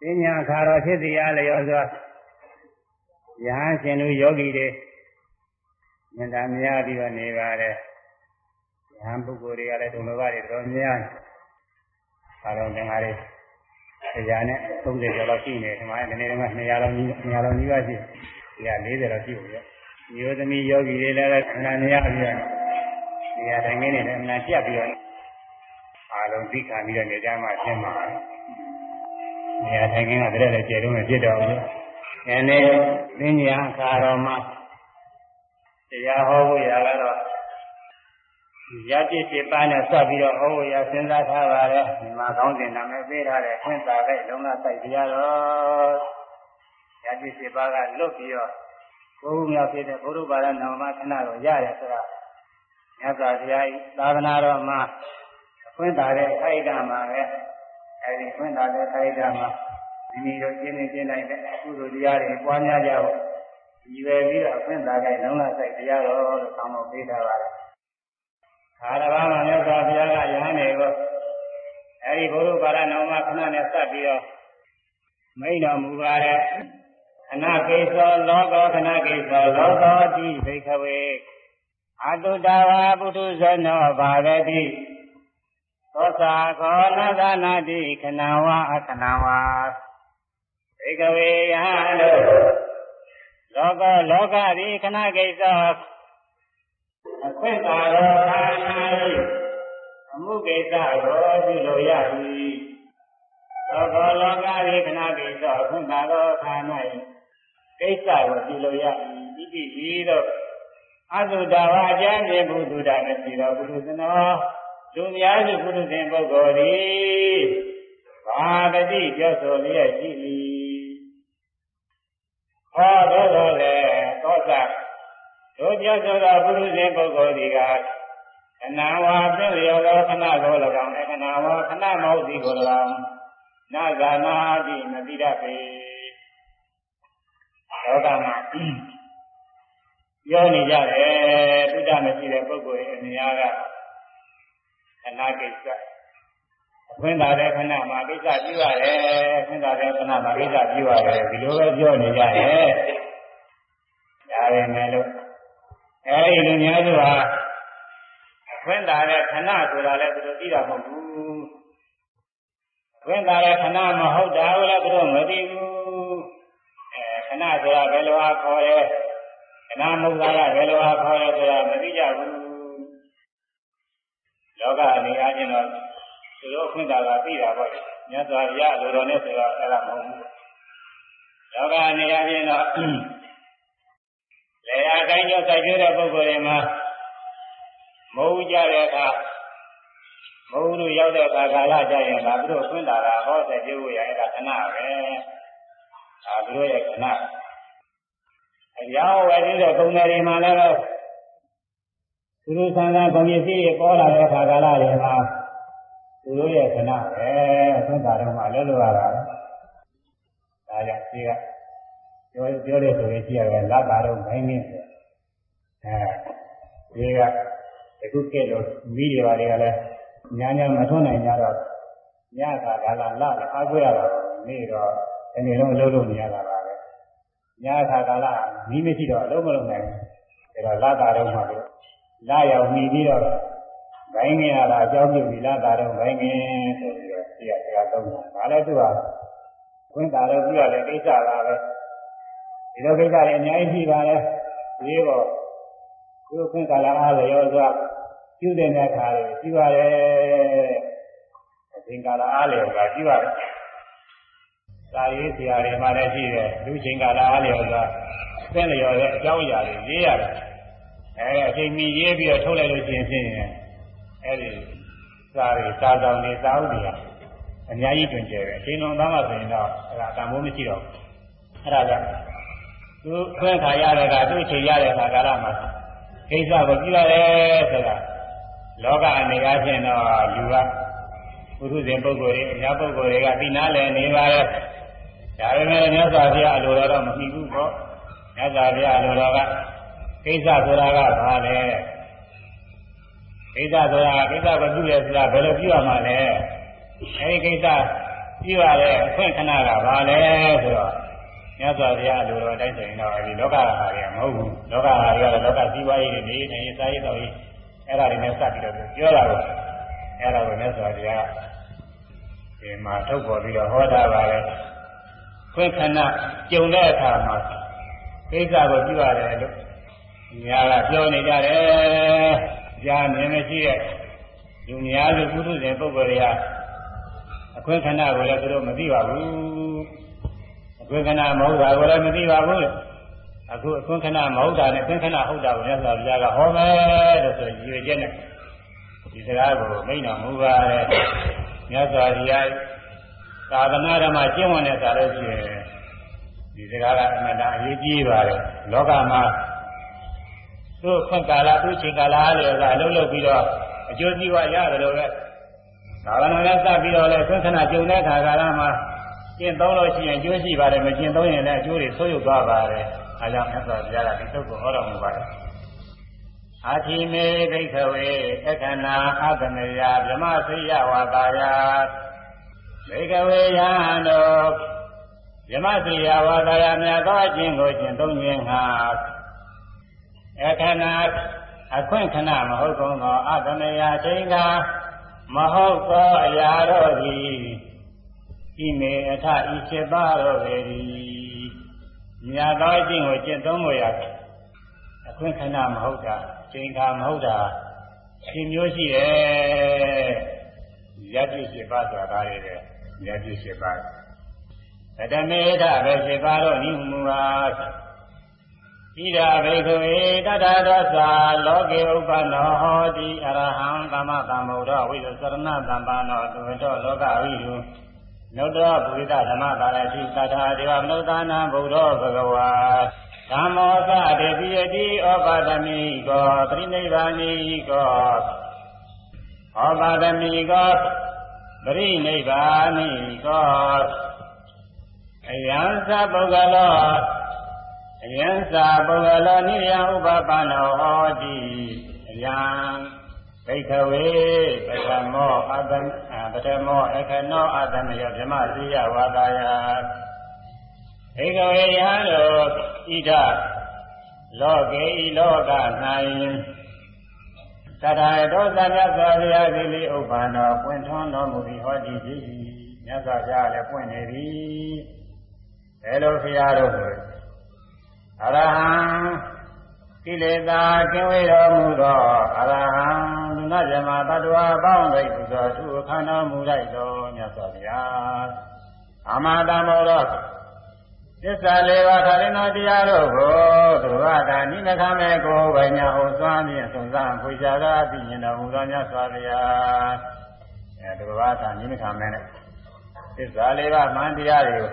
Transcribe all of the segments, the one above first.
ပညာခါတော်ဖြစ်တရားလျော်စွာယဟန်ရှင်တို့ယောဂီတွေမြင်တာများပြီးတော့နေပါတယ်ယဟန်ပုဂ္ဂိုလ်တွေကလည်းဒုံလဘတွေတော်များအားလုံးသင်္ဃာတွေတရားနဲ့30ကျော်လောက်ရှိနေတယ်ဒီမှာဒီနေ့တော့200လောက်200လောက်နီးပါးရှိတယ်140လောက်ရှိဘူးပြမျိုးသမီးယောဂီတွေလည်းအမှန်တရားပြီးတော့နေရာတိုင်းနေတယ်အမှန်ပြတ်ပြီးတော့အားလုံးသိခံပြီးတော့နေကြမှာရှင်းပါ နေရာထိုင်ခင်းကတည်းကကျေတုံးနဲ့ပြစ်တော်ဘူး။အဲနဲ့ပညာခါတော်မှာတရားဟောဖို့ရကတော့ရတိစေပါနဲ့စပ်ပြီးတော့ဟောဖို့ရစဉ်းစားထားပါတယ်။ဒီမှာကောင်းစဉ်နာမည်ပေးထားတဲ့ခွင့်သာတဲ့လုံလဆိုင်တရားတော်ရတိစေပါကလွတ်ပြီးတော့ဘုရားမြောက်ဖြစ်တဲ့ဘုရုပါဒနာမခဏတော့ရတယ်ဆိုတာမြတ်စွာဘုရားဤသာသနာတော်မှာခွင့်သာတဲ့ခိုက်တာမှာပဲ အဲဒီခွင့်သာတဲ့ခိုက်တာမှာမိမိတို့ရှင်းနေရှင်းနိုင်တဲ့ကုသိုလ်တရားတွေပွားများကြဖို့ဒီပဲပြီးတော့ခွင့်သာတဲ့လုံလဆိုင်တရားတော်လို့ဆောင်းလို့ပေးထားပါတယ်ခါရဘာမှာမြတ်စွာဘုရားကယဟန်တွေကိုအဲဒီဘုရုပါဒနာမခဏနဲ့စပ်ပြီးတော့မိန်တော်မူပါတယ်ခဏကိစ္စလောကောခဏကိစ္စလောကောတိဘိခဝေအတုတဝါပုထုဇနောဘာဝတိ သောသာခောနသနာတိခဏဝါအခဏဝါဘိကဝေယဟတို့လောကလောကသည်ခဏကိစ္စအခွင့်သာတော်ခါ၌အမှုကိစ္စကိုပြုလို့ရသည်လောကလောကသည်ခဏကိစ္စအခွင့်သာတော်ခါ၌ကိစ္စကိုပြုလို့ရသည်ဣတိဤသို့အသုတဝါအကျမ်းပြေဘုဒ္ဓတာမရှိတော်ဘုရုဇနော လူများစုဘုရုဇင်ပုဂ္ဂိုလ်သည်ဘာတတိပြောဆိုလျက်ရှိသည်ဟောတော်တော်လေသောသတို့ပြောဆိုသောဘုရုဇင်ပုဂ္ဂိုလ်သည်ကခဏဝါပြည့်လျောသောခဏကို၎င်းခဏဝါခဏမဟုတ်သည်ကို၎င်းနာဇာနာတိမတိရပေလောကမှာပြောနေကြတယ်သုဒ္ဓမရှိတဲ့ပုဂ္ဂိုလ်ရဲ့အများက ခဏကိစ္စအခွင့်သာတဲ့ခဏမှာကိစ္စပြုရတယ်ခွင့်သာတဲ့ခဏမှာကိစ္စပြုရတယ်ဒီလိုပဲပြောနေကြတယ်ဒါပဲမဲ့လို့အဲဒီလူများစုဟာအခွင့်သာတဲ့ခဏဆိုတာလည်းသူတို့သိတာမဟုတ်ဘူးအခွင့်သာတဲ့ခဏမဟုတ်တာကိုလည်းသူတို့မသိဘူးအဲခဏဆိုတာဘယ်လိုအားခေါ်ရဲခဏမဟုတ်တာကဘယ်လိုအားခေါ်ရဲဆိုတာမသိကြဘူး လောကအနေအချင်းတော့သူတို့ခွင့်တာကသိတာပေါ့မြတ်စွာဘုရားလိုတော်နဲ့ဆိုတော့အဲ့ဒါမဟုတ်ဘူးလောကအနေအချင်းတော့လေယာတိုင်းကျော်စိုက်ကျိုးတဲ့ပုဂ္ဂိုလ်တွေမှာမဟုတ်ကြတဲ့အခါမဟုတ်လို့ရောက်တဲ့အခါကာလကြရင်ဒါသူတို့ခွင့်တာကဟောတဲ့ပြုရအဲ့ဒါခဏပဲဒါသူတို့ရဲ့ခဏအကြောင်းဝယ်တဲ့ပုံစံတွေမှာလည်း သူတို့ဆန္ဒကုန်ပစ္စည်းတွေပေါ်လာတဲ့အခါကာလတွေမှာသူတို့ရဲ့ခဏပဲသစ္စာတော်မှာလည်းလိုရတာဒါကြောင့်ဒီကပြောပြောတဲ့ဆိုရင်ကြည့်ရတယ်လက်ပါတော့မိုင်းနေတယ်အဲဒီကတခုကဲလို့မိတွေပါတွေကလည်းညာညာမထွန်းနိုင်ကြတော့ညခါကာလလအားကိုးရတာနေတော့ဒီနေ့လုံးအလုပ်လုပ်နေရတာပါပဲညခါကာလမိမရှိတော့အလုပ်မလုပ်နိုင်ဘူးဒါတော့လက်ပါတော့မှ လို့လာရောက်မိပြီးတော့ဘိုင်းငင်ရတာအကြောင်းပြုပြီးလာတာတော့ဘိုင်းငင်ဆိုပြီးတော့သိရစကားသုံးတာဒါလည်းသူကဝင်တာတော့ပြရတဲ့ကိစ္စပါပဲဒီလိုကိစ္စတွေအများကြီးရှိပါလေဒီတော့ကိုယ်ခွင့်ကာလအားလျောစွာပြုတဲ့အခါတွေရှိပါတယ်အချိန်ကာလအားလျောစွာရှိပါတယ်စာရေးဆရာတွေမှလည်းရှိတယ်လူချိန်ကာလအားလျောစွာသင်လျော်တဲ့အကြောင်းအရာတွေရေးရတယ် အဲအချိန်မီရေးပြီးတော့ထုတ်လိုက်လို့ရှိရင်ဖြင့်အဲဒီစာတွေစာဆောင်တွေစာအုပ်တွေကအများကြီးတွင်ကျယ်တယ်အချိန်လုံးသားမှဆိုရင်တော့အဲဒါတန်ဖိုးမရှိတော့ဘူးအဲဒါကြောင့်သူခွင့်ခါရတဲ့ကသူ့ချိန်ရတဲ့ခါကာလမှာကိစ္စကိုပြုရတယ်ဆိုတာလောကအနေအချင်းတော့လူကပုထုဇဉ်ပုဂ္ဂိုလ်တွေအများပုဂ္ဂိုလ်တွေကသိနာလဲနေပါရဲ့ဒါပေမဲ့မြတ်စွာဘုရားအလိုတော်တော့မပြီးဘူးပေါ့မြတ်စွာဘုရားအလိုတော်က ကိစ္စဆိုတာကဘာလဲကိစ္စဆိုတာကိစ္စကိုပြုရဆိုတာဘယ်လိုပြုရမှာလဲအဲဒီကိစ္စပြုရတဲ့အခွင့်ခဏကဘာလဲဆိုတော့မြတ်စွာဘုရားလိုတော်တိုင်းဆိုရင်တော့အဲဒီလောကဟာတွေကမဟုတ်ဘူးလောကဟာတွေကတော့လောကစည်းဝါးရေးတွေနေနေစားရေးတော်ရေးအဲ့ဒါတွေနဲ့စပ်ပြီးတော့ပြောတာကိုအဲ့ဒါကိုမြတ်စွာဘုရားဒီမှာထုတ်ပေါ်ပြီးတော့ဟောတာပါလေခွင့်ခဏကြုံတဲ့အခါမှာကိစ္စကိုပြုရတယ်လို့ ညာကပြောနေကြတယ်ကြားမြင်မရှိတဲ့လူများစုပုထုဇဉ်ပုဂ္ဂိုလ်တွေကအခွင့်ခဏကိုလည်းသူတို့မသိပါဘူးအခွင့်ခဏမဟုတ်တာကိုလည်းမသိပါဘူးအခုအခွင့်ခဏမဟုတ်တာနဲ့အခွင့်ခဏဟုတ်တာကိုမြတ်စွာဘုရားကဟောမယ်လို့ဆိုရည်ရွယ်ချက်နဲ့ဒီစကားကိုမိန့်တော်မူပါတယ်မြတ်စွာဘုရားသာသနာ့ဓမ္မကျင့်ဝတ်တဲ့သာလို့ရှိရင်ဒီစကားကအမှန်တန်အရေးကြီးပါတယ်လောကမှာ သူ့ခွင့်ကာလသူ့ချိန်ကာလလည်းကအလုပ်လုပ်ပြီးတော့အကျိုးစီးပွားရတယ်လို့ပဲသာဝနာနဲ့စပ်ပြီးတော့လဲဆွမ်းခဏကြုံတဲ့ခါကာလမှာကျင့်သုံးလို့ရှိရင်ကျိုးရှိပါတယ်မကျင့်သုံးရင်လည်းအကျိုးတွေဆိုးရုပ်သွားပါတယ်အဲကြောင့်မြတ်စွာဘုရားကဒီသုတ်ကိုဟောတော်မူပါတယ်အာတိမေဒိဋ္ဌဝေအခဏာအသမယဗြမစိယဝါတာယဒေကဝေယံတို့ဗြမစိယဝါတာယမြတ်သောအကျင့်ကိုကျင့်သုံးခြင်းဟာ အခဏာအခွင့်ခဏမဟုတ်ကုန်သောအသမယချိန်ကမဟုတ်သောအရာတို့သည်ဤမေအထဤစေပါတို့ပေသည်မြတ်သောအကျင့်ကိုကျင့်သုံးလို့ရအခွင့်ခဏမဟုတ်တာချိန်ခါမဟုတ်တာရှင်မျိုးရှိရဲ့ရတ္တိစေပါဆိုတာဒါတွေတဲ့ရတ္တိစေပါသတမေထပဲစေပါတော့ဤမူပါ ဣဒာဘိကဝေတတ္တသောသာလောကေဥပ္ပနောဟောတိအရဟံသမ္မသမ္ဗုဒ္ဓဝိသရဏသမ္ပန္နောသူတော်လောကဝိရုနုတ္တပုရိသဓမ္မတာရတိသတ္ထာဒေဝမနုဿာနံဘုရောဘဂဝါဓမ္မောသတေပိယတိဩပါဒမိကောသရိနိဗ္ဗာနိကောဩပါဒမိကောပရိနိဗ္ဗာနိကောအယံသပုဂ္ဂလော အယံသာပုဂ္ဂလောနိယဥပပနောဟောတိအယံဘိခဝေပထမောအတ္တပထမောအခနောအတ္တမယဗြမစီယဝါဒယဘိခဝေယံတို့ဣဒလောကေဤလောက၌သတ္တရဒောသမြတ်စွာဘုရားသည်လေဥပ္ပန္နောပွင့်ထွန်းတော်မူသည်ဟောတိဖြစ်၏မြတ်စွာဘုရားလည်းပွင့်နေသည်ဘယ်လိုဘုရားတို့ဆို အရဟံကိလေသာကင်းဝေးတော်မူသောအရဟံလူနာဇမတ attva ပေါင်းသိကုသောသူခန္ဓာမူလိုက်တော်မြတ်စွာဘုရားအမတမောသောသစ္စာလေးပါးခရင်တော်တရားတို့ကိုသူကဒါနိမခမဲကိုဗညာဟောစွမ်းဖြင့်သုံးစားဖွေချကားသိမြင်တော်မူသောမြတ်စွာဘုရားအဲသူကဒါနိမခမဲနဲ့သစ္စာလေးပါးမှန်တရားတွေကို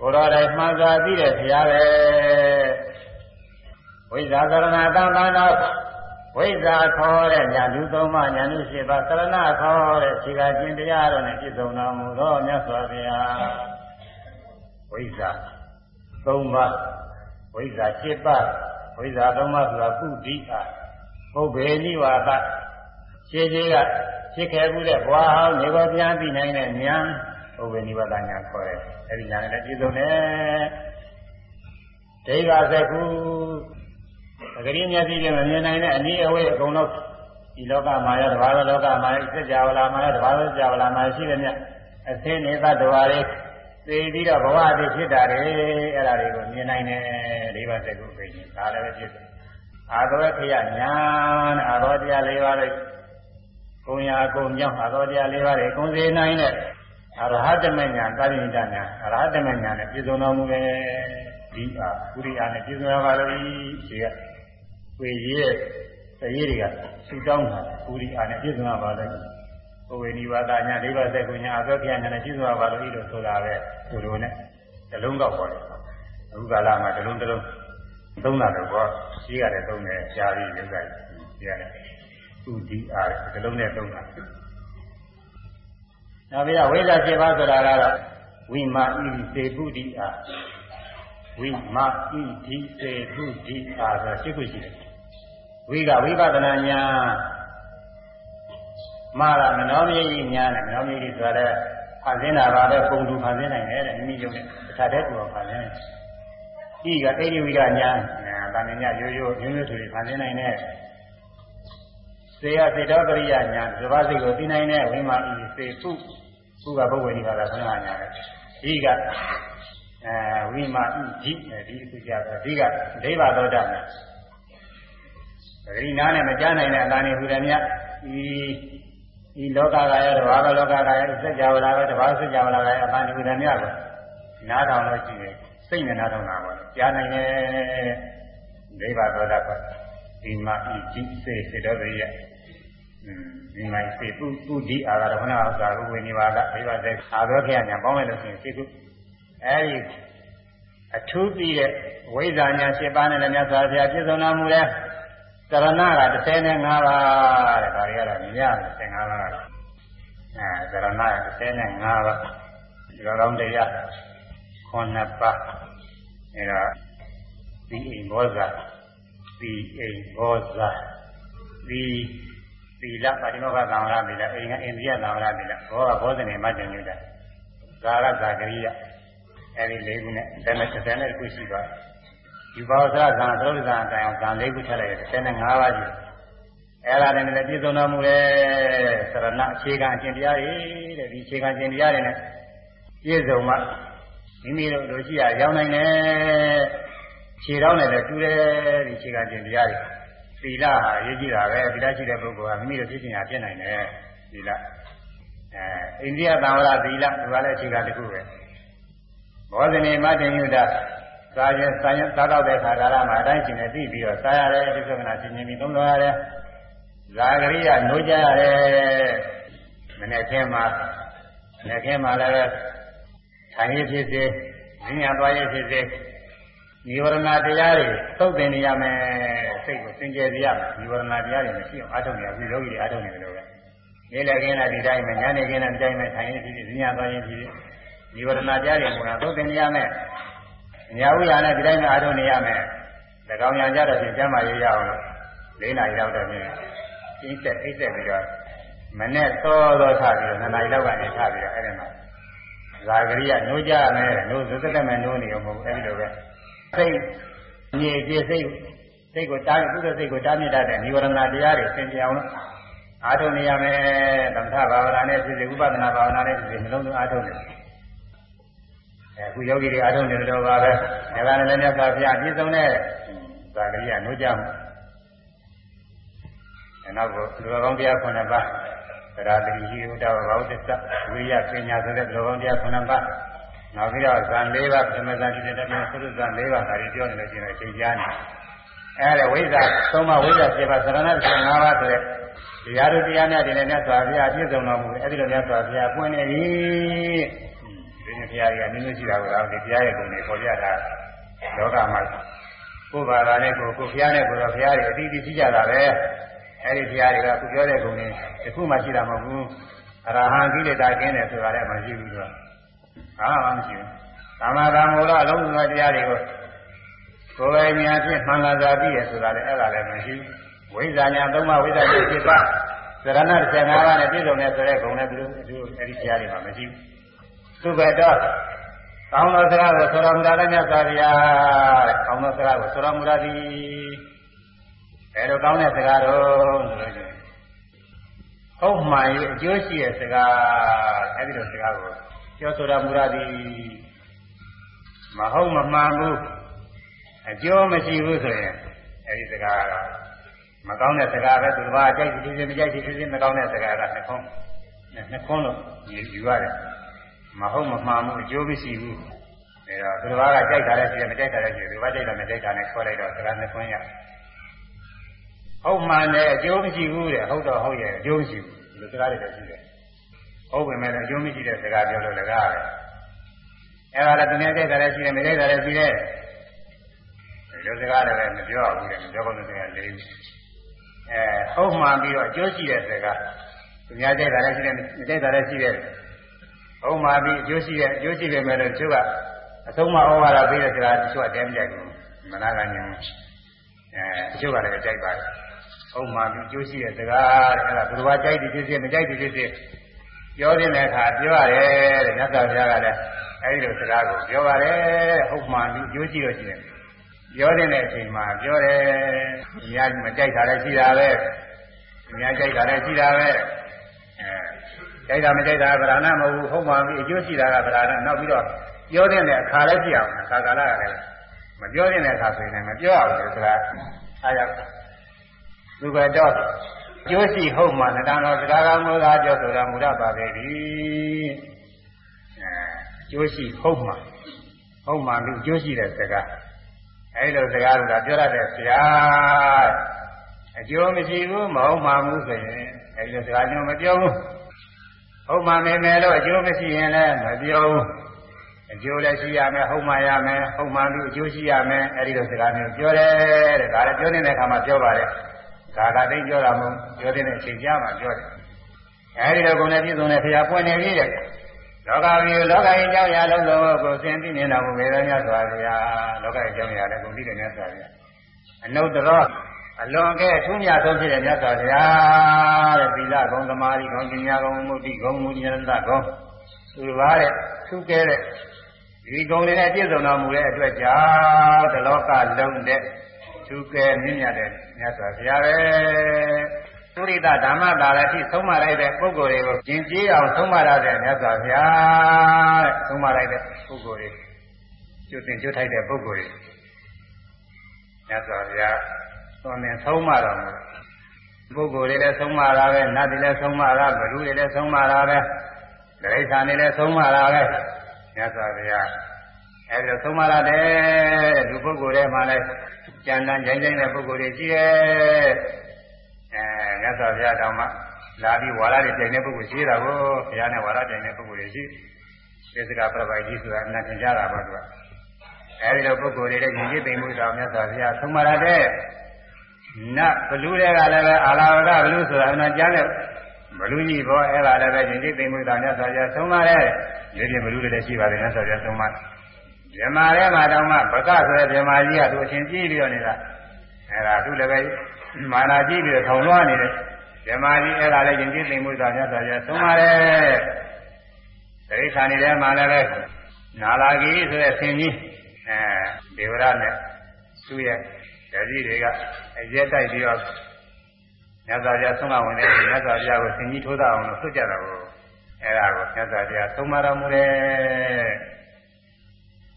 ကိုတော်တိုင်မှန်စွာသိတဲ့ဘုရားပဲဝိဇာကရဏတံတန်တော်ဝိဇာခေါ်တဲ့ညာလူသုံးပါးညာလူရှိပါကရဏခေါ်တဲ့ခြေကကျင်တရားတော်နဲ့ပြည့်စုံတော်မူသောမြတ်စွာဘုရားဝိဇာသုံးပါးဝိဇာ7ပါးဝိဇာသုံးပါးဆိုတာပုဒ္ဓိအာပုဗ္ဗေနိဝါဒရှင်းရှင်းကဖြစ်ခဲ့မှုတဲ့ဘွားဟောင်းနေကိုပြန်ပြီးနိုင်တဲ့ဉာဏ်ဥပ္ပနိဝဒညာခေါ်တယ် အဲဒီညာနဲ့ပြည့်စုံတယ်ဒိဋ္ဌသကုအကရိမျက်စိနဲ့မမြင်နိုင်တဲ့အနည်းအဝေးအကုန်လုံးဒီလောကမှာရောတဘာသောလောကမှာစัจ java လာမှာရောတဘာသောစัจ java လာမှာရှိတယ်မြတ်အသင်းနေသတ္တဝါတွေသိပြီးတော့ဘဝအဖြစ်ဖြစ်တာတွေအဲ့ဒါတွေကိုမြင်နိုင်တယ်ဒိဋ္ဌသကုပြင်ဒါလည်းပဲပြည့်စုံအာသဝခရညာနဲ့အာရောတရား၄ပါးလေးကိုညာကိုမြောက်အာရောတရား၄ပါးတွေကုံစေနိုင်တဲ့ အရဟတမညာကာရိဏညာအရဟတမညာနဲ့ပြည့်စုံတော်မူတယ်ဒီဟာကုရိယာနဲ့ပြည့်စုံရပါလို့ဒီကဝေရည်တရေတွေကဆူတောင်းတာကုရိယာနဲ့ပြည့်စုံရပါလို့ဘဝေနိဝါဒညာဒိဗ္ဗစကုညာအသောပြညာနဲ့ပြည့်စုံရပါလို့ဤလိုဆိုတာပဲသူတို့နဲ့တလုံးတော့ပေါ်တယ်အခုကာလမှာတလုံးတလုံးသုံးတာတော့ဘောရှိရတယ်သုံးတယ်ရှားပြီးရုပ်ကကြီးရတယ်ဥဒီအားတလုံးနဲ့သုံးတာ နောက်ပြီးတော့ဝိဇ္ဇာ7ပါးဆိုတာကတော့ဝိမာဣတိစေပုဒိအာဝိမာဣတိစေပုဒိအာဆိုရှင်းခုရှိတယ်ဝိကဝိပဿနာဉာဏ်မာရမနောမြေကြီးဉာဏ်နဲ့မနောမြေကြီးဆိုတဲ့ဖန်ဆင်းတာပါပဲပုံတူဖန်ဆင်းနိုင်တယ်တဲ့မိမိယုံနဲ့တစ်ခါတည်းတူအောင်ဖန်ဆင်းတယ်ဤကအိဒီဝိဒညာဗာမညရိုးရိုးမျိုးမျိုးတွေဖန်ဆင်းနိုင်တဲ့ စေယစေတောပရိယညာသဘာစိတ်ကိုသိနိုင်တဲ့ဝိမာဤစေပုပုကပုဂ္ဂိုလ်ဒီပါလားဆန္ဒညာလေဤကအဲဝိမာဤဒီဒီအခုကြတော့ဒီကဒိဗ္ဗသောတာညာဒီနားနဲ့မကြားနိုင်တဲ့အတန်နေဟူတယ်မြတ်ဤဤလောကကရဲ့တဘာဝလောကကရဲ့စัจ java လာပဲတဘာဝစัจ java လာပဲအတန်နေဟူတယ်မြတ်ကိုနားထောင်လို့ရှိရင်စိတ်နဲ့နားထောင်တာပေါ့ကြားနိုင်တယ်ဒိဗ္ဗသောတာပေါ့ ဒီမှာဤဒီစေစေတော်ရိယဒီမှာစေပုပုဒီအာရခဏဥစ္စာကိုဝိနိပါဒဒိဗ္ဗစေအာရောခေယညာပေါင်းလိုက်လို့ရှိရင်စေကုအဲဒီအထူးပြီးတဲ့ဝိဇ္ဇာညာ၈ပါးနဲ့လည်းမြတ်စွာဘုရားပြည့်စုံတော်မူတဲ့သရဏက35ပါးတဲ့ဒါတွေကတော့မြင်ရတယ်15ပါးအဲသရဏ35ပါးဒီလိုကောင်းတရား9ပါးအဲဒါဒီအိမ်ဘောဇာ ဒီအိမ်ဘောဇာဒီသီလပါတိမောကသံဃာသီလအိမ်ကအိန္ဒိယသံဃာသီလဘောကဘောဇနေမတ္တညုတဇာရဇာကရိယအဲဒီလေးခုနဲ့ဒါနဲ့30နဲ့ခုရှိသွားဒီဘောဇာဇာသုဒ္ဓဇာအတိုင်းအောင်ဇာလေးခုထည့်လိုက်တယ်35ပါးရှိအဲ့ဒါနဲ့လည်းပြည့်စုံတော်မူတဲ့သရဏအခြေခံအကျင့်တရားတွေတဲ့ဒီအခြေခံအကျင့်တရားတွေနဲ့ပြည့်စုံမှမိမိတို့လိုရှိရရောက်နိုင်တယ် ခြေတော်နဲ့လည်းတူတယ်ဒီအခြေခံအကျင့်တရားတွေသီလဟာရေးကြည့်တာပဲသီလရှိတဲ့ပုဂ္ဂိုလ်ကမိမိတို့ဖြစ်ချင်တာဖြစ်နိုင်တယ်သီလအဲအိန္ဒိယသံဝရသီလဒီကလည်းအခြေခံတစ်ခုပဲဘောဇနေမတင်ညုတစားရင်စားရင်စားတော့တဲ့ခါကာလမှာအတိုင်းရှင်နဲ့ပြီးပြီးတော့စားရတယ်ဒီသက္ကနာရှင်ရှင်ပြီးသုံးတော်ရတယ်ဇာဂရိယနိုးကြရတယ်မနေ့ကင်းမှာမနေ့ကင်းမှာလည်းထိုင်ရဖြစ်စေဉာဏ်သွားရဖြစ်စေ နိဝရဏတရားတွေသုတ်သင်နေရမယ်စိတ်ကိုစင်ကြယ်စေရမယ်နိဝရဏတရားတွေမရှိအောင်အားထုတ်နေရပြီယောဂီတွေအားထုတ်နေတယ်လို့ပဲနေ့လည်ခင်းလာဒီတိုင်းပဲညနေခင်းလာဒီတိုင်းပဲထိုင်ရင်ဖြစ်ဖြစ်ညသွားရင်ဖြစ်ဖြစ်နိဝရဏတရားတွေဝင်လာသုတ်သင်နေရမယ်အညာဝိရနဲ့ဒီတိုင်းပဲအားထုတ်နေရမယ်၎င်းညာကြတော့ပြင်ကျမ်းမာရေးရအောင်လို့လေးနာရီလောက်တော့ပြင်ရှင်းဆက်အိတ်ဆက်ပြီးတော့မနဲ့သောသောထပြီးတော့နှစ်နာရီလောက်ကနေထပြီးတော့အဲ့ဒီမှာဇာဂရိယနှိုးကြမယ်နှိုးသစ္စကမဲ့နှိုးနေအောင်မဟုတ်အဲ့ဒီလိုပဲ စိတ်ညစ်ကြေးစိတ်စိတ်ကိုတားကုသိုလ်စိတ်ကိုတားမြစ်တတ်တဲ့និဝရဏတရားတွေသင်ကြအောင်လို့အားထုတ်နေရမယ်သမထဘာဝနာနဲ့ဖြစ်စေဥပဒနာဘာဝနာနဲ့ဖြစ်စေနှလုံးသွင်းအားထုတ်နေတယ်အခုယောဂီတွေအားထုတ်နေတယ်တော့ပါပဲဒါကလည်းမြတ်စွာဘုရားပြည့်စုံတဲ့ဇာဂရိယနိုးကြမှုနောက်ကိုလူတော်ကောင်းတရား9ပါးသရတိဟိဥဒ္ဒဝဘောသစ္စဝိရိယပညာဆိုတဲ့လူတော်ကောင်းတရား9ပါး နောက်ပြီးတော့ဇန်၄ပါးပြမဇန်တိတဲ့တည်းသုရဇန်၄ပါးဒါတွေပြောနေလို့ရှိရင်အချိန်ကြာနေအဲဒါဝိဇ္ဇာသုံးပါးဝိဇ္ဇာ7ပါးသရဏ15ပါးဆိုတဲ့တရားတို့တရားများတွေနဲ့မြတ်စွာဘုရားပြည့်စုံတော်မူတယ်အဲဒီလိုမြတ်စွာဘုရားပွင့်နေပြီဒီနေ့ဘုရားကြီးကနည်းနည်းရှိတာကိုတော့ဒီတရားရဲ့ဂုဏ်တွေပေါ်ပြတာလောကမှာကိုယ်ဘာသာနဲ့ကိုယ်ကိုဘုရားနဲ့ကိုယ်တော့ဘုရားတွေအတိအကျရှိကြတာပဲအဲဒီဘုရားတွေကခုပြောတဲ့ဂုဏ်တွေတစ်ခုမှရှိတာမဟုတ်ဘူးအရဟံကိလေသာကင်းတယ်ဆိုတာလည်းမရှိဘူးတော့ ဘာမှမရှိဘူးသမ္မာသမ္မောအလုံးစုံတရားတွေကိုကိုယ်ပဲဉာဏ်ဖြင့်မှန်လာသာပြီးရဆိုတာလည်းအဲ့ဒါလည်းမရှိဘူးဝိဇ္ဇာညာသုံးပါးဝိဇ္ဇာညာဖြစ်ပါသရဏ15ပါးနဲ့ပြည့်စုံတဲ့ဆိုတဲ့ဂုဏ်နဲ့ဘယ်လိုအဲဒီတရားတွေမှာမရှိဘူးသူပဲတော့ကောင်းသောစကားကိုဆိုတော်မူတာလည်းမြတ်စွာဘုရားတဲ့ကောင်းသောစကားကိုဆိုတော်မူတာသည်ဘယ်လိုကောင်းတဲ့စကားတော့ဆိုလို့ရှိရင်ဟုတ်မှန်ရဲ့အကျိုးရှိတဲ့စကားအဲဒီလိုစကားကို ပြောဆိုတော်မူတာသည်မဟုတ်မမှန်ဘူးအကျိုးမရှိဘူးဆိုရင်အဲဒီစကားကမကောင်းတဲ့စကားပဲသူတစ်ပါးကြိုက်ဖြစ်ဖြစ်မကြိုက်ဖြစ်ဖြစ်မကောင်းတဲ့စကားကနှခုံးနှခုံးလို့ယူရတယ်မဟုတ်မမှန်ဘူးအကျိုးမရှိဘူးအဲတော့သူတစ်ပါးကကြိုက်တာလည်းရှိတယ်မကြိုက်တာလည်းရှိတယ်သူတစ်ပါးကြိုက်တာမကြိုက်တာနဲ့ခွဲလိုက်တော့စကားနှခွင်းရဟုတ်မှန်တယ်အကျိုးမရှိဘူးတဲ့ဟုတ်တော့ဟုတ်ရဲ့အကျိုးမရှိဘူးဒီလိုစကားတွေလည်းရှိတယ် ဟုတ်ပေမဲ့လည်းအကျိုးမရှိတဲ့စကားပြောလို့လည်းကားပဲအဲဒါလည်းသူများကြိုက်တာလည်းရှိတယ်မကြိုက်တာလည်းရှိတယ်ဒီလိုစကားလည်းမပြောဘူးတဲ့မပြောကောင်းတဲ့စကားလေးအဲဟုတ်မှန်ပြီးတော့အကျိုးရှိတဲ့စကားသူများကြိုက်တာလည်းရှိတယ်မကြိုက်တာလည်းရှိတယ်ဟုတ်မှပြီးအကျိုးရှိတဲ့အကျိုးရှိတယ်မဲ့လို့သူကအဆုံးမဩဝါဒပေးတဲ့စကားတချို့အတဲမကြိုက်ဘူးမနာကညင်အဲတချို့ကလည်းကြိုက်ပါတယ်ဟုတ်မှပြီးအကျိုးရှိတဲ့စကားတဲ့အဲ့ဒါဘုရားကြိုက်တယ်ဖြစ်ဖြစ်မကြိုက်တယ်ဖြစ်ဖြစ် ပြောတဲ့အခါပြောရတယ်တဲ့မြတ်စွာဘုရားကလည်းအဲဒီလိုစကားကိုပြောပါတယ်ဟုတ်မှန်ပြီကြိုးကြည့်လို့ရှိရင်ပြောတဲ့အချိန်မှာပြောတယ်။ညာမကြိုက်တာလည်းရှိတာပဲ။ညာကြိုက်တာလည်းရှိတာပဲ။အဲကြိုက်တာမကြိုက်တာဗราဏမဟုတ်ဘူးဟုတ်ပါပြီအကျိုးရှိတာကဗราဏနောက်ပြီးတော့ပြောတဲ့အခါလည်းကြည့်အောင်အခါကာလကလည်းမပြောတဲ့အခါဆိုရင်မပြောရဘူးဆိုတာအားရသူကတော့ ကျိုးရှိဟုတ်မှနတန်တော်စကားကမောသာကြောဆိုတာမူရပါပဲဒီအဲကျိုးရှိဟုတ်မှဟုတ်မှလူကျိုးရှိတဲ့စကားအဲဒီလိုစကားကပြောရတဲ့ဆရာအကျိုးမရှိဘူးမဟုတ်မှဘူးဆိုရင်အဲဒီလိုစကားမျိုးမပြောဘူးဟုတ်မှမယ်မယ်လို့အကျိုးမရှိရင်လည်းမပြောဘူးအကျိုးလည်းရှိရမယ်ဟုတ်မှရမယ်ဟုတ်မှလူအကျိုးရှိရမယ်အဲဒီလိုစကားမျိုးပြောတယ်တဲ့ဒါလည်းပြောနေတဲ့အခါမှာပြောပါတယ် ဒါကသိပြောတာမဟုတ်ပြောတဲ့အချိန်ကြာမှပြောတယ်အဲဒီလိုကုန်နဲ့ပြည့်စုံတဲ့ဖရာပွင့်နေပြီတဲ့လောကကြီးလောကကြီးကြောင့်ရလုံးစုံကိုသင်သိမြင်တော်မူပေတော်မြတ်စွာဘုရားလောကကြီးကြောင့်ရလည်းကုန်သိတယ်မြတ်စွာဘုရားအနုတ္တရောအလွန်ကဲထူးမြတ်ဆုံးဖြစ်တဲ့မြတ်စွာဘုရားတဲ့သီလဂုဏ်သမာဓိဂုဏ်ပညာဂုဏ်မုဒ္တိဂုဏ်မူဉာဏတဂုဏ်သူပါတဲ့ထူးကဲတဲ့ဒီဂုဏ်တွေနဲ့ပြည့်စုံတော်မူတဲ့အတွက်ကြောင့်ဒီလောကလုံးတဲ့ ထူးကဲမြင့်မြတ်တဲ့မြတ်စွာဘုရားပဲသုရိတဓမ္မတာလည်းဖြစ်ဆုံးမလိုက်တဲ့ပုဂ္ဂိုလ်တွေကိုကျင်ကြည်အောင်ဆုံးမရတဲ့မြတ်စွာဘုရားတဲ့ဆုံးမလိုက်တဲ့ပုဂ္ဂိုလ်တွေကျွတ်တင်ကျွတ်ထိုက်တဲ့ပုဂ္ဂိုလ်တွေမြတ်စွာဘုရားသွန်သင်ဆုံးမတော်မူပုဂ္ဂိုလ်တွေလည်းဆုံးမတာပဲနတ်တွေလည်းဆုံးမတာဘလူတွေလည်းဆုံးမတာပဲဒိဋ္ဌာန်တွေလည်းဆုံးမတာပဲမြတ်စွာဘုရားအဲဒီလိုဆုံးမရတယ်လူပုဂ္ဂိုလ်တွေမှလည်း ကြံတန်းကြိုင်ကြိုင်တဲ့ပုဂ္ဂိုလ်တွေရှိရဲ့အဲမြတ်စွာဘုရားတောင်မှလာပြီးဝါရတွေတိုင်တဲ့ပုဂ္ဂိုလ်ရှိတာကိုဘုရားနဲ့ဝါရတိုင်တဲ့ပုဂ္ဂိုလ်တွေရှိသေစကပြပိုက်ကြီးဆိုတာအနတ်ထင်ကြတာပါသူကအဲဒီလိုပုဂ္ဂိုလ်တွေတဲ့ညီကြီးသိမ်မှုတော်မြတ်စွာဘုရားဆုံးမရတဲ့နတ်ဘလူတွေကလည်းပဲအာလာဝရဘလူဆိုတာအနတ်ကျမ်းတဲ့ဘလူကြီးဘောအဲ့ဒါလည်းပဲညီကြီးသိမ်မှုတော်မြတ်စွာဘုရားဆုံးမတဲ့ဒီပြင်ဘလူတွေလည်းရှိပါတယ်မြတ်စွာဘုရားဆုံးမဗြဟ္မာထဲမှာတောင်မှဘကဆိုတဲ့ဗြဟ္မာကြီးကသူအရှင်ကြည့်ပြီးတော့နေတာအဲ့ဒါသူလည်းပဲမာနာကြည့်ပြီးတော့ထောင်လွှားနေတယ်ဓမ္မကြီးအဲ့ဒါလည်းယဉ်ကျေးသိမ်မှုသာမြတ်စွာဘုရားသုံးပါတယ်တရိษာနေထဲမှာလည်းပဲနာလာကြီးဆိုတဲ့ဆင်ကြီးအဲဒေဝရနဲ့သူ့ရဲ့ဓာကြီးတွေကအရက်တိုက်ပြီးတော့မြတ်စွာဘုရားဆုံးမဝင်တဲ့မြတ်စွာဘုရားကိုဆင်ကြီးထိုးတာအောင်လို့ဆွတ်ကြတာကိုအဲ့ဒါကိုမြတ်စွာဘုရားဆုံးမတော်မူတယ်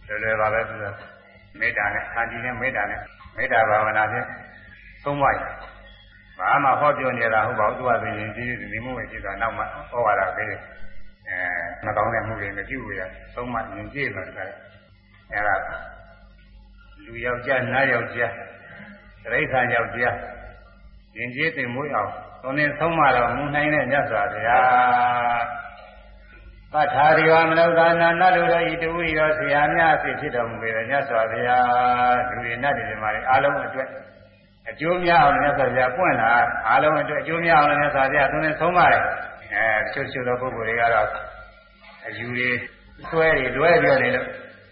လွယ်လွယ်ပါပဲသူကမေတ္တာနဲ့အာတိနဲ့မေတ္တာနဲ့မေတ္တာဘာဝနာဖြင့်သုံးပါးဘာမှဟောပြောနေတာဟုတ်ပါဘူးသူကဆိုရင်ဒီဒီမှုပဲရှိတာနောက်မှဟောပါတာပဲအဲမကောင်းတဲ့မှုတွေမပြုဘူးရသုံးမှရင်ကြည့်မှာတည်းအဲဒါလူယောက်ျားနားယောက်ျားတိရစ္ဆာန်ယောက်ျားရင်ကြည့်တင်မွေးအောင်သုံးနေသုံးမှတော့မူနိုင်တဲ့မြတ်စွာဘုရား ပဋ္ဌာရိဝမနုဿာနာနတ်လူတို့ဤတူဤတော်ဆရာများအဖြစ်ဖြစ်တော်မူပေတဲ့မြတ်စွာဘုရားလူတွေနတ်တွေမှာအားလုံးအတွက်အကျိုးများအောင်မြတ်စွာဘုရားပွင့်လာအားလုံးအတွက်အကျိုးများအောင်မြတ်စွာဘုရားသူနဲ့ဆုံးပါတယ်အဲတချို့တချို့သောပုဂ္ဂိုလ်တွေကတော့အယူတွေဆွဲတွေလွဲပြောနေလို့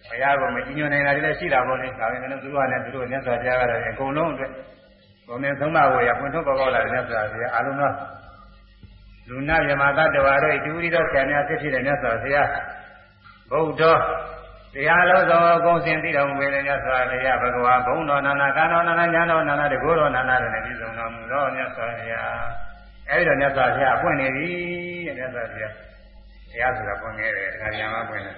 ဘုရားကမကြည်ညိုနိုင်တာတွေလည်းရှိတာပေါ့လေဒါပေမဲ့သူတို့ကလည်းသူတို့မြတ်စွာဘုရားကတော့အကုန်လုံးအတွက်ဘုံနဲ့ဆုံးမကိုရပွင့်ထုတ်ပေါ်ပေါ်လာတဲ့မြတ်စွာဘုရားအားလုံးသော လူနာမြမသတ္တဝါတို့ဤတူဤသောဆရာများဖြစ်ဖြစ်တဲ့မြတ်စွာဘုရားဘုဒ္ဓတရားလုံးစုံအကုန်စင်သိတော်မူတဲ့မြတ်စွာဘုရားဘဂဝါဘုံတော်နာနာကံတော်နာနာညာတော်နာနာတကိုယ်တော်နာနာတို့နဲ့ပြည့်စုံတော်မူသောမြတ်စွာဘုရားအဲဒီတော့မြတ်စွာဘုရားအပွင့်နေပြီတဲ့မြတ်စွာဘုရားတရားဆိုတာပွင့်နေတယ်တရားညာမှာပွင့်တယ်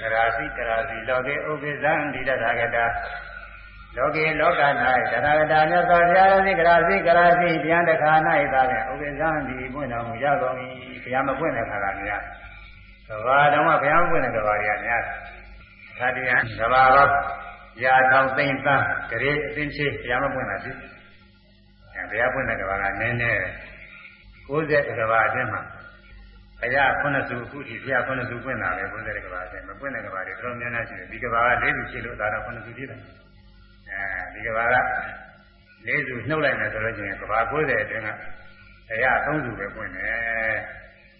ကရာစီကရာစီလောကေဥပိဇံဒီတထာဂတာ လောကေလောက၌တထာဂတာမြတ်စွာဘုရားရဲ့ကရာစီကရာစီတရားတစ်ခါ၌သာဖြင့်ဥပိဇံဒီပွင့်တော်မူရကုန်၏တရားမပွင့်တဲ့ခါကများသဘာတော်မှာဘုရားပွင့်တဲ့ကဘာတွေကများသတ္တရားကဘာတော့ရာထောင်သိမ့်သန်းဂရေအသိချေဘုရားမပွင့်တာရှိအဲဘုရားပွင့်တဲ့ကဘာကနည်းနည်း90ကဘာအတွင်းမှာဘုရားခုနှစ်စုအခုထိဘုရားခုနှစ်စုပွင့်တာပဲ90ကဘာအတွင်းမပွင့်တဲ့ကဘာတွေတော်တော်များများရှိတယ်ဒီကဘာက၄စုရှိလို့ဒါတော့ခုနှစ်စုဖြစ်တယ် အဲဒီကဘာက၄စုနှုတ်လိုက်မယ်ဆိုတော့ချင်းကဘာ90အတွင်းကဘုရား၃စုပဲပွင့်တယ်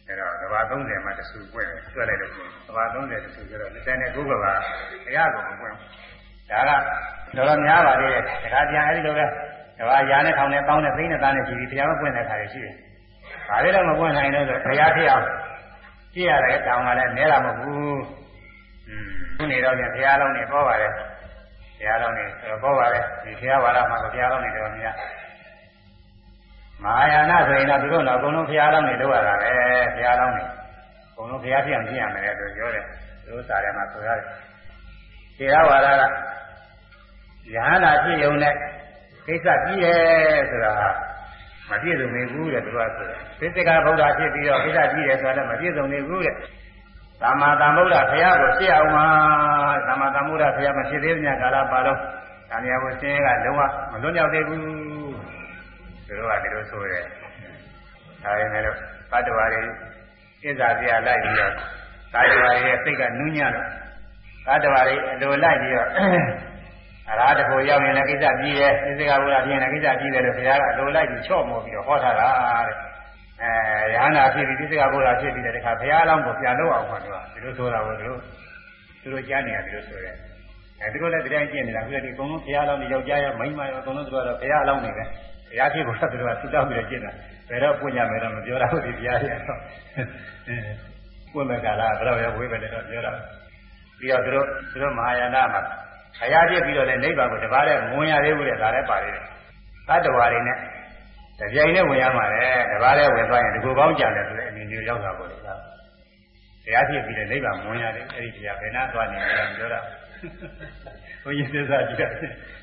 အဲတော့ကဘာ30မှာတဆူပွင့်တယ်တွက်လိုက်လို့ကဘာ30တဆူဆိုတော့29ကဘာဘုရားကောင်ပွင့်ဒါကတော်တော်များပါလေတခါပြန်အဲဒီလိုပဲကဘာရာနဲ့ထောင်နဲ့တောင်းနဲ့သိန်းနဲ့သားနဲ့ရှိပြီးဘုရားမပွင့်တဲ့ခါတွေရှိတယ်ဘာလို့လဲမပွင့်နိုင်လို့ဆိုဘုရားဖြစ်အောင်ကြည့်ရတဲ့တောင်ကလည်းနဲတာမဟုတ်ဘူးอืมခုနေတော့ပြန်ဘုရားလုံးနေပေါ်ပါတယ် ဘုရားလုံးနေပေါ်ပါတယ်ဒီဘုရားဝါဒမှာဘုရားလုံးနေတော့မြတ်မဟာယာနဆိုရင်တော့သူတို့တော့အကုန်လုံးဘုရားလုံးနေလောက်ရတာပဲဘုရားလုံးနေအကုန်လုံးဘုရားပြည့်အောင်ကျင့်ရမယ်လို့ပြောတယ်သူတို့စာထဲမှာဆိုရတယ်ဘုရားဝါဒကယဟန္တာဖြစ်ုံနဲ့ကိစ္စကြီးတယ်ဆိုတာမပြည့်စုံနေဘူးတဲ့သူကဆိုတယ်သစ္စကဗုဒ္ဓဖြစ်ပြီးတော့ကိစ္စကြီးတယ်ဆိုတာလည်းမပြည့်စုံနေဘူးတဲ့ သမ္မာသမ္ဗုဒ္ဓဘုရားကိုရှင်းအောင်ပါသမ္မာသမ္ဗုဒ္ဓဘုရားမဖြစ်သေးတဲ့ကာလပါတော့ဒါမျိုးကိုရှင်းကလုံးဝမလွတ်မြောက်သေးဘူးသူတို့ကဒီလိုဆိုတယ်ဒါပေမဲ့လို့ဘတ်တော်ရီဣဇာပြလိုက်ပြီးတော့ကာယဝါရဲ့စိတ်ကနူးညံ့တော့ဘတ်တော်ရီအလိုလိုက်ပြီးတော့အရာတကိုရောက်ရင်လည်းကိစ္စပြီးတယ်သစ္စကဘုရားပြင်လည်းကိစ္စပြီးတယ်လို့ဘုရားကအလိုလိုက်ပြီးချော့မောပြီးတော့ဟောထားတာတဲ့ အဲရဟန္တာဖြစ်ပြီးသစ္စကဘုရားဖြစ်ပြီးတဲ့တခါဘုရားအလောင်းကိုပြန်လို့အောင်မှာသူကဒီလိုဆိုတာကိုသူတို့သူတို့ကြားနေရဒီလိုဆိုတယ်အဲသူတို့လည်းတရားကျင့်နေတာခုလည်းဒီအကုန်လုံးဘုရားအလောင်းတွေယောက်ျားရောမိန်းမရောအကုန်လုံးသူတို့ကတော့ဘုရားအလောင်းတွေပဲဘုရားဖြစ်ဖို့သူတို့ကသူတောင်းပြီးတော့ကျင့်တာဘယ်တော့ပွင့်ကြမယ်တော့မပြောတာဟုတ်ဒီဘုရားရဲ့တော့ပွင့်မဲ့ကာလဘယ်တော့ရဝေးပဲလည်းတော့ပြောတာပြီးတော့သူတို့သူတို့မဟာယာနမှာခရပြစ်ပြီးတော့လည်းနိဗ္ဗာန်ကိုတပါးနဲ့ဝင်ရသေးဘူးတဲ့ဒါလည်းပါသေးတယ်သတ္တဝါတွေနဲ့ တပြိုင်နဲ့ဝင်ရမှာလေတပါးနဲ့ဝင်သွားရင်ဒီကိုကောင်းကြတယ်ဆိုတဲ့အနေမျိုးရောက်တာပေါ့လေဒါတရားဖြစ်ပြီးတဲ့နိဗ္ဗာန်ဝင်ရတယ်အဲ့ဒီတရားဘယ်နာသွားနေလဲပြောတာဘုန်းကြီးသစ္စာကြည့်တယ်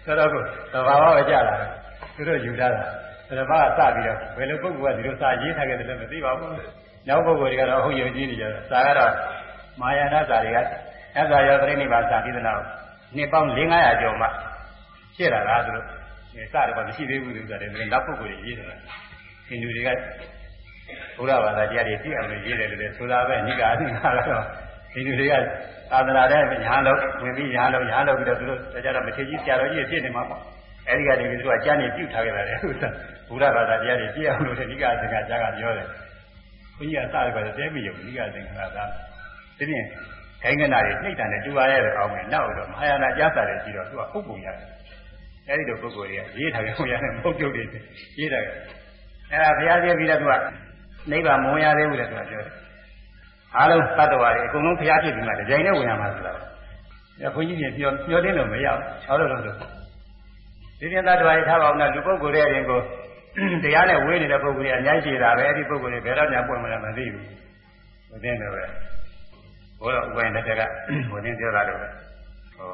ဆိုတော့သဘာဝပဲကြလာတယ်သူတို့ယူထားတာသဘာဝစပြီးတော့ဘယ်လိုပုဂ္ဂိုလ်ကဒီလိုစာရေးထားခဲ့တယ်လဲမသိပါဘူးနောက်ပုဂ္ဂိုလ်တွေကတော့ဟုတ်ယုံကြည်နေကြတယ်စာကတော့မာယာနာစာတွေကအဲ့ဒါရောပြိဋိဘာစာပြီးတဲ့နောက်နှစ်ပေါင်း400ကျော်မှရှင်းလာတာသူ တို့စတယ်ကမရှိသေးဘူးသူကတည်းကနောက်ပုဂ္ဂိုလ်တွေရေးတယ်ဟိန္ဒူတွေကဘုရားဘာသာတရားတွေသိအောင်လို့ရေးတယ်လို့ဆိုတာပဲနိကာအနိကာကတော့ဟိန္ဒူတွေကသာသနာတဲ့ညာလို့ဝင်ပြီးညာလို့ညာလို့ပြီးတော့သူတို့တကြတော့မထေကြီးဆရာတော်ကြီးဖြစ်နေမှာပေါ့အဲဒီကနေပြီးသူကကျမ်းနေပြုတ်ထားခဲ့တာလေဘုရားဘာသာတရားတွေပြည့်အောင်လို့နိကာအစင်ကကြားကပြောတယ်ဘုန်းကြီးကစတယ်ကတဲမယုံနိကာအစင်ကသာဒီပြင်ခိုင်းကနာတွေနှိမ့်တန်နဲ့တူပါရဲ့ကောင်းမယ်နောက်တော့မဟာယာနာကြားစာတွေရှိတော့သူကဟုတ်ပုံရတယ် အဲဒီလိုပုဂ္ဂိုလ်တွေကရေးထားကြပုံရတယ်မဟုတ်ကြုတ်တွေရေးထားကြအဲဒါဘုရားပြပြီးတော့သူကနိဗ္ဗာန်မဝင်ရသေးဘူးလေသူကပြောတယ်အားလုံးသတ္တဝါတွေအကုန်လုံးဘုရားဖြစ်ပြီးမှဒီကြိုင်နဲ့ဝင်ရမှာဆိုတာအဲဘုန်းကြီးပြင်ပြောပြောတင်းလို့မရဘူးဟောလို့လို့ဆိုဒီပြင်သတ္တဝါတွေထားပါအောင်လားလူပုဂ္ဂိုလ်တွေအရင်ကိုတရားနဲ့ဝေးနေတဲ့ပုဂ္ဂိုလ်တွေအများကြီးရှိတာပဲအဲဒီပုဂ္ဂိုလ်တွေဘယ်တော့မှပွင့်မလဲမသိဘူးဘုရင်တော်ပဲဘုရားဥပ္ပိုင်တဲ့ကဘုရင်ပြောတာလို့ပဲဟော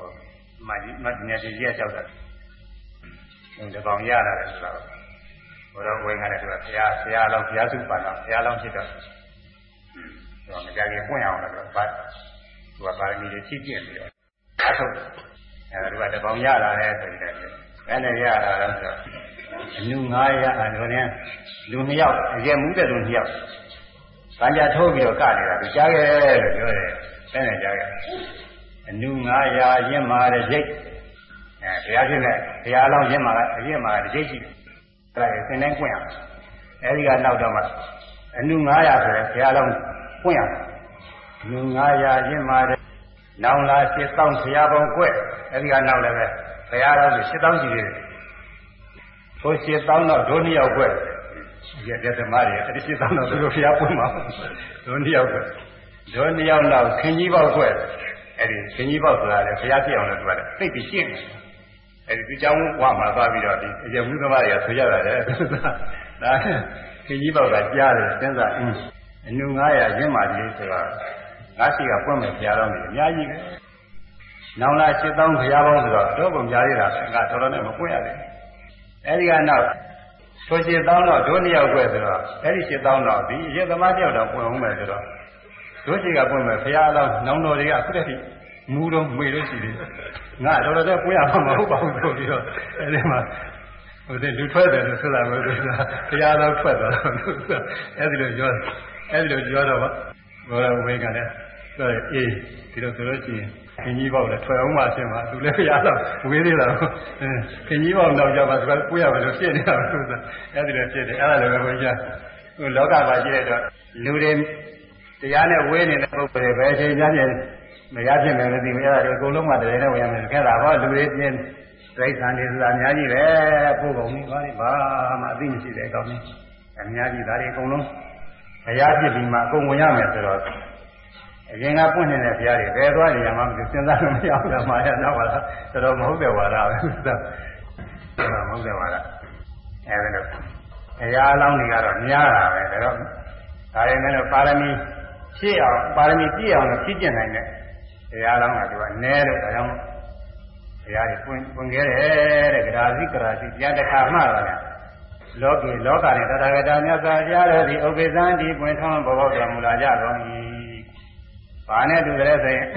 မကြီးမတင်ရကြီးရကြောက် တာဒီကောင်ရလာတယ်ဆိုတော့ဘုရားဥပ္ပိုင်ကလည်းသူကဘုရားဘုရားလောင်းဘုရားစုပါတော့ဘုရားလောင်းဖြစ်တော့သူကမကြခင်ပွင့်အောင်လို့ပါသူကပါရမီတွေဖြည့်ကျင့်ပြီးတော့အထုတ်အဲဒါကတကောင်ရလာတယ်ဆိုရင်လည်းဘယ်နဲ့ရလာလဲဆိုတော့အနု900အနုနဲ့လူ2ယောက်အရက်မှုတဲ့လူ2ယောက်ဗန်ကြထိုးပြီးတော့ကနေတာသူကြားခဲ့လို့ပြောတယ်ဆင်းနေကြားခဲ့အနု900ရင့်မာတဲ့ရိတ် အဲဘုရားရှင်နဲ့ဘုရားလောင်းရင့်မာကအရင့်မာတဲ့ရိတ်ရှိတယ်အဲဒါကိုသင်တိုင်းပွင့်အောင်အဲဒီကနောက်တော့မှအနု900ဆိုရင်ဘုရားလောင်းပွင့်အောင်အနု900ရင့်မာတဲ့နောင်လာ7000ဘုရားပေါင်းကွဲ့အဲဒီကနောက်လည်းပဲဘုရားလောင်းဆို7000ရှိသေးတယ်ဟို7000တော့ဒုနှစ်ယောက်ကွဲ့ရတဲ့ဓမ္မတွေအဲ့ဒီ7000တော့သူတို့ဘုရားပွင့်မှာဒုနှစ်ယောက်ကွဲ့ဒုနှစ်ယောက်နောက်ခင်ကြီးပေါက်ကွဲ့အဲ့ဒီခင်ကြီးပေါက်ဆိုတာလေဘုရားပြည့်အောင်လို့သူကသိပြီးရှင်းတယ် အဲ့ဒီဒီကြောင်းဝါမှာသွားပြီးတော့ဒီအယမှုသမားတွေကဆိုကြတာလေဒါခင်ကြီးပေါက်ကကြားတယ်စဉ်းစားအင်းအနု900ရင်းပါလေးဆိုတော့ငါရှိကပွင့်မယ်ဘုရားတော်ကြီးအများကြီးပဲနောင်လာ7000ဘုရားပေါင်းဆိုတော့တော့ပုံများရတာငါတော်တော်နဲ့မပွင့်ရသေးဘူးအဲဒီကနောက်ဆိုရှင်းတောင်းတော့ဒုနှစ်ယောက်ွယ်ဆိုတော့အဲ့ဒီရှင်းတောင်းတော့ဒီအရက်သမားတယောက်တော့ပွင့်အောင်မယ်ဆိုတော့ဒုရှိကပွင့်မယ်ဘုရားအလောင်းနောင်တော်တွေကအခုတည်း မူတော့မေလို့ရှိတယ်ငါတော်တော်ပွင့်ရမှာမဟုတ်ပါဘူးဆိုပြီးတော့အဲ့ဒီမှာဟိုတဲ့လူထွက်တယ်လို့ဆိုတာပဲဆိုတာဘုရားတော်ထွက်သွားတော့အဲ့ဒီလိုပြောအဲ့ဒီလိုပြောတော့ဘောရဝေကလည်းဆိုအေးဒီလိုဆိုလို့ရှိရင်ခင်ကြီးပေါက်လည်းထွက်အောင်မှရှင်းပါသူလည်းရတော့ဝေးသေးတာခင်ကြီးပေါက်တော့ကြောက်ပါသူကကိုရမယ်လို့ဖြစ်နေတာလို့ဆိုအဲ့ဒီလိုဖြစ်တယ်အဲ့ဒါလည်းပဲဘုရားဟိုလောကမှာရှိတဲ့တော့လူတွေတရားနဲ့ဝေးနေတဲ့ပုဂ္ဂိုလ်တွေပဲအချိန်ချင်းချင်း မရဖြစ်မယ်မသိဘူးအဲ့ဒါတွေအကုန်လုံးမှတည်းနဲ့ဝင်ရမယ်ခဲ့တာဟောလူတွေပြင်းဒိဋ္ဌာန်တွေဆိုတာအများကြီးပဲပို့ကုန်ပြီဘာမှဘာမှအသိမရှိတဲ့အကောင်းကြီးအများကြီးဒါတွေအကုန်လုံးဘုရားဖြစ်ပြီးမှအကုန်ဝင်ရမယ်ဆိုတော့အရင်ကပွင့်နေတဲ့ဘုရားတွေဘယ်သွားနေရမှမသိစဉ်းစားလို့မရဘူးလားမာရနောက်ပါလားတော်တော်မဟုတ်တဲ့ဝါဒပဲသာမဟုတ်တဲ့ဝါဒအဲဒီလိုဘုရားအလောင်းတွေကတော့များတာပဲဒါတော့ဒါရင်လည်းပါရမီဖြည့်အောင်ပါရမီပြည့်အောင်လို့ဖြည့်ကျင့်နိုင်တဲ့ ဘုရားအလောင်းကသူကနဲလို့ဒါကြောင့်ဘုရားကြီးပွင့်ပွင့်ခဲ့တယ်တဲ့ဂရာစီဂရာစီပြန်တစ်ခါမှတော့လေလောကီလောကနဲ့တထာဂတာမြတ်စွာဘုရားတို့ဒီဥပ္ပဇံဒီပွင့်ထွန်းဘောဘောတော်မူလာကြကုန်၏။ဘာနဲ့တူကြလဲဆိုရင်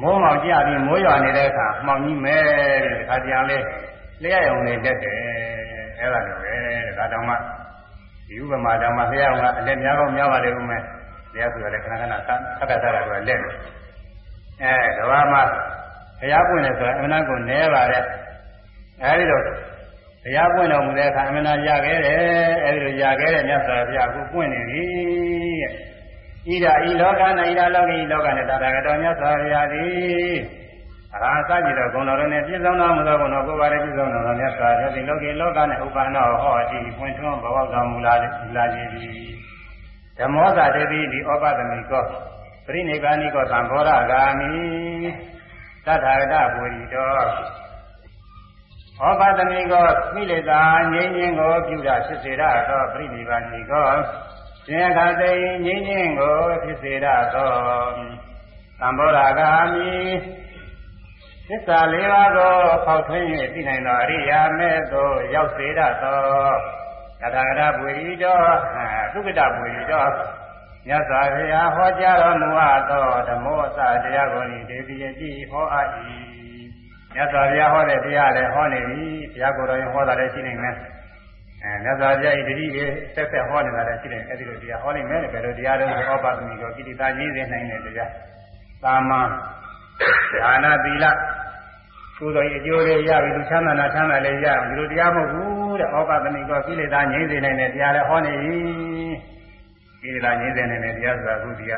မိုးမောင်ကြပြီးမိုးရွာနေတဲ့အခါမှောင်ကြီးမဲတဲ့ဒီခါကြံလေးလျှက်ရုံနေတတ်တယ်။အဲ့ဒါလိုပဲဒါတောင်မှဒီဥပမာတောင်မှလျှက်ရုံကအလက်များကောင်းများပါလေဦးမယ်။ တရားဆိုရတဲ့ခဏခဏသတ်တတ်တာကလက်တယ်။အဲကဘာမှာဘုရားပွင့်တယ်ဆိုတာအမှန်ကိုနဲပါတဲ့။အဲဒီတော့တရားပွင့်တော်မူတဲ့အခါအမှန်တရားရခဲ့တယ်အဲဒီလိုရခဲ့တဲ့မြတ်စွာဘုရားကိုပွင့်နေပြီတဲ့ဣဒဤလောက၌ဣဒလောကဤလောကနဲ့တာဂတော်မြတ်စွာဘုရားသည်အရာစကြည့်တော့ဂုဏ်တော်နဲ့ပြည့်စုံတော်မူသောဂုဏ်တော်ကိုယ်ပါရပြည့်စုံတော်မြတ်စွာဘုရားသည်လောကီလောကနဲ့ဥပ္ပန္နောဟောတိပွင့်ထွန်းဘဝတော်မူလာလာခြင်းသည် ဓမ္မောသာတေတိဒီဩပဒမိကောပရိနိဗ္ဗာနိကောသံဘောရဂာမိသတ္ထာဂတဘူရီတော်ဩပဒမိကောမိလေသာငြိမ်းခြင်းကိုပြုတာဖြစ်စေရသောပရိနိဗ္ဗာန်ကြီးကောရှင်ခါသိငြိမ်းခြင်းကိုဖြစ်စေရသောသံဘောရာဂာမိသစ္စာလေးပါးကိုဖောက်ထွင်း၍သိနိုင်သောအရိယာမဲသို့ရောက်စေရသော တထာဂရပွေရီတော်သုက္ကတပွေရီတော်မြတ်စွာဘုရားဟောကြားတော်မူအပ်သောဓမ္မောသတရားကိုဒေဝီယတိဟောအပ်၏မြတ်စွာဘုရားဟောတဲ့တရားလည်းဟောနေပြီဘုရားကိုယ်တော်ရင်ဟောတာလည်းရှိနေမယ်အဲမြတ်စွာဘုရားဤတတိတွေဆက်ဆက်ဟောနေတာလည်းရှိတယ်အဲဒီလိုတရားဟောနေမယ်ဘယ်လိုတရားတွေဟောပါသမီးကိုကိတိတာကြီးစေနိုင်တဲ့တရားသာမန်ဒါနသီလ ကုသိုလ်အကျိုးတွေရပြီလူချမ်းသာနာချမ်းသာလည်းရအောင်ဒီလိုတရားမဟုတ်ဘူးတဲ့ဩပသမီးကကိလေသာငြိမ်းစေနိုင်တဲ့တရားလည်းဟောနေပြီကိလေသာငြိမ်းစေနိုင်တဲ့တရားဆိုတာအခုဒီက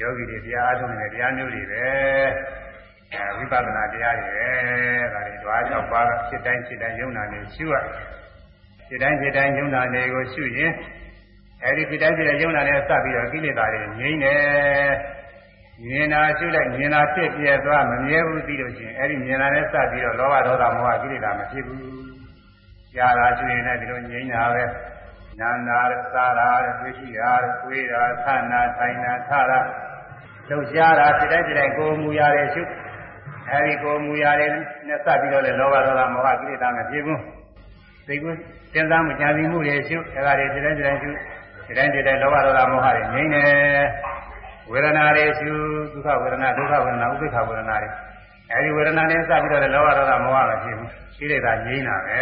ယောဂီတွေတရားအားထုတ်နေတဲ့တရားမျိုးတွေပဲအဲဝိပဿနာတရားတွေပဲဒါတွေဓဝါ၆ပါးကစိတ်တိုင်းစိတ်တိုင်းယုံနာနေရှုရစိတ်တိုင်းစိတ်တိုင်းယုံနာနေကိုရှုရင်အဲဒီစိတ်တိုင်းစိတ်တိုင်းယုံနာနေစပြီးတော့ကိလေသာတွေငြိမ်းတယ် မြင်တာရှုလိုက်မြင်တာဖြစ်ပြဲသွားမမြဲဘူးသိလို့ရှိရင်အဲဒီမြင်တာနဲ့စပြီးတော့လောဘဒေါသမောဟကိလေသာမဖြစ်ဘူးကြားတာရှုရင်လည်းဒီလိုငြိမ်းတာပဲနာနာရစားတာတွေ့ရှိတာတွေ့တာဆန္ဒဆိုင်တာထတာလှုပ်ရှားတာစိတ်တိုင်းစိတ်တိုင်းကိုယ်မူရတဲ့ရှုအဲဒီကိုယ်မူရတဲ့နဲ့စပြီးတော့လေလောဘဒေါသမောဟကိလေသာမဖြစ်ဘူးသိကူစဉ်းစားမှုကြံစည်မှုတွေရှုအဲဒါတွေစိတ်တိုင်းစိတ်တိုင်းရှုစိတ်တိုင်းစိတ်တိုင်းလောဘဒေါသမောဟတွေငြိမ်းတယ် ဝေဒနာတွေရှုဒုက္ခဝေဒနာဒုက္ခဝေဒနာဥပိ္ပခဝေဒနာတွေအဲဒီဝေဒနာနဲ့စပြီးတော့လေလောဘဒေါသမောဟမဖြစ်ဘူးကိလေသာငြိမ်းတာပဲ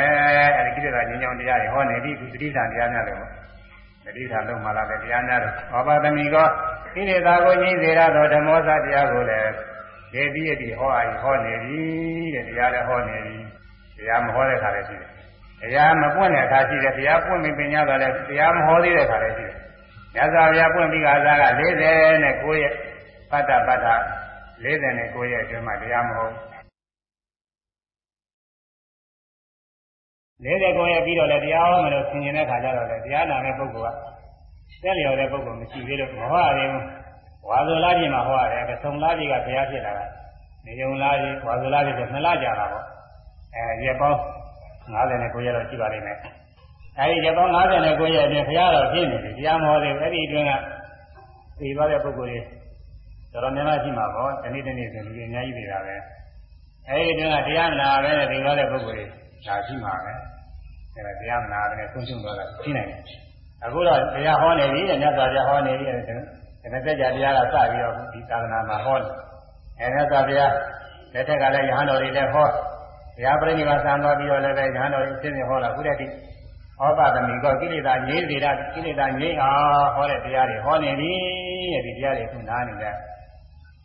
အဲဒီကိလေသာငြိမ်းကြောင်းတရားတွေဟောနေပြီဒီတိဋ္ဌာန်တရားများလို့တတိထာလုံးမှလာတဲ့တရားများတော့ဩပါသမီကောကိလေသာကိုငြိမ်းစေရသောဓမ္မောသတရားကိုလည်းဒေတိယတိဟောအားဟောနေပြီတဲ့တရားလည်းဟောနေပြီတရားမဟောတဲ့ခါလည်းရှိတယ်တရားမပွင့်တဲ့အခါရှိတယ်တရားပွင့်ပြီးပညာတော်လည်းတရားမဟောသေးတဲ့ခါလည်းရှိတယ် မြတ်စွာဘုရားပွင့်ပြီးကစားက49ရက်ပတ္တပတ္တ49ရက်အတွင်းမှာတရားမဟုတ်49ရက်ပြီးတော့လည်းတရားဟောမယ်လို့ဆင်ခြင်တဲ့ခါကျတော့လည်းတရားနာတဲ့ပုဂ္ဂိုလ်ကတက်လျော်တဲ့ပုဂ္ဂိုလ်မရှိသေးလို့မဟောရဘူးဝါဇောလာပြည်မှာဟောရတယ်ကဆုံလာပြည်ကဘုရားဖြစ်လာတာနေုံလာပြည်ဝါဇောလာပြည်ဆိုနှစ်လကြာတာပေါ့အဲရက်ပေါင်း59ရက်တော့ရှိပါလိမ့်မယ် အဲဒီရက်ပေါင်း59ရက်အတွင်းဘုရားတော်ဖြစ်နေတယ်တရားမဟောသေးဘူးအဲ့ဒီအတွင်းကသိသွားတဲ့ပုဂ္ဂိုလ်တွေတော်တော်များများရှိမှာပေါ့ဒီနေ့ဒီနေ့ဆိုလူတွေအများကြီးနေတာပဲအဲဒီအတွင်းကတရားနာပဲသိသွားတဲ့ပုဂ္ဂိုလ်တွေဒါရှိမှာပဲအဲဒါတရားနာပဲဆုံးရှုံးသွားတာရှိနိုင်တယ်အခုတော့တရားဟောနေပြီတဲ့မြတ်စွာဘုရားဟောနေပြီတဲ့ဒီမသက်ကြတရားကစပြီးတော့ဒီသာသနာမှာဟောတယ်အဲမြတ်စွာဘုရားလက်ထက်ကလည်းယဟန်တော်တွေလည်းဟောဘုရားပြိဋိဘာဆံသွားပြီးတော့လည်းပဲယဟန်တော်တွေအစဉ်စဉ်ဟောတာခုတည်းက ဩပသမီကောကိလေသာငြိမ်းစေတာကိလေသာငြိမ်းအောင်ဟောတဲ့တရားတွေဟောနေပြီတဲ့ဒီတရားတွေခုနားနေကြ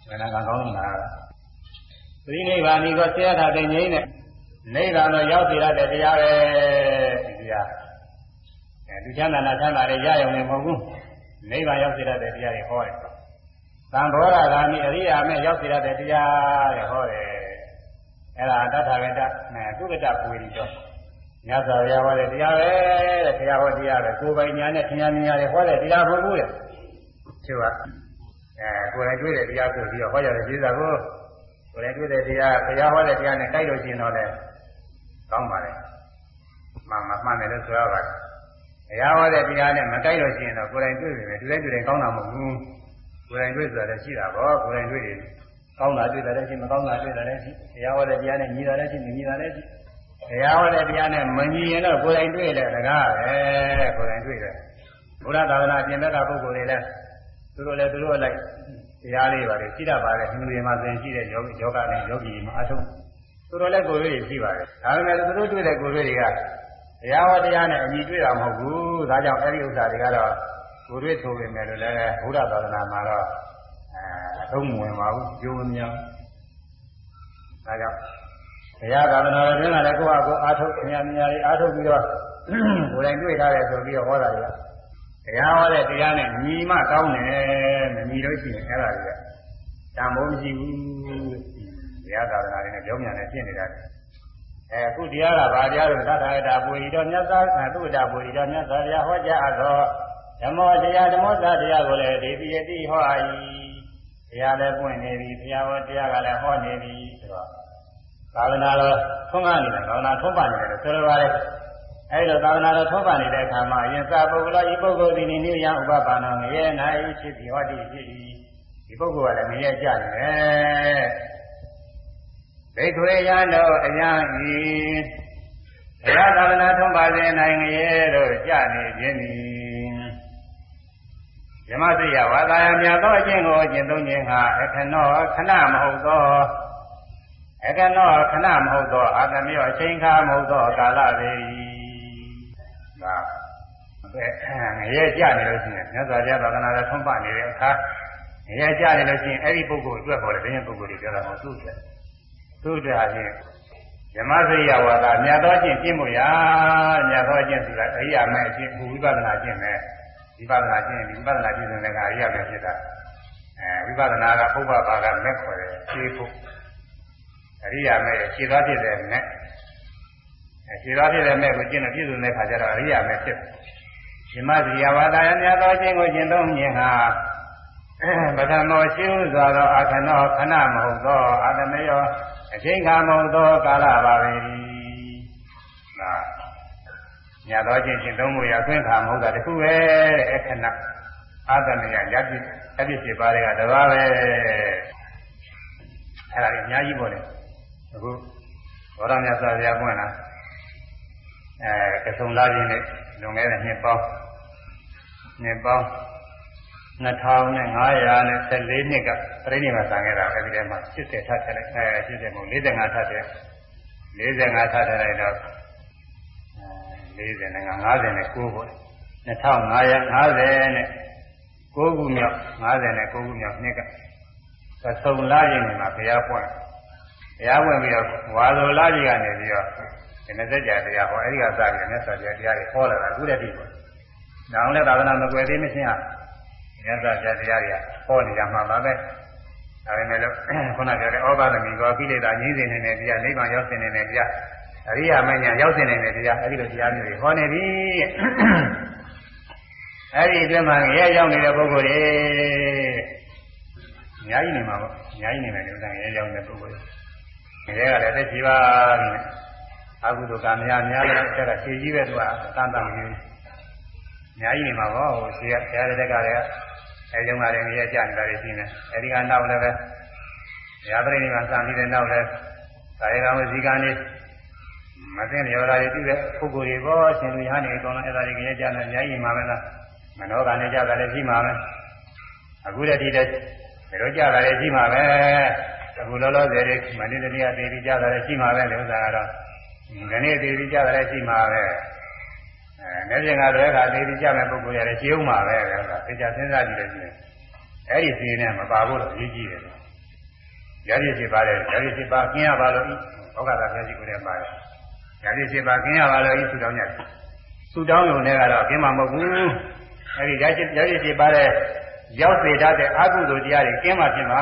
ဘယ်နှကကောင်းလို့နားတာသတိနိဗ္ဗာန်ကိုဆရာသာတဲ့ငြိမ်းတဲ့နိဗ္ဗာန်တော့ရောက်စေရတဲ့တရားပဲဒီတရားအဲလူချမ်းသာနာချမ်းသာတွေရရုံနဲ့မဟုတ်ဘူးနိဗ္ဗာန်ရောက်စေရတဲ့တရားတွေဟောတယ်သံဘောရဂာမိအရိယာမဲ့ရောက်စေရတဲ့တရားတွေဟောတယ်အဲ့ဒါတထာဂတနဲ့သုကတပွေရီတော့ ညသာရဟောတဲ့တရားပဲတဲ့တရားဟောတရားပဲကိုယ်ပိုင်ညာနဲ့ထင်ရှားမြင်ရတယ်ဟောတဲ့တရားမဟုတ်ဘူးတဲ့သူကအဲကိုယ်တိုင်တွေ့တဲ့တရားကိုပြီးတော့ဟောရတဲ့ကျေးဇူးကိုကိုယ်တိုင်တွေ့တဲ့တရားဘုရားဟောတဲ့တရားနဲ့တိုက်လို့ရှိရင်တော့လေကောင်းပါလေမှန်မှမှန်တယ်လို့ဆိုရပါတယ်ဘုရားဟောတဲ့တရားနဲ့မတိုက်လို့ရှိရင်တော့ကိုယ်တိုင်တွေ့ပြီပဲသူတိုင်းသူတိုင်းကောင်းတာမဟုတ်ဘူးကိုယ်တိုင်တွေ့ဆိုတာလည်းရှိတာပေါ့ကိုယ်တိုင်တွေ့တယ်ကောင်းတာတွေ့တယ်လည်းရှိမကောင်းတာတွေ့တယ်လည်းရှိဘုရားဟောတဲ့တရားနဲ့ညီတာလည်းရှိမညီတာလည်းရှိ ဘုရားဟောတဲ့တရားနဲ့မညီရင်တော့ကိုယ်တိုင်တွေ့တယ်တကားပဲကိုယ်တိုင်တွေ့တယ်ဘုရားသာသနာပြင်ဘက်ကပုဂ္ဂိုလ်တွေလည်းသူတို့လည်းသူတို့လိုက်တရားလေးပါလေရှိတတ်ပါတယ်ဟိန္ဒူတွေမှာသင်ရှိတဲ့ယောဂယောဂနဲ့ယောဂီမှာအထုံးသူတို့လည်းကိုယ်တွေရှိပါတယ်ဒါပေမဲ့သူတို့တွေ့တဲ့ကိုယ်တွေကတရားဟောတရားနဲ့အညီတွေ့တာမဟုတ်ဘူးဒါကြောင့်အဲ့ဒီဥစ္စာတွေကတော့ကိုယ်တွေဆိုပေမဲ့လို့လည်းဘုရားသာသနာမှာတော့အဲအထုံးမဝင်ပါဘူးကျိုးမများဒါကြောင့် တရားသာသနာတော်တွင်ကလည်းကိုယ့်ဟာကိုယ်အားထုတ်ခင်ဗျာများလေးအားထုတ်ပြီးတော့ကိုယ်တိုင်တွေ့ထားတယ်ဆိုပြီးတော့ဟောတာတွေကတရားဟောတဲ့တရားနဲ့ညီမကောင်းတယ်မညီလို့ရှိရင်အဲ့ဒါတွေကတန်ဖိုးမရှိဘူးတရားသာသနာတွေနဲ့ကြောင်းမြန်နဲ့ဖြစ်နေတာအဲအခုတရားကဘာတရားလို့သတ္တရတာပွေတော်မြတ်စွာသုဒ္ဓပွေတော်မြတ်စွာဘုရားဟောကြားသောဓမ္မောတရားဓမ္မောသတရားကိုလည်းဒေတိယတိဟော၏တရားလည်းပွင့်နေပြီဘုရားဟောတရားကလည်းဟောနေပြီဆိုတော့ သာသနာတော်ထွန်းကားနေတာသာသနာထွန်းပါနေတယ်ဆိုလိုပါတယ်အဲဒီတော့သာသနာတော်ထွန်းပါနေတဲ့အခါမှာအရင်စာပုဂ္ဂိုလဤပုဂ္ဂိုလ်သည်နိယံဥပပါဏံငရဲနိုင်ဖြစ်ပြီးဟောတိဖြစ်၏ဒီပုဂ္ဂိုလ်ကလည်းငရဲကြနေတယ်ဘိက္ခွေယံတို့အယံဤဘုရားသာသနာထွန်းပါစေနိုင်ငရဲတို့ကြနေခြင်းသည်ဓမ္မစိယဝါသာယမြတ်သောအကျင့်ကိုအကျင့်သုံးခြင်းဟာအခနောခဏမဟုတ်သော အခနောခဏမဟုတ်သောအာသမေအချိန်ခါမဟုတ်သောကာလပေ၏ဒါငရဲကြနေလို့ရှိရင်မြတ်စွာဘုရားသာသနာတော်ထုံးပနေတဲ့အခါငရဲကြနေလို့ရှိရင်အဲ့ဒီပုဂ္ဂိုလ်အတွက်ပေါ်တယ်ဘယ်ရင်ပုဂ္ဂိုလ်တွေပြောတာမဟုတ်သူ့အတွက်သူ့အတွက်အချင်းဓမ္မစရိယဝါဒမြတ်သောကျင့်ကျင့်မှုရာမြတ်သောကျင့်ဆိုတာအရိယာမဲ့အကျင့်ဝိပဿနာကျင့်မယ်ဝိပဿနာကျင့်ဒီဝိပဿနာကျင့်တဲ့ကအရိယာမဲ့ဖြစ်တာအဲဝိပဿနာကပုဗ္ဗဘာကမဲ့ခေါ်တယ်ဖြေဖို့ အရိယာမဲ့ခြေသားဖြစ်တဲ့မဲ့အဲခြေသားဖြစ်တဲ့မဲ့ကိုကျင့်တဲ့ပြည့်စုံတဲ့ခါကျတော့အရိယာမဲ့ဖြစ်ဓမ္မစရိယဝါဒရမြတ်သောကျင့်ကိုကျင့်သုံးခြင်းဟာပထမောရှိဥစွာသောအခဏောခဏမဟုတ်သောအာတမေယောအချိန်ခါမဟုတ်သောကာလပါပဲ။ဒါညာတော်ချင်းချင်းသုံးဖို့ရခွင့်ခါမဟုတ်တာတခုပဲအခဏအာတမေယရပြည့်အပြည့်ဖြစ်ပါတဲ့ကတပါးပဲ။အဲ့ဒါကြီးအများကြီးပေါ့လေ။ အခုဘောရမြတ်စွာဘုရားပွင့်လာအဲကဆုံလာခြင်းနဲ့လွန်ခဲ့တဲ့နှစ်ပေါင်းနှစ်ပေါင်း2514နှစ်ကပြိဋိမာဆံခဲ့တာအဲဒီထဲမှာ80ထပ်ထည့်လိုက်အဲ80မဟုတ်45ထပ်ထည့်45ထပ်ထည့်လိုက်တော့40နဲ့59ပေါ့2550နဲ့9ခုမြောက်50နဲ့9ခုမြောက်နှစ်ကသဆုံလာရင်မှာဘုရားပွင့် ဘုရားပွင့်ပြီးတော့ဝါလိုလာကြီးကနေပြီးတော့ဒီနေ့စကြတရားဟောအဲဒီကစပြီးမြတ်စွာဘုရားတရားတွေဟောလာတာအခုတည်းတည်းပေါ့။ဒါအောင်လည်းသာသနာမကွယ်သေးမချင်းဟာမြတ်စွာဘုရားတရားတွေကဟောနေကြမှာပါပဲဒါပေမဲ့လို့ခုနပြောတဲ့ဩဘာသမီကောကိလေသာငြိမ့်စေနေတဲ့တရားနိဗ္ဗာန်ရောက်စေနေတဲ့တရားအရိယာမဉ္ဇဉ်ရောက်စေနေတဲ့တရားအဲဒီလိုတရားမျိုးတွေဟောနေပြီအဲဒီအတွင်းမှာရဲရောက်နေတဲ့ပုဂ္ဂိုလ်တွေအများကြီးနေမှာပေါ့အများကြီးနေမယ်လို့ဆိုရင်ရဲရောက်နေတဲ့ပုဂ္ဂိုလ်တွေ ရဲကလည်းသက်ကြည်ပါပြီအကုသိုလ်ကများများလည်းအဲ့ဒါခြေကြီးပဲသူကအတန်တန်မျိုးအများကြီးနေမှာပေါ့ဟိုခြေကဆရာတဲ့ကလည်းအဲကြောင့်ကလည်းငရဲကြနေတာတွေရှိနေအဲဒီကနောက်လည်းပဲရာပရိနိဗ္ဗာန်စံပြီးတဲ့နောက်လည်းကာယကံဝစီကံနေမသိလျော်တာတွေပြုတဲ့ပုဂ္ဂိုလ်တွေပေါ့ရှင်လူရဟန်းတွေအကုန်လုံးအဲဒါတွေငရဲကြနေအများကြီးမှာပဲလားမနောကံနဲ့ကြတာလည်းရှိမှာပဲအခုတည်းဒီတဲ့ဒီလိုကြတာလည်းရှိမှာပဲ အခုလောလောဆယ်လေးမနေ့တည်းကဒေဒီကြတာလည်းရှိမှာပဲလေဥစ္စာကတော့ဒီနေ့ဒေဒီကြတာလည်းရှိမှာပဲအဲနေ့ပြင်ကတည်းကဒေဒီကြမဲ့ပုဂ္ဂိုလ်ရတယ်ရှင်းဦးမှာပဲလေဥစ္စာသိကြစဉ်းစားကြည့်လို့ရှိရင်အဲ့ဒီစီနဲ့မပါဘူးလို့အရေးကြီးတယ်ရည်ရည်ရှိပါတယ်ရည်ရည်ရှိပါကျင်းရပါလို့ဘောဂတာဖျားရှိကိုလည်းပါတယ်ရည်ရည်ရှိပါကျင်းရပါလို့ဤသူတော်ညသူတောင်းရုံနဲ့ကတော့ကျင်းမှာမဟုတ်ဘူးအဲဒီရည်ရည်ရည်ရည်ရှိပါတဲ့ ရောက်စေတတ်တဲ့အကုသိုလ်တရားတွေကျင်းမှာဖြစ်မှာ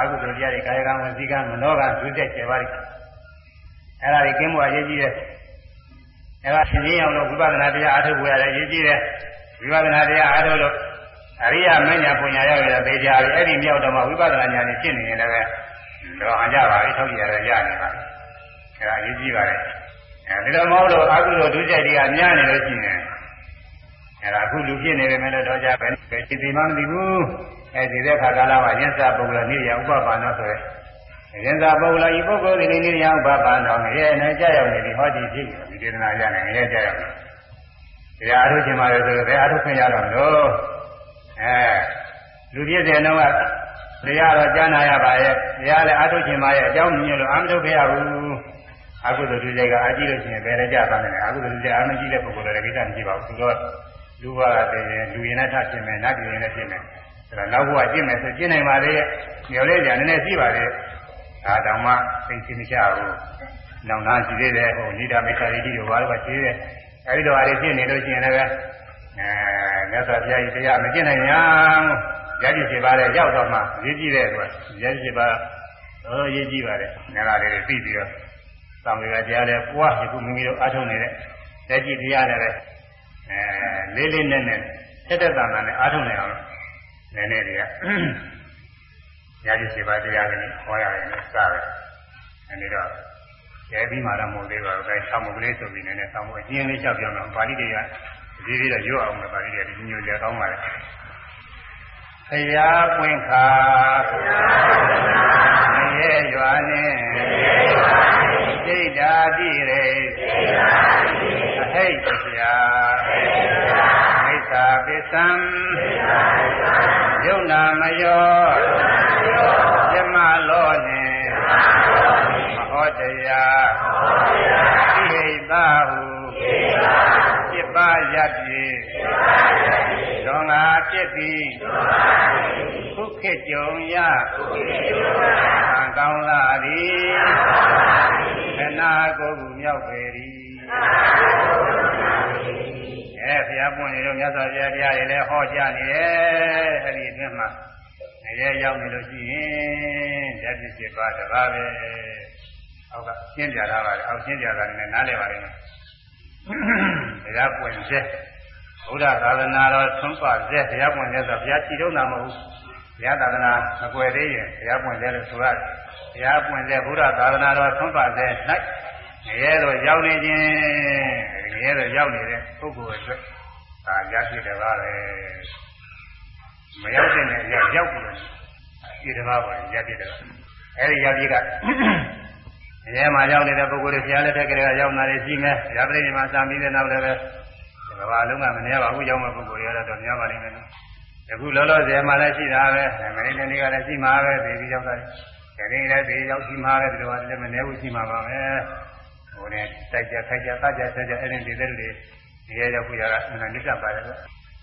အကုသိုလ်တရားတွေကာယကံဝစီကံမနောကံဒုစက်ကျေပါလိအဲ့ဒါတွေကျင်းမှုအရေးကြီးတယ်အဲဒါရှင်ကြီးအောင်လို့ဝိပဿနာတရားအားထုတ်ကြရတယ်ရည်ကြည့်တယ်ဝိပဿနာတရားအားထုတ်လို့အရိယာမညာပညာရောက်ရတဲ့သေချာပြီအဲ့ဒီမြောက်တော့မှဝိပဿနာဉာဏ်နဲ့ဖြစ်နေရင်လည်းတော့အကြပါပြီထုတ်ရရရနေပါအဲဒါရည်ကြည့်ပါတယ်အဲဒီလိုမဟုတ်လို့အကုသိုလ်ဒုစရိုက်တွေကများနေလို့ရှိရင် အဲဒါအခုလူဖြစ်နေပေမဲ့တော့ကြပဲဘယ်ဒီမှမသိဘူးအဲဒီတဲ့ခါကာလမှာရင်းစားပုဂ္ဂိုလ်နေရဥပပါဏဆိုရဲရင်သာပုဂ္ဂလဤပုဂ္ဂိုလ်ဒီနေ့ရအောင်ဘာပါတော့ငရဲနဲ့ကြောက်ရောက်နေပြီဟောဒီဖြစ်ဒီဒေသနာရနေငရဲကြောက်ရောက်နေတရားအထုတ်ခြင်းပါလေဆိုတော့ဘယ်အထုတ်ခွင့်ရတော့လို့အဲလူပြည့်တဲ့နှုန်းကတရားတော့ကြားနာရပါရဲ့တရားလည်းအထုတ်ခြင်းပါရဲ့အကြောင်းမြင်လို့အာမထုတ်ခဲ့ရဘူးအကုသိုလ်လူတွေကအကြည့်လို့ရှိရင်ဘယ်ရကြပါနဲ့အကုသိုလ်လူတွေအာမကြည့်တဲ့ပုဂ္ဂိုလ်တွေကိစ္စမရှိပါဘူးသူတို့ လူဘဝတည်းရင်လူရင်နဲ့ထဖြစ်မယ်နတ်ပြည်ရင်လည်းဖြစ်မယ်အဲဒါနောက်ဘဝကျင့်မယ်ဆိုကျင့်နိုင်ပါလေညော်လေးကြနည်းနည်းရှိပါလေဒါတောင်မှသိသိမချဘူး။နောင်နာရှိသေးတယ်ဟိုနိဒာမိစ္ဆာရိတိတို့ဘာလို့ရှိသေးတယ်။အဲဒီလိုအားဖြင့်နေလို့ရှိရင်လည်းအဲမြတ်စွာဘုရားကြီးတရားမကျင့်နိုင်ညာ။ရည်ကြည်ပါလေရောက်တော့မှရည်ကြည်တဲ့အတွက်ရည်ကြည်ပါတော့ရည်ကြည်ပါလေ။ငါလာလေးတွေပြီးပြီးတော့သံဃာတရားလည်းပွားယခုမိမိတို့အားထုတ်နေတဲ့လက်ကြည့်တရားလည်းပဲ အဲလေးလေးနက်နက်ထက်တဲ့တန်တန်နဲ့အားထုတ်နေအောင်နည်းနည်းတွေကညာတိစေပါတရားကလည်းဟောရတယ်နဲ့စတယ်။အဲဒီတော့ကျဲပြီးမှတော့မဟုတ်သေးပါဘူး။အဲဆောင်းမကလေးဆိုပြီးနည်းနည်းဆောင်းမအကျဉ်းလေးလျှောက်ပြောင်းတော့ပါဠိတွေကဒီဒီတော့ရွတ်အောင်ပဲပါဠိတွေဒီညိုလေကောင်းပါလေ။ဖရာပွင့်ခါမရေရွာနဲ့စိတ်ဓာတိရေအဟိတ်ပြာမိ စ္ဆာပစ္စံယုံနာမယောယမလောနှင့်မဟောတရားဣဟိတာဟုပြစ်ပါရပြေသောငါဖြစ်သည်ခုခေကြုံရသံကောင်းလာသည်ခဏကိုယ်ကူမြောက်ပေသည် အဲဘုရားပွင့်နေတော့မြတ်စွာဘုရားတရားတွေလည်းဟောကြားနေတယ်အဲ့ဒီအတွင်းမှာအရဲရောက်နေလို့ရှိရင်ဓာတ်ဖြစ်ဖြစ်ပါတပါးပဲအောက်ကရှင်းပြထားပါတယ်အောက်ရှင်းပြတာလည်းနားလည်ပါလိမ့်မယ်ဘုရားပွင့်စေဘုရားသာသနာတော်သွန်ပစေဘုရားပွင့်စေဆိုဘုရားချီတော့တာမဟုတ်ဘူးဘုရားသာသနာမကွယ်သေးရင်ဘုရားပွင့်စေလို့ဆိုရတယ်ဘုရားပွင့်စေဘုရားသာသနာတော်သွန်ပစေ၌ ရဲတော့ရောက်နေခြင်းရဲတော့ရောက်နေတဲ့ပုဂ္ဂိုလ်အတွက်ဒါရဖြစ်တယ်ပါပဲမရောက်တဲ့နေရာရောက်ပြီးဒီတကားပါရဖြစ်တယ်အဲဒီရဖြစ်ကအရဲမှာရောက်နေတဲ့ပုဂ္ဂိုလ်တွေဆရာလက်ထက်ကလေးကရောက်လာတယ်ရှိမယ်။ရာပရိနိမှာစာပြီးတဲ့နောက်လည်းပဲဒီဘာလုံးကမနေပါဘူးရောက်မဲ့ပုဂ္ဂိုလ်တွေကတော့များပါလိမ့်မယ်။ယခုလောလောဆယ်မှာလည်းရှိတာပဲ။မင်းတနေ့ကလည်းရှိမှာပဲဒီပြီးရောက်တာ။ဒီနေ့လည်းဒီရောက်ရှိမှာပဲဒီလိုကလည်းမနေဘူးရှိမှာပါပဲ။ ဟိုနဲ့တိုက်ကြခိုက်ကြပတ်ကြဆက်ကြအဲ့ဒီဒီတဲ့တွေဒီရဲရောက်ခုရတာအမှန်တစ္ဆပါတယ်ကွ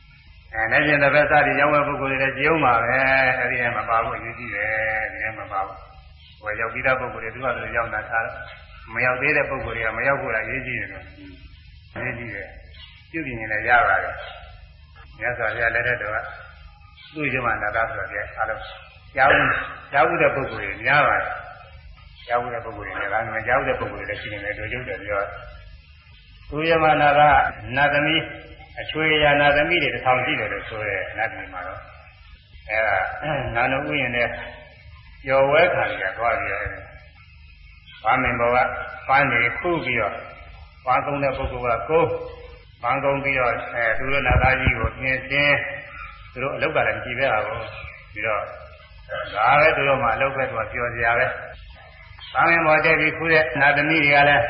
။အဲနဲ့ပြင်တဲ့ဘက်စားတွေရောက်မဲ့ပုဂ္ဂိုလ်တွေလည်းကြုံပါပဲ။အဲ့ဒီထဲမှာပါဖို့အရေးကြီးတယ်။ဒီထဲမှာပါဖို့ဟိုရောက်ပြီးသားပုဂ္ဂိုလ်တွေသူကလည်းရောက်တာထားမရောက်သေးတဲ့ပုဂ္ဂိုလ်တွေကမရောက်ဖို့လည်းရေးကြည့်တယ်လို့ရေးကြည့်တယ်ပြုပြင်ရင်လည်းရပါတယ်မြတ်စွာဘုရားလက်ထက်တော်ကသူ့ဇမနာတာဆိုတဲ့အားလုံးကြောက်ကြောက်တဲ့ပုဂ္ဂိုလ်တွေများပါတယ် ကြောက်တဲ့ပုဂ္ဂိုလ်တွေလည်းဒါမှမကြောက်တဲ့ပုဂ္ဂိုလ်တွေလည်းရှိနေတယ်တို့ကျုပ်တယ်ပြောသူယမနာကနာသမီးအချွေရနာသမီးတွေတစ်ထောင်ရှိတယ်လို့ဆိုရဲနတ်ပြည်မှာတော့အဲဒါနာနဥယျာဉ်နဲ့ကျော်ဝဲခံရသွားပြီးတော့ဘာမင်ဘောကပန်းနေခုပြီးတော့ပန်းကုန်းတဲ့ပုဂ္ဂိုလ်ကကိုယ်ပန်းကုန်းပြီးတော့အဲသူတို့နာသားကြီးကိုမြင်စင်းသူတို့အလုတ်ကလည်းကြည့်ပဲပါဘူးပြီးတော့ဒါပဲသူတို့မှအလုတ်ပဲသူကပြောစရာပဲ ဘာမင်ဘောတက်ပြီးခုတဲ့နာသမီးတွေကလည်း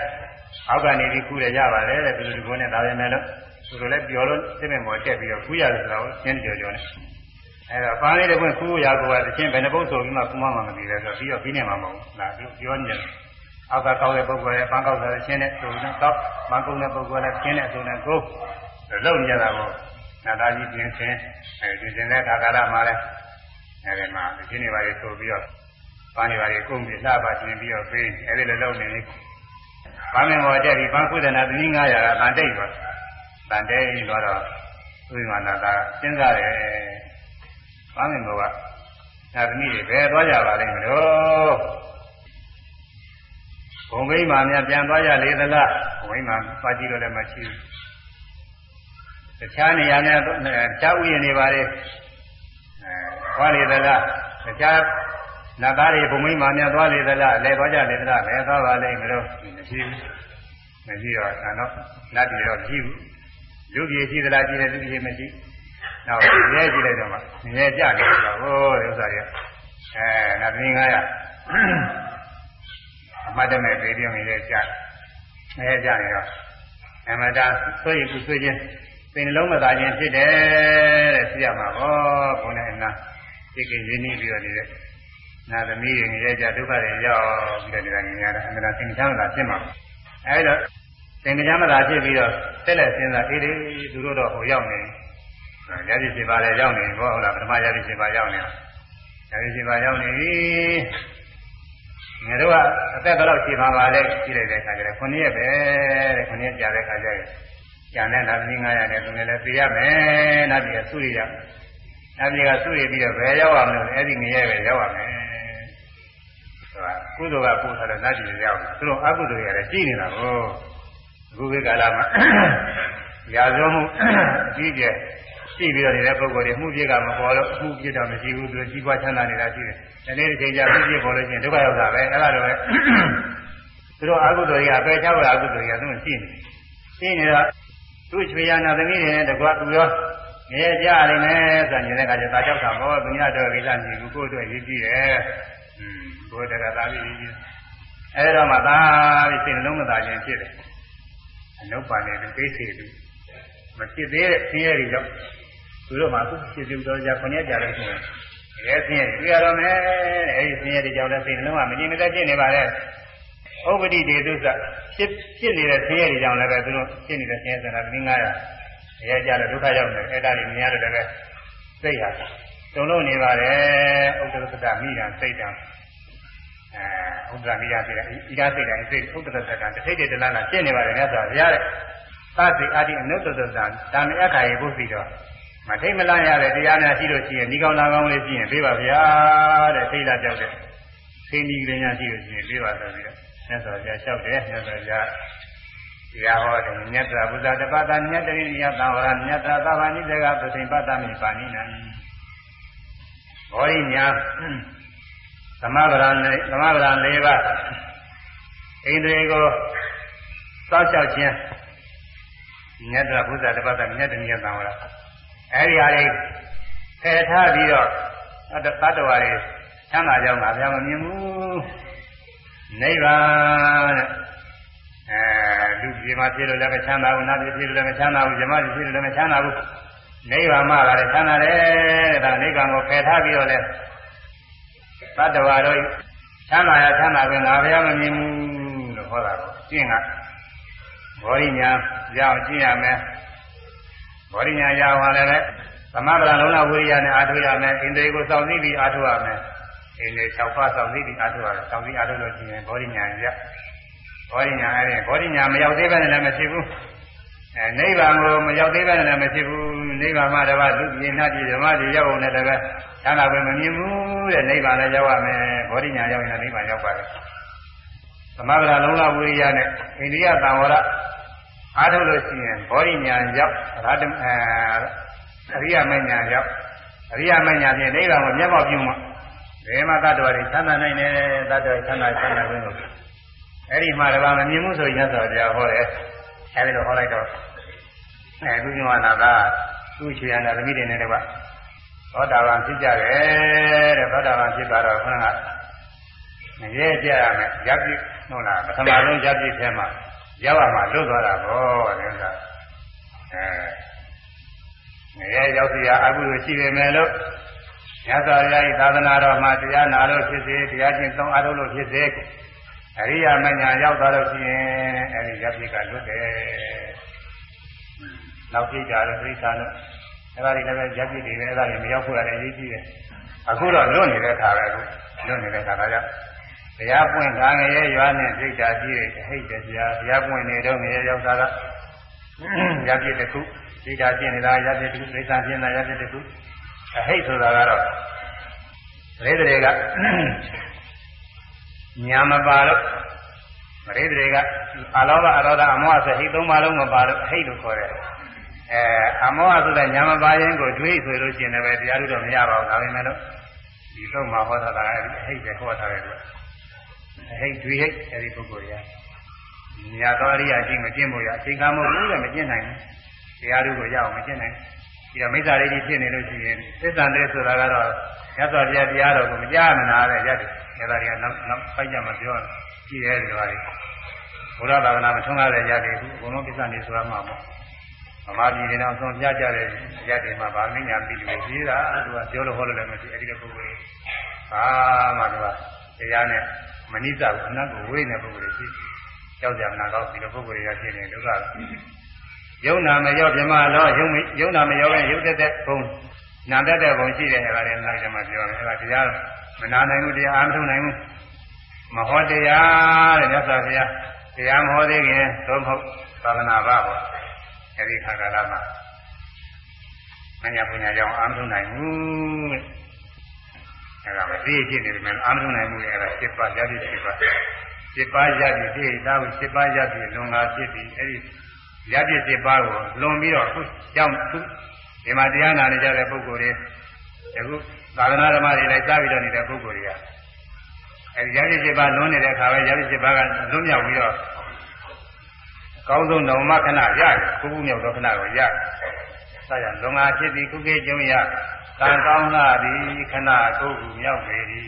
အောက်ကနေပြီးခုတဲ့ရပါတယ်တဲ့သူတို့ဒီကုန်းနဲ့ဒါပဲမဲ့လို့သူတို့လည်းပြောလို့စိတ်မဲ့မောတက်ပြီးတော့ခုရတယ်ဆိုတော့ရှင်းကြော်ကြော်နဲ့အဲ့တော့ပန်းလေးတစ်ခွင့်ခူးရကိုကတချင်းဘယ်နှပုတ်ဆိုပြီးမှကူမမှမပြီးလဲဆိုပြီးတော့ပြီးနေမှာမဟုတ်ဘူးလားပြောနေတယ်အောက်ကကောက်တဲ့ပုဂ္ဂိုလ်ရဲ့ပန်းကောက်တဲ့ချင်းနဲ့ဆိုပြီးတော့ပန်းကုန်းတဲ့ပုဂ္ဂိုလ်လည်းချင်းနဲ့ဆိုနေကိုလုံနေရတာကိုနာသားကြီးပြင်ဆင်အဲဒီပြင်တဲ့ခါကာလမှာလဲအဲဒီမှာဒီချင်းတွေပါလေဆိုပြီးတော့ ပန်းတွေပါလေကုန်ပြီးလှပါတင်ပြီးတော့ပေးအဲဒီလိုလုပ်နေနေပန်းမင်ပေါ်တက်ပြီးပန်းကုသနာသမီး900ကတန်တိတ်သွားတန်တိတ်သွားတော့သူ့မှာနာသားစဉ်းစားတယ်ဘာမင်းဘောကသာသမီတွေဘယ်သွားကြပါလိမ့်မလို့ဘုံမိမာများပြန်သွားကြလေသလားဘုံမိမာသွားကြည့်လို့လည်းမရှိဘူးတခြားနေရာများတခြားဥယျာဉ်နေပါလေအဲသွားလေသလားတခြား နတ်သားတွေဘုံမိမာများသွားလေသလားလဲသွားကြလေသလားလဲသွားပါလိမ့်မလို့မရှိဘူးမရှိတော့ဆံတော့နတ်ပြည်တော့မရှိဘူးလူပြည်ရှိသလားရှိတယ်လူပြည်မရှိနောက်ရဲကြည့်လိုက်တော့မှရဲကြတယ်ဆိုတော့ဟိုဥစ္စာတွေအဲနတ်သမီး900အမှတ်တမဲ့ပေပြုံးနေတဲ့ကြာအဲကြာနေတော့အမတာဆွေးကူဆွေးချင်းစိတ်နှလုံးမသာခြင်းဖြစ်တယ်တဲ့သိရမှာပေါ့ဘုန်းနဲ့နာသိကိရင်းနှီးပြီးတော့နေတဲ့ နာသမီးတွေနေတဲ့ကြာဒုက္ခတွေရောက်ပြီးတော့ဒီကညညာအမတာသင်္ချမ်းသာဖြစ်မှာအဲဒါသင်္ချမ်းသာဖြစ်ပြီးတော့ဆက်လက်စဉ်းစားအေးလေသူတို့တော့ဟိုရောက်နေရည်ရှိပါလေရောက်နေဘောဟုတ်လားပထမရည်ရှိပါရောက်နေတာရည်ရှိပါရောက်နေပြီငါတို့ကအသက်ဘယ်လောက်ရှိပါပါလဲရှိလိုက်တဲ့အခါကျတော့9ရက်ပဲတဲ့9ရက်ကြာတဲ့အခါကျရင်ကျန်တဲ့နာသမီး900နဲ့သူလည်းသိရမယ်နာပြည်ကစုရရနာပြည်ကစုရပြီးတော့ဘယ်ရောက်အောင်လဲအဲ့ဒီငရဲပဲရောက်ရမယ်ဆိုတာ ကုသိုလ်ကပို့ထားတဲ့နာပြည်ရောက်တယ်သူတို့အကုသိုလ်တွေလည်းရှိနေတာကိုအခုခေတ်ကာလမှာရာဇဝမှုအကြီးကျယ်ရှိပြီးတော့နေတဲ့ပုဂ္ဂိုလ်တွေမှုပြစ်ကမပေါ်လို့မှုပြစ်တော့မရှိဘူးသူကြီးပွားချမ်းသာနေတာရှိတယ်။ဒီနေ့တစ်ချိန်ကျမှုပြစ်ပေါ်လို့ရှိရင်ဒုက္ခရောက်တာပဲအဲ့ဒါတော့ပဲသူတို့အကုသိုလ်တွေကပယ်ချဖို့အကုသိုလ်တွေကသူရှိနေရှိနေတော့သူ့ချွေရနာသမီးတွေနဲ့တကွာသူရောငရဲကြရလိမ့်မယ်ဆိုရင်လည်းကကြတာကြောက်တာဘောသူများတော့ကိစ္စမရှိဘူးကိုယ့်အတွက်ရည်ကြည့်တယ်။อืม ကိုယ်တကသာပြီးရည်ကြည့်အဲ့တော့မှသာပြီးစိတ်နှလုံးမသာခြင်းဖြစ်တယ်။အနုပ္ပါနေကိစ္စတွေမဖြစ်သေးတဲ့ဆင်းရဲတွေကြောင့်သူတို့မှသူဖြစ်ပြီးတော့ကြာ9ရက်ကြာလို့ရှိရင်ရဲဆင်းရဲတွေ့ရတော့မယ်အဲဒီဆင်းရဲတွေကြောင့်လည်းစိတ်နှလုံးကမငြိမ်မသက်ဖြစ်နေပါလေဥပတိတေသုစဖြစ်ဖြစ်နေတဲ့ဆင်းရဲတွေကြောင့်လည်းပဲသူတို့ဖြစ်နေတဲ့ဆင်းရဲဆိုတာက900ရဲကြလို့ဒုက္ခရောက်နေအဲ့ဒါတွေမြင်ရတယ်လည်းစိတ်ဟာတုံလို့နေပါတယ်ဥဒ္ဒရသတမိတာစိတ်တံ အဲဥဒ္ဒရမိတာစိတ်တံဤကားစိတ်တံစိတ်ဥဒ္ဒရသတံတစ်ထိတ်တည်းတလားလားရှင်းနေပါတယ်မြတ်စွာဘုရားတဲ့သတိအာတိအနုတ္တသတံတာမေအခါယေဘုသိတော်မထိတ်မလန့်ရတဲ့တရားများရှိလို့ရှိရင်ဒီကောင်းလာကောင်းလေးရှိရင်ပြေးပါဗျာတဲ့ထိတ်လာကြောက်တဲ့သိနီကလေးများရှိလို့ရှိရင်ပြေးပါဆိုပြီးတော့မြတ်စွာဘုရားလျှောက်တယ်မြတ်စွာဘုရားတရားဟောတယ်မြတ်စွာဘုရားတပ္ပတာမြတ်တရိယသံဝရမြတ်သာသဗ္ဗနိစေကပသိပတ္တမိပါဏိနံဘောရိညာ သမဗရာနဲ့သမဗရာ၄ပါးဣန္ဒြေကိုစောက်ချောက်ခြင်းမြတ်စွာဘုရားတပ္ပတာမြတ်တရိယသံဝရအဲဒီဟာလေးဖယ်ထားပြီးတော့တတ္တဝါတွေချမ်းသာကြောင်းငါဘုရားမမြင်ဘူးနိဗ္ဗာန်တဲ့အဲလူပြည်မှာဖြစ်လို့လည်းမချမ်းသာဘူးနတ်ပြည်ဖြစ်လို့လည်းမချမ်းသာဘူးဇမပြည်ဖြစ်လို့လည်းမချမ်းသာဘူးနိဗ္ဗာန်မှာလည်းချမ်းသာတယ်တဲ့ဒါနိဗ္ဗာန်ကိုဖယ်ထားပြီးတော့လဲ တတ္တဝါတို့ချမ်းသာရချမ်းသာပဲငါဘုရားမမြင်ဘူးလို့ဟောတာကိုကျင့်ကဘောရိညာကြောင့်ကျင့်ရမယ်ဘောရိညာရအောင်လည်းပဲသမဗလာလုံးလဝိရိယနဲ့အာထုရမယ်ဣန္ဒြေကိုစောင့်သိပြီးအာထုရမယ်ဣန္ဒြေ6ပါးစောင့်သိပြီးအာထုရတယ်စောင့်သိအာထုလို့ရှိရင်ဘောရိညာရဘောရိညာအဲ့ဒီဘောရိညာမရောက်သေးပဲလည်းမဖြစ်ဘူးအဲနိဗ္ဗာန်ကိုမရောက်သေးပဲလည်းမဖြစ်ဘူး နိဗ္ဗာန်မှာတပါးလူပြင်းနာတိဓမ္မတွေရောက်အောင်လည်းတကယ်သာနာပဲမမြင်ဘူးတဲ့နိဗ္ဗာန်လည်းရောက်ရမယ်ဘောရိညာရောက်ရင်နိဗ္ဗာန်ရောက်ပါတယ်သမဗလာလုံးလဝိရိယနဲ့အိန္ဒိယသံဝရအားထုတ်လို့ရှိရင်ဘောဓိညာရောက်ရတအဲအရိယမညာရောက်အရိယမညာဖြင့်နိဗ္ဗာန်ကိုမျက်မှောက်ပြုမှဘယ်မှာတတ္တဝါတွေချမ်းသာနိုင်တယ်တတ္တဝါချမ်းသာချမ်းသာခြင်းကိုအဲ့ဒီမှာတပါမမြင်မှုဆိုရင်ဆိုတရားဟောတယ်အဲဒီလိုဟောလိုက်တော့အဲသူညဝနာက သူ့ချေရနာသမီးတွေနဲ့တကွသောတာပန်ဖြစ်ကြတယ်တဲ့သောတာပန်ဖြစ်သွားတော့ခဏကငရဲကြရမယ်ရပ်ပြီးဟုတ်လားပထမဆုံးရပ်ပြီးထဲမှာရောက်ရမှာလွတ်သွားတာပေါ့တဲ့ကအဲငရဲရောက်စီရအကုသိုလ်ရှိပေမဲ့လို့မြတ်စွာဘုရား၏သာသနာတော်မှာတရားနာလို့ဖြစ်စေတရားကျင့်သုံးအားထုတ်လို့ဖြစ်စေအရိယာမညာရောက်သွားလို့ရှိရင်အဲဒီရပ်ပြီးကလွတ်တယ် နောက်ပြကြတော့ပြိဿာလို့အဲဒါတွေလည်းပဲရပ်ပြီးတွေပဲအဲဒါတွေမရောက်ဖို့လည်းအရေးကြီးတယ်အခုတော့လွတ်နေတဲ့ခါပဲအခုလွတ်နေတဲ့ခါဒါကြောင့်တရားပွင့်ခံငရဲရွာနဲ့ပြိတ္တာကြီးရဲ့ဟိတ်တရားတရားပွင့်နေတော့ငရဲရောက်တာကရပြည့်တစ်ခုပြိတ္တာပြင်းနေတာရပြည့်တစ်ခုဒိဋ္ဌာပြင်းတာရပြည့်တစ်ခုအဟိတ်ဆိုတာကတော့ဒိဋ္ဌတွေကညာမပါလို့မရိဒတွေကအလောဘအရောဒအမောဟဆိုဟိတ်သုံးပါလုံးမပါလို့ဟိတ်လို့ခေါ်တယ် အဲအမောဟဆိုတဲ့ညာမပါရင်ကိုတွေးဆိုလို့ရှိရင်လည်းတရားလို့တော့မရပါဘူးဒါပေမဲ့လို့ဒီသုံးမှာဟောတာကဟိတ်ပဲဟောထားတယ်လို့ဟိတ်တွေးဟိတ်အဲဒီပုဂ္ဂိုလ်တွေကညာတော်အရိယာကြီးမကျင့်ဖို့ရအချိန်ကမဟုတ်ဘူးလည်းမကျင့်နိုင်ဘူးတရားတို့ကိုရအောင်မကျင့်နိုင်ဒီတော့မိစ္ဆာရိတိဖြစ်နေလို့ရှိရင်သစ္စာတဲ့ဆိုတာကတော့မြတ်စွာဘုရားတရားတော်ကိုမကြားမနာတဲ့ရတယ်။ဒါတွေကနောက်နောက်ဖိုက်ကြမှာပြောကြည့်ရဲတယ်ပါလေ။ဘုရားသာသနာမထွန်းကားတဲ့ရတယ်အခုအကုန်လုံးကိစ္စနေဆိုတာမှမဟုတ်။ ဗမာပြည်တွေတော့အဆုံးပြကြတဲ့ရတယ်မှာဗာမင်းညာပြည်လို့ကြီးတာသူကပြောလို့ဟောလို့လည်းမရှိအဲ့ဒီပုဂ္ဂိုလ်ကြီး။ဘာမှသူကတရားနဲ့မနိစ္စဘူးအနတ်ကိုဝိနေတဲ့ပုဂ္ဂိုလ်ကြီးကြောက်ကြမနာတော့ဒီလိုပုဂ္ဂိုလ်တွေကဖြစ်နေဒုက္ခယုံနာမရောပြမလောယုံယုံနာမရောကယုတ်တဲ့တဲ့ဘုံနာတတ်တဲ့ဘုံရှိတဲ့အဲ့ဒါတွေလိုက်တယ်မှာပြောတယ်အဲ့ဒါတရားမနာနိုင်ဘူးတရားအားမထုတ်နိုင်ဘူးမဟောတရားတဲ့မြတ်စွာဘုရားတရားမဟောသေးခင်သို့မဟုတ်သာသနာ့ဘာပေါ့ အဲ့ဒီခါကာလမှာမညာပညာကြောင့်အားမထုတ်နိုင်ဘူးတဲ့အဲ့ဒါမသိဖြစ်နေတယ်မအားမထုတ်နိုင်ဘူးလေအဲ့ဒါ7ပါးရည်7ပါး7ပါးရည်ဒီသာဝ7ပါးရည်လွန်ကားဖြစ်ပြီးအဲ့ဒီရည်7ပါးကိုလွန်ပြီးတော့ခုကြောင့်သူဒီမှာတရားနာနေကြတဲ့ပုဂ္ဂိုလ်တွေအခုသာသနာ့ဓမ္မတွေလိုက်စားပြီးတော့နေတဲ့ပုဂ္ဂိုလ်တွေကအဲဒီရည်7ပါးလွန်နေတဲ့အခါပဲရည်7ပါးကလွန်မြောက်ပြီးတော့ ကောင်းဆုံးတော်မခဏရတယ်ခုခုမြောက်သောခဏကိုရစရလွန်ငါဖြစ်ပြီးခုခေတ်ကျုံရကံကောင်းလာသည်ခဏကိုခုမြောက်ပေသည်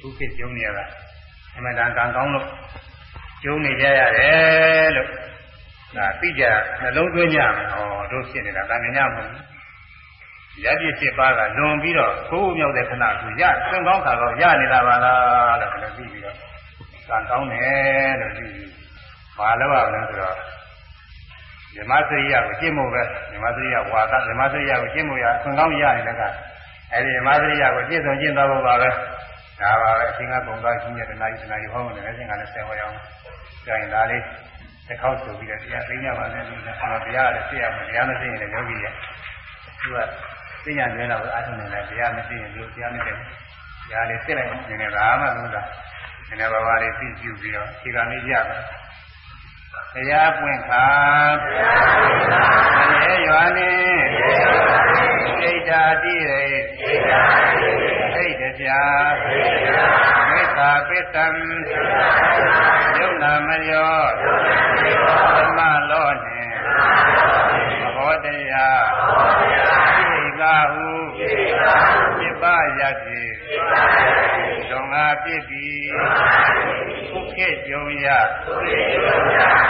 ခုခေတ်ကျုံရတာအမှန်တန်ကံကောင်းလို့ကျုံနေကြရတယ်လို့ဒါသိကြနှလုံးသွင်းကြမယ်ဟောတို့ဖြစ်နေတာကံညမဟုတ်ဘူးရပြည့်7ပါးကလွန်ပြီးတော့ကိုယ်မြောက်တဲ့ခဏကရသင်ကောင်းခါကောရနေတာပါလားလို့လည်းသိပြီးတော့ကံကောင်းတယ်လို့သိပြီး ဘာလို့ပါလဲဆိုတော့ဓမ္မစရိယကိုရှင်းဖို့ပဲဓမ္မစရိယဝါဒဓမ္မစရိယကိုရှင်းဖို့ရသင်ကောင်းရနေတဲ့ကအဲဒီဓမ္မစရိယကိုပြည့်စုံရှင်းသွားဖို့ပါပဲဒါပါပဲအရှင်ကပုံသားကြီးရဲ့တဏှာကြီးတဏှာကြီးဟောမယ်လည်းအရှင်ကလည်းဆယ်ဟောရအောင်ကြိုင်လာလေးတစ်ခေါက်ဆိုပြီးတော့တရားသိညာပါနဲ့ဒီကတရားလည်းသိရမယ်တရားမသိရင်လည်းယောဂီရဲ့သူကသိညာနေတော့အားထုတ်နေတယ်တရားမသိရင်လို့တရားမသိဘူးတရားလေးသိလိုက်နေတယ်ဘာမှမဟုတ်တာနည်းနည်းပါးပါးလေးသိကြည့်ပြီးတော့ဒီကနေ့ရမယ် တရားပွင့်ခါတရားရွာနေဣဒ္ဓာတိရေဣဒ္ဓပြာမေတ္တာပိတံယုံနာမယောသမလောနှင့်ဘောတရား ဣကာဟုပြပယတိဒုံငါပြစ်သည်ခုခေတ်ကြုံရ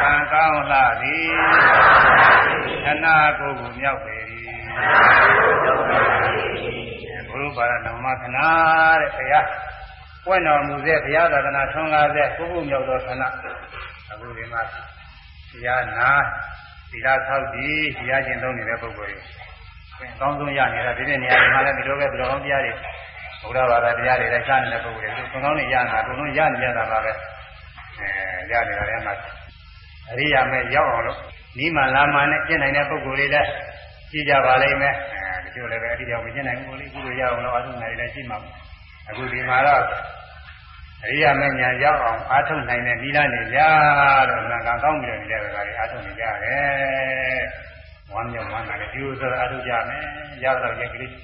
ကံကောင်းလာသည်ခဏကိုယ်ကိုမြောက်ပေသည်ဘုရားပါရဏမခဏတဲ့ဘုရားပွင့်တော်မူတဲ့ဘုရားသာသနာထွန်းကားတဲ့ကိုယ်ကိုမြောက်သောခဏအခုဒီမှာတရားနာသီလဆောက်တည်တရားကျင့်သုံးနေတဲ့ပုဂ္ဂိုလ်တွေ အကောင်းဆုံးရနေတာဒီနေ့နေရာမှာလည်းဒီလိုပဲဒီလိုကောင်းတရားတွေဘုရားဘာသာတရားတွေလိုက်စားနေတဲ့ပုဂ္ဂိုလ်တွေသူကောင်းနေရတာအကုန်လုံးရနေကြတာပါပဲအဲရနေတာလည်းမှအရိယာမဲ့ရောက်အောင်လို့နိမလာမနဲ့ကျင့်နိုင်တဲ့ပုဂ္ဂိုလ်တွေလည်းကြည့်ကြပါလိမ့်မယ်အဲဒီလိုလည်းပဲအတိအကျမကျင့်နိုင်ဘူးလေအခုလိုရအောင်လို့အားထုတ်နိုင်တယ်ရှိမှာအခုဒီမှာတော့အရိယာမညာရောက်အောင်အားထုတ်နိုင်တဲ့မိလားနေကြတော့ငါကကောင်းပြီးတော့နေတဲ့ကလေးအားထုတ်နေကြတယ် ဝမ်းမြောက်ဝမ်းသာလည်းဒီလိုဆိုအားထုတ်ကြမယ်ရတော့ရက်ကလေးဒီ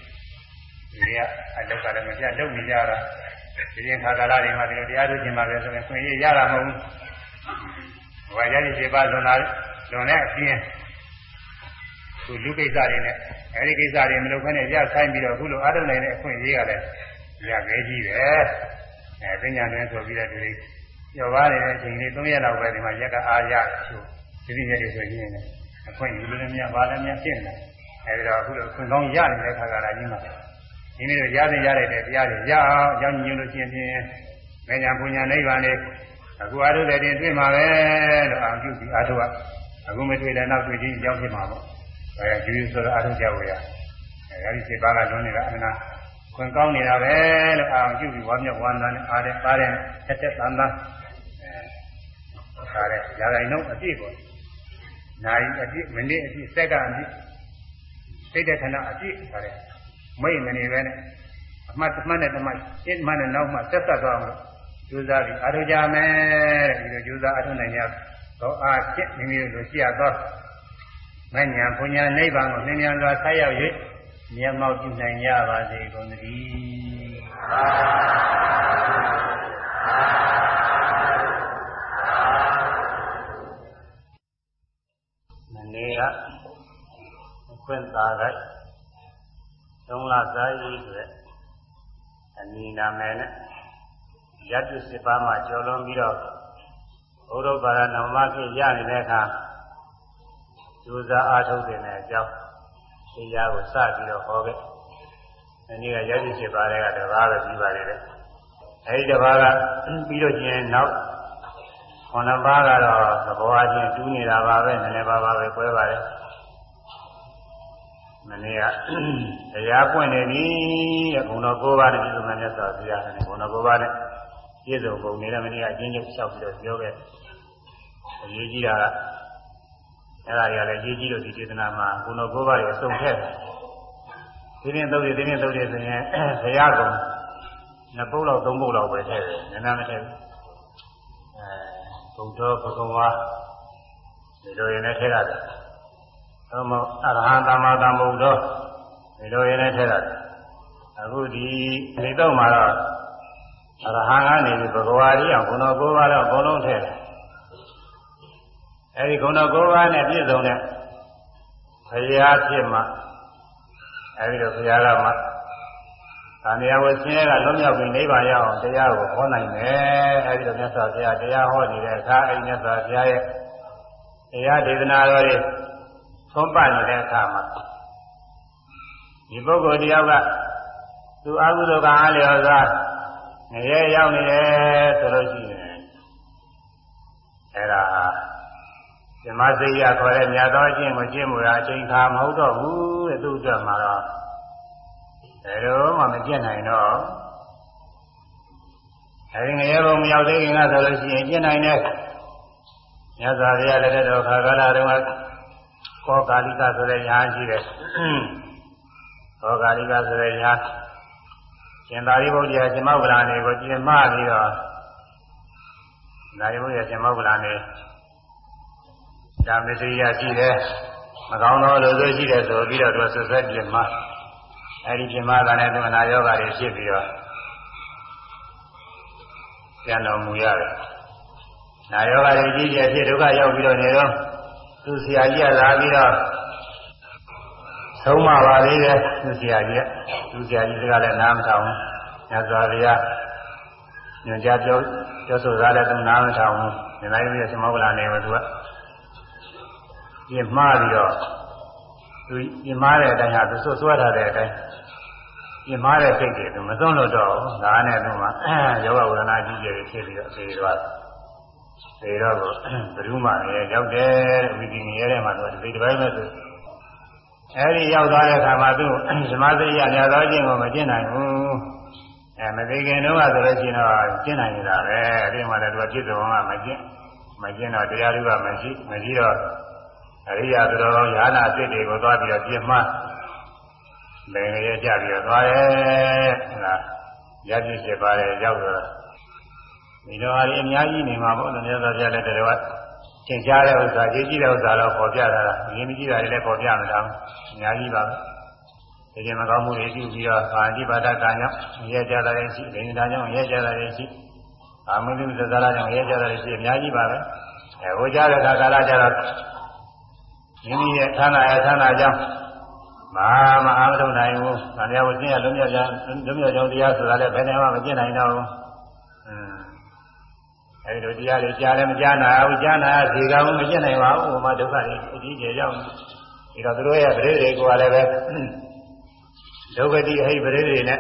ကအလောက်ကလည်းမပြတ်လုပ်နေကြတာဒီရင်ခါကာလတွေမှာဒီလိုတရားထုတ်ခြင်းပါပဲဆိုရင်ခွင့်ရရတာမဟုတ်ဘူး။ဘာကြတဲ့ခြေပါလွန်လာလွန်တဲ့အပြင်းသူလူကိစ္စတွေနဲ့အဲဒီကိစ္စတွေမလုပ်ခနဲ့ရဆိုင်ပြီးတော့အခုလိုအားထုတ်နိုင်တဲ့အခွင့်အရေးကလည်းရခဲ့ကြီးပဲ။အဲပညာတွင်ဆိုပြီးတော့ဒီလိုကျော်ပါနေတဲ့အချိန်လေး၃ရက်လောက်ပဲဒီမှာရက်ကအားရချို့ဒီနေ့ရက်တွေဆိုရင် အခွင့်အရေးလည်းများပါလည်းများဖြစ်နေတယ်။အဲဒီတော့အခုလိုအခွင့်ကောင်းရနေတဲ့ခါကလာကြီးမှာဒီနေ့တော့ရတဲ့ရတဲ့တရားတွေရအောင်ကြောင်းညွှန်လို့ရှိရင်ဖြင့်မညာပူညာနိဗ္ဗာန်နဲ့အခုအားထုတ်တဲ့တင်တွေ့မှာပဲလို့အောင်ပြုပြီးအားထုတ်ရအခုမတွေ့တဲ့နောက်တွေ့ချင်းကြောင်းဖြစ်မှာပေါ့အဲယူယူဆိုတော့အားထုတ်ကြဝေရအဲဒီစေပါကလွန်နေတာအနာခွင်ကောင်းနေတာပဲလို့အောင်ပြုပြီးဝါမြောက်ဝါနာနဲ့အားတဲ့ပါတဲ့တက်တက်တန်တန်အဲခါတဲ့ຢာဂိုင်နှုတ်အပြည့်ပေါ့ နိုင်အပြည့်မိနစ်အပြည့်စက္ကန့်အပြည့်စိတ်တဲ့ခဏအပြည့်ခါတဲ့မိတ်မနေပဲနဲ့အမှတ်တမှတ်နဲ့တမှတ်အင်းမှနဲ့နောက်မှဆက်ဆက်သွားအောင်လို့ကျိုးစားပြီးအားထုတ်ကြမယ်ဒီလိုကျိုးစားအားထုတ်နိုင်ကြတော့အားဖြင့်မိမိတို့ရှိရသောမဉ္ဇဉ်ဘုညာနိဗ္ဗာန်ကိုသင်္ကြန်စွာဆက်ရောက်၍မျက်မှောက်ပြုနိုင်ကြပါစေကုန်သတည်းမနေ့ ကအခွင့်သာလိုက်သုံးလစာရေးဆိုတဲ့အမည်နာမည်နဲ့ရတ္တိစစ်ပါးမှာကျော်လွန်ပြီးတော့ဘုရုပ်ပါရဏမခေရနေတဲ့အခါကျိုးစားအားထုတ်တဲ့အကြောင်းတရားကိုစပြီးတော့ဟောခဲ့။ဒီနေ့ကရတ္တိစစ်ပါးတွေကတပါးပဲပြီးပါလေတဲ့။အဲဒီတပါးကပြီးတော့ကျင်နောက် ခုနပါးကတော့သဘောအချင်းတူးနေတာပါပဲနည်းနည်းပါးပါပဲ꿰ပါလေ။မနေ့ကတရားပွင့်နေပြီတဲ့ဘုံတော်၉ပါးနဲ့ပြည့်စုံတဲ့မြတ်စွာဘုရားနဲ့ဘုံတော်၉ပါးနဲ့ပြည့်စုံပုံနေတဲ့မနေ့ကအချင်းချင်းလျှောက်ပြီးတော့ပြောခဲ့အရေးကြီးတာကအဲ့ဒါတွေကလည်းအရေးကြီးလို့ဒီဒေသနာမှာဘုံတော်၉ပါးတွေအစုံထည့်တယ်ဒီနေ့သုတ်တွေဒီနေ့သုတ်တွေဆိုရင်ဘုရားကုံနှစ်ပုတ်လောက်သုံးပုတ်လောက်ပဲထည့်တယ်နည်းနည်းမထည့်ဘူး အဲဘုံတော်ဘဂဝါဒီလိုရင်လည်းထည့်ရတယ်သို့မဟုတ်အရဟံသမ္မာသမ္ဗုဒ္ဓဒီလိုရင်းနဲ့ထည့်ရတယ်အခုဒီဒီတော့မှာတော့အရဟံကနေပြီးဘဂဝါကြီးအောင်ဂုဏ၉ပါးတော့အကုန်လုံးထည့်တယ်အဲဒီဂုဏ၉ပါးနဲ့ပြည့်စုံတဲ့ဘုရားဖြစ်မှအဲဒီလိုဘုရားကမှ သံဃာဝဆင်းရဲကလွတ်မြောက်ပြီးနိဗ္ဗာန်ရအောင်တရားကိုဟောနိုင်တယ်အဲဒီလိုမြတ်စွာဘုရားတရားဟောနေတဲ့အခါအဲဒီမြတ်စွာဘုရားရဲ့တရားဒေသနာတော်တွေသုံးပတ်နေတဲ့အခါမှာဒီပုဂ္ဂိုလ်တယောက်ကသူအကုသိုလ်ကအားလျော်စွာငရဲရောက်နေတယ်ဆိုလို့ရှိရင်အဲ့ဒါဇမစိယခေါ်တဲ့မြတ်သောအကျင့်ကိုကျင့်မှုတာအချိန်ခါမဟုတ်တော့ဘူးတဲ့သူ့အတွက်မှာတော့ ဘယ်တော့မှမကျင့်နိုင်တော့အဲဒီငရဲဘုံမရောက်သေးခင်ကဆိုလို့ရှိရင်ကျင့်နိုင်တဲ့မြတ်စွာဘုရားလည်းတော်ခါကာလတုန်းကကောကာလိကဆိုတဲ့ညာရှိတယ်ကောကာလိကဆိုတဲ့ညာရှင်သာရိပုတ္တရာရှင်မောက္ကလနေကိုပြင်မပြီးတော့သာရိပုတ္တရာရှင်မောက္ကလနေဓမ္မစရိယရှိတယ်မကောင်းသောလူတွေရှိတယ်ဆိုပြီးတော့သူဆွဆက်ပြင်မ အဲဒီပြင်မကလည်းသူအနာယောဂတွေဖြစ်ပြီးတော့ပြန်တော်မူရတယ်နာယောဂတွေကြီးကျယ်ဖြစ်ဒုက္ခရောက်ပြီးတော့နေတော့သူဆရာကြီးကလာပြီးတော့သုံးမပါသေးတယ်သူဆရာကြီးကသူဆရာကြီးကလည်းနားမထောင်ဘူးညဇာရိယညွန်ကြားပြောပြောဆိုသားလည်းသူနားမထောင်ဘူးဒီလိုက်ပြီးသမုဂ္ဂလာနေမှာသူကပြင်မှားပြီးတော့သူပြင်မှားတဲ့အတိုင်းဟာသူဆွဆွဲထားတဲ့အတိုင်း ပြင်မှားတဲ့စိတ်တွေသူမစွန့်လို့တော့ဘူးဒါနဲ့သူမှယောဂဝေဒနာကြီးကြီးဖြစ်ပြီးတော့အခြေသွားတယ်သေတော့ကိုဘယ်သူမှလည်းရောက်တယ်ဝိသီနေရတဲ့မှာတော့ဒီတစ်ပိုင်းပဲဆိုအဲဒီရောက်သွားတဲ့အခါမှာသူဇမသိရညာသောခြင်းကိုမကျင့်နိုင်ဘူးအဲမသိခင်တုန်းကဆိုလို့ရှိရင်တော့ကျင့်နိုင်နေတာပဲအဲဒီမှာလည်းသူကပြည့်စုံကမကျင့်မကျင့်တော့တရားဓုကမရှိမရှိတော့အရိယာသူတော်ကောင်းယာနာအစ်တွေကိုသွားပြီးတော့ပြင်းမှ ဘယ်ငရဲကြပြီးတော့သွားတယ်ဟလားရပြည့်ဖြစ်ပါတယ်ရောက်တော့ဒီလိုဟာဒီအများကြီးနေမှာပေါ့လို့မြတ်စွာဘုရားလည်းတော်တော်သင်ကြားတဲ့ဥစ္စာရေးကြည့်တဲ့ဥစ္စာတော့ပေါ်ပြတာလားရင်းမကြည့်တာတွေလည်းပေါ်ပြမလားအများကြီးပါပဲဒီကျင်မကောင်းမှုတွေပြုပြီးတော့ဗာတိပါဒကံကြောင့်ရဲကြတာလည်းရှိဒိဋ္ဌာကြောင့်ရဲကြတာလည်းရှိအာမင်းသူသဇာရကြောင့်ရဲကြတာလည်းရှိအများကြီးပါပဲအဲဟိုကြားတဲ့အခါကာလကျတော့မိမိရဲ့ဌာနရဲ့ဌာနကြောင့် မာမအားမထုတ်နိုင်ဘူး။ဗာမယဝဆင်းရလုံးမြောက်ကြလုံးမြောက်ကြောင်းတရားဆိုတာလည်းဘယ်နဲ့မှမကျင့်နိုင်တော့ဘူးအဲဒီလိုတရားတွေကြားလည်းမကြားနာဘူးကြားနာဈေကမှမကျင့်နိုင်ပါဘူးဟိုမှာဒုက္ခတွေအကြီးကျယ်ရောက်ဒီတော့သူတို့ရဲ့ပရိသေကိုလည်းပဲဒုက္ခတိအဟိပရိသေနဲ့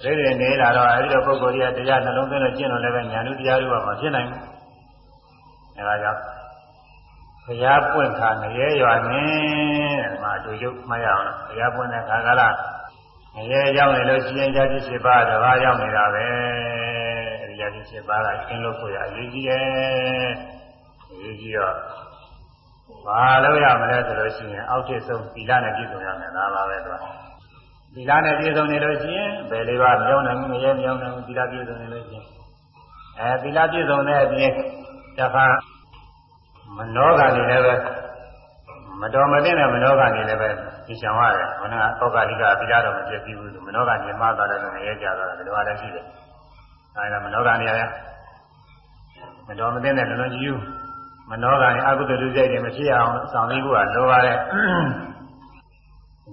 ပရိသေနေလာတော့အဲဒီတော့ပုဂ္ဂိုလ်ကြီးတရားနှလုံးသွင်းလို့ကျင့်လို့လည်းပဲဉာဏ်ဥတရားတွေကမဖြစ်နိုင်ဘူးအဲဒါကြောင့်ဘု ရားပွင့်ခါငရဲရွာနေတဲ့မှာတို့ရုပ်မှတ်ရအောင်ဘုရားပွင့်တဲ့ခါကလာငရဲရောက်နေလို့ရှိရင်ကြာတိရှိပါတပါးရောက်နေတာပဲရာကြီး7ပါးကရှင်းလို့ကိုရအရေးကြီးတယ်အရေးကြီးတော့ဘာလို့ရမလဲဆိုလို့ရှိရင်အောက်ထစ်ဆုံးသီလနဲ့ပြည့်စုံရမယ်ဒါပါပဲသူကသီလနဲ့ပြည့်စုံနေလို့ရှိရင်ဘယ်လေးပါမပြောင်းနိုင်ဘူးမရဲမပြောင်းနိုင်ဘူးသီလပြည့်စုံနေလို့ရှိရင်အဲသီလပြည့်စုံတဲ့အပြင်တခါ မနောကနေလည်းပဲမတော်မသိတဲ့မနောကနေလည်းပဲသိချင်ရတယ်ခန္ဓာဩကာလိကသီလတော့မပြည့်စည်ဘူးသူမနောကနေမှားသွားတယ်လို့ရဲကြသွားတယ်ဒီလိုအားလည်းရှိတယ်အဲဒါမနောကနေလည်းမတော်မသိတဲ့လုံးလုံးကြီးမနောကနေအကုသိုလ်လူစိတ်တွေမဖြစ်အောင်ဆောင်ပြီးဖို့ကလိုပါတယ်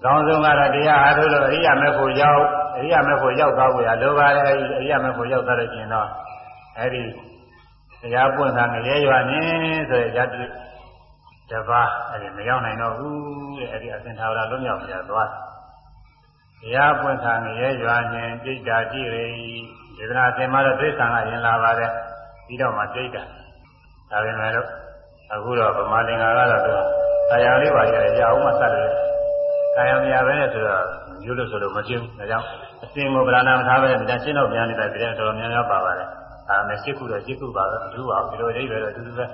ကောင်းဆုံးကတော့တရားအားထုတ်လို့အရိယာမေဖို့ရောက်အရိယာမေဖို့ရောက်သွားဖို့ရလိုပါတယ်အရိယာမေဖို့ရောက်သွားလို့ကျင်တော့အဲဒီ တရားပွင့်တာငရဲရွာနေဆိုရတဲ့တပါးအဲဒီမရောက်နိုင်တော့ဘူးတဲ့အဲဒီအစင်သာဝရလွတ်မြောက်ပြသွားတရားပွင့်တာငရဲရွာနေပြိတ္တာကြည့်ရဒေသနာသင်မှာတော့သိက္ခာကရင်လာပါတယ်ပြီးတော့မှပြိတ္တာဒါပေမဲ့လို့အခုတော့ဗမာလင်္ကာကတော့သူတရားလေးပါရတယ်ရအောင်မှစတယ်ကာယမရပဲနဲ့ဆိုတော့မျိုးလို့ဆိုလို့မကျင်းဘူးဒါကြောင့်အစင်ကိုဗလာနာမထားပဲဒါရှင်းတော့ပြန်နေတာတကယ်တော်တော်များများပါပါတယ် ဒါနဲ့ရှစ်ခုတော့ရှစ်ခုပါပဲအထူးပါဒီလိုအိဗယ်တော့အတူတူပဲ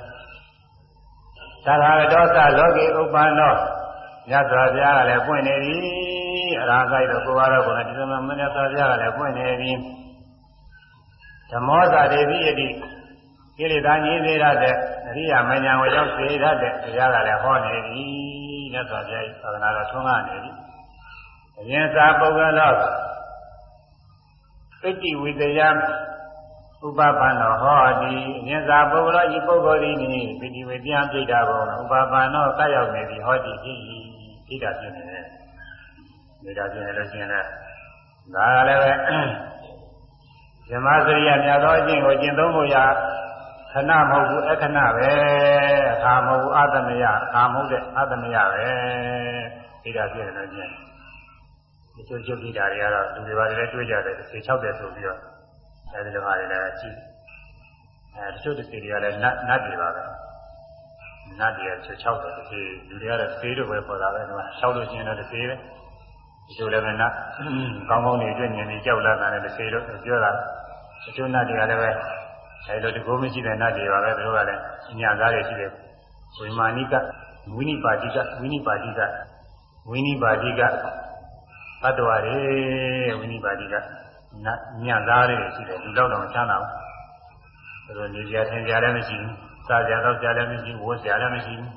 သာသာတော်သလောကီဥပ္ပန္နောမြတ်စွာဘုရားကလည်းပွင့်နေပြီအရာဆိုင်တော့ကိုယ်ကတော့ဘုရားဒီလိုမှမြတ်စွာဘုရားကလည်းပွင့်နေပြီဓမ္မောသာဒေဝိယတိကိလေသာညင်းစေရတဲ့အရိယာမဉ္ဇဉ်ကိုရောက်စေရတဲ့တရားကလည်းဟောနေပြီမြတ်စွာဘုရားသာသနာတော်ထွန်းကားနေပြီအရင်သာပုဂ္ဂလောပိဋိဝိတယ ဥပပန္နောဟောတိအရင်သာပုဂ္ဂလောဤပုဂ္ဂိုလ်ဤနိပိဋိဝိပြန်ပြိတာဘုံဥပပန္နောကရောက်နေပြီဟောတိဖြစ်၏ဣဒ္ဓဖြစ်နေတယ်ဣဒ္ဓဖြစ်နေလို့ရှိရင်လည်းဒါကလည်းပဲဇမစရိယမြတ်သောအကျင့်ကိုကျင့်သုံးဖို့ရာခဏမဟုတ်ဘူးအခဏပဲအခါမဟုတ်ဘူးအသမယအခါမဟုတ်တဲ့အသမယပဲဣဒ္ဓဖြစ်နေလို့ကျင့်ဒီချိုးချိုးကြည့်တာတွေကတော့လူတွေပါတယ်တွေ့ကြတယ်သေ60ဆိုပြီးတော့ အဲဒီလိုဟာတွေလည်းကြည့်အဲတချို့တစ်စီတွေကလည်းနတ်နတ်တွေပါပဲနတ်တွေဆို60တစ်စီလူတွေကတော့သေတို့ပဲပေါ်တာပဲဒီမှာ6လို့ရှိရင်တော့တစ်စီပဲဒီလိုလည်းပဲနတ်ကောင်းကောင်းနေတွေ့မြင်နေကြောက်လာတာလည်းတစ်စီလို့ပြောတာတချို့နတ်တွေကလည်းပဲအဲလိုတကူမရှိတဲ့နတ်တွေပါပဲသူတို့ကလည်းအညာသားတွေရှိတယ်ဝိမာနိကဝိနိပါတိကဝိနိပါတိကဝိနိပါတိကသတ္တဝါတွေဝိနိပါတိက ညံသားလေးရှိတယ်လူတော့တော့ချမ်းသာဘူးဒါဆိုနေကြထင်ကြလည်းမရှိဘူးစားကြတော့ကြလည်းမရှိဘူးဝတ်ကြလည်းမရှိဘူး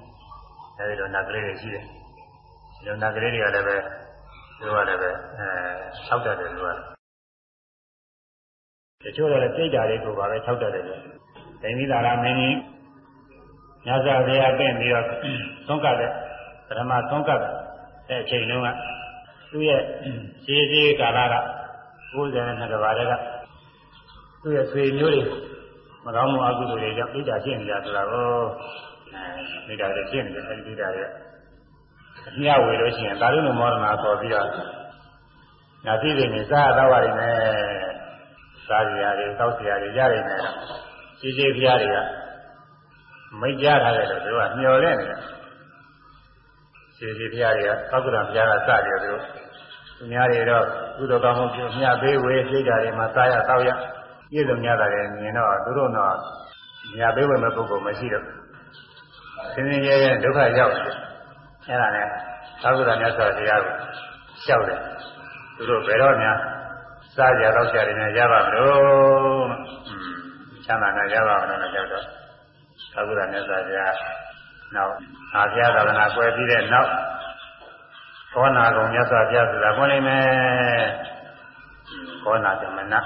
အဲဒီတော့နတ်ကလေးတွေရှိတယ်ဒီလိုနတ်ကလေးတွေကလည်းပဲသူကလည်းပဲအဲ၆တတ်တယ်သူကတချို့လည်းပြိတ္တာလေးကိုပါပဲ၆တတ်တယ်လေဒိဋ္ဌိသာရမင်းကြီးညဇာဘုရားပြင်ပြီးတော့သုံးကတဲ့ပထမသုံးကတဲ့အချိန်တုန်းကသူ့ရဲ့ရှေးရှေးကာလက 92ကဘာတွေကသူ့ရဲ့ဆွေမျိုးတွေမကောင်းမှုအကုသိုလ်တွေကြောင့်ဣဒ္ဓဖြစ်နေကြဆိုတာကိုအဲဣဒ္ဓတွေဖြစ်နေတယ်အဲဒီဣဒ္ဓတွေအမြဝေလို့ရှိရင်သာရုဏမောဒနာခေါ်ပြီးတော့နာသိတွေနဲ့စားတော့ပါလိမ့်မယ်စားကြရတယ်တောက်ကြရတယ်ရနိုင်တယ်ကြီးကြီးဖျားတွေကမိတ်ကြထားတယ်လို့သူကမျော်လင့်နေတယ်ကြီးကြီးဖျားတွေကသောက္ကရာဖျားကစတယ်သူတို့သူများတွေတော့ ကုသိုလ်ကောင်းမှုပြုမြတ်ပေးဝေရှိကြတယ်မှာစားရတောက်ရပြည့်စုံကြတာလည်းမြင်တော့သူတို့တော့မြတ်ပေးဝေမဲ့ပုဂ္ဂိုလ်မရှိတော့ဆင်းရဲရဲဒုက္ခရောက်တယ်အဲ့ဒါနဲ့သာဝရမြတ်စွာဘုရားကိုလျှောက်တယ်သူတို့ဘယ်တော့များစားကြတော့ကြတယ်နဲ့ရပါမလို့ချမ်းသာနဲ့ရပါမလို့နဲ့ကြောက်တော့သာဝရမြတ်စွာဘုရားနောက်အာဘုရားသာသနာကွယ်ပြီးတဲ့နောက် ဘောနာကုံမြတ်စွာဘုရားဆိုတာခေါ်နေမယ်ဘောနာဓမ္မနာ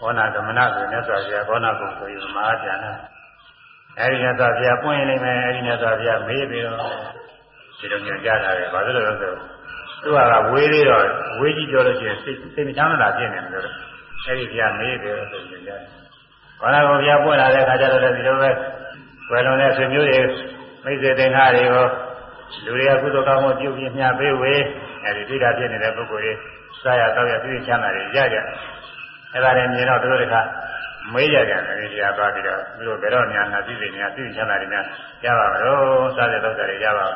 ဘောနာဓမ္မနာဆိုမြတ်စွာဘုရားဘောနာကုံဆိုရင်မဟာကျန်တာအဲဒီမြတ်စွာဘုရားပွင့်နေမယ်အဲဒီမြတ်စွာဘုရားမေးပြီးတော့ဒီလိုညွှန်ကြားတာပဲဘာလို့လဲဆိုတော့သူကဝေးသေးတော့ဝေးကြီးပြောလို့ရှိရင်စိတ်စိတ်မချမ်းသာဖြစ်နေတယ်လို့အဲဒီဘုရားမေးပြီးတော့ဆိုညွှန်ကြားဘောနာကုံဘုရားပွင့်လာတဲ့အခါကျတော့လည်းဒီလိုပဲွယ်လွန်တဲ့ဆွေမျိုးတွေမိတ်ဆွေတင်သားတွေကို လူတွေကကုသိုလ်ကောင်းမှုပြုပြီးမြတ်ပေးဝေအဲဒီဒိဋ္ဌာဖြစ်နေတဲ့ပုဂ္ဂိုလ်တွေစားရတော့ရပြည့်ချမ်းသာတွေရကြအဲဒါလည်းမြင်တော့သူတို့တခါမေးကြတယ်အဲဒီတရားသွားပြီးတော့သူတို့ဘယ်တော့ညာနာသိသိညာသိချမ်းသာတွေများရပါမလို့စားတဲ့တော့တွေရပါ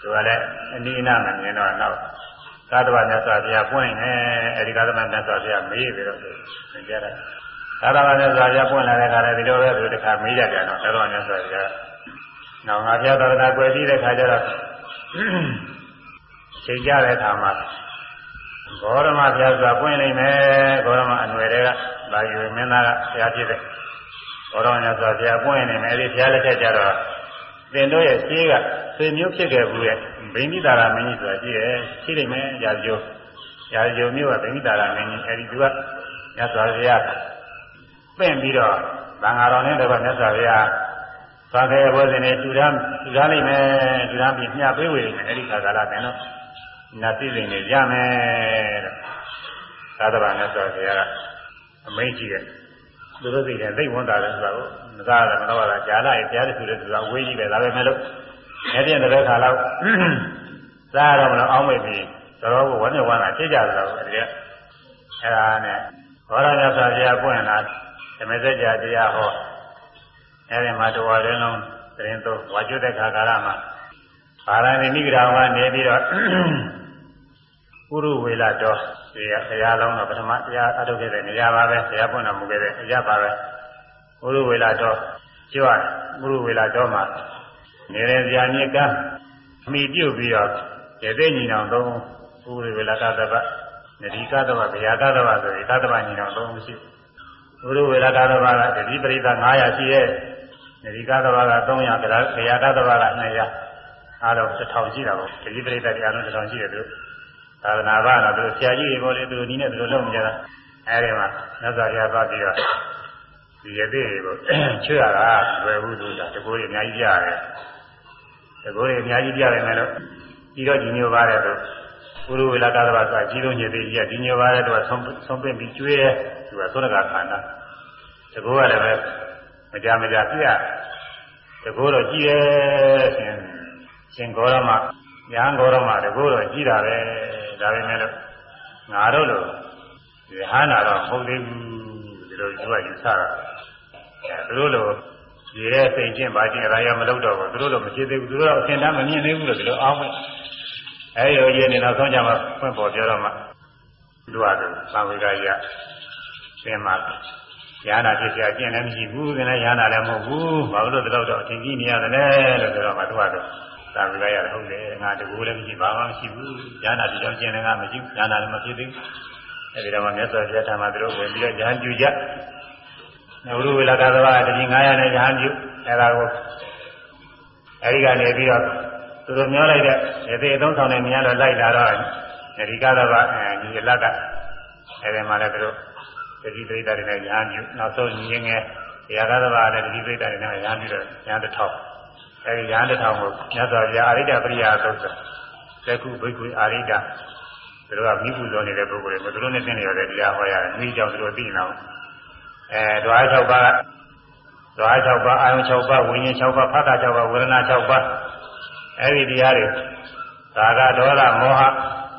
သူကလည်းအနိနာမမြင်တော့နောက်သာသဝမြတ်စွာဘုရားပွင့်နေအဲဒီသာသဝမြတ်စွာဘုရားမေးပြီးတော့သင်ကြတယ်သာသဝမြတ်စွာဘုရားပွင့်လာတဲ့အခါလည်းဒီလိုပဲသူတခါမေးကြတယ်နော်သာသဝမြတ်စွာဘုရား နောက်ငါပြသာသနာကွယ်ပြီးတဲ့ခါကျတော့ချိန်ကြတဲ့အခါမှာဂေါရမဘုရားဆိုတာပွင့်နိုင်မယ်ဂေါရမအနွယ်တွေကလာယူမင်းသားကဘုရားဖြစ်တဲ့ဂေါရမညာဆိုတာဘုရားပွင့်နိုင်မယ်အဲဒီဘုရားလက်ထက်ကျတော့သင်တို့ရဲ့ရှင်းကဆွေမျိုးဖြစ်ခဲ့ဘူးရဲ့ဗိမိတာရမင်းကြီးဆိုတာရှိတယ်ရှိနိုင်မယ်ရာဇဂိုရာဇဂိုမျိုးကဗိမိတာရမင်းကြီးအဲဒီသူကညစွာဘုရားပင့်ပြီးတော့သံဃာတော်နဲ့တကွမြတ်စွာဘုရား သာခေဘောဇင်နဲ့တူရမ်းတူရမ်းလိုက်မယ်တူရမ်းပြီးမျှပေးဝေမယ်အဲဒီခါကာလတင်တော့နတ်သိစိန်နဲ့ရမယ်တဲ့သာသနာနဲ့ဆိုဆရာကအမိန့်ကြီးတယ်သူတို့သိတယ်သိဝန်တာတယ်ဆိုတာကိုမသားတယ်မတော့တာဂျာလာရဲ့တရားတစ်ခုတည်းဆိုတာဝေးကြီးပဲဒါပဲမဲ့လို့အဲ့ဒီတဲ့ခါလောက်စားရတော့မလို့အောင်းမိတ်ပြီးတော်တော်ကိုဝမ်းမြောက်ဝမ်းသာဖြစ်ကြတယ်လို့အဲဒီကအဲ့ဒါနဲ့ဘောရမြတ်စွာဘုရားပွင့်လာဓမ္မစကြာတရားဟော အဲဒီမှာတော်တော်လုံးသတင်းသုံးဝါကျွတ်တဲ့ခါကာလမှာပါရဏိနိဂရာဝနေပြီးတော့ပုရုဝေလာတော်ဒီကဆရာလုံးတော့ပထမတရားအထုတ်ခဲ့တဲ့နေရာပါပဲဆရာပွင့်တော်မူခဲ့တဲ့အရာပါပဲပုရုဝေလာတော်ကျွတ်ပုရုဝေလာတော်မှာနေရဇာညကအမိပြုတ်ပြီးတော့ကျေသိညီနောင်သုံးပုရုဝေလာကသဗ္ဗနဒီကသဗ္ဗဗျာကသဗ္ဗဆိုရင်ကသဗ္ဗညီနောင်သုံးရှိပုရုဝေလာကသဗ္ဗကတတိပရိသ900ရှိရဲ့န ဒီကသဗ္ဗက300ဗျာကသဗ္ဗက200အားလုံး1000ရှိတာပေါ့တတိပရိသတ်တရားလုံး1000ရှိတယ်သူသာသနာ့ဘာတော့သူဆရာကြီးတွေပေါ်လေသူတို့ဒီနဲ့သူတို့လုပ်နေကြတာအဲဒီမှာမြတ်စွာဘုရားသွားပြီးတော့ဒီရသေးတွေကိုချွတ်ရတာလွယ်ဘူးလို့ဆိုတာတကိုးတွေအများကြီးကြားရတယ်တကိုးတွေအများကြီးကြားတယ်မယ်လို့ပြီးတော့ဒီမျိုးပါတယ်သူပုရုဝေလကာသဘာဆိုတာကြီးလုံးညသေးကြီးကဒီမျိုးပါတယ်သူကဆုံးဆုံးပင့်ပြီးကျွေးတယ်သူကသုရကခန္ဓာတကိုးကလည်းပဲ မကြမကြပြရတကိုးတော့ကြည့်ရဲရှင်ရှင်ဂေါရမညာဂေါရမတကိုးတော့ကြည့်တာပဲဒါပေမဲ့လို့ငါတို့လိုရဟန္တာတော့မဟုတ်သေးဘူးဒီလိုသူကယူဆတာသူတို့လိုရေရဲ့စိတ်ချင်းပါချင်းအရာရမလုပ်တော့ဘူးသူတို့လိုမဖြစ်သေးဘူးသူတို့တော့အရှင်တမ်းမမြင်သေးဘူးလို့ဒီလိုအောင်းမဲ့အဲဒီလိုရေနေတော့ဆုံးကြမှာဖွင့်ပေါ်ပြောတော့မှသူကသူသံဝေကကြီးကသင်မှာ ရဟနာဖြစ်เสียအကျင့်လည်းမရှိဘူးခင်ဗျာရဟနာလည်းမဟုတ်ဘူးဘာလို့လဲတော့အထင်ကြီးနေရတယ်လို့ပြောတော့မှသူကတော့သာဝေကရဟုတ်တယ်ငါတကူလည်းမရှိဘာမှမရှိဘူးရဟနာဒီကြောင့်ကျင့်လည်းငါမရှိဘူးရဟနာလည်းမဖြစ်သေးဘူးအဲဒီတော့မှမြတ်စွာဘုရားထာမသူတို့ဝင်ပြီးတော့ရဟန်းပြုကြနဝရုဝေလကသဘာတတိ900နဲ့ရဟန်းပြုအဲဒါကိုအဲဒီကနေပြီးတော့သူတို့ပြောလိုက်တဲ့ရေသေးအသုံးဆောင်တဲ့မြင်ရတော့လိုက်လာတော့ဒီကသဘာအဲဒီလက်ကအဲဒီမှာလည်းသူတို့ တတိပိဋကတွေနဲ့ရဟန်းပြုနောက်ဆုံးညီငယ်တရားကသဘာလည်းတတိပိဋကတွေနဲ့ရဟန်းပြုတော့ရဟန်းတစ်ထောင်အဲဒီရဟန်းတစ်ထောင်ကိုမြတ်စွာဘုရားအာရိတပရိယာသုတ်သသက်ခုဘိက္ခုအာရိတသူတို့ကမိဘူးတော်နေတဲ့ပုဂ္ဂိုလ်တွေမသူတို့နဲ့သင်နေရတဲ့တရားဟောရတယ်မိကြောင့်သူတို့သိနေအောင်အဲဓဝါ6ပါးဓဝါ6ပါးအာယုံ6ပါးဝိညာဉ်6ပါးဖတ်တာ6ပါးဝေဒနာ6ပါးအဲဒီတရားတွေသာကဒေါသမောဟ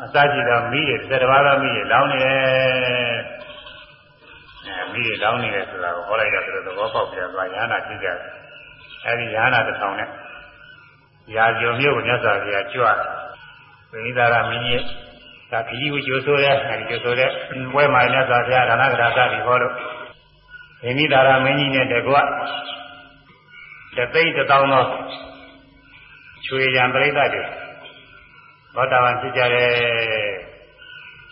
အစရှိသောမိတွေတစ်ပါးသောမိတွေလောင်းနေတယ် အဲမိတွေလောင်းနေတယ်ဆိုတာကိုဟောလိုက်တော့သူတို့သဘောပေါက်ပြီးတော့ရဟနာသိကြတယ်အဲဒီရဟနာတစ်ထောင်နဲ့ရာဇုံမျိုးကိုမြတ်စွာဘုရားကြွဝိနိသာရမင်းကြီးကခကြီးကိုကြိုးဆိုတဲ့အဲဒီကြိုးဆိုတဲ့ဘွဲမှာမြတ်စွာဘုရားဒါနကရာသတိဟောလို့ဝိနိသာရမင်းကြီးနဲ့တကွတသိန်းတစ်သောင်းသောချွေရံပရိသတ်တွေသောတာပန်ဖြစ်ကြတဲ့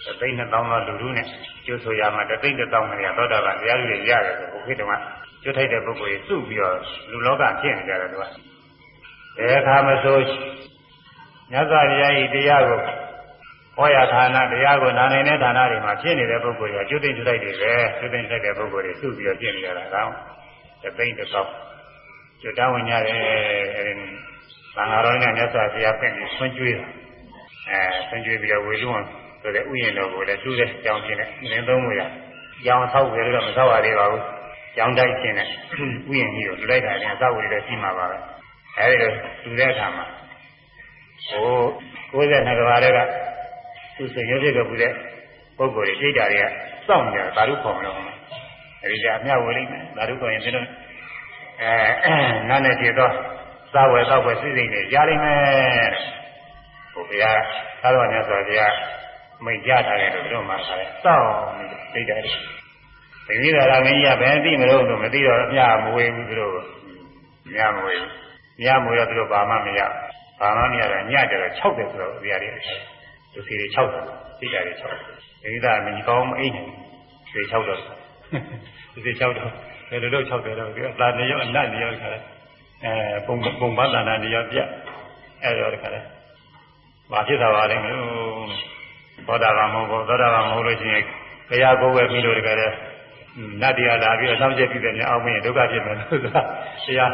တသိန်းနှစ်သောင်းသောလူလူနဲ့ကျိုးဆိုရမှာတသိန်းတစ်သောင်းနဲ့သောတာပန်တရားတွေရတယ်ဆိုဘုခေတ္တမှာကျွတ်ထိုက်တဲ့ပုဂ္ဂိုလ်ကြီးစုပြီးတော့လူလောကဖြစ်နေကြတယ်သူကဘယ်အခါမဆိုမြတ်စွာဘုရားဤတရားကိုဟောရဌာနတရားကိုနာနိုင်တဲ့ဌာနတွေမှာဖြစ်နေတဲ့ပုဂ္ဂိုလ်တွေကကျွတ်သိမ့်ကျွတ်လိုက်တွေပဲကျွတ်သိမ့်ကျွတ်တဲ့ပုဂ္ဂိုလ်တွေစုပြီးတော့ဖြစ်နေကြတာကောင်းတသိမ့်တစ်သောင်းကျွတ်တောင်းဝင်ကြတယ်အဲဒီသံဃာတော်နဲ့မြတ်စွာဘုရားပြင်ပြီးဆွံ့ကျွေးတာအဲဆွံ့ကျွေးပြီးတော့ဝေလူဝန် ဆိုတဲ့ဥယျာဉ်တော်ကိုလည်းတူးတဲ့ကြောင်းချင်းနဲ့နင်းသုံးဝေတာကြောင်းဆောက်ဝေလို့တော့မဆောက်ရသေးပါဘူးကြောင်းတိုက်ခြင်းနဲ့ဥယျာဉ်ကြီးကိုလူလိုက်တာနဲ့ဆောက်ဝေလည်းရှိမှာပါပဲအဲဒီလိုတူတဲ့အခါမှာဟို92ကဘာတွေကသူစိတ်ရွဖြစ်ကြဘူးတဲ့ပုဂ္ဂိုလ်တွေစိတ်ဓာတ်တွေကစောင့်နေတာသာဓုခေါ်မလို့အဲဒီကအမျှဝေလိမ့်မယ်သာဓုခေါ်ရင်ဒီလိုအဲနားနဲ့ပြတော့သာဝယ်တော့ပဲစိတ်စိတ်နဲ့ကြားလိမ့်မယ်ဟိုဘုရားသာတော်မြတ်စွာဘုရား မိတ်ကြထားတယ်လို့တို့မှထားတယ်စောင့်စိတ်ဓာတ်တွေဒီနည်းသာရမင်းကြီးကဘယ်သိမလို့လို့မသိတော့အမျှမဝေဘူးသူတို့ညမဝေဘူးညမဝေတော့သူတို့ဘာမှမရဘာမှမရတော့ညကြတော့6တယ်ဆိုတော့ဒီအရာတွေသူစီတွေ6တယ်စိတ်ဓာတ်တွေ6တယ်ဒီကမကြီးကောင်းမအိတ်နိုင်ဒီ6တော့ဒီ6တော့ဘယ်လိုလုပ်6တယ်တော့ဒီအသာနေရောအနတ်နေရောခါလဲအဲပုံပုံပန်းတန်တာနေရောပြအဲ့တော့ခါလဲဘာဖြစ်တာပါလဲမလို့ သောတာပန်မဟုတ်ဘူးသောတာပန်မဟုတ်လို့ရှိရင်ဘုရားကိုယ်ပဲပြီးလို့တကယ်လဲနတ်တရားလာပြီးတော့စောင့်ကြည့်ပြီးတယ်များအောင်မင်းဒုက္ခဖြစ်မယ်လို့ဆိုတာတရား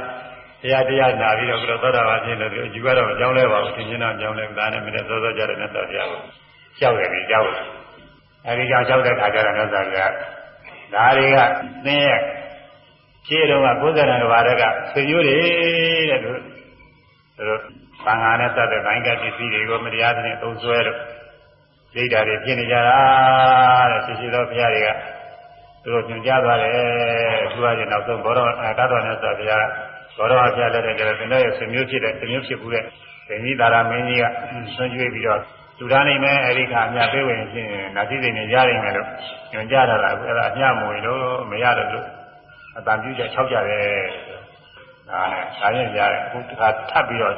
တရားတရားနာပြီးတော့ဘုရားသောတာပန်ဖြစ်လို့ယူရတော့ကြောင်းလဲပါဘူးသင်္ကြန်တော့ကြောင်းလဲဒါနဲ့မနေ့စောစောကြတဲ့မြတ်စွာဘုရားကိုကြောက်ရပြီကြောက်တယ်အဲဒီကြောင့်ကြောက်တဲ့ခါကျတော့မြတ်စွာဘုရားဒါတွေကသင်ရဲ့ခြေတော်က90ရံကဘာတွေကဆွေမျိုးတွေတဲ့သူတို့ဘာငါနဲ့စတဲ့ဘိုင်းကပစ္စည်းတွေကိုမတရားတဲ့သုံးဆွဲလို့ ဒိဋ္ဌာတွေဖြစ်နေကြတာတဲ့ရှိရှိတော်ဘုရားတွေကသူတို့ညွှန်ကြားသွားတယ်သူကရင်နောက်ဆုံးဘောတော်ကာတော်နဲ့ဆိုဘုရားဘောတော်အဖျားလက်တဲ့ကျတော့သင်တို့ရဲ့ဆွေမျိုးဖြစ်တဲ့ဆွေမျိုးဖြစ်ဘူးတဲ့ဒိဋ္ဌိသာရမင်းကြီးကဆွံ့ကျွေးပြီးတော့လူသားနိုင်မဲ့အဲဒီခါအမြပေးဝင်ချင်းနာသီစိနေရနိုင်မယ်လို့ညွှန်ကြားတာလားအဲ့ဒါအမြမဝင်လို့မရတော့လို့အတန်ပြုချက်၆ကြတယ်ဒါနဲ့ဒါရင်ရတယ်အခုတစ်ခါထပ်ပြီးတော့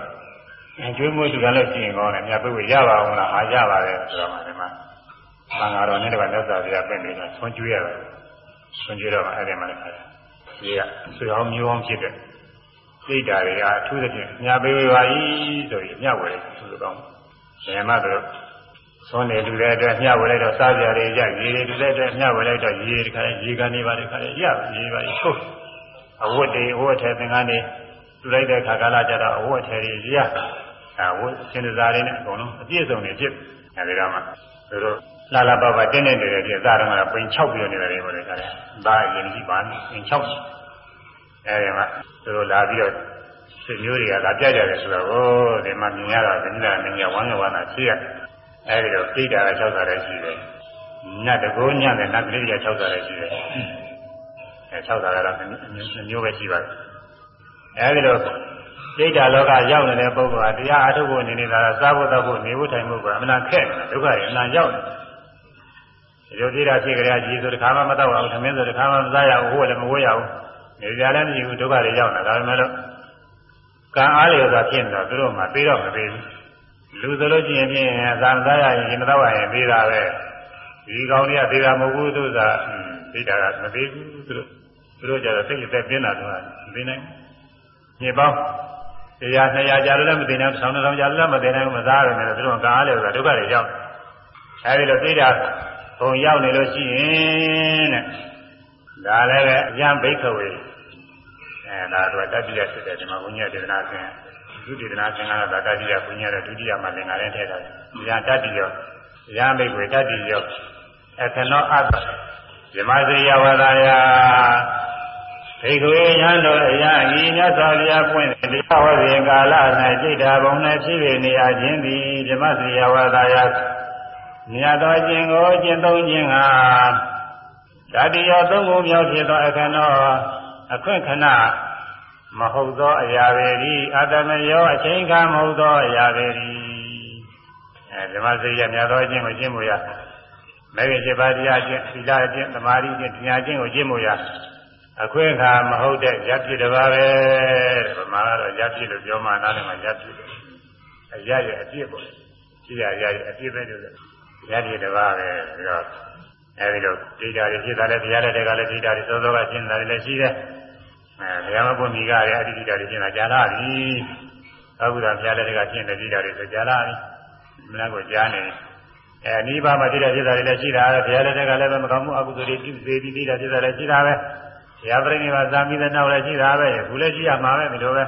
ကျွေးမွေးလူသားလို့ရှိရင်ကောင်းတယ်မြတ်ပေးဝရပါအောင်လားဟာရပါတယ်ဆိုတော့မှဒီမှာသံဃာတော်နဲ့တကွမြတ်စွာဘုရားပြင်နေတာဆွံ့ကျွေးရတယ်ဆွံ့ကျွေးတော့မှအဲ့ဒီမှာလည်းခါတယ်ဒီကဆွေအောင်မျိုးအောင်ဖြစ်တဲ့စိတ်ဓာတ်တွေကအထူးသဖြင့်မြတ်ပေးဝပါ၏ဆိုရင်မြတ်ဝယ်သူလိုကောင်းဘယ်မှတော့သွန်းနေလူတဲ့အတွက်မျှဝေလိုက်တော့စားကြရရရေတွေလူတဲ့အတွက်မျှဝေလိုက်တော့ရေတခါရေကန်နေပါတခါရရရေပါထုတ်အဝတ်တွေအဝတ်ထဲသင်္ကန်းတွေလူလိုက်တဲ့ခါကာလကြတော့အဝတ်ထဲတွေရ အဝတ်စင်စားတွေနဲ့အကုန်လုံးအပြည့်စုံနေဖြစ်အဲဒီတော့မှသူတို့လာလာပါပါတင်းနေတယ်ပြသားတော့ကပိန်6ပြီးနေတယ်လို့လည်းခါတယ်ဒါရင်ကြီးပါပိန်6အဲဒီမှာသူတို့လာပြီးတော့ဆွေမျိုးတွေကလာပြကြတယ်ဆိုတော့ဒီမှာမြင်ရတော့ဒီနေ့လည်းမြင်ရဝမ်းရဝမ်းသာရှိရတယ်အဲဒီတော့သိတာက6ဆာလည်းရှိတယ်။နတ်တကောညံ့တဲ့နတ်ကလေးတွေက6ဆာလည်းရှိတယ်။အဲ6ဆာကတော့မျိုးပဲရှိပါတယ်။အဲဒီတော့ သိတာလောကရောက်နေတဲ့ပုဂ္ဂိုလ်ကတရားအထုတ်ဖို့နေနေတာစားဖို့တောက်ဖို့နေဖို့ထိုင်ဖို့ကအမှန်ခက်တယ်ဒုက္ခတွေအမှန်ရောက်တယ်။ဒီလိုသိတာဖြစ်ကြရကြီးဆိုတခါမှမတော့အောင်သမင်းဆိုတခါမှမစားရဘူးဟိုလည်းမဝေးရဘူး။နေကြလည်းမရှိဘူးဒုက္ခတွေရောက်နေတာဒါပေမဲ့လို့ကံအားလျော်စွာဖြစ်နေတော့သူတို့မှပြီးတော့မပြီးဘူး။လူဆိုလို့ရှိရင်ဖြင့်သာမသားရရင်ရင်မတော့ရရင်ပြီးတာပဲဒီကောင်တွေကပြီးတာမဟုတ်ဘူးသူကပြီးတာကမပြီးဘူးသူတို့သူတို့ကြတော့စိတ်လက်ပြင်းတာတော့မပြီးနိုင်ညစ်ပေါင်း တရား200ကြာလို့လည်းမသိနိုင်ဘူးဆောင်းတောင်ကြာလို့လည်းမသိနိုင်ဘူးမသားရမယ်သူတို့ကကားလေဆိုတာဒုက္ခတွေရောက်အဲဒီလိုသိတာဘုံရောက်နေလို့ရှိရင်တဲ့ဒါလည်းပဲအယံဘိက္ခဝေအဲဒါတော့တတိယဖြစ်တဲ့ဒီမှာဘုညဒေသနာဆင်းဒုတိယနာသင်္ဃာရတာတတိယဘုညာတဲ့ဒုတိယမှာသင်္ဃာရင်ထည့်ထားတယ်။ညာတတိယောညာမိတ်ွေတတိယောအခနောအတ္တဇမစရိယဝဒယာ ဒိဋ္ဌေယံတို့အရာဤမြတ်စွာဘုရားပွင့်တရားဟောစဉ်ကာလ၌စိတ်ဓာဘုံ၌ဖြစ်ပေနေရခြင်းသည်ဇမစရိယဝဒယာမြတ်သောခြင်းကိုကျင့်သုံးခြင်းကတတိယသုံးခုမြောက်ဖြစ်သောအခနောအခွင့်ခဏမဟုတ်သောအရာပေသည်အတ္တမယောအချိန်ခါမဟုတ်သောအရာပေသည်အဲဓမ္မစိတ်ရမြတ်သောအခြင်းကိုကျင့်မှုရမဲခင်7ပါးတရားကျင့်သီလကျင့်သမာဓိကျင့်ဉာဏ်ကျင့်ကိုကျင့်မှုရ အခွင့်အခါမဟုတ်တဲ့ရပ်ပြစ်တစ်ပါးပဲတဲ့ဗမာကတော့ရပ်ပြစ်လို့ပြောမှနားလည်မှရပ်ပြစ်တယ်အရရဲ့အပြစ်ပေါ့ရှိရရရဲ့အပြစ်ပဲလို့ရပ်ပြစ်တစ်ပါးပဲပြီးတော့အဲဒီလိုဒိဋ္ဌာတွေဖြစ်တာလည်းတရားလက်တွေကလည်းဒိဋ္ဌာတွေစောစောကရှင်းတာလည်းရှိတယ်အဲဘုရားမပွင့်မိကလည်းအတ္တိဒိဋ္ဌာတွေရှင်းတာကြာလာပြီအခုသာဘုရားလက်တွေကရှင်းတဲ့ဒိဋ္ဌာတွေဆိုကြာလာပြီမနာကိုကြားနေအဲနိဗ္ဗာန်မှာဒိဋ္ဌာဖြစ်တာတွေလည်းရှိတာပဲဘုရားလက်တွေကလည်းမကောင်းမှုအကုသိုလ်တွေပြုစေပြီးဒိဋ္ဌာဖြစ်တာလည်းရှိတာပဲ ဘုရားပြိဋိဘာသာမိတဲ့နောက်လည်းရှိတာပဲခုလည်းရှိရမှာပဲဒီလိုပဲ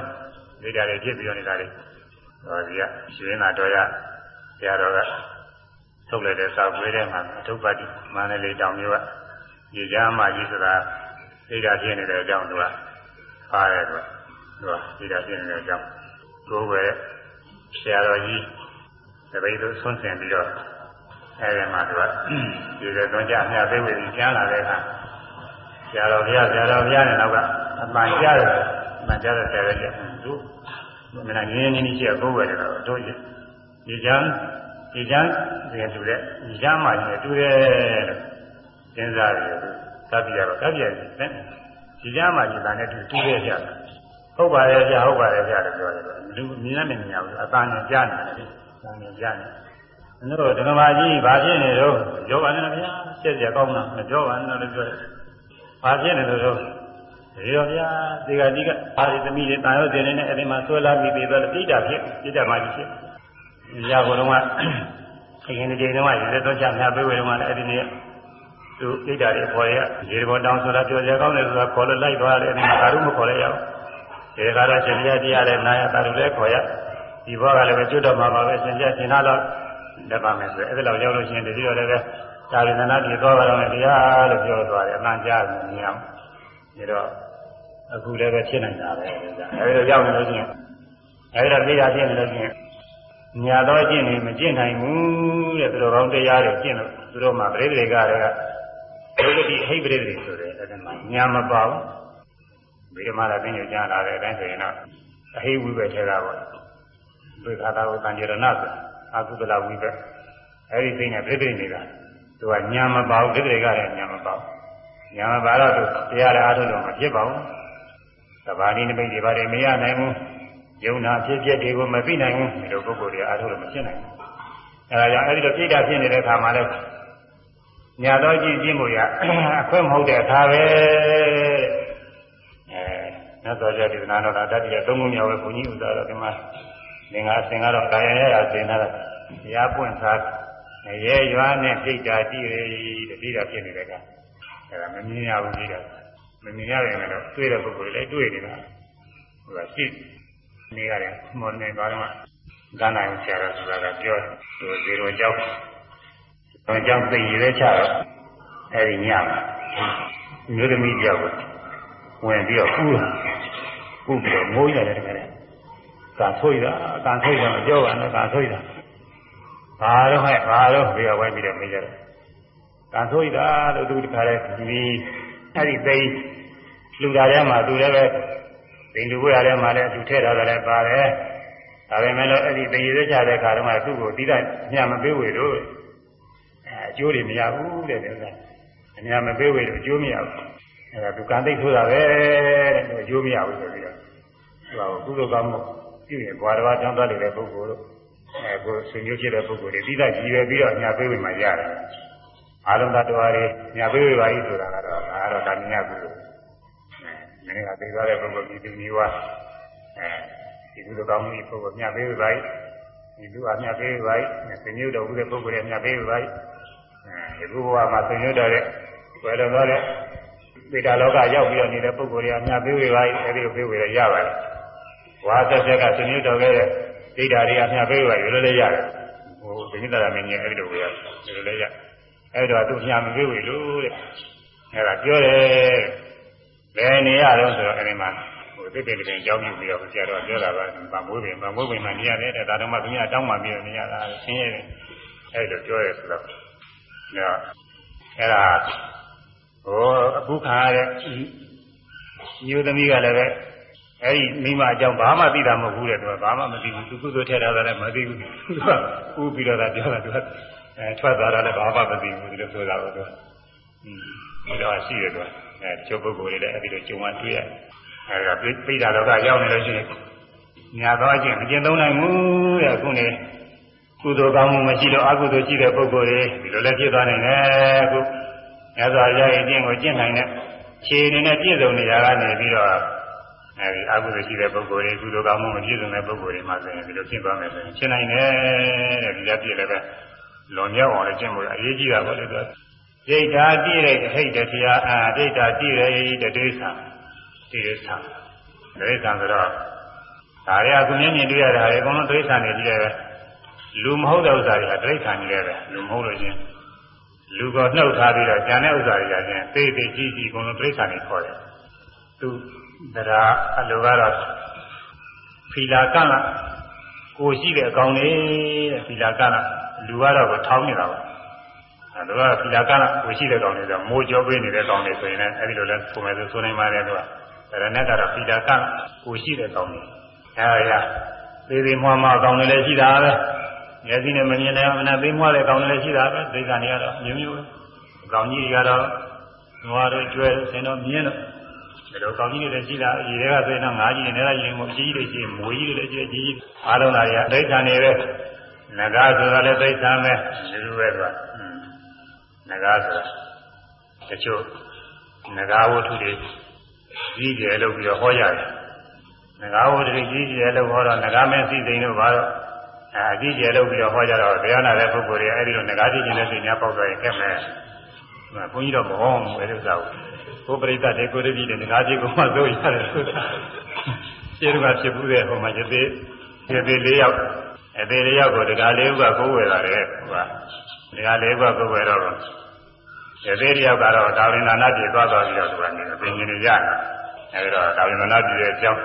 ဒိဋ္ဌာတွေဖြစ်ပြီးတော့နေတာတွေဟောဒီကရှင်နာတော်ရဆရာတော်ကထုတ်လိုက်တဲ့စာပွေးထဲမှာအထုပ်ပါတိမန္တလေးတောင်မြို့ကရေချမ်းမကြီးဆိုတာဒိဋ္ဌာဖြစ်နေတဲ့အကြောင်းသူကပါတယ်သူကသူကဒိဋ္ဌာဖြစ်နေတဲ့အကြောင်းကိုယ်ပဲဆရာတော်ကြီးတပိတ်လို့ဆွန့်ဆင်ပြီးတော့အဲဒီမှာသူကဒီလိုသွန်ကြအမြတ်သေးဝေပြီးကျမ်းလာတဲ့အခါ ဆရာတော်ဘုရားဆရာတော်ဘုရားနဲ့တော့ကအမှန်ကြားတယ်အမှန်ကြားတဲ့ဆရာတော်ကြီးသူမနာငင်းငင်းကြီးရှိကိုယ်ပဲတော့တို့ဒီကျမ်းဒီကျမ်းပြန်တူတဲ့ဒီကျမ်းမှလည်းတူတယ်လို့စဉ်းစားရတယ်သတိရတော့သတိရတယ်ဒီကျမ်းမှဒီသားနဲ့တူတူရဲ့ကြတာဟုတ်ပါရဲ့ကြာဟုတ်ပါရဲ့ကြာလို့ပြောတယ်လူမြင်လည်းမမြင်ရဘူးအသာနဲ့ကြားနေတယ်လေအသာနဲ့ကြားနေတို့ဓမ္မကြီးဘာဖြစ်နေတော့ပြောပါနဲ့ဗျာပြည့်စရာကောင်းတာမပြောပါနဲ့လို့ပြောတယ် ဘာဖြစ်နေလို့တော့ဒီတော့ဗျာဒီကဒီကအာရီသမီးတွေတာရောတင်နေအဲ့ဒီမှာဆွဲလာပြီးပြီးတော့ပြိတ္တာဖြစ်ပြိတ္တာမှကြီးဖြစ်ရဘုံတော့အရင်ဒီချိန်တော့ရေတော့ချမြပေးဝေတော့လည်းအဲ့ဒီနေ့သူပြိတ္တာတွေခေါ်ရရေဘောတောင်းဆိုတာပြောစရာကောင်းတယ်ဆိုတာခေါ်လို့လိုက်သွားတယ်အဲ့ဒီမှာဒါတို့မခေါ်လဲရအောင်ဒီကတော့ရှင်ပြတရားလည်းနာရတာတို့လည်းခေါ်ရဒီဘောကလည်းပဲကျွတ်တော့မှာပါပဲရှင်ပြရှင်နာတော့လက်ပါမယ်ဆိုအဲ့ဒါလောက်ရောက်လို့ရှိရင်တတိယလည်းပဲ ဒါရဏနာပြေသွားကြတော့လေတရားလို့ပြောသွားတယ်အမှန်ကြားမြင်အောင်ဒါတော့အခုလည်းပဲဖြစ်နိုင်တာပဲအဲဒီတော့ရောက်နေလို့ရှိရင်အဲဒီတော့ပြိတာဖြစ်နေလို့ရှိရင်ညာတော့ကျင့်နေမကျင့်နိုင်ဘူးတဲ့သူတော်ကောင်းတရားတွေကျင့်လို့သူတို့မှပြိတိတွေကတွေကဘုဂတိဟိပရိတိဆိုတဲ့အဲ့ဒါမှညာမပါဘူးဘိဓမ္မာလာသိညွှန်ကြားလာတဲ့အတိုင်းဆိုရင်တော့အဟိဝိပဲထဲတာပေါ့ဝိခါတာကိုတန်ကြရဏဆိုအကုသလဝိပဲအဲ့ဒီသိနေပြိတိနေတာ သူကညာမပါဘူးပြိတိတွေကလည်းညာမပါဘူးညာမပါတော့သူတရားလည်းအားထုတ်လို့မဖြစ်ပါဘူးသဘာဝနိမိတ်တွေပါတယ်မရနိုင်ဘူးယုံနာဖြစ်ဖြစ်တွေကိုမသိနိုင်ဘူးဒီလိုပုဂ္ဂိုလ်တွေအားထုတ်လို့မဖြစ်နိုင်ဘူးအဲဒါကြောင့်အဲဒီလိုပြိတ္တာဖြစ်နေတဲ့အခါမှာလည်းညာတော့ကြည့်ကြည့်မှုရအခွင့်မဟုတ်တဲ့အခါပဲအဲမြတ်စွာဘုရားဒီနာတော်တတ္တိယသုံးခုမြောက်ပဲဘုန်းကြီးဥစ္စာတော့ဒီမှာသင်္ဃာသင်္ဃာတော့ကာယရရသင်္ဃာတော့တရားပွင့်စား ရဲရွာနဲ့ပြိတ္တာကြည့်ရတဲ့ပြိတ္တာဖြစ်နေတဲ့ကအဲဒါမမြင်ရဘူးပြိတ္တာမမြင်ရရင်လည်းတွေ့တဲ့ပုဂ္ဂိုလ်လည်းတွေ့နေတာဟိုကရှိနေရတယ်မော်နေပါတော့ကန်းနိုင်ဆရာတော်ဆိုတာကပြောသူဇေရောကြောက်တော့ကြောက်သိရတဲ့ချတော့အဲဒီညမှာမြို့သမီးကြောက်ဝင်ပြီးတော့ကူးကူးပြီးတော့မိုးရတယ်တကယ်ကံဆွိတာကံဆွိတာမကြောက်ပါနဲ့ကံဆွိတာ ဘာတော့ဟဲ့ဘာတော့ပြီးတော့ဝိုင်းပြီးတော့မေးကြတယ်ကံဆွိတာလို့သူတခါလဲဒီအဲ့ဒီသိလူသားထဲမှာသူလည်းပဲဒိန်လူဘွေရထဲမှာလည်းသူထည့်ထားတယ်လည်းပါတယ်ဒါပေမဲ့လို့အဲ့ဒီတည်ရတဲ့ချတဲ့ခါတော့မှသူ့ကိုတိတညမပေးဝေလို့အဲအကျိုးတွေမရဘူးတဲ့တဲ့ကအညာမပေးဝေလို့အကျိုးမရဘူးအဲဒါသူကံသိထိုးတာပဲတဲ့သူအကျိုးမရဘူးဆိုပြီးတော့သူကကုသိုလ်ကောင်းမှုပြုရင်ဘွာတော်ကျောင်းသားတွေတဲ့ပုဂ္ဂိုလ်တို့ အဲကိုဆွေမျိုးဖြစ်တဲ့ပုဂ္ဂိုလ်တွေပြီးသားကြီးရွယ်ပြီးတော့ညာပေးဝေမှာရတယ်အာလုံးသတ္တဝါတွေညာပေးဝေပါကြီးဆိုတာကတော့ဒါကတော့တာမညာကုသိုလ်နည်းနည်းကသိသွားတဲ့ပုဂ္ဂိုလ်ဒီသူမျိုးကအဲဒီလူတော်ကောင်းကြီးပုဂ္ဂိုလ်ညာပေးဝေပါကြီးဒီလူအညာပေးဝေပါကြီးဆွေမျိုးတော်ဦးတဲ့ပုဂ္ဂိုလ်တွေညာပေးဝေပါကြီးအဲဒီဘုရားမှာဆွေမျိုးတော်တဲ့ဝယ်တော်တဲ့ဒေတာလောကရောက်ပြီးတော့နေတဲ့ပုဂ္ဂိုလ်တွေအညာပေးဝေပါကြီးအဲဒီလိုပေးဝေရရပါတယ်ဝါသက်ဆက်ကဆွေမျိုးတော်ခဲ့တဲ့ ဒိဋ္ဌာတွေကမြတ်ပေးပါ යි လို့လည်းရတယ်ဟိုသင်္ညုတော်မင်းကြီးအဲဒီလိုဝေရတယ်ဒီလိုလည်းရအဲ့တော့သူမြတ်မပေးဝေလို့တဲ့အဲ့ဒါပြောတယ်ဘယ်နေရတော့ဆိုတော့အဲဒီမှာဟိုတစ်တိတိအကြောင်းပြုပြီးတော့ဆရာတော်ပြောတာပါဗမိုးပင်ဗမိုးပင်မှာနေရတယ်တဲ့ဒါတော့မှသူများတောင်းမှပြီးတော့နေရတာဆင်းရဲတယ်အဲလိုပြောရဲဆိုတော့နော်အဲဒါဟိုအခုခါရတဲ့မျိုးသမီးကလည်းပဲ အဲဒီမိမအကြောင်းဘာမှသိတာမဟုတ်ဘူးတဲ့သူကဘာမှမသိဘူးသူကုသိုလ်ထည့်ထားတာလည်းမသိဘူးသူကဥပြီးတော့သာပြောတာသူကအဲထွက်သွားတာလည်းဘာမှမသိဘူးဒီလိုဆိုတာတော့သူကอืมဒါရှိတယ်သူကအဲကျုပ်ပုဂ္ဂိုလ်တွေလည်းအဲဒီလိုကြုံမှတွေ့ရအဲဒါပိဋကလောကရောက်နေလို့ရှိရင်ညာတော့အကျင့်အကျင့်သုံးနိုင်ဘူးတဲ့ခုနေကုသိုလ်ကောင်းမှုမရှိလို့အကုသိုလ်ရှိတဲ့ပုဂ္ဂိုလ်တွေဒီလိုလည်းဖြစ်သွားနိုင်တယ်အခုမြတ်စွာဘုရားရဲ့အကျင့်ကိုကျင့်နိုင်တဲ့ခြေအနေနဲ့ပြည့်စုံနေတာကနေပြီးတော့ အဲဒီအကုသိုလ်ရှိတဲ့ပုဂ္ဂိုလ်တွေကုသိုလ်ကောင်းမှုမပြည့်စုံတဲ့ပုဂ္ဂိုလ်တွေမှာဆိုရင်ဒီလိုဖြစ်သွားမယ်ဆိုရင်ရှင်းနိုင်တယ်တဲ့ဒီကြပြည့်လည်းပဲလွန်မြောက်အောင်လည်းကျင့်ဖို့အရေးကြီးတာပေါ့လေသူဒိဋ္ဌာတိရိဟိတ်တရားအာဒိဋ္ဌာတိရိတတိသံတိရိသံတိရိသံဆိုတော့ဒါရီအခုမြင်မြင်တွေ့ရတာလေအကုန်လုံးတိရိသံနေကြည့်တယ်လူမဟုတ်တဲ့ဥစ္စာတွေကတိရိသံကြီးတယ်ပဲလူမဟုတ်လို့ချင်းလူကနှုတ်ထားပြီးတော့ကျန်တဲ့ဥစ္စာတွေကချင်းသိသိကြီးကြီးအကုန်လုံးတိရိသံတွေခေါ်တယ်သူ တရားအလိုကတော့ဖီလာကန့်လာကိုရှိတဲ့အကောင်လေးတဲ့ဖီလာကန့်လာလူကတော့ကိုထောင်းနေတာပါအဲဒါကဖီလာကန့်လာကိုရှိတဲ့ကောင်လေးဆိုမိုးကြောပေးနေတဲ့ကောင်လေးဆိုရင်လည်းအဲဒီလိုလဲပုံမဲ့ဆိုဆိုနိုင်ပါတယ်သူကဒါနဲ့ကတော့ဖီလာကန့်ကိုရှိတဲ့ကောင်လေးအဲဒါသေးသေးမွားမွားကောင်လေးလည်းရှိတာပဲမျက်စိနဲ့မမြင်နိုင်အောင်နဲ့သေးမွားတဲ့ကောင်လေးလည်းရှိတာပဲဒိဋ္ဌာနေကတော့မျိုးမျိုးပဲကောင်ကြီးတွေကတော့နွားတွေကျွဲဆင်းတော့မြင်တော့ ဒီလိုကောင်းကြီးတွေလည်းရှိတာရေတွေကဆိုရင်တော့ငါးကြီးတွေနဲ့လည်းရင်ကိုအကြီးကြီးတွေရှိမွေးကြီးတွေလည်းရှိအကြီးကြီးအားလုံးသားတွေကဒိဋ္ဌာနေပဲနဂါဆိုတာလည်းသိသမ်းပဲဒီလိုပဲဆိုတာနဂါဆိုတာတချို့နဂါဝတ္ထုတွေကြီးကျယ်လို့ပြီးတော့ဟောရတယ်နဂါဝတ္ထုတွေကြီးကျယ်လို့ဟောတော့နဂါမင်းစီစိန်တို့ဘာတော့အကြီးကျယ်လို့ပြီးတော့ဟောကြတော့တရားနာတဲ့ပုဂ္ဂိုလ်တွေအဲဒီလိုနဂါကြီးကျယ်တဲ့စိတ်များပေါက်သွားရင်ခက်မယ်ဘုန်းကြီးတော့မဟောဘူးအဲဒီဥစ္စာကို ကိုပရိသတ်တွေကိုရည်တည်နဂါကြီးကိုမှသို့ရတယ်ဆိုတာကျေးဇူးကဖြစ်ဘူးတဲ့ဟိုမှာယသိယသိ၄ယောက်အသေးလေးယောက်ကိုဒကာလေးဦးကကိုးဝယ်လာတယ်ဟိုကဒကာလေးဦးကကိုးဝယ်တော့ယသေးလေးယောက်ကတော့တာဝိနာနာပြည်သွားသွားပြီးတော့သူကနေအပင်ကြီးတွေရတာအဲဒီတော့တာဝိနာနာပြည်ရဲ့အကြောင်း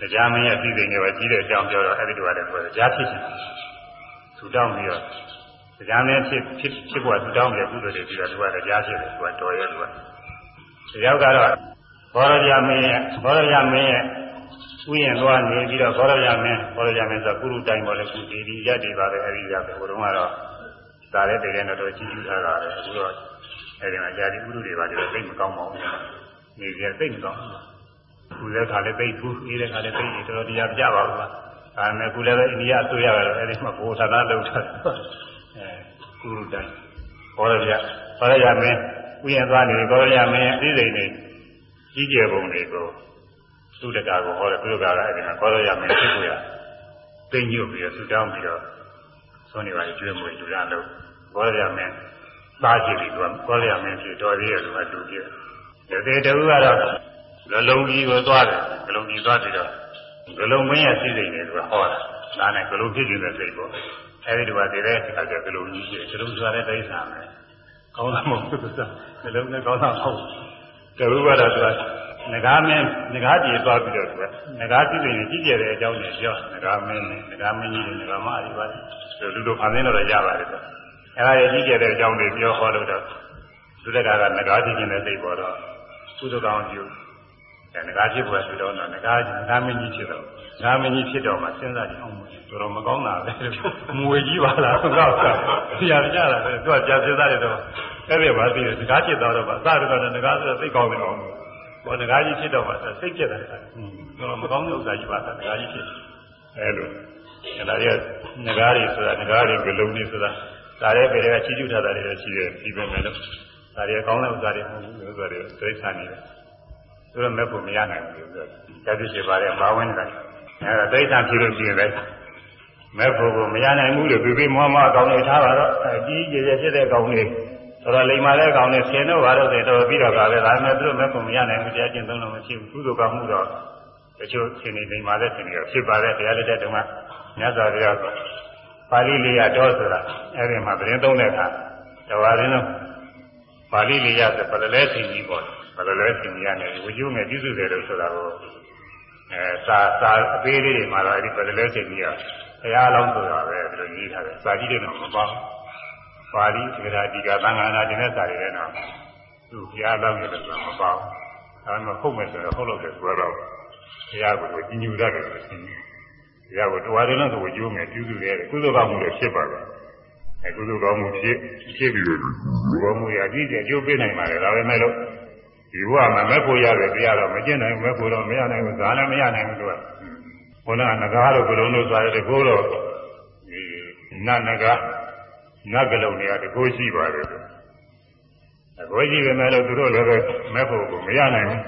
တရားမင်းရဲ့အသိစိတ်တွေပဲကြီးတဲ့အကြောင်းပြောတော့အဲဒီလိုကလည်းပြောတရားဖြစ်တယ်သူတောင်းပြီးတော့တရားမင်းဖြစ်ဖြစ်ဖြစ်ပေါ်သူတောင်းပြီးကုသိုလ်တွေပြီးတော့သူကတရားဖြစ်တယ်သူကတော်ရဲသူက ဒီရောက်ကတော့ဘောရကြမင်းရဲ့ဘောရကြမင်းရဲ့ဥယျာဉ်သွားနေပြီးတော့ဘောရရမင်းဘောရရမင်းဆိုကုရုတိုင်ပေါ်လေကုတီဒီရက်တွေပါပဲအဲဒီရက်ပဲဟိုတုန်းကတော့ဒါလည်းတကယ်တော့ကြီးကျူးထားတာလေအခုတော့အဲဒီမှာญาတိဥရုတွေပါကြတော့သိမကောင်းပါဘူးနေကြသိမကောင်းဘူးခုလည်းခါလည်းသိဘူးအေးတဲ့ခါလည်းသိတယ်တော်တော်တရားပြပါဘူးကွာဒါပေမဲ့ခုလည်းပဲအိန္ဒိယအစိုးရကတော့အဲဒီမှာဘိုးဌာနလုပ်ထားအဲကုရုတိုင်ဘောရရဘောရရမင်း ဥယျာဉ်သွားနေဘောရရမင်းအသိစိတ်တွေကြီးကျယ်ပုံတွေကိုသုတကာကိုဟောတယ်သုတကာကအဲ့ဒီမှာခေါ်ရရမယ်ဖြစ်ကိုရသိညွတ်ပြီးတော့သုတောင်းပြီးတော့သွန်နေပါကျွေးမွေးလူရလို့ခေါ်ရရမယ်သားကြည့်ပြီးတော့ခေါ်ရရမယ်ဖြစ်တော်သေးရဲ့လူကတူပြည့်တယ်တေတူကတော့ဂလုံးကြီးကိုသွားတယ်ဂလုံးကြီးသွားပြီးတော့ဂလုံးမင်းရဲ့စိတ်စိတ်တွေသူကဟောတာဒါနဲ့ဂလုံးဖြစ်နေတဲ့စိတ်ပေါ့အဲဒီတော့တည်းတဲ့အခါကျဂလုံးကြီးကြီးဂလုံးဆိုတာလည်းဒိဋ္ဌာမယ် ကောင်းတာမဟုတ်ဘူးသူကဂလုံးနဲ့ကောင်းတာမဟုတ်တူကတော့သူကငကားမင်းငကားကြီးသွားပြီးတော့သူကငကားပြည်ပြည်ကြီးကျယ်တဲ့အကြောင်းတွေပြောငကားမင်းနဲ့ငကားမင်းကြီးတွေငကားမအရီပါလူတို့ဖန်ဆင်းတော့ရပါတယ်ဆိုအဲဒါရဲ့ကြီးကျယ်တဲ့အကြောင်းတွေပြောဟောလို့တော့သုဒ္ဓကာကငကားကြီးခြင်းနဲ့သိပေါ်တော့သုဒ္ဓကောင်ကျူ အဲငကားဖြစ်ပေါ်ဆိုတော့ငကားငကားမင်းကြီးဖြစ်တော့ငကားမင်းကြီးဖြစ်တော့မှစဉ်းစားကြည့်အောင်တော်တော်မကောင်းတာပဲမွေကြီးပါလားငါ့ကဆရာကြတာပဲသူကကြာစဉ်းစားရတော့အဲ့ဒီပါသိတယ်ငကားဖြစ်တော့တော့အစတော့ငကားဆိုသိကောင်းတယ်အောင်ဘောငကားကြီးဖြစ်တော့မှစိတ်ပြက်တယ်တော့မကောင်းတဲ့ဥစ္စာကြီးပါငကားကြီးဖြစ်အဲလိုအဲဒါရငကားတွေဆိုတာငကားတွေကလုံးတွေဆိုတာဒါလည်းပဲချီးကျူးထားတာတွေရှိတယ်ဒီပဲမဲ့လို့ဒါတွေကောင်းတဲ့ဥစ္စာတွေမဟုတ်ဘူးဥစ္စာတွေသိစ္စာနေတယ် သူတို့မဲ့ဖို့မရနိုင်ဘူးပြောတယ်တတိရှိပါတဲ့ဘာဝင်တယ်အဲဒါသိစ္စာဖြစ်လို့ရှိရင်လည်းမဲ့ဖို့ကိုမရနိုင်ဘူးလို့ပြပြမွားမအကောင်းနေထားပါတော့အကြီးကြီးကျယ်ဖြစ်တဲ့ကောင်းတွေဆိုတော့လိမ္မာတဲ့ကောင်နဲ့ဆင်းတော့ဘာလို့လဲတော့ပြီးတော့ပါပဲဒါပေမဲ့သူတို့မဲ့ပုံမရနိုင်ဘူးတရားကျင့်သုံးလို့မရှိဘူးကုသိုလ်ကောင်းမှုတော့တချို့ဆင်းနေလိမ္မာတဲ့ဆင်းနေတော့ဖြစ်ပါတဲ့တရားလက်တဲ့တုန်းကမြတ်စွာဘုရားပါဠိလေးရတော့ဆိုတာအဲ့ဒီမှာသတင်းသုံးတဲ့အခါတဝါရင်းတော့ပါဠိလေးရဆိုပလလဲဆင်းကြီးပေါ့ ပလလဲဆင်းကြီးရတယ်ဝိကျုံနဲ့ပြည့်စုံတယ်လို့ဆိုတာကိုအဲစာစာအသေးလေးတွေမှာတော့အဲ့ဒီပလလဲဆင်းကြီးကဘုရားလောင်းဆိုတာပဲဒီလိုရေးထားတယ်စာကြီးတွေတော့မပါဘူးပါဠိသက္ကရာဒီကသံဃာနာကျင်တဲ့စာတွေလည်းတော့သူဘုရားလောင်းရတယ်ဆိုတာမပါဘူးဒါမှမဟုတ်မယ်ဆိုတော့ဟုတ်လို့တယ်ဆိုတော့ဘုရားကိုကြီးညူရတယ်လို့ရှင်းတယ်ဘုရားကိုတော်တယ်လို့ဆိုကြိုးမယ်ပြုစုတယ်ကုသိုလ်ကောင်းမှုလည်းဖြစ်ပါပဲအဲကုသိုလ်ကောင်းမှုဖြစ်ဖြစ်ပြီးတော့ဘောမှုရကြီးကျယ်ကျိုးပေးနိုင်ပါလေဒါပဲမဲ့လို့ ဒီဘဝမှာမဲ့ဖို့ရတယ်တရားတော့မကျင့်နိုင်ဘူးမဲ့ဖို့တော့မရနိုင်ဘူးဇာလည်းမရနိုင်ဘူးတော့ဘုရားငကားတို့ဘလုံးတို့ဆိုရတယ်ကိုတော့ဒီနတ်ငကားနတ်ကလုံးတွေကတကိုးရှိပါတယ်အကိုရှိပေမဲ့လို့သူတို့လည်းပဲမဲ့ဖို့ကိုမရနိုင်ဘူး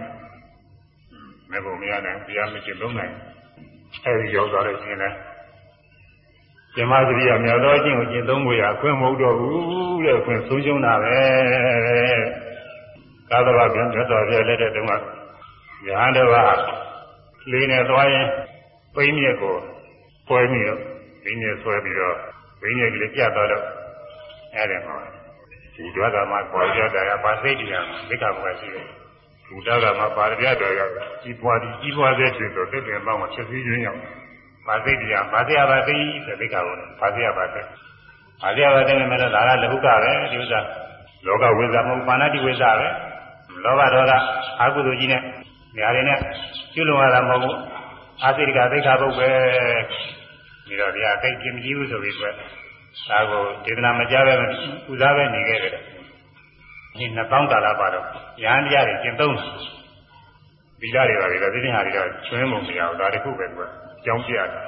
မဲ့ဖို့မရနိုင်တရားမကျင့်သုံးနိုင်အဲဒီရောက်သွားလို့ရှိရင်လည်းဇမသတိရမြောက်သောအကျင့်ကိုကျင့်သုံးဖို့ရအခွင့်မဟုတ်တော့ဘူးတဲ့အခွင့်ဆုံးရှုံးတာပဲ သာသနာ့ပြန်မြတ်စွာဘုရားလက်ထက်တုန်းကယဟန်တော်ကလေးနဲ့သွားရင်ပိန်းမြက်ကိုဖွဲပြီးတော့ပိန်းမြက်ဆွဲပြီးတော့ပိန်းမြက်ကလေးပြတ်သွားတော့အဲဒီမှာဒီဒွါကမှာပေါ်ကြတာကပါစိတ်တရားမိခါဘုရားရှိတယ်ဘုရားကမှာပါရပြတော်ရောက်ကြီးပွားပြီးကြီးပွားတဲ့ချိန်တော့တက်တယ်ပေါ့မှာချက်ပြီးရင်းရောက်ပါစိတ်တရားပါစေရပါသိတဲ့မိခါဘုရားပါစေရပါသိပါစေရပါသိမယ်လို့ဒါကလဟုကပဲဒီဥစ္စာလောကဝိဇ္ဇာမဟုတ်ပါဏတိဝိဇ္ဇာပဲ လောဘဒေါသအာဟုသူကြီးနဲ့ညာတွေနဲ့ကျွလွန်ရတာမဟုတ်ဘူးအာသိတကသိက္ခာပုတ်ပဲဒီတော့ဒီအသိကျင်မကြည့်ဘူးဆိုပြီးကွဒါကိုဒေသနာမကြားပဲပူဇော်ပဲနေခဲ့တယ်ဒီနှစ်ပေါင်းကာလပါတော့ရဟန်းတရားတွေကျင့်သုံးတယ်သီလတွေပါလေဒီနေ့ဟာတွေတော့ချွင်းမုံမရဘူးဒါတခုပဲကွကြောင်းပြရတယ်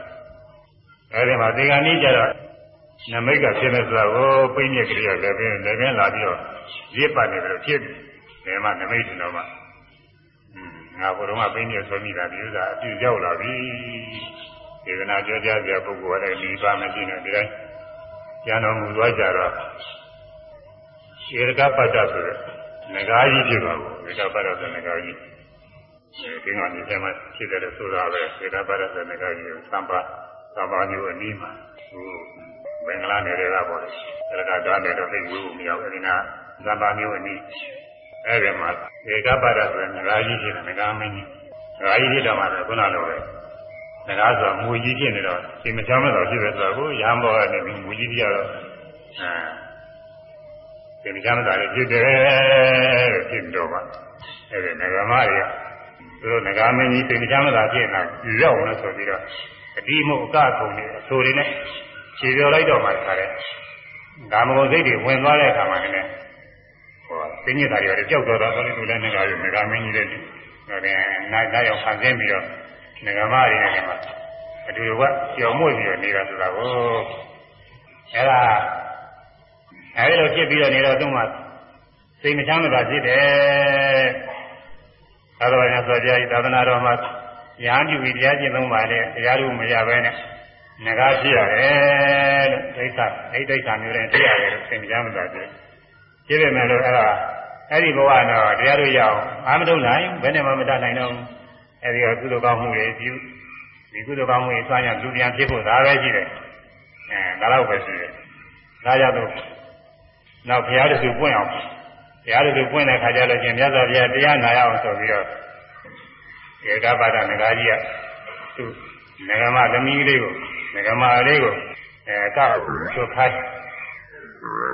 အဲဒီမှာဒီကနေ့ကျတော့နမိတ်ကဖြစ်နေဆိုတာကိုပိညက်ကလေးကလည်းပဲလည်းပဲလာပြီးတော့ရစ်ပတ်နေတယ်လို့ဖြစ်တယ် မှနမိတ်ကျွန်တော်မှငါဘုရုံးကပိညက်ဆိုမိတာဒီဥစ္စာအပြည့်ရောက်လာပြီဒေသနာကြောကြပြပုဂ္ဂိုလ်ကလည်းဒီပါမရှိနေဒီတိုင်းကျန်တော်မူသွားကြတော့ဧရကပတ္တဆိုတဲ့ငကားကြီးဖြစ်ပါဘူးဧရကပတ္တဆိုတဲ့ငကားကြီးဒီကနေ့ကျမှဖြစ်တယ်ဆိုတာပဲဧရကပတ္တဆိုတဲ့ငကားကြီးကိုသံပါသံပါမျိုးအနည်းမှာဟိုဘင်္ဂလားနယ်တွေကပေါ့ဧရကဓာတ်နဲ့တော့သိဝေးဖို့မရဘူးအဲဒီကသံပါမျိုးအနည်း အဲဒီမှာဧကပတ္တဆိုတဲ့ငကားကြီးဖြစ်တယ်ငကားမင်းကြီးငကားကြီးဖြစ်တော့မှလည်းခုနလိုပဲငကားဆိုမူကြီးဖြစ်နေတော့ဒီမချမ်းမတော့ဖြစ်ပဲဆိုတော့ကိုရဟန်းဘောကနေပြီးမူကြီးပြရတော့အဲဒီမချမ်းမတာလည်းဖြစ်တယ်ဖြစ်တော့ပါအဲဒီငကားမတွေကသူတို့ငကားမင်းကြီးဒီမချမ်းမတာဖြစ်နေတာရောက်လို့ဆိုပြီးတော့အတိမို့အကကုံနေအဆိုတွေနဲ့ခြေပြောလိုက်တော့မှခါတယ်ကာမဂုဏ်စိတ်တွေဝင်သွားတဲ့အခါမှာလည်းဟော သိညစ်တာတွေလည်းကြောက်တော့တော့ဆိုလို့သူလည်းငကားရငကားမင်းကြီးလည်းဒါပြန်နိုင်နိုင်အောင်ဖန်ဆင်းပြီးတော့ငကားမတွေနဲ့မှအတူတူကကြော်မွေ့ပြီးတော့နေတာဆိုတာကိုအဲ့ဒါအဲဒီလိုဖြစ်ပြီးတော့နေတော့သူ့မှာစိတ်မချမ်းသာဖြစ်တယ်သာသနာ့ဆိုကြ၏သာသနာတော်မှာညာပြုပြီးတရားကျင့်သုံးပါလေတရားတို့မရဘဲနဲ့ငကားဖြစ်ရတယ်လို့ဒိဋ္ဌအဲ့ဒိဋ္ဌမျိုးနဲ့တရားရတယ်လို့စိတ်မချမ်းသာဖြစ် ဖြစ်ပေမဲ့လို့အဲ့ဒါအဲ့ဒီဘဝတော့တရားတို့ရအောင်အာမထုံနိုင်ဘယ်နဲ့မှမတတ်နိုင်တော့အဲ့ဒီကကုသိုလ်ကောင်းမှုတွေပြုဒီကုသိုလ်ကောင်းမှုတွေဆွမ်းရလူပြန်ဖြစ်ဖို့ဒါပဲရှိတယ်အဲဒါတော့ပဲရှိတယ်ဒါကြောင့်လို့နောက်ဘုရားတဆူပွင့်အောင်ဘုရားတဆူပွင့်တဲ့ခါကျတော့ရှင်မြတ်စွာဘုရားတရားနာရအောင်ဆိုပြီးတော့ဧကပါဒငကားကြီးကသူငကမသမီးလေးကိုငကမလေးကိုအဲကောက်ချုပ်ခိုင်း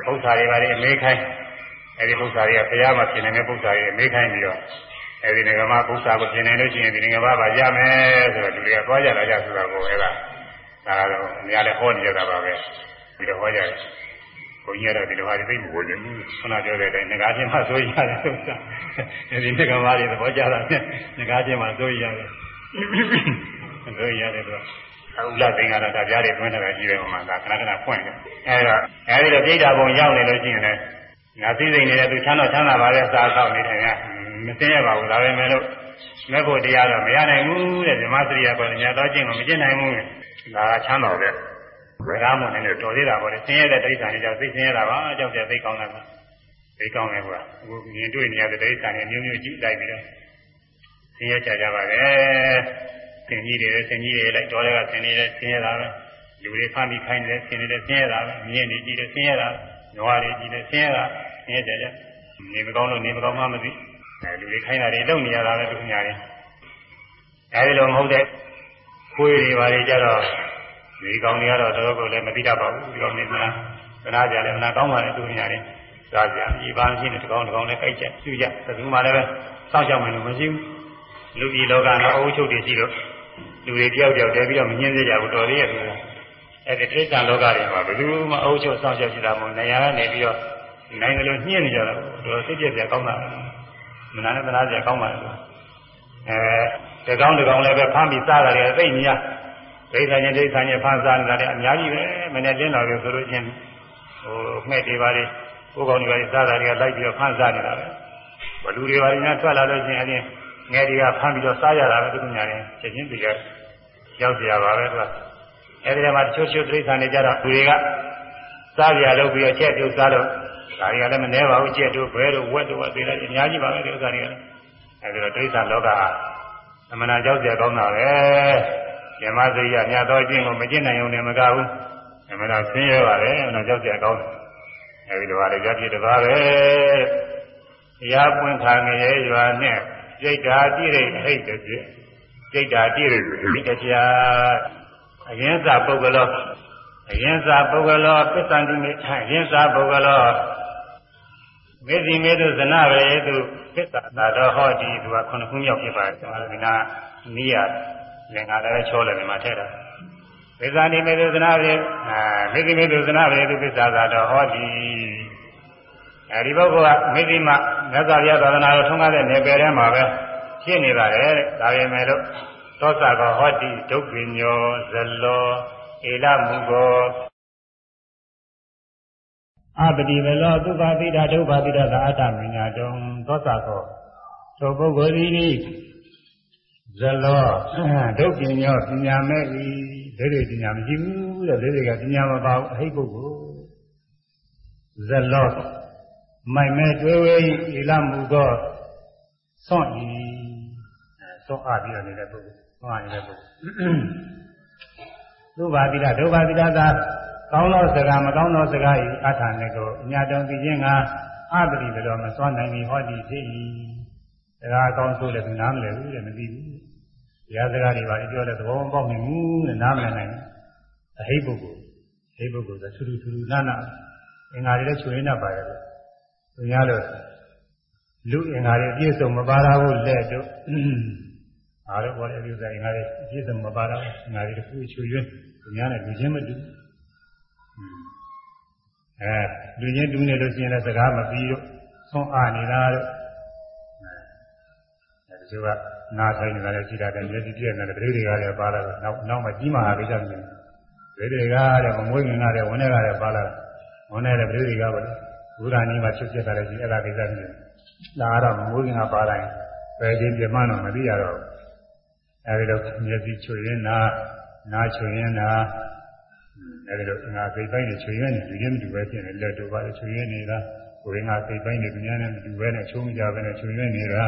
ပု္ပ္ပာတွေပါလေအမေးခိုင်းအဲဒီပု္ပ္ပာတွေကဘုရားမှာပြင်နေတဲ့ပု္ပ္ပာတွေအမေးခိုင်းပြီးတော့အဲဒီငကမပု္ပ္ပာကိုပြင်နေလို့ရှိရင်ဒီငကမပါရမယ်ဆိုတော့လူတွေကသွားကြလာကြဆိုတာကိုအဲကဒါကတော့အများလည်းဟောနေကြတာပါပဲပြီးတော့ဟောကြတယ်ဘုန်းကြီးကတော့ဒီလိုဟာသိမဝင်ဘူးခဏပြောတဲ့အတိုင်းငကားချင်းမှဆိုရတယ်ဆိုတာအဲဒီငကားမားတွေသဘောကျတာနဲ့ငကားချင်းမှဆိုရတယ်ဆိုရတယ်ဆို တော့ဥလသိင်္ဂါရတာကြားတွေတွင်းနေတာရှိတယ်ဟိုမှာဒါခဏခဏဖွင့်တယ်အဲဒါအဲဒီတော့ပြိတ္တာဘုံရောက်နေလို့ရှိရင်လည်းငါသိစိတ်နေတဲ့သူချမ်းတော့ချမ်းသာပါလေစားတော့နေတယ်ကမသိရပါဘူးဒါပဲမဲ့လို့မဲ့ဖို့တရားတော့မရနိုင်ဘူးတဲ့ဓမ္မစရိယပေါ်ညတော့ချင်းကိုမကျင့်နိုင်ဘူးဒါကချမ်းတော်တဲ့ဝေဒမုန်နဲ့တော်သေးတာပေါ့လေဆင်းရဲတဲ့ဒိဋ္ဌာန်တွေကြောင့်သိဆင်းရဲတာပါကြောက်ကြသိကောင်းတာပါသိကောင်းတယ်ကွာအခုမြင်တွေ့နေရတဲ့ဒိဋ္ဌာန်တွေမျိုးမျိုးကြည့်လိုက်ပြီးတော့ဆင်းရဲကြကြပါပဲ ဆင်းကြီးတွေဆင်းကြီးတွေလိုက်တော်တွေကဆင်းနေတဲ့ဆင်းရဲတာပဲလူတွေဖမ်းပြီးခိုင်းတယ်ဆင်းနေတဲ့ဆင်းရဲတာပဲမြင်နေကြည့်တယ်ဆင်းရဲတာနွားတွေကြည့်တယ်ဆင်းရဲတာဆင်းရဲကြကြနေမကောင်းလို့နေမကောင်းမှမသိအဲလူတွေခိုင်းတာတွေလုပ်နေရတာပဲသူများတွေအဲဒီလိုမဟုတ်တဲ့ခွေးတွေဘာတွေကြတော့ဒီကောင်တွေကတော့တော်တော်ကိုလည်းမသိတတ်ပါဘူးဒီကောင်တွေကသနာကြလည်းမနာကောင်းပါနဲ့သူများတွေစားကြဒီပါရှိနေတကောင်တကောင်လည်းကြိုက်ချက်သူကြသသူမှလည်းပဲစောင့်ကြောက်မယ်လို့မရှိဘူးလူပြည်လောကတော့အုပ်ချုပ်တွေရှိလို့ လူတွေတယောက်တယောက်တည်းပြီးတော့မငင်းစေကြဘူးတော်သေးရဲ့သူအဲ့ဒီတိစ္ဆာလောကတွေမှာဘယ်သူမှအုပ်ချုပ်စောင့်ရှောက်ရှိတာမဟုတ်နေရာကနေပြီးတော့နိုင်ငံလိုညှင်းနေကြတာတော်သိပြပြကောင်းတာမနာနဲ့သနာကြကောင်းပါလေအဲတကောင်တကောင်လည်းပဲဖမ်းပြီးစားတာတွေသိနေရဒိဋ္ဌာညဒိဋ္ဌာညဖန်စားနေတာလည်းအများကြီးပဲမနေ့တင်းတော်လို့ဆိုလို့ချင်းဟိုငှက်တွေပါလေကိုယ်ကောင်တွေပါလေစားတာတွေကလိုက်ပြီးတော့ဖန်စားနေတာပဲဘလူတွေပါလေညာထွက်လာလို့ချင်းအရင်ငယ်တွေကဖမ်းပြီးတော့စားရတာပဲသူညာရင်ချက်ချင်းတွေက ရောက်ကြရပါပဲသူကအဲဒီထဲမှာတချို့ချို့ဒိဋ္ဌာနေကြတော့လူတွေကစားရလို့ပြီးတော့ချက်ပြုတ်စားလို့ဒါတွေကလည်းမနှဲပါဘူးချက်တို့ဘဲတို့ဝက်တို့အသေးလည်းအများကြီးပါပဲဒီဥစ္စာတွေကလည်းအဲဒီတော့ဒိဋ္ဌာလောကဟာအမှန်တရားကြောက်ကြကောင်းတာပဲဓမ္မစရိယမြတ်သောအကျင့်ကိုမကျင့်နိုင်ုံနဲ့မကဘူးအမှန်တော့ဆင်းရဲပါလေအမှန်ကြောက်ကြကောင်းတယ်အဲဒီလိုပါလေကြဖြစ်တပါပဲတရားပွင့်ခါငရဲရွာနဲ့စိတ်ဓာတိရိဟိတ်တပြည့် စိတ်ဓာတိရိဒီတရားအရင်စာပုဂ္ဂလောအရင်စာပုဂ္ဂလောပစ္စံတိမေအရင်စာပုဂ္ဂလောမေတိမေတုဇနဗရေတုပစ္စသာတော်ဟောဒီသူကခုနှစ်ခုမြောက်ဖြစ်ပါတယ်ဒီနာနိယလင်္ကာလည်းချောလည်းဒီမှာထည့်တာပစ္စံတိမေတုဇနဗရေအာမေတိမေတုဇနဗရေတုပစ္စသာတော်ဟောဒီအဲဒီပုဂ္ဂိုလ်ကမေတိမမြတ်စွာဘုရားသာသနာတော်ထုံးကားတဲ့နယ်ပယ်ထဲမှာပဲ ဖြစ်နေပါတယ်ဒါပေမဲ့လို့သောစာကဟောတိဒုက္ခညောဇလောဧလမူကောအပတိဘလောသုဘာတိတာဒုဘာတိတာသာအတ္တမညာတုံသောတာကောသောပုဂ္ဂိုလ်သည်ဇလောဒုပညောပညာမဲ့ဤဒိဋ္ဌိပညာမရှိဘူးတဲ့ဒိဋ္ဌိကပညာမပါဘူးအဟိတ်ပုဂ္ဂိုလ်ဇလောမိုင်မဲ့တွေ့ဝဲဤလမှုသောဆွန့်ဤ ဆွန့်အားပြီးတော့နေတဲ့ပုဂ္ဂိုလ်ဆွန့်အားနေတဲ့ပုဂ္ဂိုလ်သုဘာတိတာဒုဘာတိတာသာကောင်းသောစကားမကောင်းသောစကားဤအထာနဲ့ကိုအညာတုံသိခြင်းကအပတိဘယ်တော့မစွမ်းနိုင်ပြီဟောဒီဖြစ်၏စကားကောင်းဆိုလည်းသူနားမလည်ဘူးတဲ့မသိဘူးတရားစကားတွေပါပြောတဲ့သဘောမပေါက်နိုင်ဘူးတဲ့နားမလည်နိုင်ဘူးအဟိပုဂ္ဂိုလ်ဟိပုဂ္ဂိုလ်ဆိုထူးထူးထူးနာနာအင်္ဂါတွေလည်းချွေရင်းတတ်ပါတယ်သူများလို့လူအင်္ဂါတွေအပြည့်စုံမပါတာကိုလက်တို့ အားတော့ဘောလည်းဒီဥစ္စာအင်္ဂါတွေအပြည့်စုံမပါတာအင်္ဂါတွေတစ်ခုချွေရင်းသူများနဲ့လူချင်းမတူဘူးအဲလူချင်းတူးနေလို့ရှိရင်လည်းစကားမပြီးတော့ဆွန့်အားနေတာတော့အဲဒီကနာဆိုင်နေတာလည်းရှိတာတယ်မျက်စိပြည့်နေတယ်ပရိတွေကလည်းပါလာတော့နောက်နောက်မှကြီးမားတာကိစ္စမျိုးပရိတွေကလည်းမမွေးငင်ကလည်းဝင်နေကလည်းပါလာဝင်နေတဲ့ပရိတွေကပဲဘုရားနီးမှာဖြစ်ဖြစ်တာလည်းရှိအဲ့ဒါကိစ္စမျိုးဒါကတော့မမွေးငင်ကပါတိုင်းပဲချင်းပြမတော့မသိရတော့ အဲဒီတော့မျက်စိချွေရင်နာနာချွေရင်နာအဲဒီလိုငါစိတ်ပိုင်းနဲ့ချွေရနေဒီလိုမတူပဲဖြစ်နေလက်တို့ပါချွေရနေတာကိုယ်ငါစိတ်ပိုင်းနဲ့သူများနဲ့မတူပဲနဲ့ချုံးကြပဲနဲ့ချွေရနေတာ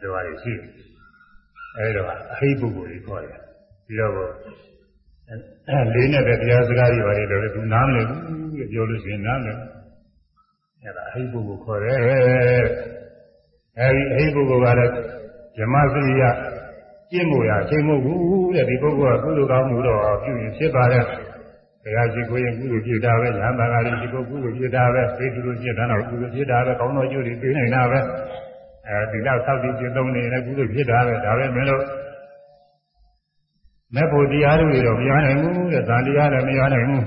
ဒီပါလေးရှိအဲဒီတော့အဟိပုဂ္ဂိုလ်ကြီးခေါ်တယ်ပြီးတော့အဲလေးနဲ့ပဲတရားစကားတွေပါတယ်လို့သူနားမလည်ဘူးပြောလို့ရှိရင်နားမလည်အဲဒါအဟိပုဂ္ဂိုလ်ခေါ်တယ်အဲဒီအဟိပုဂ္ဂိုလ်ကလည်းဓမ္မစရိယ ကျင့်မှုရအချိန်မဟုတ်ဘူးတဲ့ဒီပုဂ္ဂိုလ်ကကုသိုလ်ကောင်းမှုတော့ပြုရင်ဖြစ်ပါတယ်။တရားရှိကိုရင်ကုသိုလ်ဖြစ်တာပဲညာတန်ဃာကြီးဒီပုဂ္ဂိုလ်ဖြစ်တာပဲသိသူတို့ဖြစ်တာတော့ကုသိုလ်ဖြစ်တာပဲကောင်းသောကျိုးတွေပေးနိုင်တာပဲအဲဒီလောက်သောက်တည်ကျင့်သုံးနေတဲ့ကုသိုလ်ဖြစ်တာပဲဒါပဲမင်းတို့မဲ့ဖို့တရားတွေတော့မရနိုင်ဘူးတဲ့ဇာတရားလည်းမရနိုင်ဘူး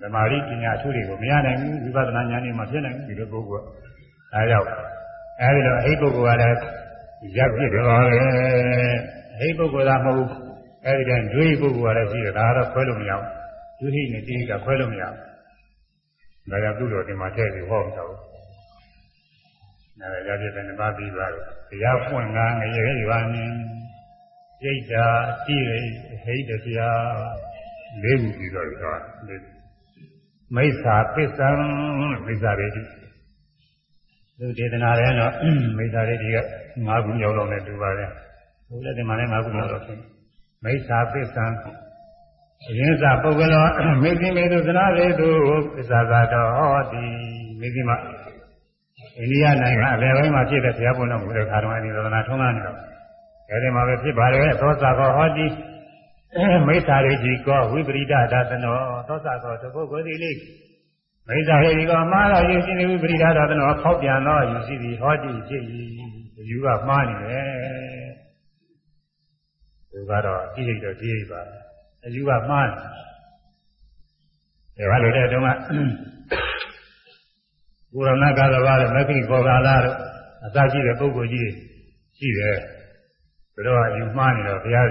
သမာဓိပညာအထူးတွေကိုမရနိုင်ဘူးဝိပဿနာဉာဏ်နဲ့မှဖြစ်နိုင်ဘူးဒီလိုပုဂ္ဂိုလ်ကအဲကြောင့်အဲဒီတော့အဲ့ဒီပုဂ္ဂိုလ်ကလည်း ရပ်ဖြစ်တယ်ပါပဲဟိပုဂ္ဂိုလ်သာမဟုတ်အဲဒီတည်းဒွေပုဂ္ဂိုလ်ကလည်းရှိတယ်ဒါကတော့ခွဲလို့မရဘူးဒွေနဲ့တိကခွဲလို့မရဘူးဒါကြောင့်သူ့တော်ဒီမှာထည့်ပြီးဟောမှာတော့နာရရပြတဲ့နပါပြီးပါတော့တရားဖွင့်ကားငရေပါနေစိတ်ဓာတိရိဟိတတရားလေးခုပြီးတော့ဟောမိစ္ဆာပစ္စံမိစ္ဆာရေတိ သူဒေသနာထဲတော့မိစ္ဆာရေတိက၅ခုရောက်တော့လည်းတူပါတယ်ဘုရားဒီမှာလည်း၅ခုရောက်တော့ဖြစ်မိစ္ဆာပစ္စံအရင်စာပုဂ္ဂလောမေသိမေတုသနာရေတုပစ္ဆာသာတော်ဒီမေသိမအိန္ဒိယနိုင်ငံအလယ်ပိုင်းမှာဖြစ်တဲ့ဘုရားဘုန်းတော်မူတဲ့ခါတော်အင်းသဒနာထုံးလာနေတော့အဲဒီမှာပဲဖြစ်ပါတယ်သောစာကောဟောတိမိစ္ဆာရိတိကောဝိပရိဒဒါသနောသောစာကောတပုဂ္ဂိုလ်ဒီလေး မိစ္ဆာရိတိကောမှားတော့ယူရှိနေဝိပရိဒဒါသနောဖောက်ပြန်တော့ယူရှိသည်ဟောတိဖြစ်၏ယူကမှားနေတယ်သူကတော့ကြည့်လိုက်တော့ကြည့်ပါအယူကမှားတယ်ဒါလိုတဲ့တုန်းကဘုရဏကာသဘာနဲ့မက္ခိကောကာလာတို့အသာရှိတဲ့ပုဂ္ဂိုလ်ကြီးရှိတယ်သူတို့ကယူမှားနေတော့ဘုရား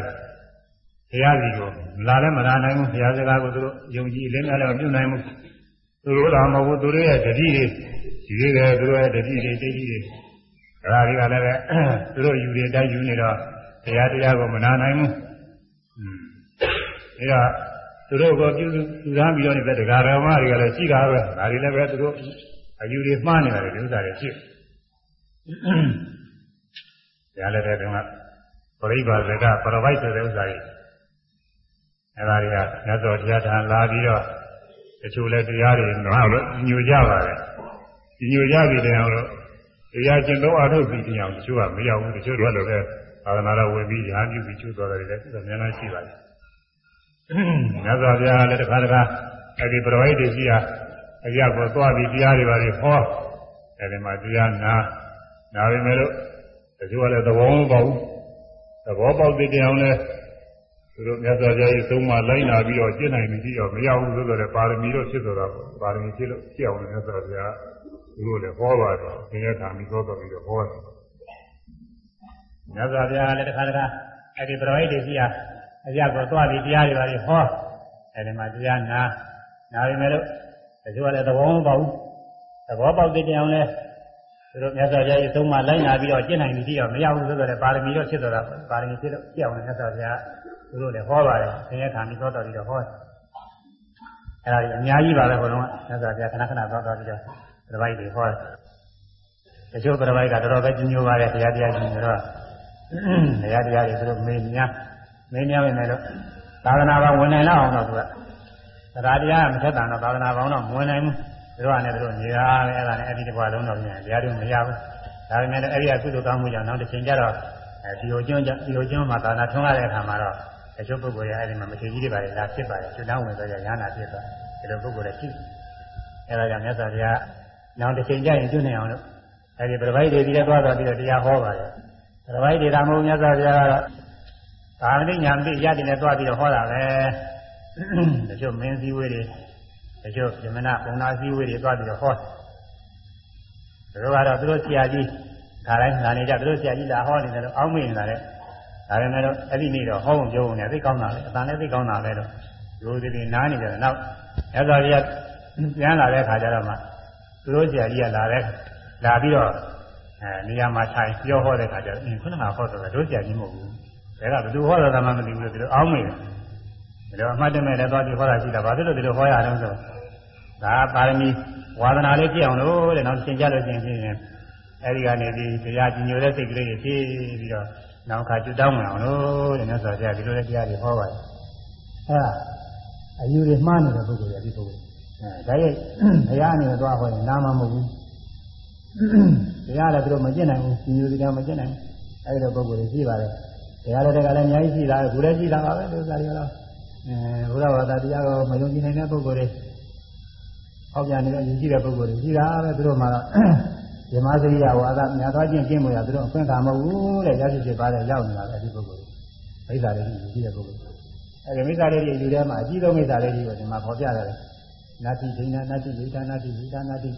ဘုရားကြီးကိုလာလည်းမလာနိုင်ဘူးဘုရားစကားကိုသူတို့ယုံကြည်လင်းလည်းမပြုနိုင်ဘူး သူတို့လာမဟုတ်ဘူးသူတို့ရဲ့တတိတွေဒီလိုလေသူတို့ရဲ့တတိတွေတိတ်ကြီးတွေအဲဒါတွေကလည်းပဲသူတို့ယူတွေတိုင်းယူနေတော့တရားတရားကိုမနာနိုင်ဘူးအဲဒါသူတို့ကပြုစုရမ်းပြီးတော့နေတဲ့ဒကာတော်မတွေကလည်းရှိတာပဲဒါတွေလည်းပဲသူတို့အယူတွေမှားနေတာတွေဥစ္စာတွေဖြစ်ဒါလည်းတဲ့ကပရိပါဇကပရပိုက်ဆိုတဲ့ဥစ္စာတွေအဲဒါတွေကမြတ်စွာဘုရားထံလာပြီးတော့ တချို့လည်းတရားတွေတော့လို့ညွှန်ကြပါတယ်ညွှန်ကြပြီတဲ့အောင်လို့တရားကျင့်သုံးအားထုတ်ပြီးတရားတချို့ကမရောက်ဘူးတချို့တော့လည်းပဲသာသနာတော်ဝင်ပြီးညာပြုပြီးကျိုးသွားတယ်လည်းသူကများများရှိပါတယ်မြတ်စွာဘုရားလည်းတစ်ခါတစ်ခါအဲဒီပရဝိတ်တွေရှိတာအရာကိုသွားပြီးတရားတွေပါလေဟောအဲဒီမှာတရားနာနာပြီမဲ့လို့တချို့ကလည်းသဘောမပေါက်ဘူးသဘောပေါက်တဲ့တရားလည်းသူ တို့မြတ်စွာဘုရားရဲ့သုံးမလိုက်နာပြီးတော့ကျင့်နိုင်ပြီတော့မရဘူးဆိုတော့လည်းပါရမီတော့ဖြစ်တော့တာပေါ့ပါရမီဖြစ်လို့ကြောက်တယ်မြတ်စွာဘုရားသူတို့လည်းဟောပါတယ်သင်္ကေတမီသောတော်ပြီးတော့ဟောတယ်မြတ်စွာဘုရားလည်းတစ်ခါတစ်ခါအဲ့ဒီပရိဝိတ်တွေရှိရအရာကိုသွားပြီးတရားတွေပါလေဟောအဲ့ဒီမှာတရားနာနာပြီမဲ့လို့တချို့ကလည်းသဘောမပေါက်ဘူးသဘောပေါက်တဲ့တရားလဲသူတို့မြတ်စွာဘုရားရဲ့သုံးမလိုက်နာပြီးတော့ကျင့်နိုင်ပြီတော့မရဘူးဆိုတော့လေပါရမီတော့ဖြစ်တော့တာပါရမီဖြစ်တော့ကြောက်နေမြတ်စွာဘုရား သူတို့လည်းဟောပါတယ်ဆင်းရဲခံပြီးသောတော်ပြီးတော့ဟောတယ်အဲ့ဒါကြီးအများကြီးပါပဲဘုလုံးကမြတ်စွာဘုရားခဏခဏသောတော်ပြီးတော့ပြပိုက်တွေဟောတယ်တချို့ပြပိုက်ကတော်တော်ပဲကြီးညိုပါတယ်တရားတရားကြီးဆိုတော့တရားတရားတွေသူတို့မေးများမေးများနေတယ်လို့သာသနာ့ဘာဝင်နိုင်လောက်အောင်တော့သူကတရားတရားမထက်တန်တော့သာသနာ့ဘောင်းတော့မဝင်နိုင်ဘူးသူတို့ကလည်းသူတို့နေတာပဲအဲ့ဒါနဲ့အဲ့ဒီတစ်ခွာလုံးတော့ပြန်တရားတွေမရဘူးဒါပေမဲ့လည်းအဲ့ဒီအကုသိုလ်ကောင်းမှုကြောင့်နောက်တစ်ချိန်ကျတော့အဲဒီဟိုကျွန်းဒီဟိုကျွန်းမှာသာနာထွန်းရတဲ့အခါမှာတော့ တချို့ပုဂ္ဂိုလ်တွေအဲ့ဒီမှာမထေကြီးတွေပါလေလာဖြစ်ပါတယ်ကျွန်းတောင်းဝင်ဆိုကြရဟနာဖြစ်သွားဒီလိုပုဂ္ဂိုလ်တွေရှိအဲ့ဒါကြောင့်မြတ်စွာဘုရားနောက်တစ်ချိန်ကျရင်ကျွန်းနေအောင်လို့အဲ့ဒီပြပိုက်တွေဒီလည်းသွားသွားပြီးတော့တရားဟောပါတယ်ပြပိုက်တွေဒါမှမဟုတ်မြတ်စွာဘုရားကတော့သာမဏေညာမတိရတဲ့နဲ့သွားပြီးတော့ဟောတာပဲတချို့မင်းစည်းဝေးတွေတချို့ဇမနာပုံနာစည်းဝေးတွေသွားပြီးတော့ဟောတယ်ဒါကတော့သူတို့ဆရာကြီးခါတိုင်းငါနေကြသူတို့ဆရာကြီးလာဟောနေတယ်လို့အောင်းမိနေတာလေ ဒါပေမဲ့တော့အဲ့ဒီနေ့တော့ဟောဖို့ပြောဖို့နဲ့သိကောင်းတာလေအတန်လည်းသိကောင်းတာလေတော့လူတွေဒီနားနေကြတယ်နောက်ရသော်ပြပြန်လာတဲ့ခါကျတော့မှသူတို့ဆရာကြီးကလာတဲ့လာပြီးတော့အဲနေရာမှာထိုင်ပြောဟောတဲ့ခါကျတော့အင်းခုနကဟောတော့တို့ဆရာကြီးမဟုတ်ဘူးဒါကဘယ်သူဟောတာမှမသိဘူးလို့ဒီလိုအောင်းမိတယ်ဒါတော့အမှတ်တမဲ့လည်းသွားပြီးဟောတာရှိတာဘာဖြစ်လို့ဒီလိုဟောရအောင်ဆိုဒါပါရမီဝါဒနာလေးကြည့်အောင်လို့တဲ့နောက်သင်ကြလို့ရှိရင်ဖြင့်အဲဒီကနေဒီတရားကြီးညိုတဲ့စိတ်ကလေးတွေဖြည့်ပြီးတော့ နောက်ခါကျွတ်တောင်းမအောင်လို့တဲ့မြတ်စွာဘုရားဒီလိုလေးတရားတွေဟောပါတယ်အဲဒါအယူတွေမှားနေတဲ့ပုဂ္ဂိုလ်ရဒီပုဂ္ဂိုလ်အဲဒါရဲ့ဘုရားအနေနဲ့သွားဟောရင်နားမမဟုတ်ဘူးတရားလည်းသူတို့မကျင့်နိုင်ဘူးညိုတွေကမကျင့်နိုင်ဘူးအဲဒီလိုပုဂ္ဂိုလ်တွေရှိပါတယ်တရားလည်းတကလည်းအများကြီးရှိတာဘူးလည်းရှိတာပါပဲဒီဥစ္စာတွေကတော့အဲဘုရားဘာသာတရားကိုမယုံကြည်နိုင်တဲ့ပုဂ္ဂိုလ်တွေဟောက်ပြန်နေတဲ့ယဉ်ကျေးတဲ့ပုဂ္ဂိုလ်တွေရှိတာပဲသူတို့မှာ ဓမ္မစရိယဝါဒမြတ်သွားခြင်းကျင့်မှုရသူတို့အခွင့်အာမဟုတ်ဘူးတဲ့ရရှိဖြစ်ပါတဲ့ရောက်နေတာပဲဒီပုဂ္ဂိုလ်မိစ္ဆာလေးကြီးရှိတဲ့ပုဂ္ဂိုလ်အဲဒီမိစ္ဆာလေးကြီးလူထဲမှာအကြီးဆုံးမိစ္ဆာလေးကြီးကိုဒီမှာပေါ်ပြရတယ်နာတိဒိဋ္ဌနာတိဒိဋ္ဌနာတိဒိဋ္ဌနာတိ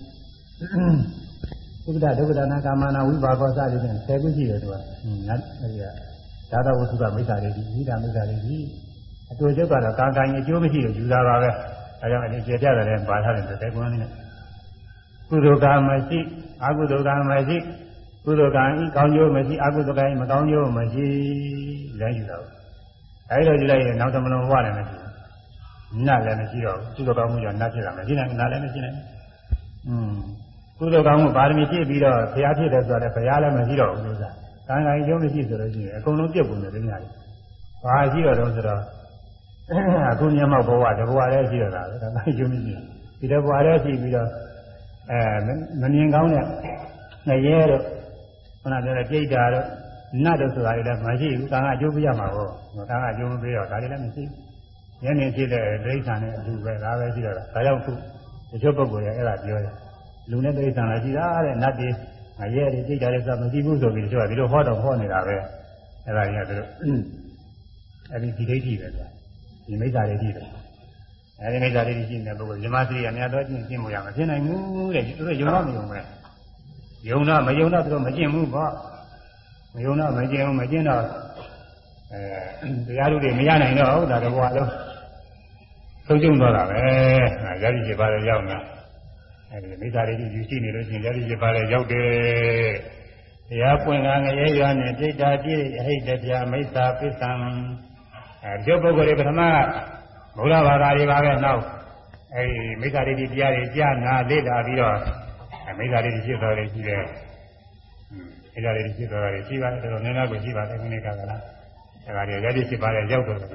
သုဒ္ဓဒုက္ခဒါနာကာမနာဝိပါကောစသည်ဖြင့်10ခုရှိတယ်သူကနတ်အဲဒီကသာသဝတ္ထုကမိစ္ဆာလေးကြီးဣဒ္ဓမိစ္ဆာလေးကြီးအတူချုပ်ကတော့ကာကံအကျိုးမရှိလို့ယူတာပါပဲအဲကြောင့်အဒီကျေပြတယ်လည်းပါထားတယ်တဲ့ကွန်းလေးနဲ့ကုသိုလ်ကမရှိအကုသိုလ်ကမရှိကုသိုလ်ကံဤကောင်းကျိုးမရှိအကုသိုလ်ကံဤမကောင်းကျိုးမရှိလည်းယူတာပေါ့အဲဒီလိုယူလိုက်ရင်နောက်သမလုံးဘဝလည်းမရှိဘူးနတ်လည်းမရှိတော့ဘူးကုသိုလ်ကောင်းမှုကြောင့်နတ်ဖြစ်တာမရှိနိုင်ဘူးနတ်လည်းမရှိနိုင်ဘူးอืมကုသိုလ်ကောင်းမှုပါရမီဖြည့်ပြီးတော့ဘုရားဖြစ်တယ်ဆိုတော့ဘုရားလည်းမရှိတော့ဘူးလို့ဆိုတာကံကံအကျိုးမရှိဆိုလို့ရှိရင်အကုန်လုံးပြုတ်ကုန်တယ်ဒီညာလေးဘာရှိတော့တော့ဆိုတော့အခုမျက်မှောက်ဘဝတဘဝလည်းရှိရတာပဲဒါမှယုံကြည်ဒီတဘဝလည်းရှိပြီးတော့ အဲမမြင်ကောင်းတဲ့ငရဲတို့ခုနပြောတဲ့ပြိတ္တာတို့နတ်တို့ဆိုတာတွေလည်းမရှိဘူးကံကအကျိုးပြရမှာပေါ့ကံကအကျိုးမပေးတော့ဒါတွေလည်းမရှိဘူးညနေဖြစ်တဲ့ဒိဋ္ဌာန်နဲ့အတူပဲဒါပဲရှိတော့တာဒါကြောင့်ခုတချို့ပုဂ္ဂိုလ်တွေအဲ့ဒါပြောတယ်လူနဲ့ဒိဋ္ဌာန်လည်းရှိတာတဲ့နတ်တွေငရဲတွေပြိတ္တာတွေဆိုတာမရှိဘူးဆိုပြီးတချို့ကဒီလိုဟောတော့ဟောနေတာပဲအဲ့ဒါကြီးကသူတို့အဲ့ဒီဒီဒိဋ္ဌိပဲဆိုတာဒီမိစ္ဆာလေးကြီးပဲ အဲဒီမိစ္ဆာလေးကြီးရှိနေတဲ့ပုဂ္ဂိုလ်ဇမသရိယာများတော့ကျင့်ကျင့်မှုရမဖြစ်နိုင်ဘူးတဲ့သူတို့ယုံတော့မယုံပဲယုံတော့မယုံတော့သူတို့မကျင့်ဘူးပေါ့မယုံတော့မကျင့်ဘူးမကျင့်တော့အဲတရားလူတွေမရနိုင်တော့ဟုတ်တာတဘွားလုံးဆုံးကျုံသွားတာပဲရည်ရည်ပါလေရောက်နေအဲဒီမိစ္ဆာလေးကြီးယူရှိနေလို့ရှိရင်ရည်ရည်ပါလေရောက်တယ်တရားပွင့်ကငရဲရွာနဲ့တိတ်တာပြည့်အဟိတပြမိစ္ဆာပစ္စံအဲဒီပုဂ္ဂိုလ်တွေပထမက ဘုရားဘာသာတွေပါပဲနောက်အဲဒီမိစ္ဆာဒိဋ္ဌိတရားတွေကြားနာလေ့လာပြီးတော့မိစ္ဆာဒိဋ္ဌိဖြစ်တော်တွေရှိတယ်မိစ္ဆာဒိဋ္ဌိဖြစ်တော်တွေရှိပါတယ်တော်တော်များများကိုရှိပါတယ်ခုနေ့ကကလားအဲဒါတွေရည်ရည်ဖြစ်ပါတယ်ရောက်တော့တယ်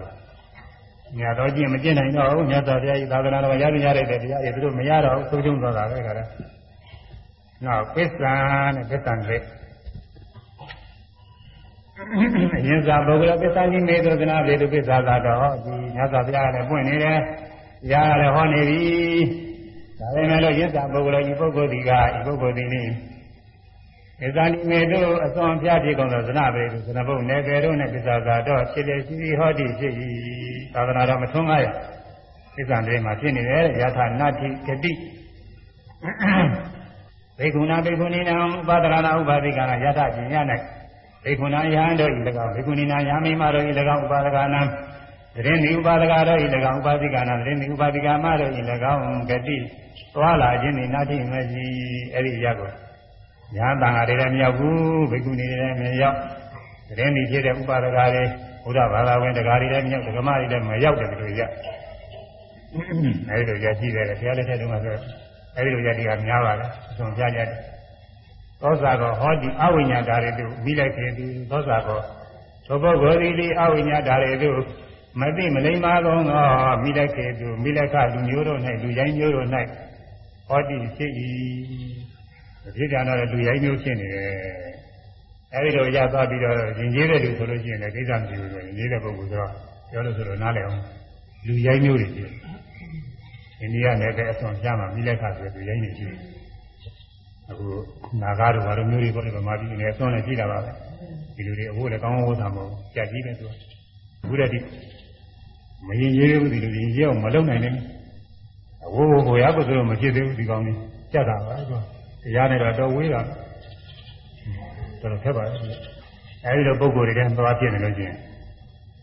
ညတော်ကျင့်မကျင့်နိုင်တော့ဘူးမြတ်စွာဘုရားကြီးသာသနာတော်ရည်ရည်ရတဲ့တရားတွေသူတို့မရတော့ဘူးသုံးချုံသွားတာပဲခါတယ်နောက်ပစ္စံနဲ့ပစ္စံလေး အရင်စာပုဂ္ဂလပစ္စာကြီးမေသုကနာပြေသူပစ္စာသာတော့ဒီမြတ်စွာဘုရားကလည်းပွင့်နေတယ်။ရားကလည်းဟောနေပြီ။ဒါပေမဲ့လို့ရင်စာပုဂ္ဂလကြီးပုဂ္ဂိုလ်ဒီကဒီပုဂ္ဂိုလ်ဒီနည်းပစ္စာကြီးမေသူအစွန်ဖျားပြေကုန်သောသနာပေသူသနဘုတ်နယ်ပယ်တို့နဲ့ပစ္စာသာတော့ဖြစ်လေရှိရှိဟောတိဖြစ်၏။သာသနာတော်မထွန်းကားရပစ္စာတွေမှာဖြစ်နေတယ်ယထာနာတိဂတိဘေကုဏဘေကုဏီနံဥပါဒရဏဥပါတိကနာယထာပညာ၌ ဘေကုဏယဟန်တို့ဤ၎င်းဘေကုဏီနာယာမိမတို့ဤ၎င်းဥပါဒကနာယသတင်းဒီဥပါဒကတို့ဤ၎င်းဥပါတိကနာသတင်းဒီဥပါတိကမတို့ဤ၎င်းဂတိသွားလာခြင်းဤနာတိမရှိအဲ့ဒီရက်ကိုညာတန်ဃာတွေလည်းမရောက်ဘူးဘိက္ခုနီတွေလည်းမရောက်သတင်းဒီဖြစ်တဲ့ဥပါဒကတွေဘုရားဘာသာဝင်တရားတွေလည်းမရောက်ဓမ္မတွေလည်းမရောက်တယ်လို့ရက်အဲ့ဒီလိုရက်ရှိတယ်ဘုရားလက်ထက်တုန်းကဆိုအဲ့ဒီလိုရက်တွေကများပါတယ်အဆုံးပြကြတယ် သောဇာကောဟောဒီအဝိညာဓာရီတို့မိလိုက်ခင်သူသောဇာကောသောပုဂ္ဂိုလ်ဒီလေးအဝိညာဓာရီတို့မသိမလိမ္မာကုန်သောမိလိုက်ခင်သူမိလိုက်ခလူမျိုးတို့၌လူရိုင်းမျိုးတို့၌ဟောဒီဖြစ်၏ဖြစ်ကြတော့လူရိုင်းမျိုးဖြစ်နေတယ်အဲဒီလိုရသွားပြီးတော့ရင်ကျေးတဲ့လူဆိုလို့ရှိရင်လည်းကိစ္စမရှိဘူးဆိုရင်ရင်ကျေးတဲ့ပုဂ္ဂိုလ်ဆိုတော့ပြောလို့ဆိုတော့နားလည်အောင်လူရိုင်းမျိုးတွေဖြစ်အိန္ဒိယနယ်တဲ့အစွန်ကြားမှာမိလိုက်ခဆိုလူရိုင်းနေရှိတယ် အခုနာဂါတို့ဘာလိုမျိုးတွေပေါ့လေဗမာပြည်နယ်ဆွမ်းနေကြည့်တာပါပဲဒီလူတွေအဖို့လည်းကောင်းကောင်းဝတ်တာမဟုတ်ကြက်ကြီးတယ်သူအခုတည်းမရင်ရေးဘူးဒီလူတွေရေအောင်မလုံနိုင်နဲ့အဝိုးဟိုရဖို့ဆိုတော့မဖြစ်သေးဘူးဒီကောင်းလေးကြက်တာပါကွာတရားနဲ့တော့တော်ဝေးတာတော်တော်ခက်ပါလေအဲဒီလိုပုံကိုယ်တွေလည်းသွားပြည့်နေလို့ချင်း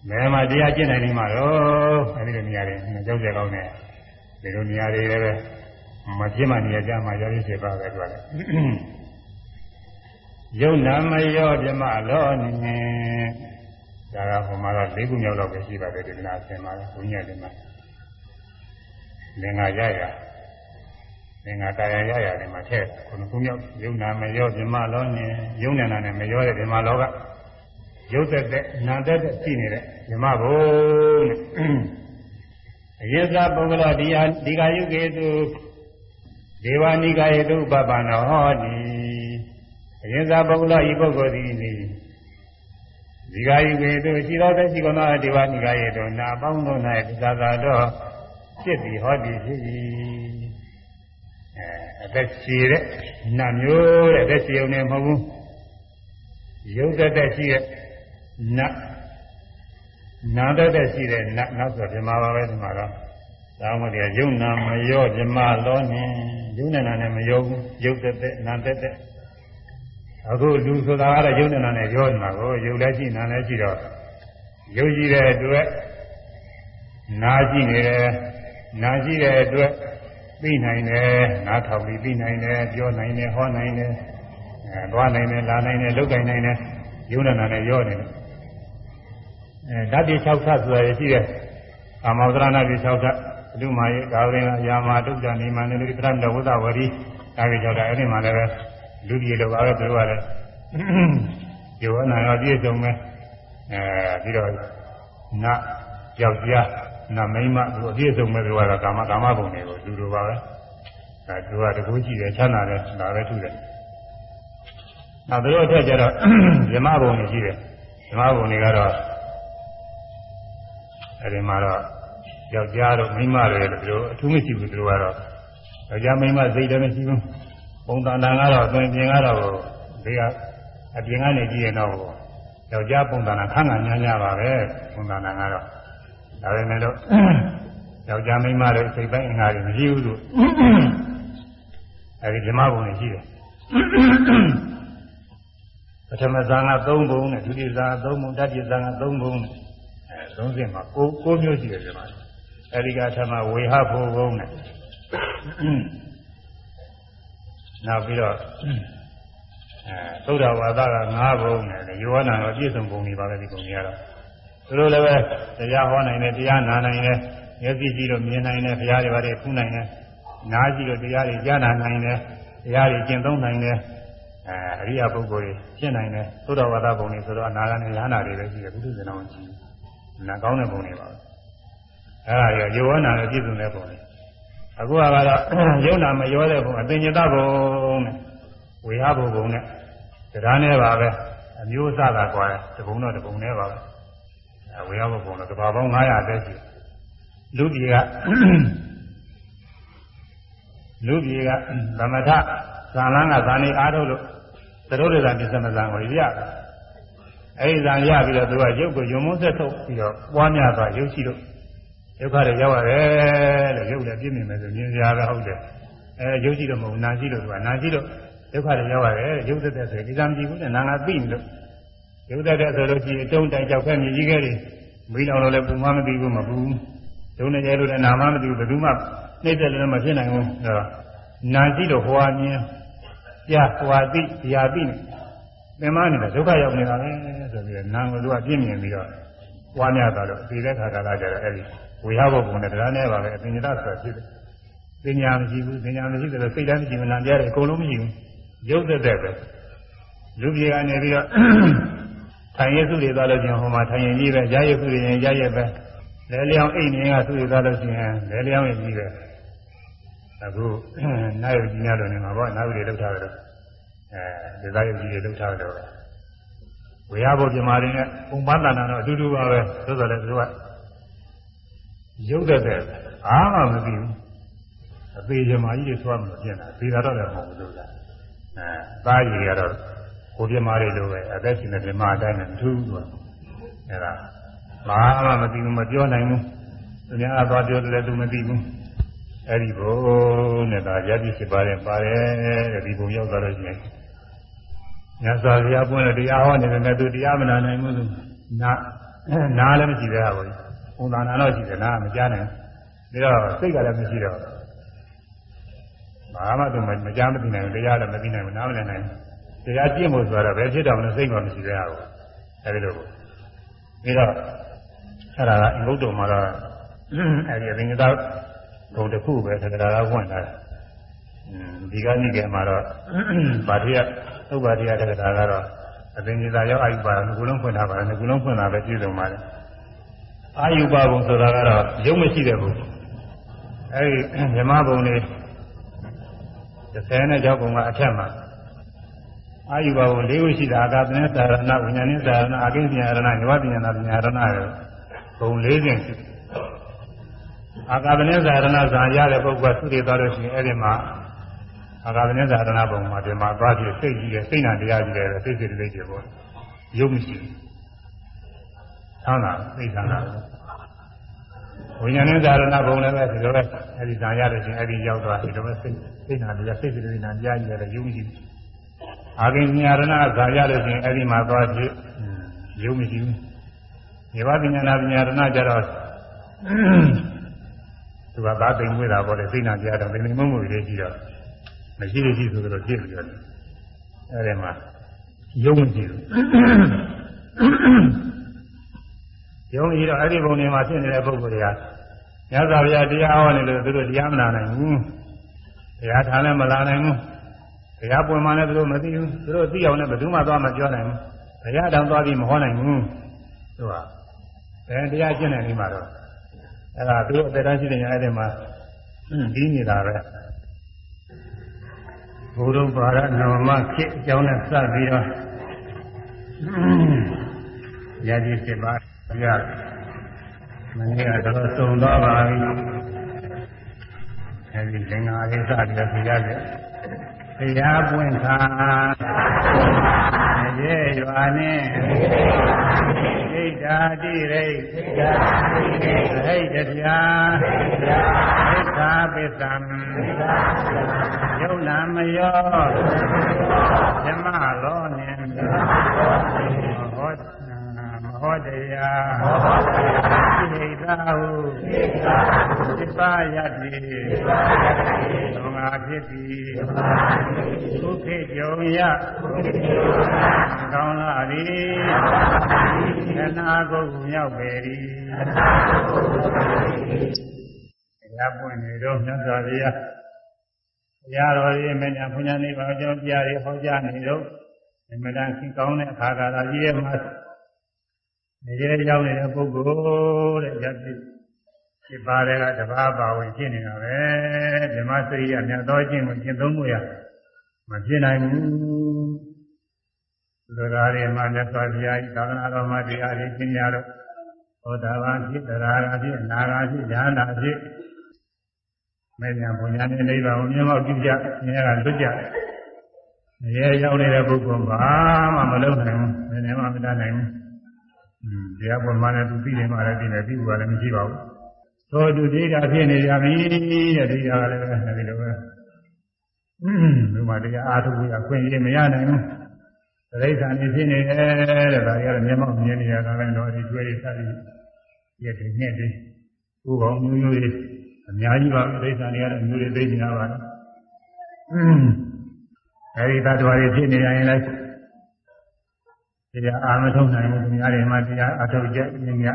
မဲမှာတရားကျင့်နိုင်နေမှာတော့အဲဒီလိုနေရာတွေကြောက်ကြကောင်းတယ်ဒီလိုနေရာတွေလည်းပဲ မပြစ်မှနေရာကြမှာရောရည်စေပါပဲပြောတယ်ယုံနာမယောပြမလောနေဒါကဟိုမှာတော့၄ခုမြောက်တော့ပဲရှိပါတယ်ဒီနာဆင်ပါလားဘုညာဒီမှာလင်္ကာရရလင်္ကာတာယာရရဒီမှာထည့်ခုနှစ်ခုမြောက်ယုံနာမယောပြမလောနေယုံနာနဲ့မယောတဲ့ဒီမှာလောကရုပ်သက်တဲ့နာသက်တဲ့ရှိနေတဲ့ဓမ္မဘုံနဲ့အယသပုဂ္ဂလောဒီဟာဒီကာယုကေတု ဒေဝနိကာယေတုပပနောဟောတိအရင်သာပုဂ္ဂလောဤပုဂ္ဂိုလ်သည်နိဒီကာယုကေတုရှိတော်သက်ရှိကောသောဒေဝနိကာယေတုနာပေါင်းတို့၌သစ္စာသာတော့ဖြစ်သည်ဟောတိဖြစ်၏အဲအသက်ရှိတဲ့နတ်မျိုးတဲ့အသက်ရှိုံနဲ့မဟုတ်ဘူးရုပ်သက်သက်ရှိတဲ့နတ်နာတတ်တဲ့ရှိတဲ့နတ်နောက်ဆိုပြမပါပဲဒီမှာတော့ဒါမှမဟုတ်ရုပ်နာမရောပြမလောနေ ရုပ်နဲ့နာနဲ့မရောဘူးရုပ်သက်သက်နာသက်သက်အခုလူဆိုတာကတော့ရုပ်နဲ့နာနဲ့ရောနေတာကိုရုပ်လည်းရှိနာလည်းရှိတော့ရုပ်ရှိတဲ့အတွက်နာရှိနေတယ်နာရှိတဲ့အတွက်သိနိုင်တယ်နားထောင်ပြီးသိနိုင်တယ်ပြောနိုင်တယ်ဟောနိုင်တယ်အဲသွားနိုင်တယ်လာနိုင်တယ်လုပ်နိုင်တယ်ရုပ်နဲ့နာနဲ့ရောနေတယ်အဲဓာတ်တိ6သဆိုတာရရှိတယ်ကာမောဒရဏတိ 6သဘုမာယေကာဝရင်ယာမတုဒ္ဒနိမန္တလူပရမတဝဒဝရီဒါကြီး6သအဲ့ဒီမှာလည်းပဲလူကြီးလိုပါပဲသူတို့ကလည်းယောအနာရောပြည့်စုံမယ်အဲပြီးတော့နတ်ယောက်ျားနတ်မိန်းမသူအပြည့်စုံမယ်သူကတော့ကာမကာမဘုံတွေကိုလူလိုပါပဲအဲသူကတကူကြည့်တယ်ချမ်းသာတယ်ဒါပဲထုတယ်နောက်သူတို့အထက်ကျတော့ဇမဘုံတွေရှိတယ်ဇမဘုံတွေကတော့အဲဒီမှာတော့ ယောက်ျားတို့မိန်းမတွေလည်းဒီလိုအထူးမရှိဘူးသူတို့ကတော့ယောက်ျားမိန်းမစိတ်လည်းမရှိဘူးပုံသဏ္ဍာန်ကတော့သွင်ပြင်ကတော့ဒီကအပြင်ကနေကြည့်ရင်တော့ယောက်ျားပုံသဏ္ဍာန်ခန့်ခန့်ညားညားပါပဲပုံသဏ္ဍာန်ကတော့ဒါပေမဲ့လို့ယောက်ျားမိန်းမတွေစိတ်ပိုင်းအင်္ဂါတွေမရှိဘူးလို့အဲဒီဓမ္မဘုံတွေရှိတယ်ပထမဇာန်က3ဘုံနဲ့ဒုတိယဇာန်က3ဘုံတတိယဇာန်က3ဘုံနဲ့သုံးစင်မှာကိုကိုမျိုးရှိတယ်ဒီမှာ အဲဒီကထမဝေဟဖို့ဘုံနဲ့နောက်ပြီးတော့အဲသုဒ္ဓဝါဒက၅ဘုံနဲ့ယောဟနာတော့ပြည့်စုံဘုံတွေပါပဲဒီဘုံတွေကတော့သူတို့လည်းပဲတရားဟောနိုင်တယ်တရားနာနိုင်တယ်မျက်စိကြည့်လို့မြင်နိုင်တယ်ဘုရားတွေဘာတွေဖူးနိုင်တယ်နားကြည့်လို့တရားတွေကြားနာနိုင်တယ်တရားတွေကျင့်သုံးနိုင်တယ်အဲအရိယပုဂ္ဂိုလ်တွေရှင်းနိုင်တယ်သုဒ္ဓဝါဒဘုံတွေဆိုတော့အနာဂတ်နဲ့ရဟနာတွေလည်းရှိတယ်ဘုသူဇနောင်းကြည့်နာကောင်းတဲ့ပုံတွေပါပဲ အဲ့ဒါရောယောနာနဲ့ပြည့်စုံတဲ့ပုံတွေအခုကတော့ယုံနာမရောတဲ့ပုံအပင်ညတပုံနဲ့ဝေဟဘုံပုံနဲ့တရားနဲ့ပါပဲအမျိုးအစားသာကွာတယ်တပုံတော့တပုံနဲ့ပါပဲအဲဝေဟဘုံပုံတော့ကဘာပေါင်း900တက်ရှိလူပြည်ကလူပြည်ကသမထဇာလန်းကဇာနေအားထုတ်လို့သရုပ်ရဇာပြစ္စမဇာကိုရတယ်အဲဒီဇာရပြီးတော့သူကရုပ်ကိုယုံမုန်းဆက်ထုတ်ပြီးတော့ပွားများသွားရုပ်ရှိလို့ ဒုက္ခတွေရောက်ရတယ်လို့ရုပ်လည်းပြည့်မြင်မယ်ဆိုမြင်ကြရဟုတ်တယ်အဲရုပ်ရှိလို့မဟုတ်နာရှိလို့သူကနာရှိလို့ဒုက္ခတွေရောက်ရတယ်ရုပ်သက်သက်ဆိုကိစ္စမရှိဘူးနဲ့နာငါသိနေလို့ရုပ်သက်သက်ဆိုလို့ရှိရင်အတုံးတိုင်ကြောက်ခဲမြည်ကြီးခဲ့တယ်မိတော်လို့လည်းပူမမသိဘူးမပူဒုနေရဲလို့လည်းနာမမသိဘူးဘယ်သူမှနှိမ့်တယ်လည်းမဖြစ်နိုင်ဘူးအဲတော့နာကြည့်တော့ဟွာမြင်ပြဟွာသိရာသိသင်မနေတာဒုက္ခရောက်နေတာပဲဆိုပြီးတော့နာကိုသူကပြင်းမြင်ပြီးတော့ဝါများသွားတော့ဒီတဲ့ခါကလာကြတော့အဲ့ဒီ ဝေဟဘုံနဲ့တရားနဲ့ပါပဲအပညာဆိုတာဖြစ်တယ်ပညာမရှိဘူးပညာမရှိတယ်စိတ်တိုင်းမရှိမနာပြရတယ်အကုန်လုံးမရှိဘူးရုပ်သက်သက်ပဲလူပြေကနေပြီးတော့ထိုင်ရစုတွေသွားလို့ချင်းဟိုမှာထိုင်ရင်ကြီးပဲရရစုတွေရင်ရရပဲလဲလျောင်းအိတ်နေကစုတွေသွားလို့ချင်းလဲလျောင်းရင်ကြီးပဲအခုနိုင်ရကြီးများလို့နေမှာပေါ့နောက်တွေလောက်ထားတယ်အဲဒီသားရုပ်ကြီးတွေလောက်ထားတယ်ဝေယဘောပြမာတွေနဲ့ပုံပန်းတဏ္ဍာတော့အတူတူပါပဲသို့တော်လည်းသူက ရုပ်သက်သက်ဘာမှမသိဘူးအသေးချင်မာကြီးတွေသွားမှပြင်တာသေတာတော့လည်းမဟုတ်ဘူးလို့လားအဲသားကြီးတွေကတော့ကိုပြမာတွေလိုပဲအသက်ရှင်တဲ့ပြမာအတိုင်းနဲ့မထူးဘူးအဲဒါဘာမှမသိဘူးမပြောနိုင်ဘူးသူများအသွားပြောတယ်သူမသိဘူးအဲ့ဒီဘုံနဲ့ဒါယတိစစ်ပါတယ်ပါတယ်တဲ့ဒီဘုံရောက်သွားလို့ရှိရင်ညဇာဘုရားပွင့်တဲ့တရားဟောနေတယ်နဲ့သူတရားမနာနိုင်ဘူးသူနာနာလည်းမရှိသေးဘူး ပုံသဏ္ဍာန်တော့ရှိတယ်နာမကြားနိုင်ဘူးဒါတော့စိတ်ကလည်းမရှိတော့ဘာမှသူမကြားမသိနိုင်ဘူးတရားလည်းမသိနိုင်ဘူးနားမလည်နိုင်ဘူးတရားကျင့်ဖို့ဆိုတော့ဘယ်ဖြစ်တော့မလဲစိတ်ကမရှိသေးဘူးအဲဒီလိုပြီးတော့အဲ့ဒါကအင်္ဂုတ္တမှာတော့အဲဒီအင်္ဂဒဘုံတစ်ခုပဲသက္ကရာကဖွင့်လာတယ်ဒီကနေ့ကမှာတော့ဗာတိယသုဗာတိယသက္ကရာကတော့အပင်ကြီးသာရောက်အာယုပါငကူလုံးဖွင့်ထားပါတယ်ငကူလုံးဖွင့်တာပဲပြည့်စုံပါတယ် အာယုပါဘုံဆိုတာကတော့ရုပ်မရှိတဲ့ဘုံအဲဒီမြမဘုံလေး30နဲ့ကြောက်ဘုံကအထက်မှာအာယုပါဘုံ၄ခုရှိတာအာကပနဲ့သာရဏဝိညာဉ်နဲ့သာရဏအာကိဉ္စရာရဏညဝပညာနာပညာရဏရဲ့ဘုံ၄ခြင်းရှိတယ်အာဂဗနေဇာရဏဇာရတဲ့ပုဂ္ဂိုလ်ကသုတေသွားလို့ရှိရင်အဲ့ဒီမှာအာဂဗနေဇာရဏဘုံမှာဒီမှာသွားပြီးစိတ်ကြီးတယ်စိတ်နာတရားကြီးတယ်စိတ်စိတ်လေးတွေပေါ့ရုပ်မရှိဘူး သမ်းတာသိသမ်းတာဝိညာဉ်နဲ့ဇာရဏဘုံလည်းပဲဒီလိုပဲအဲ့ဒီဇာရတဲ့ချင်းအဲ့ဒီရောက်သွားဒီလိုပဲစိတ်စိတ်နာတရားစိတ်စိတ်လေးနာတရားကြီးတယ်ရုပ်မရှိဘူးအာဂိညာရဏဇာရတဲ့ချင်းအဲ့ဒီမှာသွားပြီးရုပ်မရှိဘူးဒီဘာပညာနာပညာရဏကြတော့သူကသာသိမ်မွေးတာပေါ့လေသိနာကြတော့သိနေမမှုတွေရှိတော့မရှိလို့ရှိဆိုတော့ပြည့်ပြီးတော့အဲဒီမှာယုံမရှိဘူး ယုံကြီးတော့အဲ့ဒီဘုံတွေမှာဖြစ်နေတဲ့ပုဂ္ဂိုလ်တွေကမြတ်စွာဘုရားတရားဟောနေလို့သူတို့တရားမနာနိုင်ဘူးတရားထားလည်းမလာနိုင်ဘူးတရားပွင့်မှလည်းသူတို့မသိဘူးသူတို့သိအောင်လည်းဘယ်သူမှသွားမပြောနိုင်ဘူးဘုရားတောင်သွားပြီးမဟောနိုင်ဘူးသူကဘယ်တရားကျင့်နိုင်နေမှာတော့အဲ့ဒါသူတို့အသက်တန်းရှိတဲ့ညာအဲ့ဒီမှာပြီးနေတာပဲဘုရုပ်ပါရနောမခေအကြောင်းနဲ့စပြီးတော့ယတိစစ်ပါ ရမနေ့ကတော့သုံးသွားပါပြီအဲဒီသင်္ဃာလေးစပြီးတော့ပြရတယ်တရားပွင့်ခါရဲရွာနဲ့ဣဒ္ဓာတိရိဟိတဗျာဣဒ္ဓာပိသံယုံနာမယောဓမ္မလောနေ ဟောမဟောတရားဣဒ္ဓာဟုသစ္စာယတိသံဃာဖြစ်သည်ဒုက္ခေကြုံရကောင်းလာသည်ခဏကုတ်မြောက်ပေသည်တရားပွင့်နေတော့မြတ်စွာဘုရားတရားတော်ကြီးမင်းညာဘုရားနေပါကြောင်းတရားတွေဟောကြားနေတော့အမှန်တန်ခင်ကောင်းတဲ့အခါကာလကြီးရဲ့မှာ နေရရောက်နေတဲ့ပုဂ္ဂိုလ်တဲ့ယတိဒီပါတဲ့ကတဘာပါဝင်ဖြစ်နေတာပဲဓမ္မစရိယမြတ်တော်ခြင်းကိုကျင့်သုံးမှုရမဖြစ်နိုင်ဘူးလူသားတွေမှာမြတ်စွာဘုရားသာသနာတော်မှာတရားတွေကျင့်ကြတော့ဟောတာပါဖြစ်တရားကဖြစ်နာဂာဖြစ်ဉာဏ်နာဖြစ်မေညာဘုညာနဲ့နိဗ္ဗာန်ကိုမြင်မောက်ကြည့်ကြမြင်ရတာလွတ်ကြရဲရောက်နေတဲ့ပုဂ္ဂိုလ်ဘာမှမလုပ်နိုင်ဘူးဘယ်နဲ့မှမတတ်နိုင်ဘူး။ တရားပေါ်မှာလည်းသူသိနေမှလည်းသိနေပြီးဘူးကလည်းမရှိပါဘူး။သောသူဒိဋ္ဌာဖြစ်နေကြပြီတဲ့ဒိဋ္ဌာကလည်းပဲဒီလိုပဲ။ဒီမှာတရားအားထုတ်ရခွင့်ရမရနိုင်ဘူး။တိရစ္ဆာန်နေဖြစ်နေတယ်တဲ့ဒါကြီးကတော့မျက်မှောက်မြင်နေရတာလည်းတော့ဒီကျွေးရစသည်ရက်တွေနှစ်တွေဥပအောင်မျိုးမျိုးတွေအများကြီးပါဒိဋ္ဌာတွေကတော့မျိုးတွေသိနေတာပါအဲဒီသတ္တဝါတွေဖြစ်နေရင်လည်း တရားအာမထုတ်နိုင်မှုများတွေမှာတရားအထုတ်ချက်ညင်ည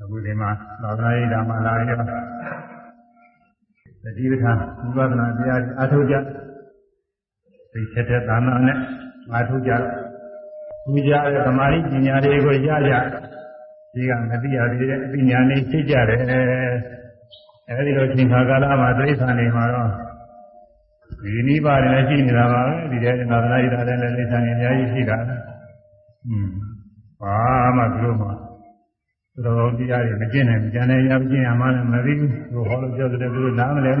အခုဒီမှာသာသနာ့ရေးဓမ္မလာရောတတိပဌာဝိပဿနာတရားအထုတ်ချက်သိချက်တဲ့သာနာနဲ့အာထုတ်ကြပူကြတဲ့သမာဓိပညာတွေကိုရကြဒီကမသိရသေးတဲ့အပညာနဲ့သိကြတယ်အဲဒီလိုသင်္ခါကာလမှာတိဋ္ဌာန်နေမှာတော့ဒီနိဗ္ဗာန်လည်းရှိနေတာပါပဲဒီတဲ့သာသနာ့ရေးတာလည်းတိဋ္ဌာန်အများကြီးရှိတာอืม ဘာမှသူတို့မှာသူတော်တရားတွေမကျင့်နိုင်ဘူးကျန်တဲ့ရမကျင့်ရမှလည်းမသိဘူးသူဟောလို့ပြောတဲ့သူတို့နားမလဲ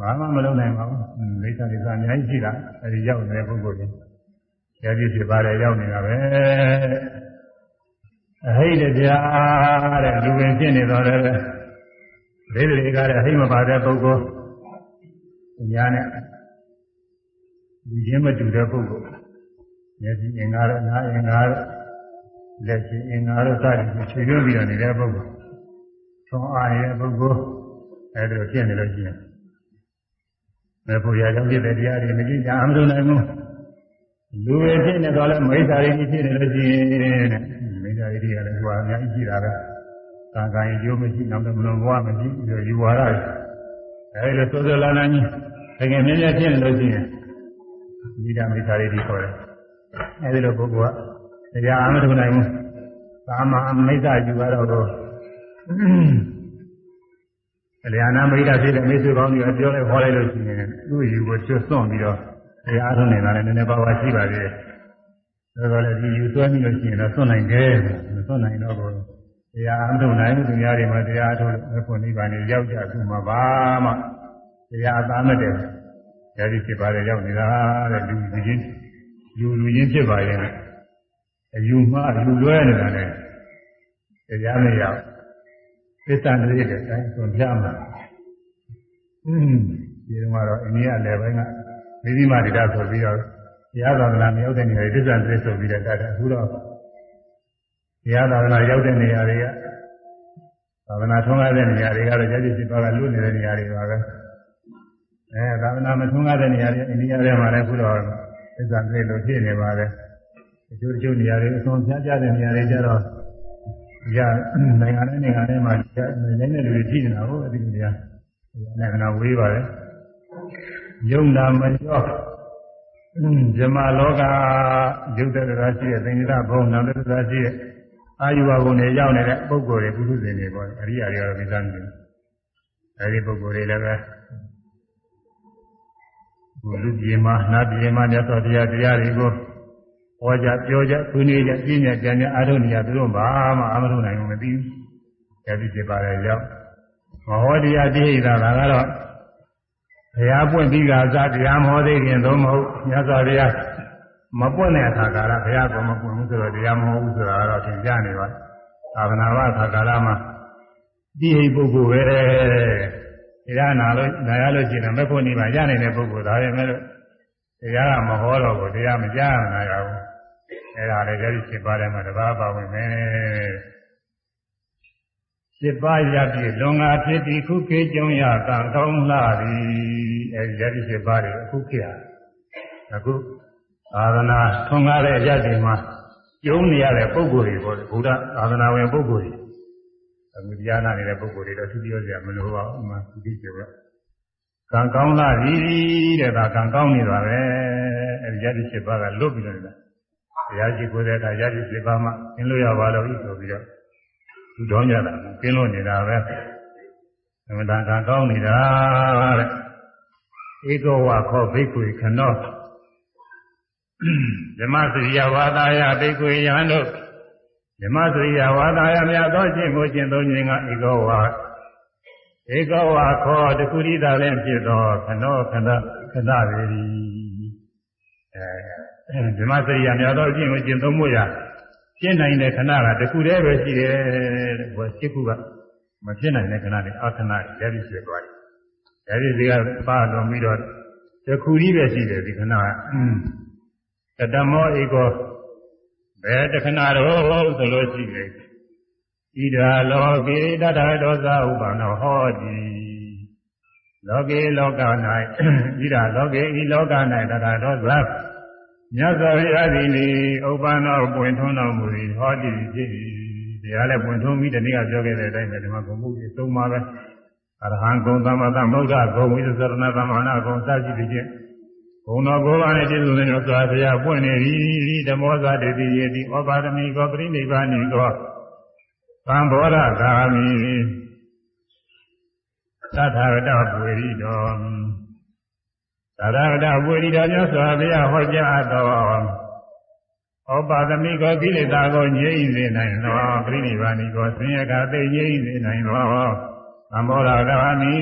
ဘာမှမလုပ်နိုင်ပါဘူးလိစ္ဆာလိစ္ဆာအများကြီးရှိတာအဲဒီရောက်နေတဲ့ပုဂ္ဂိုလ်တွေရပြည့်ဖြစ်ပါတယ်ရောက်နေတာပဲအဟိတတရားတဲ့လူဝင်ဖြစ်နေတော့လည်းဒိဋ္ဌိတွေကလည်းအဟိမပါတဲ့ပုဂ္ဂိုလ်ညာနဲ့လူချင်းမတူတဲ့ပုဂ္ဂိုလ် မျက်စိအင်္ဂါရနားအင်္ဂါရလက်ရှိအင်္ဂါရစသည်ဖြင့်ခြေရွပြီးတော့နေတဲ့ပုဂ္ဂိုလ်သွန်အားရဲ့ပုဂ္ဂိုလ်အဲဒီလိုဖြစ်နေလို့ရှိရင်မေဖို့ရကြောင့်ဖြစ်တဲ့တရားတွေမကြည့်ကြအောင်လုပ်နိုင်ဘူးလူတွေဖြစ်နေတော့လဲမိစ္ဆာတွေဖြစ်နေလို့ရှိရင်တဲ့မိစ္ဆာတွေကလည်းဟိုအများကြီးရှိတာပဲ။ကာကံရိုးမရှိနောက်တော့မလုံးဘဝမရှိပြီးတော့ယူဝါဒအဲဒီလိုသောသောလာလာကြီးတကယ်မြဲမြဲဖြစ်နေလို့ရှိရင်မိဒမိစ္ဆာတွေဒီခေါ်တယ်။ အဲဒီလိုပုဂ္ဂိုလ်ကတရားအမှမထုံနိုင်ဘူး။သာမမိစ္ဆာယူရတော့အလျာဏမိဒ္ဓဖြစ်တဲ့မိစ္ဆာကောင်းကြီးပြောလိုက်ခေါ်လိုက်လို့ရှိရင်သူ့ယူကိုချွတ်စွန့်ပြီးတော့တရားထုံးနေတာလည်းနည်းနည်းပါးပါးရှိပါသေးတယ်။ဒါဆိုလည်းဒီယူသွဲပြီးလို့ရှိရင်တော့စွန့်နိုင်တယ်။မစွန့်နိုင်တော့ဘူး။တရားအထုံနိုင်သူများတွေမှာတရားထုံအဖို့နိဗ္ဗာန်ကိုရောက်ကြသူမှာပါမှတရားသားမဲ့တယ်။အဲဒီဖြစ်ပါတယ်ရောက်နေတာတဲ့လူလူချင်း လူလူချင်းဖြစ်ပါရဲ့။အယူမှားအယူလွဲနေတာနဲ့တရားမရဘူး။သစ္စာတွေတဲ့အတိုင်းဆိုပြမှာ။အင်းဒီတော့အိန္ဒိယလည်းပိုင်းကမိသီမာတိတာဆိုပြီးတော့တရားသာသနာမရောက်တဲ့နေရာတွေသစ္စာတွေဆိုပြီးတော့တတ်တယ်အခုတော့တရားသာသနာရောက်တဲ့နေရာတွေကသာသနာထွန်းကားတဲ့နေရာတွေကတော့ကြာကြည့်စစ်ပါကလွတ်နေတဲ့နေရာတွေပါပဲအဲသာသနာမထွန်းကားတဲ့နေရာတွေအိန္ဒိယထဲမှာလည်းအခုတော့ သစ္စာတွေလို့ဖြစ်နေပါတယ်အကျိုးတချို့နေရာတွေအဆုံးဖြတ်ကြတဲ့နေရာတွေကျတော့ရနိုင်ငံနဲ့နိုင်ငံနဲ့မှာနေတဲ့လူတွေရှိနေတာဟုတ်အတိအကျနိုင်ငံဝေးပါတယ်ယုံနာမကျော်ဇမလောကယုတ်တဲ့တရားရှိတဲ့သင်္ကြန်ဘုံနောက်တဲ့တရားရှိတဲ့အာယုဘဘုံတွေရောက်နေတဲ့ပုဂ္ဂိုလ်တွေပုထုဇဉ်တွေပေါ့အရိယာတွေကတော့မိသားစုတွေအဲဒီပုဂ္ဂိုလ်တွေလည်းပဲဘု လူပြေမှာနတ်ပြေမှာမြတ်စွာဘုရားတရားတွေကိုဟောကြပြောကြသူနေကြပြညာကြံကြအားထုတ်နေရသူတို့ဘာမှအမထုတ်နိုင်ဘူးမသိဘူး။ဒါပြီးဖြစ်ပါလေရောက်မဟောတရားတိဟိတာကတော့ဘုရားပွင့်ပြီးကစားတရားမဟောသေးခင်သုံးမဟုတ်မြတ်စွာဘုရားမပွင့်တဲ့အခါကာလဘုရားကမပွင့်ဘူးဆိုတော့တရားမဟောဘူးဆိုတာတော့သင်ကြားနေပါသာသနာ့ဘာအခါကာလမှာဒီဟိပုဂ္ဂိုလ်ပဲ တရားနာလို့နာရလို့ရှိရင်မဖို့နေပါရနိုင်တဲ့ပုဂ္ဂိုလ်ဒါပဲမဲ့လို့တရားကမဟောတော့ဘူးတရားမကြားနာရဘူးအဲ့ဒါလည်းကြည့်ဖြစ်ပါတယ်မှာတပါးပါဝင်မယ်စစ်ပါးရပြီလွန်ငါဖြစ်ပြီးခုခေကြုံရကံကောင်းလာပြီအဲဒီရပြီစစ်ပါးတွေအခုခေတ်အခုသာသနာထွန်းကားတဲ့ရပြီမှာကျုံနေရတဲ့ပုံကိုယ်တွေပေါ့ဘုရားသာသနာဝင်ပုံကိုယ်တွေ အခုတရားနာနေတဲ့ပုံကိုယ်တွေတော့သူပြောကြမလို့ပါဘူးမှသူကြည့်ကြတော့ကံကောင်းလာပြီတဲ့ဒါကံကောင်းနေတာပဲအဲဒီရပြီစစ်ပါးကလွတ်ပြီးတော့နေတာတရားရှိကိုယ်တဲ့အခါရပြီစစ်ပါးမှသင်လို့ရပါလို့ဤဆိုပြီးတော့သူတော်ကြတာကျင်းလို့နေတာပဲအမှန်တန်ကကောင်းနေတာတဲ့ဧကောဝခောဘိက္ခွေခနောဓမ္မစရိယဝါဒယဘိက္ခွေယံတို့ ဓမ္မစရိယဝါဒယမြတ်သောခြင်းကိုကျင့်သုံးခြင်းကဧကောဝဧကောဝခောတခုရိတာလည်းဖြစ်သောခနောခဏခဏပေ၏အဲဓမ္မစရိယမြတ်သောခြင်းကိုကျင့်သုံးမှုရာရှင်းနိုင်တဲ့ခဏကတခုတည်းပဲရှိတယ်တဲ့ဘုရားရှင်းခုကမဖြစ်နိုင်တဲ့ခဏတွေအခဏရည်ဖြစ်သွားတယ်ရည်ဒီကပါတော်ပြီးတော့တခုကြီးပဲရှိတယ်ဒီခဏကတတမောဧကော ဘယ်တခဏတော့ဆိုလို့ရှိတယ်ဣဒာလောကေတတတောသဥပ္ပန္နောဟောတိလောကေလောက၌ဣဒာလောကေဤလောက၌တတတောသမြတ်စွာဘုရားသည်လေဥပ္ပန္နောပွင့်ထွန်းတော်မူ၏ဟောတိဖြစ်၏တရားလည်းပွင့်ထွန်းပြီးတနည်းကပြောခဲ့တဲ့အတိုင်းပဲဒီမှာဘုံမှုကြီးသုံးပါပဲအရဟံဂုံသမ္မာသမ္ဗုဒ္ဓဂုံဝိသရဏသမ္မာနာဂုံစသည်ဖြင့် ဘုံတော်ကိုယ်ပါနဲ့ပြည့်စုံတဲ့သောဘုရားပွင့်နေပြီဓမ္မောဇတေတိယေတိဩပါဒမိကောပရိနိဗ္ဗာနိကောသံဘောရဂာမိသတ္ထာဂတပွေရိတော်သတ္ထာဂတပွေရိတော်မြတ်စွာဘုရားဟောကြားတော်ဩပါဒမိကောကိလေသာကိုငြိမ့်စေနိုင်သောပရိနိဗ္ဗာနိကောဆင်းရဲကသိငြိမ့်စေနိုင်သောသံဘောရဂာမိ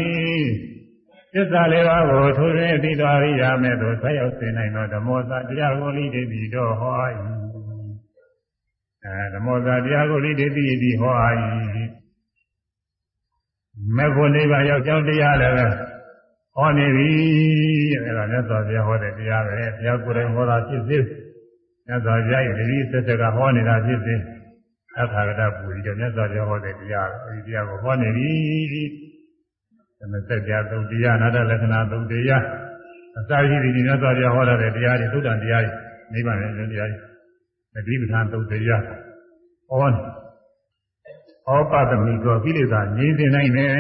သစ္စာလေးပါးကိုထိုးရင်းသိတော်ရိယာမဲ့သို့ဆက်ရောက်စေနိုင်သောဓမ္မောသတရားကိုလိတိတိတော်ဟော၏အဲဓမ္မောသတရားကိုလိတိတိတိဟော၏မေဖို့နိဗ္ဗာန်ရောက်ကြောင်းတရားလည်းပဲဟောနေပြီအဲဒါမြတ်စွာဘုရားဟောတဲ့တရားပဲတရားကိုယ်တိုင်ဟောတာဖြစ်စေမြတ်စွာဘုရားရဲ့တတိသက်သက်ကဟောနေတာဖြစ်စေအထာဂတပူရီတော့မြတ်စွာဘုရားဟောတဲ့တရားပဲအဲဒီတရားကိုဟောနေပြီ သမစက်ပြသုတ်တရားနာတလက္ခဏာသုတ်တရားအစာရှိဒီမြတ်စွာဘုရားဟောတဲ့တရားတွေသုတ္တန်တရားတွေနိဗ္ဗာန်ရဲ့တရားတွေသတိပဋ္ဌာန်သုတ်တရားဟောနေဩပဒမိကောကိလေသာငြိမ့်သိနိုင်တယ်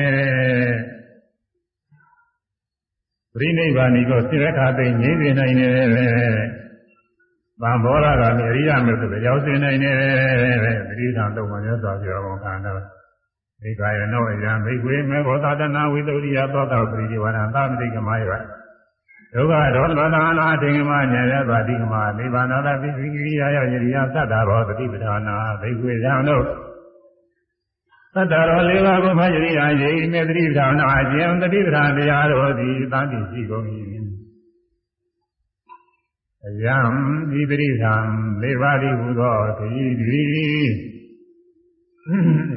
ပရိနိဗ္ဗာန်ကိုစိရခာသိငြိမ့်သိနိုင်တယ်သံဘောရကမြေအရိယာမေဆိုရောက်သိနိုင်တယ်ပရိသံတော့မှမြတ်စွာဘုရားဘောခန္ဓာ ဧကယနောယံဘိကွေမေဘောသတနာဝိသုရိယသောတာပရိဒီဝရံသာမတိကမယောဒုက္ခဒေါသနာနာအထင်ကမဉာဏ်ရပါတိကမနိဗ္ဗာန်သာပိစိကိရိယာယရိယသတ္တာဘောတတိပဌာနာဘိကွေယံတို့သတ္တရောလေးပါးကိုဖတ်ရိယာယေမေတတိပဌာနာအကျဉ်တတိပဌာန်တရားတို့သည်သတိရှိကုန်၏အယံဒီပရိသံလေးပါးသည်ဟူသောခရီးသည်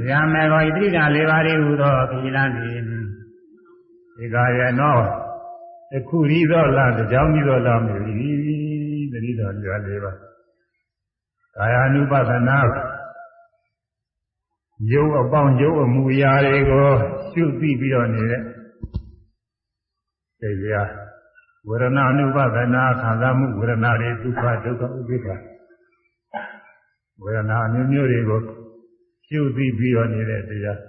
ရမေကောဣတိကလေးပါးသည်ဟူသောခရီးလမ်းသည်ဧကယနောအခုရီသောလားကြောင်းပြီးသောလားမြည်တတိတော်ကြွလေးပါကာယ ानु ပသနာရုပ်အပေါင်းရုပ်အမူအရာတွေကိုရှုသိပြီးတော့နေတဲ့တရားဝေဒနာ ानु ပသနာခံစားမှုဝေဒနာတွေဒုက္ခဒုက္ခဥပိ္ပခဝေဒနာအမျိုးမျိုးတွေကို ရှုသိပြီးတော့နေတဲ့တရား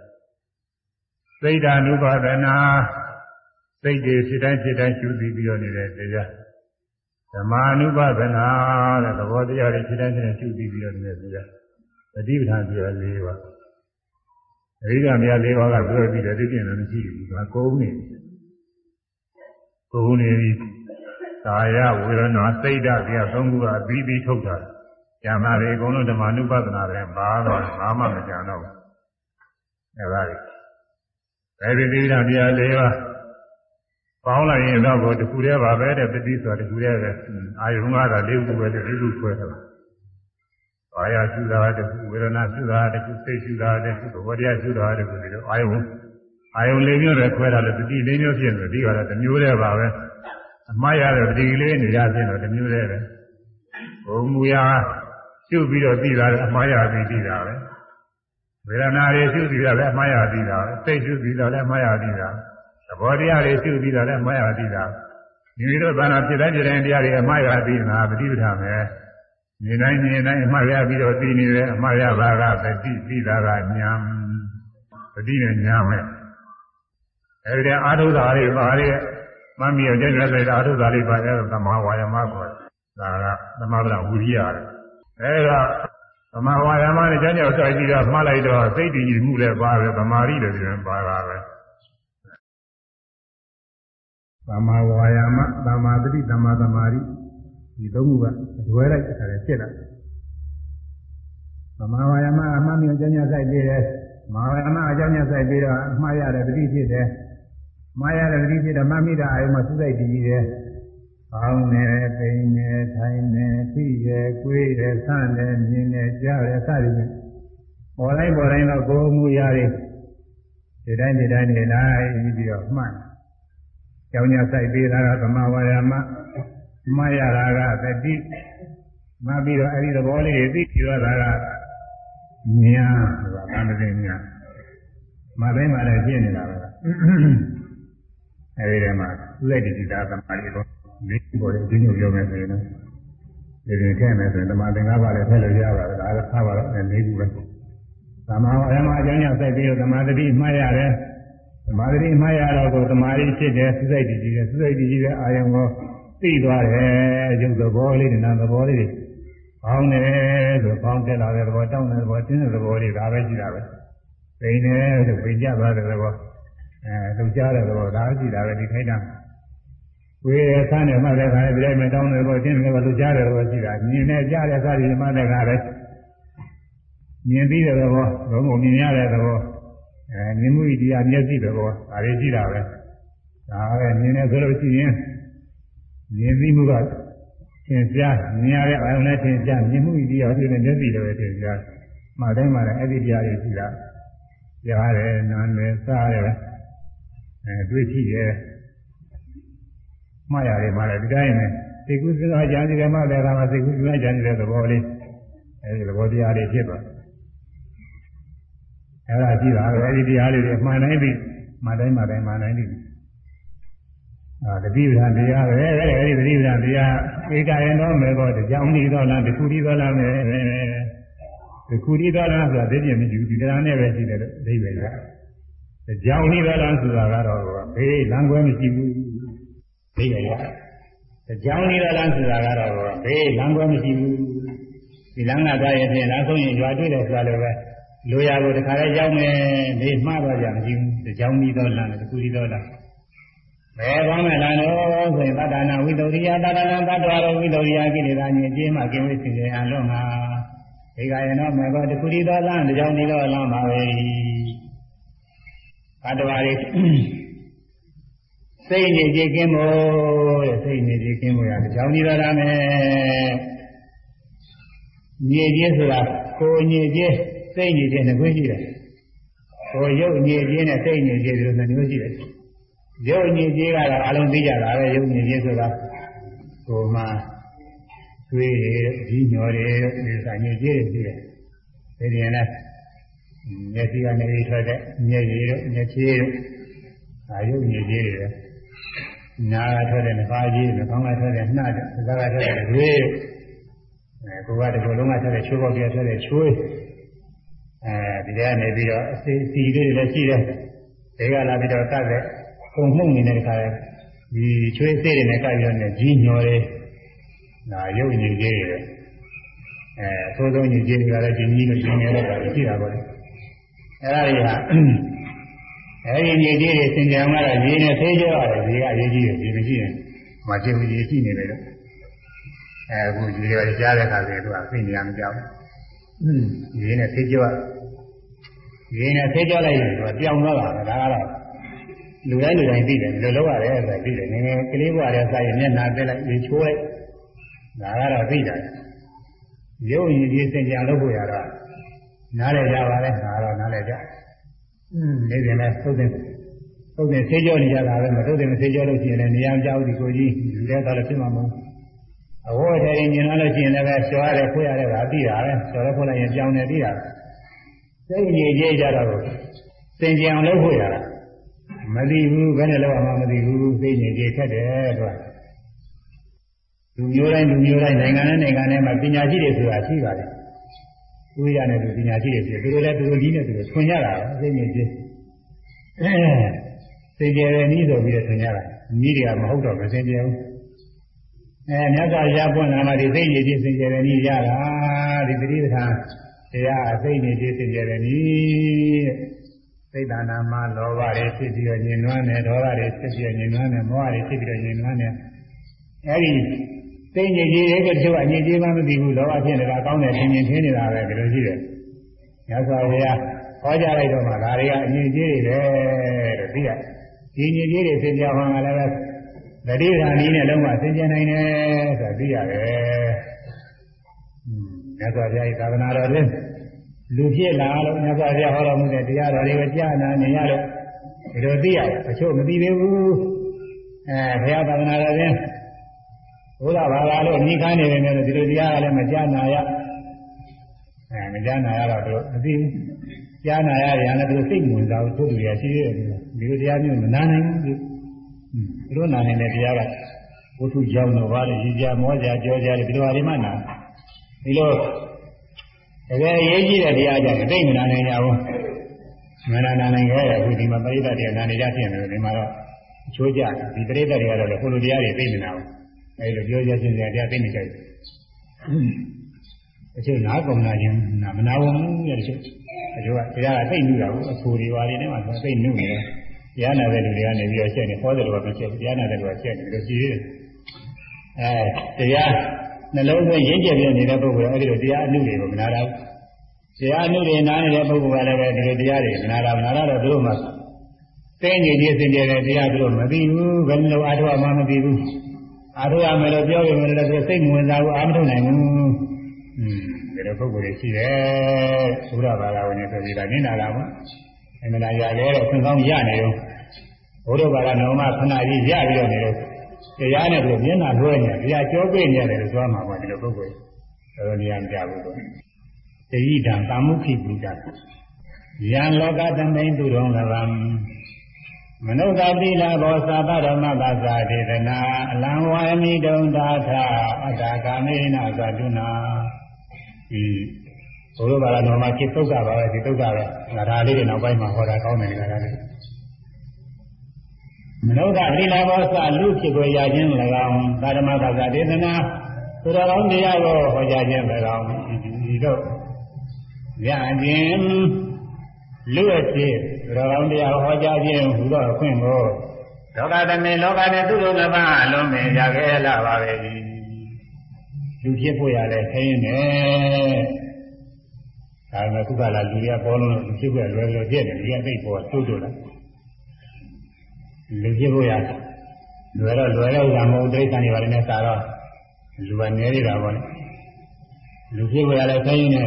သိတာ ानु ပသနာစိတ်တွေဖြစ်တိုင်းဖြစ်တိုင်းရှုသိပြီးတော့နေတဲ့တရားဓမ္မာနုပဒနာတဲ့သဘောတရားတွေဖြစ်တိုင်းဖြစ်တိုင်းရှုသိပြီးတော့နေတဲ့တရားသတိပဋ္ဌာန်တရား၄ပါးအရိယာများ၄ပါးကပြောပြီးတော့သိကျင်တယ်မရှိဘူးဒါကုန်းနေကုန်းနေပြီကာယဝေဒနာစိတ်ဓာတ်တရားသုံးခုကပြီးပြီးထုတ်တာ ကျန်တာတွေအကုန်လုံးဓမ္မနုပဒနာတွေပါတော့ဘာမှမကြံတော့ဘူးအဲဒါတွေအဲဒီသီလတရား၄ပါးပေါင်းလိုက်ရင်တော့တခုတည်းပါပဲတဲ့ပတိဆိုတာတခုတည်းပဲအာယုံကတာ၄ခုပဲတခုခွဲတာဘာယာရှုတာတခုဝေဒနာရှုတာတခုစိတ်ရှုတာတခုသဘောတရားရှုတာတခုဒီလိုအာယုံအာယုံ၄မျိုးတည်းခွဲတာလို့ပတိ၄မျိုးဖြစ်နေတယ်ဒီကတော့တစ်မျိုးတည်းပါပဲအမှားရတဲ့ပတိလေးနေရာချင်းတော့တစ်မျိုးတည်းပဲဘုံမူရာ ရှုပြီးတော့သိတာလည်းအမှားရပြီးသိတာပဲဝေဒနာတွေရှုပြီးတော့လည်းအမှားရပြီးတာပဲစိတ်ရှုပြီးတော့လည်းအမှားရပြီးတာသဘောတရားတွေရှုပြီးတော့လည်းအမှားရပြီးတာဒီလိုသာနာဖြစ်တိုင်းဖြစ်တိုင်းတရားတွေအမှားရပြီးတာပฏิပဒါပဲမြင်တိုင်းမြင်တိုင်းအမှားရပြီးတော့သိနေတယ်အမှားရပါကသတိသိတာကညာပฏิနဲ့ညာမဲ့အဲဒီတဲ့အာထုဇာတွေပါတယ်မမီရကျက်ကျက်တဲ့အာထုဇာတွေပါတယ်သမာဝါယမခေါ်တယ်ဒါကသမာဝရဝိရိယတယ် အဲဒါသမာဝါယမနဲ့ကျက်ကျက်ဆက်ကြည့်တော့မှားလိုက်တော့စိတ်တည်ကြည်မှုလည်းပါတယ်သမာဓိလည်းပြန်ပါတာပဲသမ္မာဝါယာမသမ္မာတတိသမ္မာသမာဓိဒီသုံးခုကတွဲလိုက်တဲ့အခါကျဖြစ်လာသမ္မာဝါယာမအမှန်မျိုးအကျဉ်းဆိုင်ပြီးတယ်မာဝါယာမအကျဉ်းဆိုင်ပြီးတော့အမှားရတဲ့တတိဖြစ်တယ်မှားရတဲ့တတိဖြစ်တော့မမိတာအယုံမှာသုစိတ်တည်တယ် ပေါင်းနေပိန်နေထိုင်နေသိရကိုယ်ရဆန့်နေမြင်နေကြားရစသည်ဖြင့်ပေါ်တိုင်းပေါ်တိုင်းတော့ကိုယ်မူရာတွေဒီတိုင်းဒီတိုင်းနေလိုက်ပြီးတော့မှတ်ကြောင်းညာဆိုင်ပေးတာကသမဝါယာမမှားရတာကတတိမှားပြီးတော့အဲဒီသဘောလေးတွေသိပြီးတော့တာကညာဆိုတာသံသင်ညာမသိမှလည်းဖြစ်နေတာပဲအဲဒီထဲမှာလက်တည်တာသမာဓိတော့ ဒီပေါ်ရင်ဒီညို့ပြောမယ်ဆိုရင်တော့ဒီရင်ထည့်မယ်ဆိုရင်သမာသင်္ကပ္ပလည်းထည့်လို့ရပါတယ်ဒါကထားပါတော့အဲလေးခုပဲသမာဝါယမအကြောင်းကြောင့်စိုက်ပြီးတော့သမာဓိမှတ်ရတယ်သမာဓိမှတ်ရတော့ကိုသမာဓိဖြစ်တယ်စိတ်တည်ကြည်တယ်စိတ်တည်ကြည်တဲ့အာယုံကိုသိသွားတယ်ရုပ်သဘောလေးနဲ့နာသဘောလေးတွေပေါင်းတယ်ဆိုပေါင်းတက်လာတဲ့သဘောတောင်းတဲ့သဘောတင်းတဲ့သဘောတွေဒါပဲရှိတာပဲပိန်တယ်ဆိုပိန်ကြသွားတဲ့သဘောအဲလှုပ်ရှားတဲ့သဘောဒါရှိတာပဲဒီခိုက်တာ ဝေရဆန်းတယ်မှတဲ့ခါဒီတိုင်းမတောင်းတဲ့ဘောတင်းတယ်ဘောလှုပ်ရှားတဲ့သဘောရှိတာမြင်နဲ့ကြားတဲ့စားတွေမှတဲ့ခါပဲမြင်ပြီးတဲ့သဘောဘုံဘုံမြင်ရတဲ့သဘောအဲမြင်မှုဤတရားမျက်စိသဘောဒါတွေရှိတာပဲဒါပဲမြင်နေဆိုလို့ရှိရင်မြင်ပြီးမှုကသင်ကြားမြင်ရတဲ့အာရုံနဲ့သင်ကြားမြင်မှုဤတရားဒီနဲ့မျက်စိတွေသင်ကြားမှတိုင်းမှလည်းအဲ့ဒီတရားတွေရှိတာကြားတယ်နားတယ်စားတယ်အဲတွေ့ရှိတယ် မှားရတယ်မှာလည်းဒီတိုင်းနဲ့သိကုသနာကြံစီတယ်မှလည်းဒါမှသိကုသနာကြံစီတဲ့သဘောလေးအဲဒီသဘောတရားတွေဖြစ်သွားအဲ့ဒါရှိတာပဲအဲဒီတရားလေးတွေမှန်တိုင်းပြီမှန်တိုင်းမှန်တိုင်းမှန်တိုင်းပြီအာတတိပဒံတရားပဲအဲဒီတတိပဒံတရားဧကရင်တော့မယ်ပေါ့ကြောင်းဤတော့လားတခုဤတော့လားမယ်တခုဤတော့လားဆိုတာသိပြမကြည့်ဒီတရားနဲ့ပဲရှိတယ်လို့အဓိပ္ပာယ်ကကြောင်းဤတော့လားဆိုတာကတော့ဘေးလမ်းကွဲမရှိဘူး သိရရကြောင်းဤတော့လားဆိုတာကတော့ဘေးလမ်းကွဲမရှိဘူးဒီလမ်းကသွားရင်ဖြင့်လားဆုံးရင်ရွာတွေ့တယ်ဆိုတာလည်းပဲလိုရာကိုတခါလဲရောက်မယ်နေမှားတော့ကြမရှိဘူးကြောင်းဤတော့လားတခုဤတော့လားဘယ်ကောင်းမဲ့လားတော့ဆိုရင်တတ္တနာဝိတ္တရိယတတ္တနာတတ္တဝရဝိတ္တရိယကိလေသာညင်ကျေးမှကင်းဝေးစင်ကြယ်အလုံးမှာဒီကရင်တော့မေဘောတခုဒီသောလမ်းတကြောင်ဒီတော့လမ်းပါပဲတတ္တဝရီ စိတ်နေကြည်ကင်းမို့တဲ့စိတ်နေကြည်ကင်းမို့ရတကြောင်ဒီတော့လာမယ်ညည်ခြင်းဆိုတာကိုညည်ခြင်းစိတ်ညည်ခြင်းနှစ်ခုရှိတယ်ကိုရုပ်ညည်ခြင်းနဲ့စိတ်ညည်ခြင်းတို့နှစ်မျိုးရှိတယ်ရုပ်ညစ်ကြေးကတော့အလုံးသိကြတာပဲရုပ်ညစ်ကြေးဆိုတာကိုမှသွေးတွေကြီးညော်တွေဒီစာညစ်ကြေးတွေပြီးတယ်ဒီရင်လည်းမျက်စိကနေထွက်တဲ့မျက်ရည်တို့မျက်ချေးတို့ဒါရုပ်ညစ်ကြေးတွေပဲ နာကထွက်တဲ့နှာကြီးနှာခေါင်းကထွက်တဲ့နှာတဲ့သာကထွက်တဲ့ဝေးအဲကိုကတကူလုံးကထွက်တဲ့ချိုးပေါက်ပြထွက်တဲ့ချိုးအဲဒီထဲကနေပြီးတော့အစီအစီလေးတွေလည်းရှိတယ်ဒေကလာပြီးတော့တတ်တဲ့ပုံမှုန့်နေတဲ့ခါဒီချွေးစေးတွေနဲ့ကြိုက်ရတဲ့ကြီးညော်တွေဒါရုပ်ညစ်ကြေးတွေအဲအဆိုးဆုံးညစ်ကြေးတွေကလည်းဒီကြီးလို့ရှင်နေတဲ့ခါရှိတာပေါ့လေအဲဒါတွေဟာ အဲဒီညစ်ကြေးတွေသင်ကြံမှာတော့ရေနဲ့သေးကြရတယ်ဒီကအရေးကြီးတယ်ဒီမရှိရင်မကျင်ဘူးရေရှိနေတယ်လို့အဲအခုဒီတွေကြားတဲ့ခါကျတော့သူကသိနေရမကြောက်ဘူးရေနဲ့သေးကြရေနဲ့သေးကြလိုက်ရင်သူကပြောင်းသွားတာပဲဒါကတော့လူတိုင်းလူတိုင်းသိတယ်လူလောက်ရတယ်ဆိုတာသိတယ်ငယ်ငယ်ကလေးဘွားတဲ့စာရင်မျက်နှာတက်လိုက်ရေချိုးလိုက်ဒါကတော့သိတယ်ရုပ်ရည်ကြီးစင်ကြံလုပ်ဖို့ရတော့နားလည်ကြပါလေဒါတော့နားလည်ကြอืม နေစဉ်လဲသုတ်တဲ့သုတ်တဲ့ဆေးကြောနေကြတာပဲမသုတ်တဲ့ဆေးကြောလို့ရှိရင်လည်းနေရာကြောက်ဒီကိုကြီးလူတဲ့သားလည်းဖြစ်မှာမဟုတ်အဝတ်ထဲရင်မြင်လာလို့ရှိရင်လည်းလျှော်ရတယ်ဖွရတယ်ဒါသိတာပဲလျှော်ရဖွလိုက်ရင်ကြောင်နေသိတာစိတ်ကြီးကြီးကြတော့စင်ကြံလုပ်ဖို့ရတာမသိဘူးဘယ်နဲ့လောက်မှမသိဘူးသိနေကြခက်တယ်တော့လူမျိုးတိုင်းလူမျိုးတိုင်းနိုင်ငံနဲ့နိုင်ငံနဲ့မှာပညာရှိတွေဆိုတာရှိပါတယ် သူရတဲ့သူပညာရှိတွေဆိုသူတို့လည်းသူတို့ကြီးနဲ့သူတို့ဆွင်ကြတာသိနေကြအဲသိကြတယ်နည်းဆိုပြီးတော့ဆွင်ကြတာနည်းတွေကမဟုတ်တော့မသိကြဘူးအဲမြတ်စွာဘုရားပွင့်လာမှဒီသိနေခြင်းသိကြတယ်နည်းရတာဒီပရိသတ်တရားအသိနေခြင်းသိကြတယ်နည်းစိတ်တဏမှာလောဘတွေဖြစ်ပြီးတော့ညင်နွမ်းတယ်ဒေါသတွေဖြစ်ပြီးတော့ညင်နွမ်းတယ်မောဟတွေဖြစ်ပြီးတော့ညင်နွမ်းတယ်အဲဒီ သိညစ်ကြီးတွေကတချို့အညစ်ကြီးမှမသိဘူးလောဘဖြစ်နေတာကောင်းတယ်ထင်မြင်ထင်နေတာပဲဒီလိုရှိတယ်ညသောဘုရားဟောကြားလိုက်တော့မှဒါတွေကအညစ်ကြီးတွေပဲလို့သိရဒီညစ်ကြီးတွေသင်ပြဟောမှာလည်းပဲတတိယနည်းနဲ့လုံးဝသင်ကျင်နိုင်တယ်ဆိုတာသိရတယ်ညသောဘုရားဤသာသနာတော်လေးလူဖြစ်လာလို့မြတ်စွာဘုရားဟောတော်မူတဲ့တရားတော်တွေကိုကြားနာနေရလို့ဒီလိုသိရတယ်အချို့မသိသေးဘူးအဲဘုရားသာသနာတော်ချင်း ဘုရားဘာသာလို့ညီခန်းနေနေတယ်ဒီလိုတရားကလည်းမကြားနာရအဲမကြားနာရတော့သူမသိဘူးကြားနာရတယ်လည်းသူစိတ်ဝင်စားဘူးသူတို့ရရှိရတယ်ဒီလိုတရားမျိုးမနာနိုင်ဘူးသူတို့နာနိုင်တဲ့တရားကဝတ္ထုကြောင့်တော့ဗါတယ်ရည်ကြမောကြကြောကြတယ်ဒီလိုဟာတွေမှနာဒီလိုတကယ်အရေးကြီးတဲ့တရားကြတယ်သိမနာနိုင်ကြဘူးမနာနိုင်ခဲ့ရအခုဒီမှာပရိသတ်တွေနာနေကြဖြစ်နေတယ်ဒီမှာတော့ချိုးကြဒီပရိသတ်တွေကတော့လေကိုလိုတရားတွေသိမနာဘူး အဲဒီလိုပြောကြချင်းစရာတရားသိမကြိုက်ဘူးအချင်းနားကုန်နာခြင်းနာမနာဘူးတဲ့တချို့အကျိုးကတရားကသိမှုတာကိုအဆူတွေပါနေတယ်မှာသိမှုနေတယ်တရားနာတဲ့လူတွေကနေပြီးတော့ချက်နေဟောတယ်လို့ပဲချက်တရားနာတဲ့လူကချက်နေလို့ရှိသေးတယ်အဲတရားနှလုံးသွင်းရင့်ကျက်ပြနေတဲ့ပုဂ္ဂိုလ်အဲဒီလိုတရားအမှုတွေကိုမနာတော့တရားအမှုတွေနားနေတဲ့ပုဂ္ဂိုလ်ကလည်းပဲဒီလိုတရားတွေမနာတော့မနာတော့သူတို့မှသိနေခြင်းစင်ကြယ်တဲ့တရားသူတို့မသိဘူးဘယ်လိုအားထုတ်မှမသိဘူး အားထုတ်ရမယ်လို့ပြောရင်လည်းသူစိတ်မဝင်စားဘူးအားမထုတ်နိုင်ဘူးอืมဒီလိုပုဂ္ဂိုလ်တွေရှိတယ်ဘုရားဘာသာဝင်တွေဆိုပြီးတော့နင်းလာတာပေါ့အမှန်တရားရခဲ့တော့သင်ကောင်းရနေတော့ဘုရားဘာသာတော်မှာခဏကြီးရပြီးတော့နေတော့တရားနဲ့သူမျက်နှာလွှဲနေတရားကြောပေးနေတယ်လို့ပြောမှာပေါ့ဒီလိုပုဂ္ဂိုလ်တော်တော်နေရာမကြဘူးတော့တတိတံကာမုခိပုဒ္ဒယံလောကသမိန်သူတော်လဗံ မနုဿတိလာဘောသာပရမသဇာဒေသနာအလံဝါမိတုံသာထအတ္တကာမေနသတုနာဒီဘုရားဘာသာတော်မှာကိသုတ်ကပါပဲဒီသုတ်ကပဲငါဒါလေးတွေနောက်ပိုင်းမှာဟောတာကောင်းတယ်ငါဒါလေးမနုဿတိလာဘောသလူဖြစ်ကိုရခြင်း၎င်းသာရမသဇာဒေသနာသူတော်ကောင်းတရားကိုဟောကြားခြင်း၎င်းဒီတော့ရခြင်းလူအဖြစ် တော်ကောင်းတရားဟောကြားခြင်းဟူသောအခွင့်ကိုလောကသမေလောကနဲ့သူတို့နှစ်ပါးအလုံးမင်းရခဲ့လာပါပဲလူဖြစ်ဖို့ရလဲခင်းနေဒါပေမဲ့ခုကလာလူရပေါ်လုံးလူဖြစ်ဖို့လွယ်လွယ်ပြည့်တယ်လူရသိပေါ်တိုးတိုးလာလူဖြစ်ဖို့ရလွယ်တော့လွယ်တော့ဥစ္စာမဟုတ်တိရစ္ဆာန်တွေပါလည်းနဲ့စာတော့လူကနေနေတာပေါ့လေလူဖြစ်ဖို့ရလဲခင်းနေ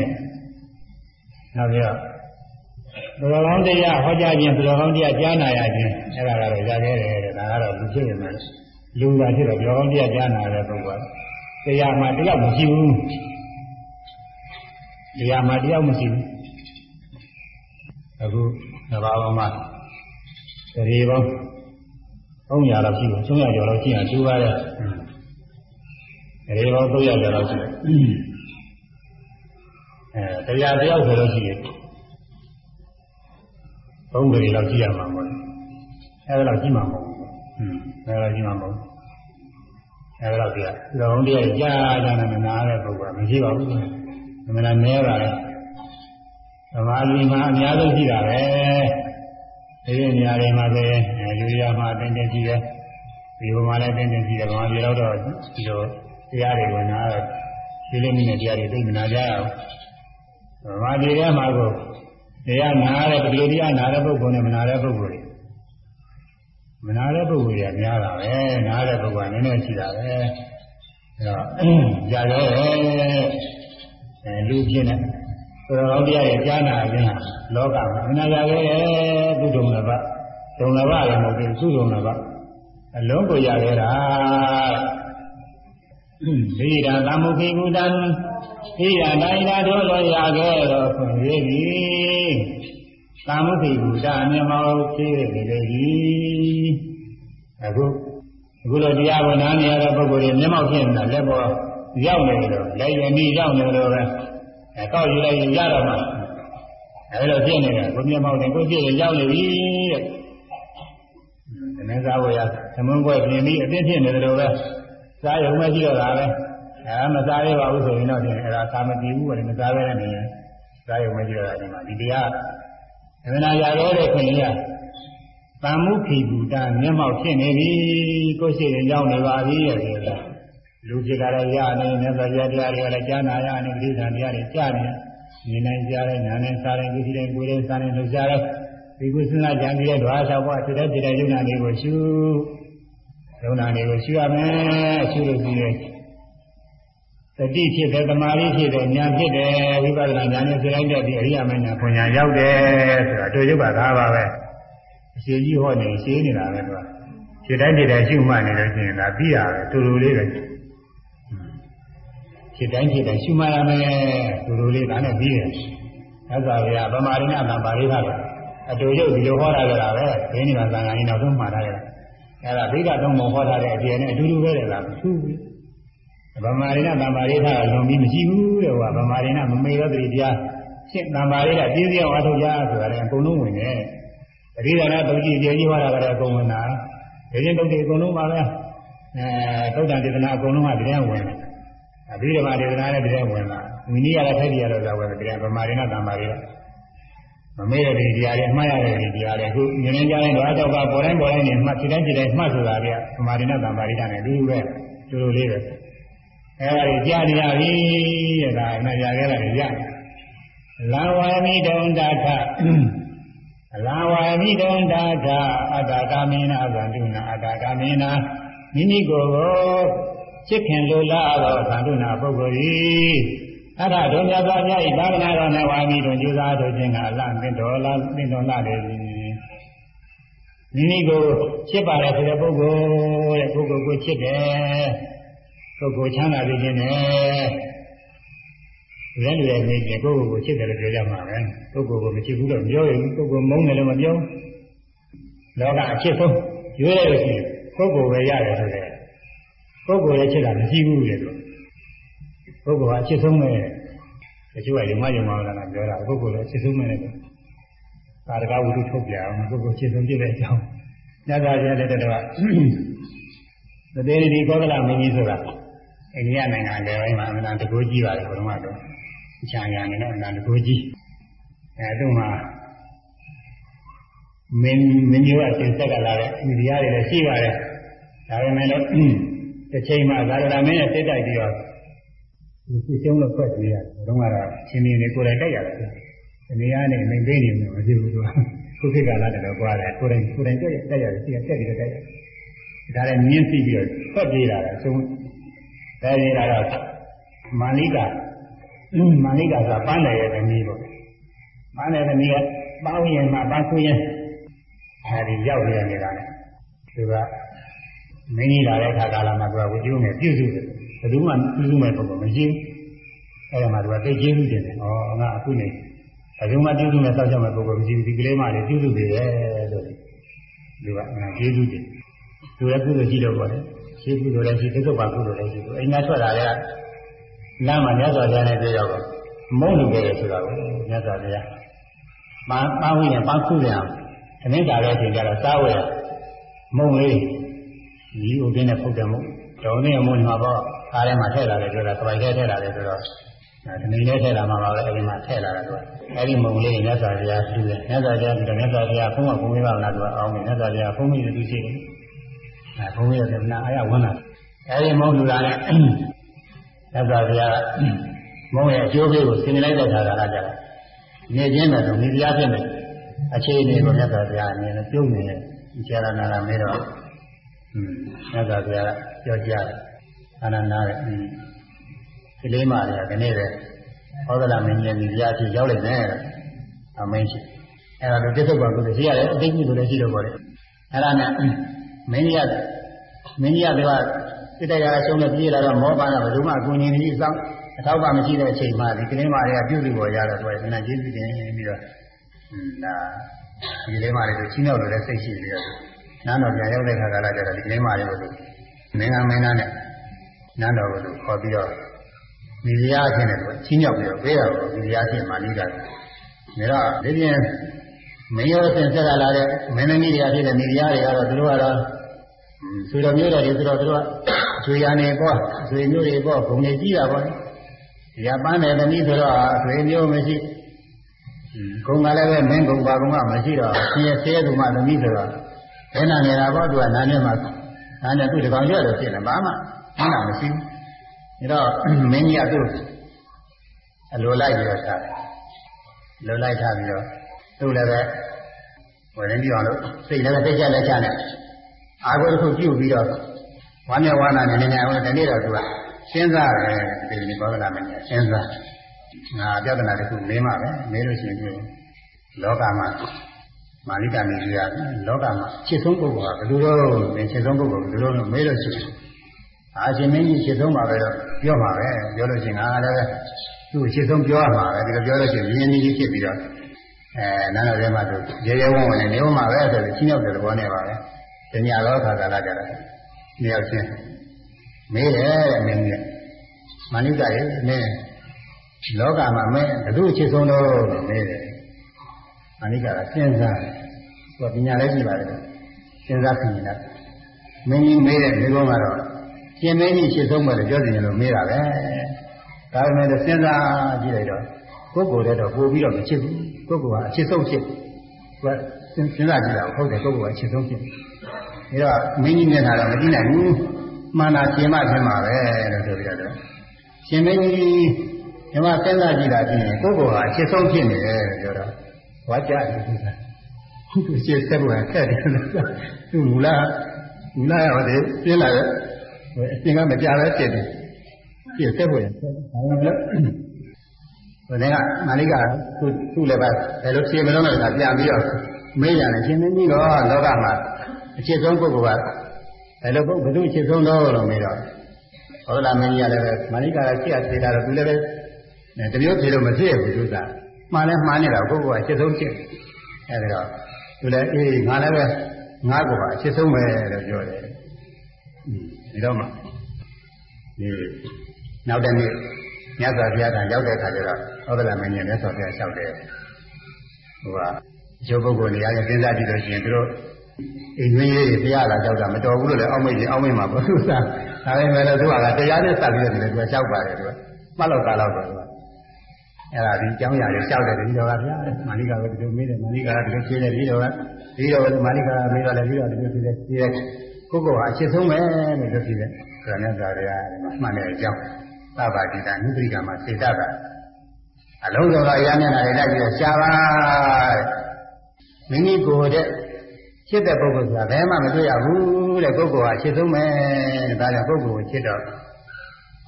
နောက်ပြီးတော့သူ တော်ကောင်းတရားဟောကြားခြင်းသူတော်ကောင်းတရားကြားနာရခြင်းအဲ့ဒါကတော့ရခဲ့တယ်တဲ့ဒါကတော့လူဖြစ်နေမှာလူသာဖြစ်တော့သူတော်ကောင်းတရားကြားနာတဲ့ပုဂ္ဂိုလ်တရားမှတရားမရှိဘူးတရားမှတရားမရှိဘူးအခုသဘာဝမှာတရေပေါင်း300လောက်ရှိတယ်300ကျော်လောက်ရှိရင်တူပါရဲ့တရေပေါင်း300ကျော်လောက်ရှိတယ်အဲတရားတယောက်ဆိုလို့ရှိရင် သုံးကြိမ်လောက်ကြည့်ရမှာမဟုတ်ဘူးအဲဒါတော့ကြည့်မှာမဟုတ်ဘူးဟွန်းအဲဒါကြည့်မှာမဟုတ်ဘူးအဲဒါတော့ကြည့်ရလုံးတရားကြားကြတယ်နားတဲ့ပုဂ္ဂိုလ်မရှိပါဘူးအမှန်တရားနဲပါလေသမာဓိမှာအများဆုံးရှိတာပဲဒီနေရာတွေမှာပဲလူရမှာတင်းတင်းကြည့်တယ်ဒီဘုံမှာလည်းတင်းတင်းကြည့်တယ်ဗမာပြည်တော့ဒီလိုတရားတွေကိုနားရှင်းလင်းနေတဲ့တရားတွေသိမနာကြရဘူးဗမာပြည်ထဲမှာကို တရားနာတဲ့ပဂတိတရားနာတဲ့ပုဂ္ဂိုလ်နဲ့မနာတဲ့ပုဂ္ဂိုလ်တွေမနာတဲ့ပုဂ္ဂိုလ်တွေကများတာပဲနားတဲ့ပုဂ္ဂိုလ်ကနည်းနည်းရှိတာပဲအဲတော့ကြာတော့အဲလူချင်းနဲ့ဆိုတော့တရားရဲ့ကြားနာခြင်းဟာလောကမှာအနာရခဲ့သုဒုံလဘဒုံလဘလည်းမဟုတ်ဘူးသုဒုံလဘအလုံးကိုရခဲ့တာဒိဋ္ဌာသမုခိကုတံ သိရတိုင်းသာတို့လိုရခဲ့တော့ဆိုရည်သည်ကာမုခိဘူတာအမြင်မောဖြစ်နေလေသည်အခုအခုလိုတရားကိုနားနေရတဲ့ပုဂ္ဂိုလ်တွေမျက်မှောက်ဖြစ်နေတာလက်ပေါ်ရောက်နေလို့လက်ရည်နီးရောက်နေလို့ပဲအဲကောက်ယူလိုက်ရင်ရတော့မှအဲလိုဖြစ်နေတာကိုမျက်မှောက်တယ်ကိုဖြစ်ရင်ရောက်နေပြီတဲ့။ဒီနေ့သာဝရသမုန်းကွက်ပြင်ပြီးအပြည့်ဖြစ်နေတယ်လို့ပဲစားရုံပဲရှိတော့တာပဲ အဲမစားရပါဘူးဆိုရင်တော့ဒီအဲ့ဒါသာမတည်ဘူးပဲမစားရတဲ့နေရင်စားရုံပဲရှိတော့တာဒီမှာဒီတရားအမှန်တရားရတဲ့ခွင့်ရတန်မှုခိဘူတာမျက်မှောက်ဖြစ်နေပြီကိုယ်ရှိရင်ရောက်နေပါပြီရဲ့လူဖြစ်ကြတဲ့ရနေမြတ်စွာဘုရားတရားတွေကလည်းကြားနာရနေပဋိသန္တရားတွေကြားနေနေနိုင်ကြတဲ့ညာနဲ့စားတဲ့ဒီတိုင်းကိုယ်နဲ့စားတဲ့လှုပ်ရှားတဲ့ဒီကုသနာကြံပြီးတဲ့ဓဝါဆောက်ပေါ်ဖြစ်တဲ့ဖြစ်တဲ့ယုံနာတွေကိုရှုယုံနာတွေကိုရှုရမယ်ရှုလို့ရှိရင် တတိဖြစ်တယ်တမာရီဖြစ်တယ်ဉာဏ်ဖြစ်တယ်ဝိပဿနာဉာဏ်နဲ့စိတ်လိုက်တဲ့ဒီအရိယာမဉာဏ်ခွန်ညာရောက်တယ်ဆိုတာတို့ရုပ်ပါသားပါပဲအရှင်ကြီးဟောနေရှင်းနေတာပဲသူကဖြစ်တိုင်းဖြစ်တိုင်းရှုမှတ်နေလို့ရှိရင်ဒါပြီးရတယ်တူတူလေးပဲရှဖြစ်တိုင်းဖြစ်တိုင်းရှုမှတ်ရမယ်သူတို့လေးဒါနဲ့ပြီးတယ်သက်သာဗျာဗမာရိနတံပါရိခလည်းအတူရုပ်ဒီလိုဟောတာကြတာပဲဒိဋ္ဌိမှာသံဃာကြီးနောက်ဆုံးမှားတာကြတာအဲ့ဒါဘိက္ခသုံးပုံဟောထားတဲ့အကျယ်နဲ့အတူတူပဲလေလားသူ ဗမာရိနတံပါရိခကလွန်ပြီးမရှိဘူးတဲ့ဟောဗမာရိနမမေရောတတိတရားရှင်းတံပါရိခပြည့်စည်အောင်အားထုတ်ကြဆိုတာလည်းအကုန်လုံးဝင်တယ်ပရိဒါနတုတ်ကြီးကျေကြီးဟောတာကလည်းအကုန်ဝင်တာဒီရင်တုတ်တွေအကုန်လုံးပါပဲအဲသုဒ္ဓဒေသနာအကုန်လုံးကတရားဝင်တယ်အဘိဓမ္မာဒေသနာလည်းတရားဝင်တာဝိနည်းရတဲ့ထိုက်တရားတော့သာဝင်တယ်တရားဗမာရိနတံပါရိခမမေ့တဲ့တရားတွေအမှားရတဲ့တရားတွေအခုမြင်နေကြတဲ့ဓဝါကြောက်ကပေါ်တိုင်းပေါ်တိုင်းနဲ့မှတ်ဖြစ်တိုင်းဖြစ်တိုင်းမှတ်ဆိုတာကဗမာရိနတံပါရိခနဲ့အတူတူပဲတူတူလေးပဲ အဲဒါကြီးကြားနေရပြီတဲ့ဒါနဲ့ရခဲ့တာတွေရလာဝါမိတုံတာထလာဝါမိတုံတာထအတ္တကာမေနသန္တုနာအတ္တကာမေနမိမိကိုယ်ကိုချစ်ခင်လိုလားသောသန္တုနာပုဂ္ဂိုလ်၏အထဒုမြတ်စွာဘုရား၏သာသနာတော်၌ဝါမိတော်ကျူးစားတော်ခြင်းကအလသင်တော်လားသင်တော်လားလေမိမိကိုချစ်ပါတယ်ဆိုတဲ့ပုဂ္ဂိုလ်တဲ့ပုဂ္ဂိုလ်ကိုချစ်တယ် ပုဂ္ဂိုလ်ချမ်းသာပြီးခြင်းနဲ့လူတိုင်းလူတိုင်းနေကြပုဂ္ဂိုလ်ကိုချစ်တယ်လို့ပြောကြမှာပဲပုဂ္ဂိုလ်ကိုမချစ်ဘူးလို့ပြောရင်ပုဂ္ဂိုလ်မုန်းတယ်လို့မပြောလောကအချစ်ဆုံးရွေးရလို့ရှိရင်ပုဂ္ဂိုလ်ပဲရတယ်ဆိုတဲ့ပုဂ္ဂိုလ်ရဲ့ချစ်တာမရှိဘူးလေတော့ပုဂ္ဂိုလ်ကအချစ်ဆုံးပဲတချို့ကဒီမယုံမှာလားပြောတာပုဂ္ဂိုလ်လည်းအချစ်ဆုံးပဲလေသာရကဝိတုထုတ်ပြအောင်ပုဂ္ဂိုလ်ချစ်ဆုံးဖြစ်တဲ့အကြောင်းညသာကျတဲ့တော့သတေရီကောသလမင်းကြီးဆိုတာ အိန္ဒိယနိုင်ငံလေပိုင်းမှာအမှန်တကူကြီးပါတယ်ဘုရားတို့ချာရနေတော့အမှန်တကူကြီးအဲသူ့မှာမင်းမင်းကြီးကသင်ဆက်ကလာတဲ့ဒီတရားတွေလည်းရှိပါတယ်ဒါပေမဲ့လည်းတစ်ချိန်မှာသာရဏမင်းနဲ့စိတ်တိုက်ပြီးတော့ဒီစိတ်ကျုံးလို့ဖွက်ပြီးရတယ်ဘုရားကတော့ရှင်မင်းတွေကိုယ်တိုင်တိုက်ရတယ်ဒီနေရာနဲ့မင်းသိနေမှာမဖြစ်ဘူးသူကခုခေတ်ကလာတယ်တော့ကြွားတယ်ကိုယ်တိုင်ကိုယ်တိုင်တိုက်ရတိုက်ရတယ်ရှိရတက်ပြီးတော့တိုက်ရတယ်ဒါလည်းမြင်းသိပြီးတော့ဖွက်ပြေးလာတယ်ဆုံး ဒါရတာတော့မာလိကမာလိကဆိုပန်းတယ်ရဲ့သမီးပေါ့ပန်းတယ်သမီးကပေါင်းရင်မှပန်းခွေးရင်အဲဒီရောက်ရနေတာလေသူကမင်းကြီးလာတဲ့အခါကာလမှာသူကဝိကျုံနဲ့ပြည့်စုံတယ်ဘယ်သူမှပြည့်စုံမဲ့ပုံကမရှိဘူးအဲဒါမှသူကသိကျေးဇူးတင်တယ်ဩငါအခုနေဘယ်သူမှပြည့်စုံမဲ့စောက်ချမဲ့ပုံကမရှိဘူးဒီကလေးမှလည်းပြည့်စုံနေတယ်လို့သူကငါကျေးဇူးတင်သူလည်းကုသိုလ်ရှိတော့ပေါ့လေ ရှိကုသိုလ်လည်းရှိသစ္စာပါကုသိုလ်လည်းရှိသူအိမ်သားထွက်လာတဲ့လမ်းမှာမြတ်စွာဘုရားနဲ့တွေ့ရောက်တော့မုန်းလူခဲ့ရဆိုတာကိုမြတ်စွာဘုရားပန်းပန်းဝင်ရင်ပန်းခုရအောင်ခဏတာတဲ့အချိန်ကျတော့စားဝယ်မုံလေးဒီဥပင်းနဲ့ဖုတ်တယ်မုံတော်နေမုံမှာပေါ့အားထဲမှာထည့်လာတယ်ပြောတာစပိုက်ထဲထည့်လာတယ်ဆိုတော့ဒီနေ့လေးထည့်လာမှာပါပဲအဲဒီမှာထည့်လာတာသူကအဲဒီမုံလေးမြတ်စွာဘုရားပြုတယ်မြတ်စွာဘုရားပြုတယ်မြတ်စွာဘုရားဖုံးကဖုံးပေးပါလားသူကအောင်းတယ်မြတ်စွာဘုရားဖုံးပြီးသူရှိတယ် အဲဘုန်းကြီးကနာအားရဝမ်းလာအဲဒီမောင်းလူလာတဲ့သစ္စာဘုရားမောင်းရဲ့အကျိုးပေးကိုဆင်လိုက်တဲ့ခါကလာကြတာနေခြင်းတယ်ဆိုမိဖုရားဖြစ်တယ်အခြေအနေကိုမြတ်စွာဘုရားအနေနဲ့ပြုံးနေတယ်ကျေရနာလာမေးတော့မြတ်စွာဘုရားပြောကြတယ်အနန္ဒရဲ့ဒီလေးမာတွေကဒီနေ့ပဲဟောဒလာမင်းကြီးမိဖုရားဖြစ်ရောက်လိုက်တယ်အမင်းရှိအဲ့တော့ဒီသုဘကုသရှိရတယ်အသိဉာဏ်ကိုလည်းရှိတော့ပါတယ်အဲ့ဒါနဲ့ မင်းကြီးကမင်းကြီးကဒီကစိတ်တရားရှုံးနဲ့ပြေးလာတော့မောပါတော့ဘယ်သူမှအကူညီနေစောင်းအထောက်ပံ့မရှိတဲ့အချိန်မှာဒီကလေးမတွေကပြုစုပေါ်ရတော့သူကနည်းနည်းကျေးဇူးတင်ပြီးတော့ဒါဒီကလေးမတွေကိုချင်းရောက်လို့လည်းစိတ်ရှိပြီးတော့နန်းတော်ပြန်ရောက်တဲ့ခါကလည်းကျတော့ဒီကလေးမတွေကိုသူမင်းသားမင်းသားနဲ့နန်းတော်ကိုသူခေါ်ပြီးတော့ဒီလျားချင်းနဲ့သူချင်းရောက်ပြီးတော့ပေးတာကိုဒီလျားချင်းမှနေတယ်ဒါတော့ဒီပြင် မင်းရောဆင်ဆက်လာတဲ့မင်းသမီးတွေကဖြစ်တဲ့မိဖုရားတွေကတော့သူတို့ကတော့ဆွေတော်မျိုးတော်တွေဆိုတော့သူတို့ကဆွေရနေပေါ့ဆွေမျိုးတွေပေါ့ဂုံတွေကြီးတာပေါ့ဒီကပန်းတယ်သမီးဆိုတော့ဆွေမျိုးမရှိဂုံကလည်းပဲမင်းဂုံပါကုံကမရှိတော့ဆင်းရဲဆဲသူမှသမီးဆိုတော့ဘယ်နာနေတာပေါ့သူကနာနေမှာနာနေသူတကောင်ရွက်လို့ဖြစ်နေဘာမှနားမရှိဘူးဒါတော့မင်းကြီးကသူ့အလိုလိုက်ပြီးတော့ထားတယ်လိုလိုက်ထားပြီးတော့ သူ့လည်းပဲဝယ်ရင်းပြအောင်လို့စိတ်လည်းသိကြလက်ချနဲ့အာဟုတစ်ခုပြုတ်ပြီးတော့ဝမ်းမြောက်ဝမ်းသာနေနေအောင်ဒီနေ့တော့သူကစဉ်းစားတယ်ဒီနေ့ဘောဂလာမင်းစဉ်းစားငါပြဿနာတစ်ခုမေးမှပဲမေးလို့ရှိရင်လောကမှာမာလိကနေကြီးရလောကမှာချစ်ဆုံးပုဂ္ဂိုလ်ကဘယ်လိုတော့နေချစ်ဆုံးပုဂ္ဂိုလ်ဘယ်လိုတော့မေးလို့ရှိရင်အာရှင်မင်းကြီးချစ်ဆုံးပါပဲတော့ပြောမှာပဲပြောလို့ရှိရင်ငါလည်းသူ့အရှိဆုံးပြောရမှာပဲဒီလိုပြောလို့ရှိရင်ရင်းကြီးကြီးဖြစ်ပြီးတော့ အဲနန်းတော်ထဲမှာသူရေရဲဝုန်းဝင်နေနေမှာပဲဆိုပြီးချင်းရောက်တဲ့သဘောနဲ့ပါပဲတညာတော့ခါကာလကြတာနှစ်ယောက်ချင်းမေးတယ်တဲ့မင်းကြီးမဏိကရဲ့မင်းလောကမှာမင်းဘယ်သူအချစ်ဆုံးတော့မေးတယ်မဏိကကစဉ်းစားသူကပညာလည်းရှိပါတယ်စဉ်းစားခင်နေတာမင်းကြီးမေးတဲ့မိဘကတော့ရှင်မင်းကြီးချစ်ဆုံးပဲလို့ပြောစီရင်လို့မေးတာပဲဒါပေမဲ့စဉ်းစားကြည့်လိုက်တော့ကိုယ်ကိုယ်တည်းတော့ပို့ပြီးတော့မချစ်ဘူး ကိုယ်ကိုယ်ကအချစ်ဆုံးဖြစ်သူကစဉ်းစားကြည့်တာဟုတ်တယ်ကိုယ်ကိုယ်ကအချစ်ဆုံးဖြစ်ဒါတော့မင်းကြီးမျက်နှာတော့မကြည့်နိုင်ဘူးမှန်တာရှင်မဖြစ်မှာပဲလို့ဆိုပြီးတော့ရှင်မင်းကြီးဒီမှာစဉ်းစားကြည့်တာကြည့်ရင်ကိုယ်ကိုယ်ကအချစ်ဆုံးဖြစ်နေတယ်လို့ပြောတော့ဝါကြတယ်သူကသူရှင်းဆက်ဖို့ခက်တယ်သူမူလမူလရတယ်ပြင်းလာရဲ့အရှင်ကမကြပဲဖြစ်တယ်ပြည့်ဆက်ဖို့ရဆက်ဘာလို့လဲဟိုတ ည်းကမာလိကသူသူ့လည်းပဲဘယ်လိုဖြေမလို့လဲကပြန်ပြီးတော့မေးရတယ်ရှင်မင်းကြီးတော့လောကမှာအချစ်ဆုံးပုဂ္ဂိုလ်ကဘယ်လိုပုဂ္ဂိုလ်ဘယ်သူအချစ်ဆုံးတော့လို့မေးတော့ဟောလာမင်းကြီးကလည်းပဲမာလိကကကြည့်ရသေးတာတော့သူလည်းပဲတမျိုးဖြေလို့မဖြစ်ဘူးသူကမှားလဲမှားနေတာပုဂ္ဂိုလ်ကအချစ်ဆုံးဖြစ်အဲဒီတော့သူလည်းအေးငါလည်းပဲငါ့ကိုပါအချစ်ဆုံးပဲလို့ပြောတယ်ဒီတော့မှဒီနောက်တဲ့နေ့မြတ်စွာဘုရားကရောက်တဲ့အခါကျတော့ ဟောဒလမင်းရဲ့လက်ဆောင်ပြလျှောက်တယ်ဟိုကရုပ်ပုဂ္ဂိုလ်နေရာရင်စဉ်းစားကြည့်လို့ရှိရင်သူတို့အိမ်ကြီးရေးပြရတာကြောက်တာမတော်ဘူးလို့လည်းအောက်မိတ်ကြီးအောက်မိတ်မှာပေါ့သူကဒါပေမဲ့လည်းသူကတရားနဲ့စပ်ပြီးတော့လည်းသူကကြောက်ပါတယ်သူကမှတ်လောက်တာလောက်ပဲသူကအဲ့ဒါဒီအကြောင်းအရာတွေကြောက်တယ်ဒီတော်ကဗျာမာလိကာကဒီလိုမေးတယ်မာလိကာကဒီလိုဖြေတယ်ပြီးတော့ကပြီးတော့မာလိကာကမေးတော့လည်းပြီးတော့ဒီလိုဖြေတယ်ဖြေတယ်ကိုကောကအရှင်းဆုံးပဲလို့ဖြေတယ်ဒါနဲ့သာရရမှန်တဲ့အကြောင်းသဗ္ဗတိတနုပရိကမှာစေတ္တပါ အလုံးစုံသောအရာမျက်နှာတွေလိုက်ပြီးတော့ရှားပါမိမိကိုယ်တဲ့ချစ်တဲ့ပုဂ္ဂိုလ်ဆိုတာဘယ်မှမတွေ့ရဘူးတဲ့ပုဂ္ဂိုလ်ဟာချစ်ဆုံးပဲတဲ့ဒါကြောင့်ပုဂ္ဂိုလ်ကိုချစ်တော့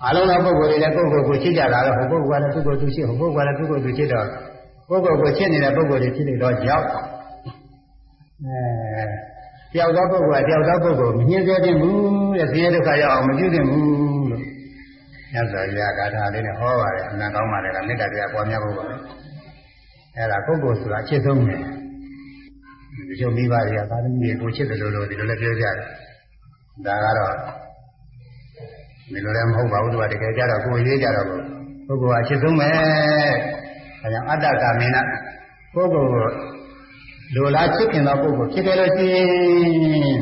အလုံးစုံပုဂ္ဂိုလ်တွေလည်းပုဂ္ဂိုလ်ကိုချစ်ကြတာတော့ဟိုပုဂ္ဂိုလ်ကလည်းသူ့ကိုယ်သူချစ်ဟိုပုဂ္ဂိုလ်ကလည်းသူ့ကိုယ်သူချစ်တော့ပုဂ္ဂိုလ်ကိုချစ်နေတဲ့ပုဂ္ဂိုလ်တွေဖြစ်နေတော့ကြောက်အဲတယောက်သောပုဂ္ဂိုလ်ကတယောက်သောပုဂ္ဂိုလ်မညှင်းစေခြင်းဘူးတဲ့ဆင်းရဲဒုက္ခရောက်အောင်မပြုသင့်ဘူးလို့ မြတ်စွာဘုရားဂါထာလေးနဲ့ဟောပါတယ်အနံကောင်းပါလေကမေတ္တာတရားပွားများဖို့ပါလေအဲ့ဒါပုဂ္ဂိုလ်ဆိုတာအချစ်ဆုံးပဲဒီလိုမိဘတွေကသာသမီတွေကိုချစ်တယ်လို့လို့ဒီလိုလည်းပြောကြတယ်ဒါကတော့ဒီလိုလည်းမဟုတ်ပါဘူးသူကတကယ်ကြတော့ကိုယ်ရေးကြတော့ပုဂ္ဂိုလ်ကအချစ်ဆုံးပဲဒါကြောင့်အတ္တကာမေနပုဂ္ဂိုလ်ကိုလိုလားချစ်ခင်သောပုဂ္ဂိုလ်ဖြစ်တယ်လို့ရှိရင်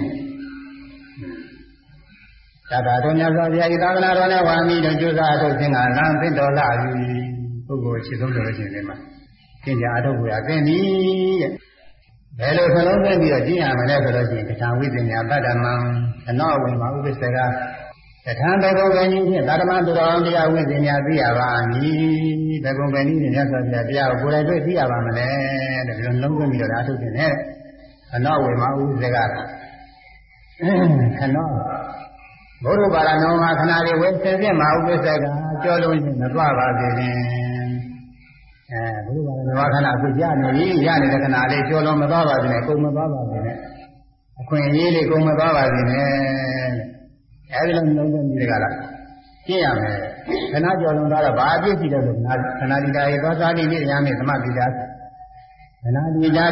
သာသာတော်မြတ်စွာဘုရားဤသာသနာတော်နဲ့ဝါမီတို့ကျိုးစားထုတ်ခြင်းကလမ်းသင့်တော်လာပြီပုဂ္ဂိုလ်ချစ်ဆုံးလို့ရှိရင်ဒီမှာသင်ကြအထုတ်ကိုရသင်ပြီတဲ့ဘယ်လိုနှလုံးသွင်းပြီးတော့ကျင့်ရမလဲဆိုလို့ရှိရင်တခါဝိပညာပတ္တမံအနောဝိမာဥပ္ပစ္စကတထံဘဂုံပဲနည်းဖြင့်သာဓမသူတော်တရားဝိပညာသိရပါမည်ဘဂုံပဲနည်းနဲ့မြတ်စွာဘုရားတရားကိုကိုယ်တိုင်တွေ့သိရပါမလဲတဲ့ဒီလိုလုံးသွင်းပြီးတော့အထုတ်ခြင်းနဲ့အနောဝိမာဥပ္ပစ္စကခနော ဘုရုပါရနောမှာခဏလေးဝိသင်ဖြင့်မဥပ္ပစ္စကကြောလုံးချင်းမသွားပါစေနဲ့အဲဘုရားကခဏအခုရနေပြီရနေတဲ့ခဏလေးကြောလုံးမသွားပါစေနဲ့ကုန်မသွားပါစေနဲ့အခွင့်အရေးလေးကုန်မသွားပါစေနဲ့အဲဒီလိုနှလုံးသွင်းပြီးကြလားကြည့်ရမယ်ခဏကြောလုံးသွားတော့ဘာအပြစ်ရှိတယ်လို့ခဏဒီတာရေသောသာတိလေးရမယ်သမပိတာခဏဒီတာ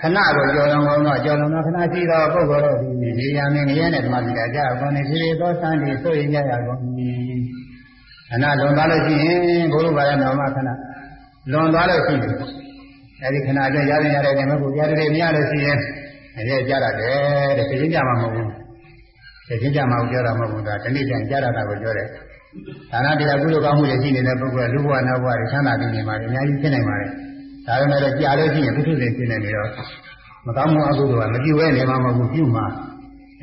ခဏကိုကြောလုံးကောင်းတော့ကြောလုံးတော့ခဏရှိတော့ပုဂ္ဂိုလ်တို့ဒီနေရာမင်းငရဲနဲ့သမပိတာကြကောနေဖြေသောသံဒီဆိုရင်ကြရကုန်ပြီခဏလွန်သွားလို့ရှိရင်ဘုရားဘာရနောမခဏလွန်သွားလို့ရှိရင်အဲဒီခဏကျရရင်ရတယ်မဟုတ်ဘူးကြားတယ်မရလို့ရှိရင်အဲကြရတယ်တဲ့သိချင်းကြမှာမဟုတ်ဘူးသိချင်းကြမှာပြောတာမဟုတ်ဘူးဒါတဏှိတန်ကြားရတာကိုပြောတယ်ဒါနတရားကုသိုလ်ကောင်းမှုတွေရှိနေတဲ့ပုဂ္ဂိုလ်ကလူဘဝနတ်ဘဝတွေချမ်းသာပြီးနေမှာအများကြီးဖြစ်နိုင်ပါတယ် ဒါပေမဲ့ကြာလို့ရှိရင်ပုထုဇဉ်ဖြစ်နေပြီးတော့မကောင်းမှုအကုသိုလ်ကမပြုဝဲနေမှာမဟုတ်ဘူးပြုမှာ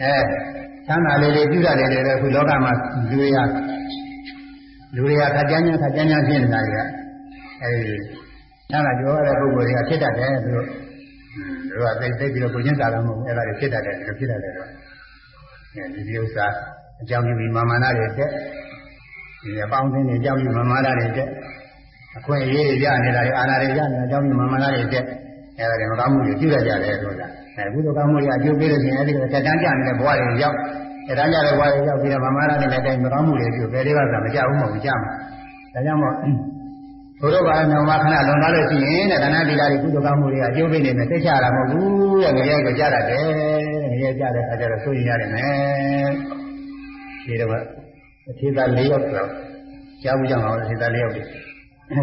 အဲချမ်းသာလေးလေးပြုရတယ်လေအခုလောကမှာလူတွေကလူတွေကခကြမ်းကြမ်းခကြမ်းကြမ်းဖြစ်နေတာတွေကအဲဒီချမ်းသာကြောရတဲ့ပုဂ္ဂိုလ်တွေကဖြစ်တတ်တယ်သူတို့သူကသိသိပြီးတော့ကိုချင်းစာလည်းမဟုတ်ဘူးအဲ့ဒါတွေဖြစ်တတ်တယ်ဒီလိုဖြစ်တတ်တယ်တော့အဲဒီဒီဥစ္စာအကြောင်းပြုပြီးမာမာနတွေတက်ဒီအပေါင်းအသင်းတွေအကြောင်းပြုမာမာနတွေတက် အခွင့်အရေးတွေရနေတာတွေအာဏာတွေရနေတာအကြောင်းပြုမာမာနတွေတက်အဲ့ဒါတွေမကောင်းမှုတွေပြုရကြတယ်ဆိုတာအဲကုသိုလ်ကောင်းမှုတွေအကျိုးပေးလို့ရှိရင်အဲ့ဒီကတက်တန်းကြနေတဲ့ဘဝတွေရောက်အဲဒါကြတဲ့ဝါရရောက်ပြီးတော့ဗမာရနဲ့လည်းတိုင်းမကောင်းမှုတွေပြုဘယ်တွေကသာမကြဘူးမဟုတ်ကြမှာဒါကြောင့်မို့ဘုရားဘာနောင်မခဏလွန်သွားလို့ရှိရင်တဲ့ဒါနသီလတွေကုသိုလ်ကောင်းမှုတွေကအကျိုးပေးနေမယ်သိချတာမဟုတ်ဘူးတဲ့ငရဲကိုကြားရတယ်ငရဲကြားတဲ့အခါကျတော့ဆိုရင်ရတယ်မယ်ဒီတော့အထေသာ၄ယောက်ဆိုတော့ကြားဘူးကြမှာအထေသာ၄ယောက်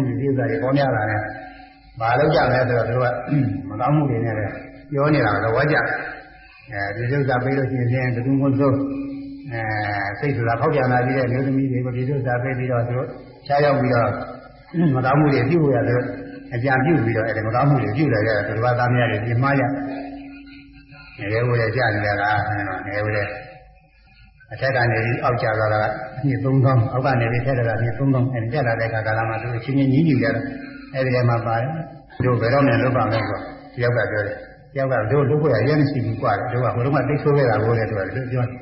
ဒီဒီဥစ္စာတွေပေါ်များလာတယ်ဘာလို့ကြလဲဆိုတော့သူကမကောင်းမှုတွေနဲ့ပြောနေတာတော့ဝါကြအဲဒီဥစ္စာပေးလို့ရှိရင်ဘယ်သူမှမစိုးအဲစိတ်ဆိုတာဖောက်ပြန်လာပြီးတဲ့မျိုးသမီးတွေကိုဒီဥစ္စာပေးပြီးတော့သူတို့ခြားရောက်ပြီးတော့မကောင်းမှုတွေပြုတ်ရတယ်အကြံပြုပြီးတော့အဲဒီမကောင်းမှုတွေပြုတ်လာကြတယ်သူတို့သားမယားတွေပြင်မာရနေရဝဲကြနေကြတာနေဝဲ အထက်ကနေပြီးအောက်ကျလာတာကနှစ်3000အောက်ကနေပြီးထက်လာတာနှစ်3000အဲဒီတက်လာတဲ့အခါကာလမှာသူအချင်းချင်းညီးညီးကြတော့အဲဒီထဲမှာပါတယ်တို့ဘယ်တော့မှလွတ်ပါမယ်ဆိုတယောက်ကပြောတယ်တယောက်ကတို့လွတ်ဖို့ရရဲမရှိဘူးကွာတို့ကဘယ်တော့မှတိတ်ဆိုးခဲ့တာကိုလည်းသူကတို့ပြောတယ်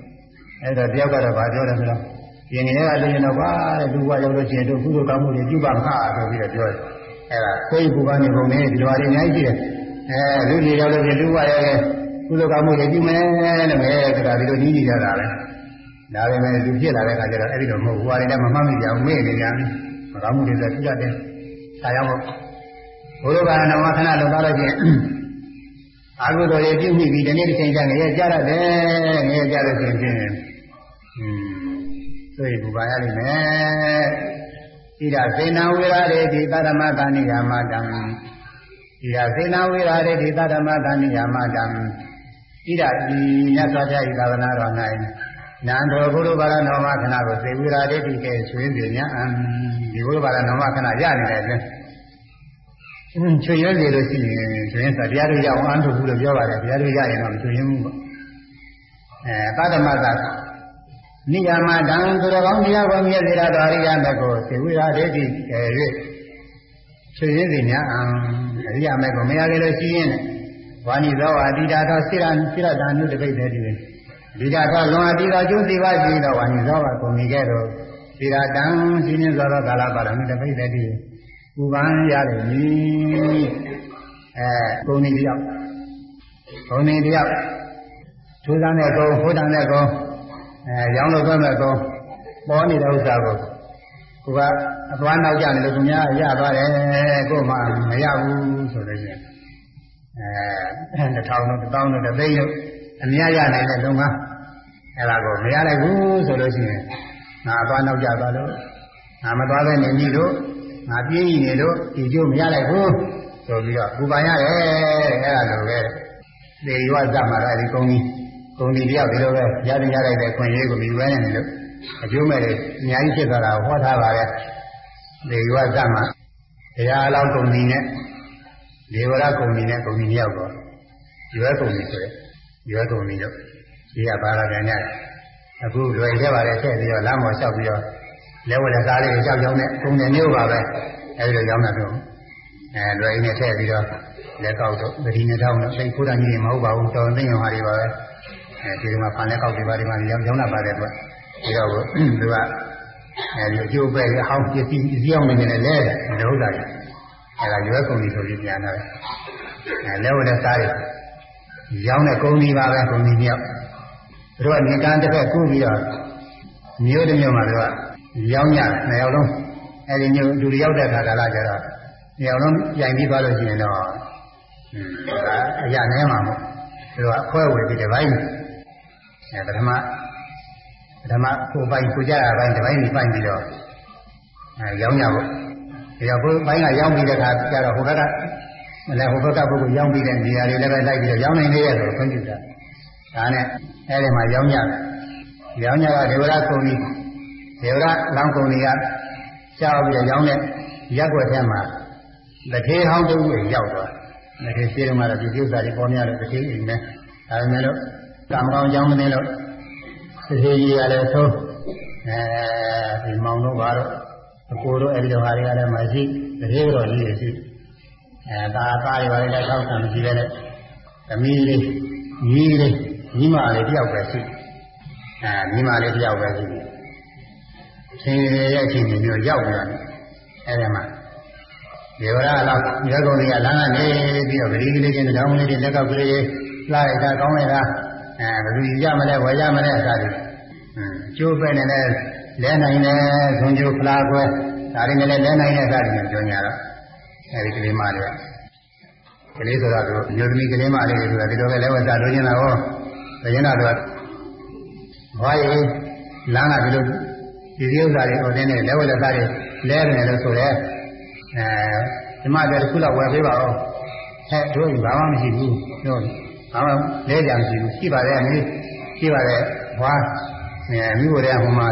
အဲဒါတယောက်ကတော့ဗာပြောတယ်ဆိုတော့ရင်ငယ်ကလည်းတော့ဗာတဲ့သူကရောက်လို့ရှိရင်တို့ကုသိုလ်ကောင်းမှုတွေပြုပါမှာဆိုပြီးတော့ပြောတယ်အဲဒါကိုယ်ကူကနေပုံနဲ့ဒီလိုအရင်အများကြီးရှိတယ်အဲလူကြီးရောက်လို့ရှိရင်သူကရဲ့ကုသိုလ်ကောင်းမှုတွေပြုမယ်တဲ့ပဲဒါဒီလိုကြီးကြီးရတာပဲ ဒါပေမဲ့သူဖြစ်လာတဲ့အခါကျတော့အဲ့ဒီတော့မဟုတ်ဘူး။ဟွာတွေလည်းမမှတ်မိကြဘူး။မေ့နေကြပြီ။မကောင်းမှုတွေဆိုပြတ်တယ်။ဒါကြောင့်မို့ဘုရားကနမခဏလုံသွားလို့ချင်းအာဟုတော်တွေပြုမိပြီးဒီနေ့တစ်ချိန်ကျငရဲကြရတယ်။ငရဲကြလို့ရှိရင်ဖြင့်ဟွန်းသိဘူပါရလိမ့်မယ်။ဣဒစေနဝေရရေတိသတ္တမတဏိယာမတံဣဒစေနဝေရရေတိသတ္တမတဏိယာမတံဣဒဤမြတ်စွာဘုရားဤသာသနာတော်၌ နန္ဒောဘုရုပါရနောမခဏကိုသေဝိရာဒိဋ္ဌိကဲဆွေးပြညာအံဒီဘုရုပါရနောမခဏရနေတဲ့အတွင်းချွေရွဲလေလို့ရှိရင်ဆိုရင်တရားတို့ရအောင်အန်းထုတ်ဘူးလို့ပြောပါတယ်တရားတို့ရရင်တော့မချွေရင်ဘူးပေါ့အဲသတ္တမသာနိယာမတံသူတော်ကောင်းတရားကိုမြည့်စေတာတော်ရိယမေကိုသေဝိရာဒိဋ္ဌိကဲ၍ချွေရည်စီညာအံအရိယမေကိုမရကြလို့ရှိရင်ဝါနိသောအတိတာသောစိရစိရတာနုတပိတ်တဲ့ဒီ ဒီကသောလွန်အပ်ပြီးတော့ကျိုးစီပါရှိသောဝါနိသောကကုန်ပြီကဲ့သို့ဒီရတံရှင်င်းသောကာလပါရမီတပိဋကတိပူပန်ရလိမ့်မည်အဲဂုံနေတယောက်ဂုံနေတယောက်ထူးဆန်းတဲ့ဂုံဟိုတန်တဲ့ဂုံအဲရောင်းလို့သွဲမဲ့ဂုံပေါ်နေတဲ့ဥစ္စာကိုကိုကအသွားနောက်ကြနေလို့သူများရသွားတယ်ကို့မှမရဘူးဆိုလို့ရှိရင်အဲတစ်ထောင်တို့တစ်သောင်းတို့တစ်သိန်းတို့ အများရနိုင်တဲ့လုပ်ငန်းအဲ့ဒါကိုမရလိုက်ဘူးဆိုလို့ရှိရင်ငါသွားနောက်ကြသွားလို့ငါမသွားတဲ့နေပြီလို့ငါပြင်းနေလို့ဒီကျိုးမရလိုက်ဘူးဆိုပြီးတော့ပူပန်ရတယ်အဲ့ဒါလိုပဲသေရွဇတ်မှာလည်းဒီကုန်းကြီးကုန်းကြီးတယောက်ဒီလိုပဲရတဲ့ရလိုက်တဲ့ခွင့်ရေးကိုမြည်ဝဲနေလို့အကျိုးမဲ့အများကြီးဖြစ်သွားတာဟောထားပါရဲ့သေရွဇတ်မှာတရားအလောင်းကုန်းကြီးနဲ့ဒေဝရကုန်းကြီးနဲ့ကုန်းကြီးတယောက်တော့ရွယ်ကုန်းကြီးဆိုတဲ့ ရွယ်ကုန်ပြီတော့ဒီကပါလာပြန်ကြတယ်အခုလွယ်ခဲ့ပါတယ်ဆက်ပြီးတော့လမ်းပေါ်လျှောက်ပြီးတော့လဲဝဲတဲ့ကားလေးကိုကြောက်ကြောင်းနဲ့ကုန်တယ်မျိုးပါပဲအဲဒီလိုကြောင်းတာတော့အဲလွယ်ရင်းနဲ့ထည့်ပြီးတော့လက်ကောက်တော့ဗတိနဲ့တောင်းတော့စိတ်ကိုယ်တိုင်ကြီးမဟုတ်ပါဘူးတော်သိရင်ဟာတွေပါပဲအဲဒီမှာဖန်လက်ကောက်တွေပါဒီမှာကြောင်းကြောင်းတာပါတယ်သူကဒီတော့သူကအဲဒီအကျိုးပဲအဟောင်းပစ္စည်းပစ္စည်းအောင်နေနေလဲတယ်ဒီဥစ္စာကြီးအဲဒါရွယ်ကုန်ပြီဆိုပြီးပြန်လာတယ်အဲလဲဝဲတဲ့ကားတွေ ရောင်းတဲ့ကုန်းကြီးပါပဲကုန်းကြီးမြောက်သူတို့ကနေကန်းတစ်ဖက်ကူးပြီးတော့မျိုးတစ်မျိုးမှာသူကရောင်းကြတယ်နှစ်ယောက်လုံးအဲဒီမျိုးလူရောက်တဲ့ခါကလာကြတော့နှစ်ယောက်လုံးကြိုင်ပြီးသွားလို့ရှိရင်တော့အရာနဲမှာမို့သူကအခွဲဝေပြီးတစ်ပိုင်းအဲပထမပထမကိုပိုင်ကိုကြရပိုင်းတစ်ပိုင်းပြီးပိုင်ပြီးတော့အဲရောင်းကြဖို့ဒီတော့ကိုပိုင်းကရောင်းပြီးတဲ့ခါကျတော့ဟိုဘက်က လည်းဟိုဘက်ကပုဂ္ဂိုလ်ရောင်းပြီးတဲ့နေရာတွေလည်းပဲလိုက်ပြီးတော့ရောင်းနိုင်သေးရဲ့ဆိုခွင့်ပြုတာဒါနဲ့အဲဒီမှာရောင်းကြတယ်ရောင်းကြတော့ဒေဝရကုံကြီးဒေဝရလောင်းကုံကြီးကကြောက်ပြီးတော့ရောင်းတဲ့ရက်ွက်ထဲမှာတစ်ထေးဟောင်းတူကိုရောက်သွားတစ်ထေးရှိတယ်မှာတော့ဒီဥစ္စာတွေပေါ်များလို့တစ်ထေးအိမ်နဲ့ဒါပေမဲ့လို့ကံကောင်းကြောင်းမနေလို့တစ်ထေးကြီးကလည်းသုံးအဲဒီမောင်တို့ဘာတော့အကိုတို့အဲဒီလိုဟာတွေကလည်းမရှိတစ်ထေးတော်ကြီးတွေရှိ အဲဒါသားရွာလေးလည်းထောက်ဆံမရှိတဲ့သမီးလေးညီလေးညီမလေးတယောက်ပဲရှိအဲညီမလေးတယောက်ပဲရှိရှင်ရဲ့အချိန်မျိုးရောက်ပြန်တယ်အဲဒီမှာဒေဝရအလောက်မြေကုံကြီးကလမ်းကနေပြီးတော့ဗတိကလေးချင်းတောင်းလေးတွေလက်ကောက်ကလေးတွေလှလိုက်တာကောင်းလိုက်တာအဲဘယ်သူရမလဲဝယ်ရမလဲအစားတွေအကျိုးပဲနဲ့လဲလဲနိုင်တယ်ဇွန်ကျိုးဖလားကွဲဒါတွေနဲ့လဲလဲနိုင်တဲ့စသည်မျိုးပြောညာတော့ အဲဒီကလေးမလေးကလေးဆိုတော့သူမျိုးသမီးကလေးမလေးတွေကဒီလိုပဲလဲဝတ်စားလိုချင်တာဟောဘယ်ရင်တော့ဘာရေလမ်းကဒီလိုဒီဒီဥစ္စာတွေဟိုတင်းနေလဲဝတ်လက်စားတွေလဲတယ်လို့ဆိုရဲအဲဒီမှာတည်းခုလောက်ဝယ်ပေးပါဦးဟဲ့တို့ဘာမှမရှိဘူးတို့ဘာမှလဲကြမရှိဘူးရှိပါတယ်အမေရှိပါတယ်ဘွားအဲမြို့ရဲဟိုမှာ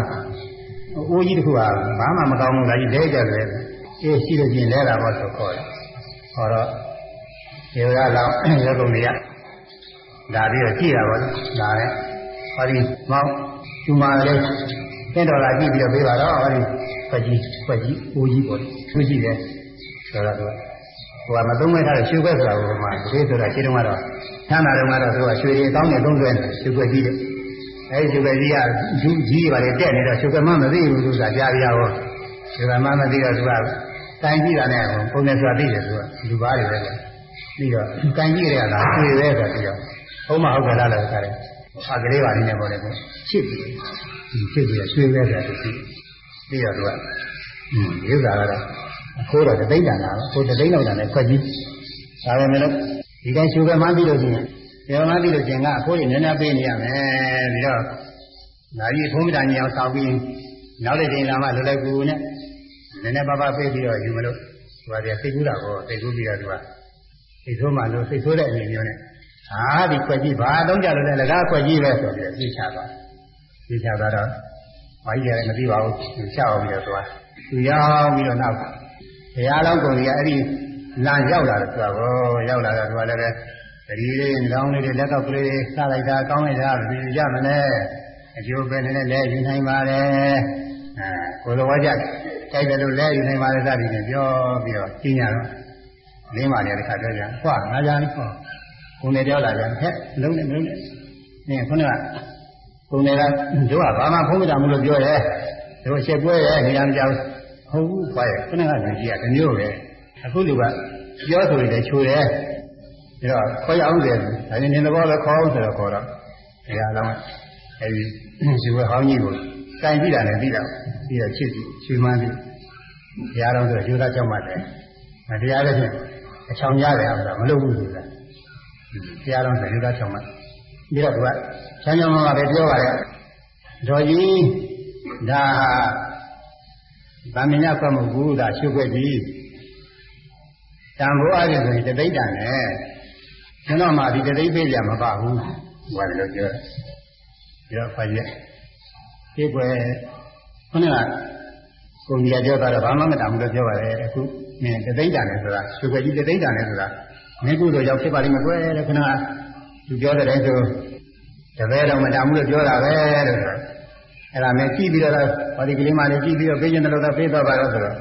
အိုးကြီးတစ်ခုကဘာမှမကောင်းဘူးလားကြီးလဲကြတယ် အေးရှိလို့ချင်းလဲတာပေါ့ဆိုခေါ်တယ်ဟောတော့ဒီရလောက်ရုပ်ကုန်တွေကဒါပြီးတော့ကြည့်တာပေါ့ဒါနဲ့ဟောဒီမောင်ကျူမာလေးသင်တော်လာကြည့်ပြီးတော့ပြေးပါတော့ဟောဒီဖက်ကြီးဖက်ကြီးအိုးကြီးပေါ့သူရှိတယ်ဆိုတော့သူကဟိုကမသုံးမဲ့ထားတဲ့ရွှေခွက်ဆိုတာဟိုမှာဒီဆိုတာရှင်းတော့ကတော့ဆန်းတာတော့ကတော့သူကရွှေတွေအကောင်းနဲ့သုံးသွဲတယ်ရွှေခွက်ကြီးတဲ့အဲဒီရွှေခွက်ကြီးကယူကြီးပါလေတက်နေတော့ရွှေခွက်မှမသိဘူးသူကကြားပြရောရွှေခွက်မှမသိတော့သူက တိုင်းကြည့်တာနဲ့ပုံနဲ့ဆိုတာသိတယ်သူကလူပါတွေပဲပြီးတော့ကန်ကြည့်ရတာရွှေပဲဆိုပြီးတော့ဘုံမဟုတ်ကြလားလို့ခါတယ်အကလေးပါနေနေပေါ်တယ်ကိုချစ်ပြီးချစ်ပြီးရွှေပဲဆိုတာသူသိပြီးတော့သူကอืมဒီဥစ္စာကတော့အခိုးတော့တသိန်းတန်တာကိုတသိန်းလောက်တန်တယ်ခွက်ကြီးဒါပဲမလို့ဒီတိုင်းရှုပဲမှန်းပြီးလို့ရှိရင်ဒီမှန်းပြီးလို့ရှိရင်ကအခိုးတွေနည်းနည်းပေးနေရမယ်ပြီးတော့ဓာကြီးဖုံးမိတာညအောင်ဆောက်ပြီးနောက်တစ်ချိန်လာမှလွယ်လွယ်ကူကူနဲ့ နည်းနည်းပါးပါးပေးပြီးတော့ယူမလို့သူကတည်းကစိတ်ကူးတာကိုစိတ်ကူးပြီးတော့သူကစိတ်ဆိုးမှလို့စိတ်ဆိုးတဲ့အနေမျိုးနဲ့ဟာဒီခွက်ကြီးဘာတော့ကြလို့လဲလကားခွက်ကြီးပဲဆိုပြီးတော့ပြချသွားပြချသွားတော့ဘာကြီးလည်းမသိပါဘူးသူချအောင်ပြီးတော့သွားသူရောက်ပြီးတော့နောက်ဘုရားလောင်းကုန်ကြီးကအဲ့ဒီလမ်းရောက်လာတယ်သူကဘောရောက်လာတော့သူကလည်းပဲတတိလေးငောင်းလေးတွေလက်ကောက်ကလေးစလိုက်တာကောင်းလိုက်တာဘယ်လိုရမလဲအကျိုးပဲနဲ့လဲယူနိုင်ပါတယ်အဲကိုယ်တော်ဝါကြတို က်တယ်လို့လဲယူနိုင်ပါတယ်စသည်နဲ့ပြောပြီးတော့ကျင်းရတော့လင်းပါလေတခါပြောကြဟွာငါကြဟောကိုယ်နဲ့ပြောလာပြန်ဟဲ့လုံးနဲ့လုံးနဲ့နင်ခုနကကိုယ်နဲ့ကတို့ကဘာမှဖုံးမတာမလို့ပြောရဲတို့အချက်ပွဲရဲနေရာမကြောက်ဟုတ်ဘူးခွာရဲခုနကလူကြီးကတမျိုးပဲအခုလူကပြောဆိုရင်လည်းချိုးတယ်ဒါတော့ခေါ်ရအောင်တယ်ဒါနဲ့နေတော့လည်းခေါ်အောင်ဆိုတော့ခေါ်တော့ဒီအလောင်းအဲဒီဒီဝဟောင်းကြီးကို တိုင်ကြည့်တာလည်းပြီးတော့ပြီးတော့ချစ်ကြည့်ချွေးမှန်းပြီးတရားတော်ဆိုယူသားကြောက်မှတယ်မတရားလည်းဖြင့်အချောင်ရတယ်အောင်ဆိုမလုပ်ဘူးဆိုတာတရားတော်ဆိုယူသားကြောက်မှပြီးတော့သူကချမ်းချမ်းမမပဲပြောပါရဲ့တော်ကြီးဒါဗာမညကွက်မဟုတ်ဘူးဒါရှုပ်ွက်ကြီးတန်ဖိုးအားဖြင့်ဆိုရင်တသိတ္တန်နဲ့ကျွန်တော်မှဒီတသိပေးကြမပါဘူးဘာလို့ပြောပြောဖာရက် ဒီကွယ်ခုနကကိုကြီးပြောတာတော့ဘာမှမတမ်းဘူးလို့ပြောပါတယ်အခုမင်းတသိတ္တန်နဲ့ဆိုတာရှုပ်ွက်ကြီးတသိတ္တန်နဲ့ဆိုတာမင်းကုသိုလ်ကြောင့်ဖြစ်ပါလိမ့်မယ်ကွယ်တဲ့ခုနကသူပြောတဲ့တိုင်းဆိုတပည့်တော်မတမ်းဘူးလို့ပြောတာပဲလို့ဆိုအဲ့ဒါနဲ့ကြည့်ပြီးတော့ဟောဒီကလေးမလေးကြည့်ပြီးတော့ပေးခြင်းတယ်လို့တော့ပေးတော့ပါတော့ဆိုတော့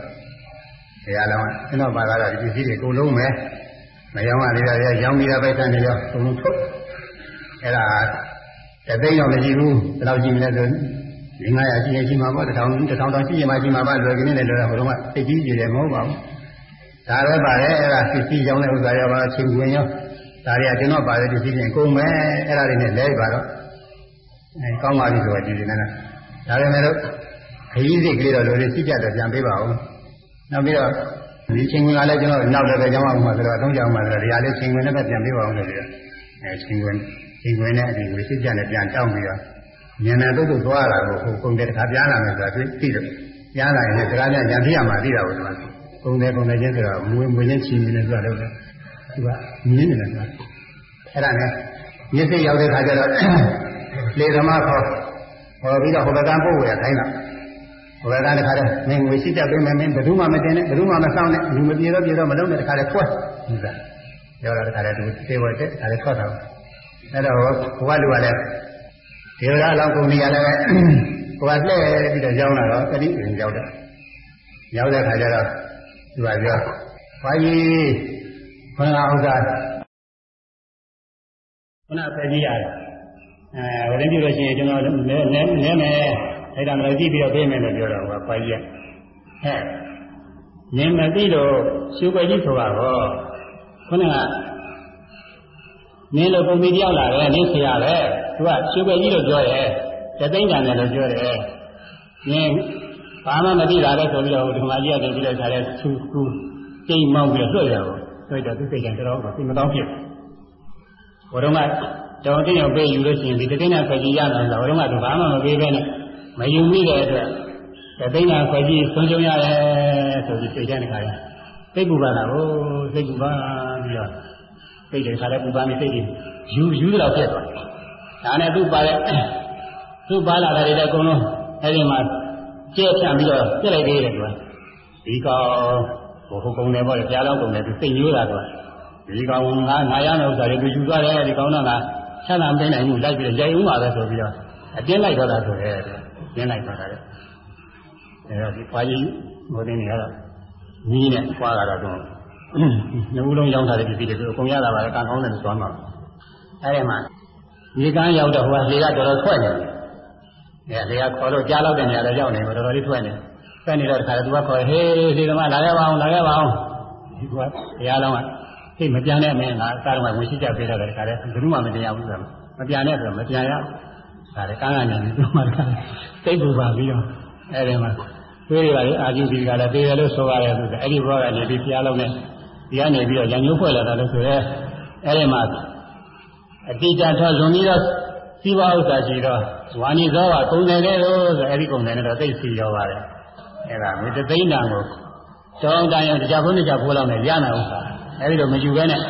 တရားလုံးကျွန်တော်ပါလာတာဒီပစ္စည်းတွေအကုန်လုံးပဲမယောင်းရသေးတာရောင်းပြီးတာပဲတန်းနေရောအကုန်လုံးထုတ်အဲ့ဒါတသိန်းတော့မရှိဘူးဘယ်လောက်ကြည့်မလဲဆို 900ရှိရင်ရှိမှာပေါ့1000 1000တောင်ရှိရင်မှရှိမှာပါလွယ်ကင်းနေတယ်လို့ဟိုတော့သိကြီးကြည့်တယ်မဟုတ်ပါဘူးဒါပဲပါတယ်အဲ့ဒါပစ္စည်းကြောင်းတဲ့ဥစ္စာရောပါချင်းခွင်ရောဒါတွေကကျွန်တော်ပါတယ်ပစ္စည်းတွေအကုန်ပဲအဲ့ဒါတွေနဲ့လဲပါတော့အဲကောင်းပါပြီဆိုတော့ဒီဒီနဲ့ဒါပေမဲ့လို့ခရီးစိတ်ကလေးတော့လိုလေးစိတ်ကြတယ်ပြန်ပေးပါဦးနောက်ပြီးတော့ဒီချင်းဝင်ကလည်းကျွန်တော်နောက်လည်းပဲကျောင်းအောင်မှာဆိုတော့အသုံးကြအောင်မှာဆိုတော့ဒီဟာလေးချင်းဝင်နဲ့ပဲပြန်ပေးပါဦးလို့ပြောအဲချင်းဝင်ချင်းဝင်နဲ့အဒီကိုစိတ်ကြနဲ့ပြန်တောင်းပြီးတော့ ဉာဏ်နဲ့တုတ်တုတ်သွားတာကိုဟိုကုန်တဲ့တခါပြန်လာမယ်ဆိုတာသိသိတယ်ပြန်လာရင်လည်းစကားပြန်ဉာဏ်သိရမှာသိတာကိုဒီမှာကုန်တယ်ကုန်တယ်ချင်းဆိုတော့မွေးမွေးချင်းချင်းနေတယ်ဆိုတော့သူကမြင်းနေတယ်ဆိုတာအဲ့ဒါနဲ့မျက်စိရောက်တဲ့ခါကျတော့လေသမားခေါ်ဟောပြီးတော့ဟိုဘက်ကပို့ဝယ်ခိုင်းတာဟိုဘက်ကတခါတည်းမင်းငွေရှိတတ်ပေးမယ်မင်းဘယ်သူမှမတင်နဲ့ဘယ်သူမှမဆောင်နဲ့လူမပြေတော့ပြေတော့မလုံးနဲ့တခါတည်းထွက်ဟုတ်ကဲ့ပြောတာတခါတည်းသူသေဝတ်တဲ့ဒါလည်းထွက်တာအဲ့တော့ဘဝလူကလည်း ဒေဝရာလောင်းကုန်နေရလည်းပဲဟိုကလှည့်ပြီးတော့ကြောင်းလာတော့တတိရင်ကြောက်တယ်ရောက်တဲ့ခါကျတော့သူကပြောဘာကြီးခန္ဓာဥစ္စာခုနပဲကြည့်ရတယ်အဲဝင်ပြလို့ရှိရင်ကျွန်တော်လဲလဲလဲမယ်အဲ့ဒါမလို့ကြည့်ပြီးတော့ပြေးမယ်လို့ပြောတော့ဟိုကပါကြီးဟဲ့မြင်မသိလို့ရှုွယ်ကြီးဆိုတာတော့ခုနကနင်းလို့ပုံပြီးတယောက်လာတယ်နင်းဆရာပဲ သူကရှုွယ်ကြီးလို့ပြောရဲတသိန်းတန်တယ်လို့ပြောတယ်။နင်းဘာမှမသိတာလဲဆိုပြီးတော့ဒီမှာကြီးရတယ်ပြီးတော့ခါတဲ့သူကူကျိန်မောင်းပြီးတော့လွှတ်ရတော့လွှတ်တော့သူစိတ်ကတော်တော်သိမတောင်းဖြစ်။ဘုရုံကတောင်းတင်းအောင်ပေးယူလို့ရှိရင်ဒီတသိန်းနဲ့ခွဲကြည့်ရမယ်ဆိုတော့ဘုရုံကသူဘာမှမပေးဘဲနဲ့မယူမိတဲ့အတွက်တသိန်းနဲ့ခွဲကြည့်ဆုံးရှုံးရတယ်ဆိုပြီးစိတ်ထဲနဲ့ခါရစိတ်ပူပါလားဟိုစိတ်ပူပါပြီးတော့စိတ်တွေခါလဲပူပါနေစိတ်တွေယူယူတော့ဖြစ်သွားတယ်။ ဒါနဲ့သူ့ပါတဲ့သူ့ပါလာတာတွေလည်းအကုန်လုံးအဲဒီမှာကျဲဖြန့်ပြီးတော့ပြစ်လိုက်သေးတယ်ကွာဒီကောင်ဟိုဟိုကုံတယ်ပေါ့လေကြားလောက်ကုံတယ်သူစိတ်ညိုးတာကွာဒီကောင်ငါငါရမယ့်ဥစ္စာတွေသူယူသွားတယ်ဒီကောင်တော့ငါဆန္ဒမသိနိုင်ဘူးလိုက်ပြီးရိုက်ဦးမှာပဲဆိုပြီးတော့အတင်းလိုက်တော့တာဆိုရဲတင်းလိုက်တော့တာလေအဲတော့ဒီပွားကြီးဟိုတင်းနေရတော့နီးနဲ့ပွားလာတော့သူနှစ်ဦးလုံးရောက်တာတွေပြီးတယ်သူအကုန်ရတာပါလေကံကောင်းတယ်လို့သွားမှာအဲဒီမှာ ဒီကန်းရောက်တော့ဟိုကလေကတော်တော်ထွက်နေတယ်အဲလေကခေါ်လို့ကြားလောက်တဲ့နေရာတော့ရောက်နေတော့တော်တော်လေးထွက်နေထွက်နေတော့တခါသူကခေါ်ဟေးဒီကမလာခဲ့ပါအောင်လာခဲ့ပါအောင်ဒီကဘုရားလုံးကဟေးမပြန်နဲ့မင်းငါအစားတော့ဝင်ရှိကြပေးတော့တယ်တခါလေဘယ်သူမှမတရားဘူးဆိုတော့မပြန်နဲ့ဆိုတော့မပြန်ရဒါလေကန်းကနေပြီးတော့မှတိတ်ပူပါပြီးတော့အဲဒီမှာသွေးတွေကလည်းအာကျူဒီကလည်းသေးတယ်လို့ဆိုရတယ်ဆိုတော့အဲ့ဒီဘုရားကနေပြီးဘုရားလုံးနဲ့ဒီကနေပြီးတော့ရံညိုးဖွဲ့လာတာလို့ဆိုရဲအဲ့ဒီမှာ အတိတ်ထလွန်ပြီးတော့စီးပွားဥစ္စာရှိတော့ဝါနီဇောကကုန်တယ်လေလို့ဆိုအဲ့ဒီကုန်တယ်တော့သိစီရောပါတယ်အဲ့ဒါမြေတသိန်းတန်ကိုတောင်းတန်ရင်တရားဘုန်းတရားဖိုးလောက်နဲ့ရနိုင်ဥစ္စာအဲ့ဒီတော့မယူဘဲနဲ့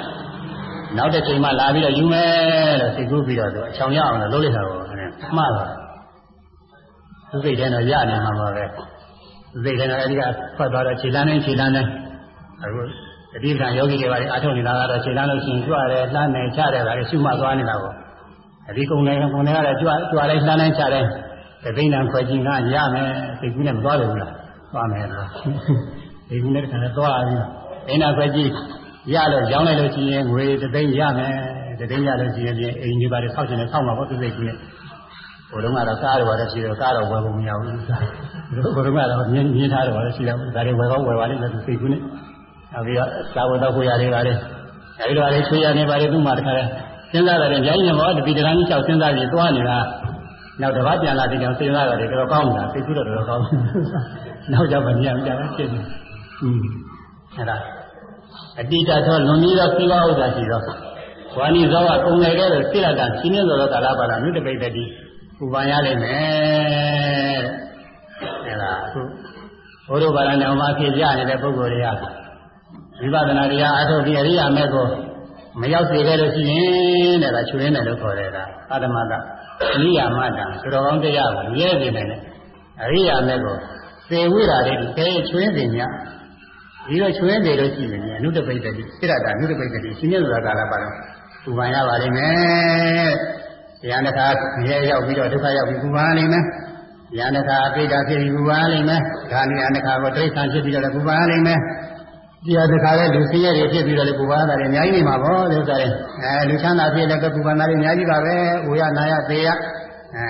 နောက်တစ်ချိန်မှလာပြီးတော့ယူမယ်လို့စိတ်ကူးပြီးတော့သူအချောင်ရအောင်လို့လုပ်လိုက်တာကိုမှားသွားသူစိတ်ထဲတော့ရနေမှာပါပဲသူစိတ်ထဲတော့အဲ့ဒီကထွက်သွားတော့ခြေလမ်းနဲ့ခြေလမ်းနဲ့အခု တတိပံယောဂီတွေပါလေအထုံနေတာကတော့ခြေလမ်းလို့ရှိရင်ကြွတယ်လှမ်းတယ်ချတယ်ဒါလည်းရှုမှတ်သွားနေတာကိုအဒီကုံလည်းကုံလည်းကတော့ကြွကြွလိုက်လှမ်းလိုက်ချတယ်တသိန်းတန်ခွဲခြင်းကရမယ်စိတ်ကူးနဲ့မသွားတယ်ဘူးလားသွားမယ်လို့စိတ်ကူးနဲ့တခါနဲ့သွားပြီးအိမ်နာခွဲခြင်းရလို့ရောင်းလိုက်လို့ရှိရင်ငွေတသိန်းရမယ်တသိန်းရလို့ရှိရင်အိမ်ကြီးပါလေဆောက်ခြင်းနဲ့ဆောက်မှာပေါ့သူစိတ်ကူးနဲ့ဘုရုံကတော့ကားတော်ရတယ်ရှိတော့ကားတော်ဝယ်ဖို့မရဘူးဘုရုံကတော့မြင်မြင်ထားတော်ရတယ်ရှိတော့ဒါတွေဝယ်ကောင်းဝယ်ပါလိမ့်မယ်သူစိတ်ကူးနဲ့ နောက်ပြီးတော့သာဝတ္တကိုရတယ်ပါလေအဲဒီတော့လေချွေရနေပါလေသူ့မှာတခါလဲစဉ်းစားတယ်ဗျာကြီးမောတပိတရန်ကြီးလျှောက်စဉ်းစားပြီးသွားနေတာနောက်တစ်ပတ်ပြန်လာပြီးတော့စဉ်းစားရတယ်တော်တော်ကောင်းတာသိကူတော့တော်တော်ကောင်းနောက်ကြောင့်မမြင်ကြဘူးဖြစ်နေอืมအဲ့ဒါအတိတသောလွန်ပြီးတော့သီဝဥစ္စာရှိတော့ဝါဏီဇောကကုံတယ်တဲ့စိရတာရှင်နေသောကာလပါဒအနုတပိတတိဥပန်ရလိမ့်မယ်အဲ့ဒါအခုဘုရားဘာသာနာမှာဖြစ်ကြနေတဲ့ပုဂ္ဂိုလ်တွေက ဝိပဿနာတရားအထုတ်ပြီးအရိယာမေကိုမရောက်စေခဲ့လို့ရှိရင်တဲ့ကချွေးနေလို့ခေါ်တယ်ကအာတမကအရိယာမတ္တဆိုတော်ကောင်းတရားကိုမြဲစေနိုင်တယ်အရိယာမေကိုသေဝိရာတွေခဲချွေးနေ냐ဒီလိုချွေးနေလို့ရှိရင်အနုတပိတ္တိစိရတာအနုတပိတ္တိရှင်မြတ်စွာကာလပါတော့ဥပန်ရပါလိမ့်မယ်တရားတစ်ခါမြဲရောက်ပြီးတော့ဒုက္ခရောက်ပြီးဥပန်လိမ့်မယ်ဉာဏ်တစ်ခါအပိဋကဖြစ်ပြီးဥပန်လိမ့်မယ်ဒါနည်းတစ်ခါကိုတိဋ္ဌာန်ဖြစ်ပြီးတော့ဥပန်လိမ့်မယ် တရားတစ်ခါလဲလူစင်းရဲတွေဖြစ်ပြီးတော့လေပူပါတာတွေအများကြီးနေမှာပေါ့ဒီဥစ္စာတွေအဲလူချမ်းသာဖြစ်လည်းပူပါတာတွေအများကြီးပါပဲ။ဝေယနာယသေယအဲ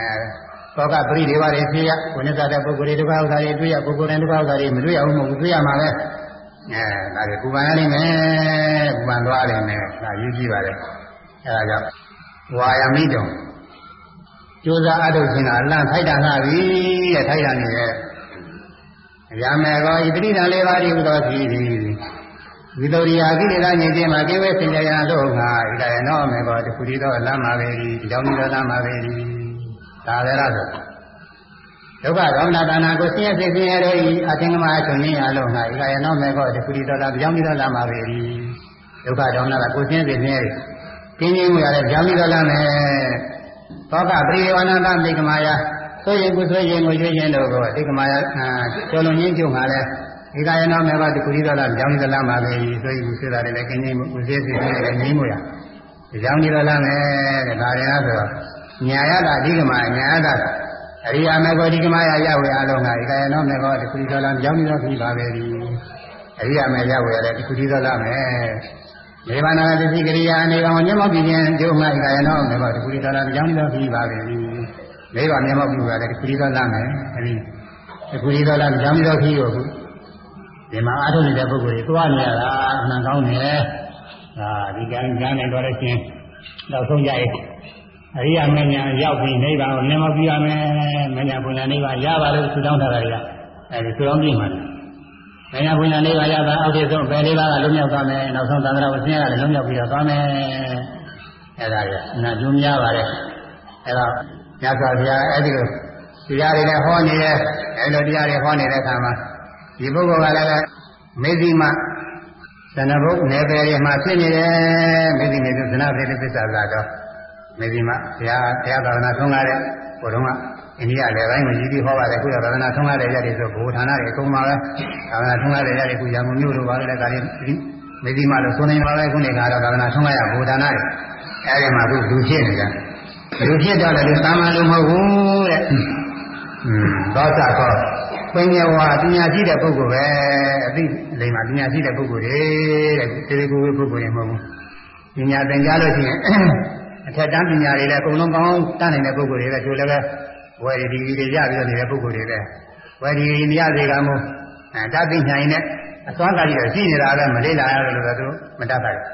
သောကပရိဒေဝတွေဖြစ်ရကိုနိစ္စတဲ့ပုဂ္ဂိုလ်တွေဒုက္ခဥစ္စာတွေတွေ့ရပုဂ္ဂိုလ်တိုင်းဒုက္ခဥစ္စာတွေမတွေ့ရဘူးမဟုတ်ဘူးတွေ့ရမှာပဲ။အဲဒါတွေပူပန်ရနိုင်မယ်ပူပန်သွားနိုင်မယ်ဒါယူကြည့်ပါလေ။အဲဒါကြောင့်ဝါယမိတုံကြိုးစားအထုတ်ခြင်းကလန့်ထိုက်တာငါပြီတဲ့ထိုက်တာနေတယ်ရမေကောဣတိတံလေးပါးဤဟူသောဖြစ်သည် ဝိတ္တရိယာကိလေသာညင်ခြင်းမှာကိဝေစင်ကြရတို့ငါဣဒယနောမေကောတခုတည်းသောလမ်းမှာပဲဒီကြောင့်ဒီသောလမ်းမှာပဲဒီဒါလည်းလားဆိုဒုက္ခဒေါမနတာနာကိုဆင်းရဲစိတ်ဆင်းရဲတို့ဤအသင်္ကမအချုံရင်းရလို့ငါဣဒယနောမေကောတခုတည်းသောလမ်းကြောင့်ဒီသောလမ်းမှာပဲဒီဒုက္ခဒေါမနတာကိုဆင်းရဲစိတ်ဆင်းရဲကင်းခြင်းမှုရတဲ့ကြောင့်ဒီသောလမ်းမယ်သောကပရိယောနတမိကမာယဆိုရင်ကိုဆိုရင်ကိုရွေးရင်တို့ကိုတိကမာယကျော်လွန်ရင်းကျုံကလ ည်းဒီကယနောမေဘတခုရီတော်လားကြောင်းဒီလားမှာပဲဆိုရင်ကိုဆွေးတာလည်းကင်းနေမှုကိုစေးစီနေလည်းငြိမ်းမှုရဒီကြောင်းဒီတော်လားမယ်တဲ့ဒါရင်ဆိုတော့ညာယတာဒီကမာညာယတာအရိယာမေဘောဒီကမာယရဝေအလုံးကဒီကယနောမေဘောတခုရီတော်လားကြောင်းဒီတော်ဖြစ်ပါပဲဒီအရိယာမေရဝေရတဲ့တခုရီတော်လားမယ်နေဗနာသတိကရိယာအနေကောင်ညမောပြင်းကျုံမှာဒီကယနောမေဘောတခုရီတော်လားကြောင်းဒီတော်ဖြစ်ပါပဲဒီလေးပါမျက်မှောက်ပြုရတယ်ခုရီသောလမ်းမယ်အဲဒီခုရီသောလမ်းကြောင်းပြီးတော့ခီးရောခု ဒီမှာအားထုတ်နေတဲ့ပုဂ္ဂိုလ်တွေသွားနေရတာအမှန်ကောင်းတယ်ဒါဒီကံကျမ်းနေတော့လည်းချင်းနောက်ဆုံးကြရဲ့အရိယာမဉ္ဇဉ်ရောက်ပြီးနိဗ္ဗာန်ကိုလင်းမပြရမယ်မဉ္ဇဉ်ဘုရားနိဗ္ဗာန်ရပါလို့ဆုတောင်းထားတာတွေကအဲဒီဆုတောင်းပြမှာတယ်မဉ္ဇဉ်ဘုရားနိဗ္ဗာန်ရတာအောက်ထစ်ဆုံးဘယ်လေးပါးကလုံးမြောက်သွားမယ်နောက်ဆုံးသံဃာဝဆင်းရဲကလည်းလုံးမြောက်ပြီးတော့သွားမယ်အဲဒါတွေအနာကျိုးများပါတယ်အဲတော့မြတ်စွာဘုရားအဲဒီလိုတရားတွေနဲ့ဟောနေတယ်အဲဒီလိုတရားတွေဟောနေတဲ့အခါမှာ ဒီပုဂ္ဂိုလ်ကလည်းမေဇိမသနဘုတ်နယ်ပယ်တွေမှာဖြစ်နေတယ်မေဇိမေသုသနာပေသစ္စာလာတော့မေဇိမဘုရားဘုရားသာသနာဆုံးကားတဲ့ဘုရုံကအိန္ဒိယလည်းတိုင်းကိုရည်ပြီးဟောပါတယ်ခုရသာသနာဆုံးကားတဲ့ရတယ်ဆိုဘုဌာနတွေအကုန်ပါပဲသာသနာဆုံးကားတဲ့ရတယ်ခုရံကုန်မြို့လိုပါလေဒါတွေမေဇိမလို့ဆိုနေပါပဲခုနေကတော့သာသနာဆုံးကားရဘုဌာနတွေအဲဒီမှာခုလူဖြစ်နေကြလူဖြစ်တော့လည်းသာမန်လူမဟုတ်ဘူးတဲ့อืมသောတာကော ပညာဝါပညာရှိတဲ့ပုဂ္ဂိုလ်ပဲအသိလိမ္မာပညာရှိတဲ့ပုဂ္ဂိုလ်တွေတဲ့တေရီကိုယ်ပုဂ္ဂိုလ်တွေမဟုတ်ဘူးပညာသင်ကြားလို့ရှိရင်အထက်တန်းပညာတွေလည်းအကုန်လုံးကောင်းတတ်နိုင်တဲ့ပုဂ္ဂိုလ်တွေလည်းသူလည်းပဲဝယ်ဒီဒီတွေရပြီးတော့နေတဲ့ပုဂ္ဂိုလ်တွေပဲဝယ်ဒီမရသေးကမို့အဲတတ်သိညာရင်လည်းအစွမ်းကားကြီးတော့ရှိနေတာပဲမလေးလာရလို့လို့သူမတတ်ပါဘူး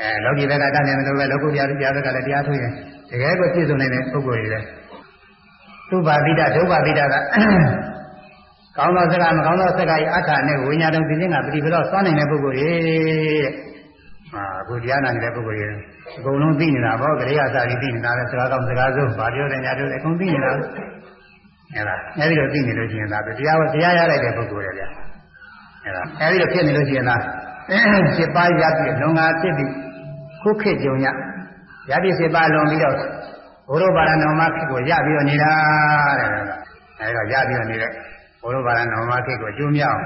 အဲလောကီဘက်ကတတ်နေတယ်လို့ပဲလောကုပြာပြာဘက်ကလည်းတရားထုတ်ရင်တကယ်ကိုပြည့်စုံနေတဲ့ပုဂ္ဂိုလ်တွေလည်းသုဘာတိတဒုဗ္ဗတိတက ကောင်းသောစကားမကောင်းသောစကားဤအထာနဲ့ဝိညာဉ်တော်ပြင်းကပฏิပလောစွမ်းနိုင်တဲ့ပုဂ္ဂိုလ်တွေအာအခုတရားနာနေတဲ့ပုဂ္ဂိုလ်တွေအကုန်လုံးသိနေတာပေါ့ကလေးကစာပြီးသိနေတာလဲစကားကောင်းစကားဆိုဘာပြောတယ်ညာပြောတယ်အကုန်သိနေတာအဲ့ဒါအဲဒီလိုသိနေလို့ရှိရင်ဒါတရားဝတရားရလိုက်တဲ့ပုဂ္ဂိုလ်တွေဗျအဲ့ဒါအဲဒီလိုဖြစ်နေလို့ရှိရင်ဒါစစ်ပါးရပြီးလုံငါဖြစ်ပြီးခုခေတ်ကြုံရရပြီးစစ်ပါးလွန်ပြီးတော့ဘုရောပါရဏောမခေတ်ကိုရပြီးတော့နေတာတဲ့အဲဒါရပြီးတော့နေတဲ့ ဘုရောပါရဏောမခေတ်ကိုအကျိုးမြောက်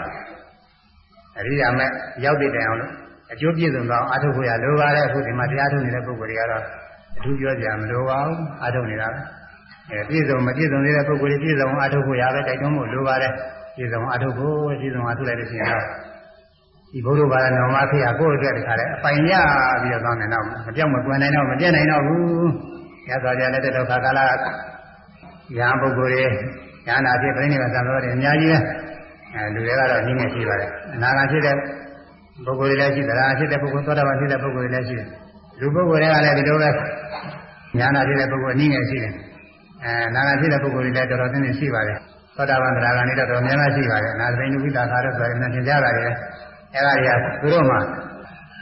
အရိယာမဲ့ရောက်တဲ့တိုင်အောင်လို့အကျိုးပြည့်စုံသောအာထုဖို့ရလိုပါတယ်အခုဒီမှာတရားထုတ်နေတဲ့ပုဂ္ဂိုလ်တွေကတော့အထူးပြောကြမလိုပါဘူးအာထုနေတာပဲအဲပြည့်စုံမပြည့်စုံသေးတဲ့ပုဂ္ဂိုလ်တွေပြည့်စုံအာထုဖို့ရပဲတိုက်တွန်းဖို့လိုပါတယ်ပြည့်စုံအာထုဖို့ပြည့်စုံအာထုလိုက်လို့ရှိရင်တော့ဒီဘုရားဘာသာတော်မှာခေရကိုယ့်အတွက်တခါလဲအပိုင်ရပြီးတော့သွားနေတော့မပြောင်းမကွယ်နိုင်တော့မပြတ်နိုင်တော့ဘူးရသော်ကြလက်တဲ့ဒုက္ခကာလရဟန်းပုဂ္ဂိုလ်တွေ ဉာဏ်နာဖြစ်ပြိဋိဘသံတော်တွေအများကြီးပဲအဲလူတွေကတော့နည်းနည်းရှိပါတယ်အနာဂတ်ဖြစ်တဲ့ပုဂ္ဂိုလ်တွေလည်းရှိသလားဖြစ်တဲ့ပုဂ္ဂိုလ်သောတာပန်ဖြစ်တဲ့ပုဂ္ဂိုလ်တွေလည်းရှိတယ်လူပုဂ္ဂိုလ်တွေကလည်းဒီလိုပဲညာနာဖြစ်တဲ့ပုဂ္ဂိုလ်အနည်းငယ်ရှိတယ်အဲနာဂဖြစ်တဲ့ပုဂ္ဂိုလ်တွေလည်းတော်တော်သိနေရှိပါတယ်သောတာပန်တရားကနေတော့တော်များများရှိပါတယ်အနာသိနုပိတာသာတော့ဆိုရင်သင်ကြားပါတယ်အဲဒါတွေကသူတို့မှ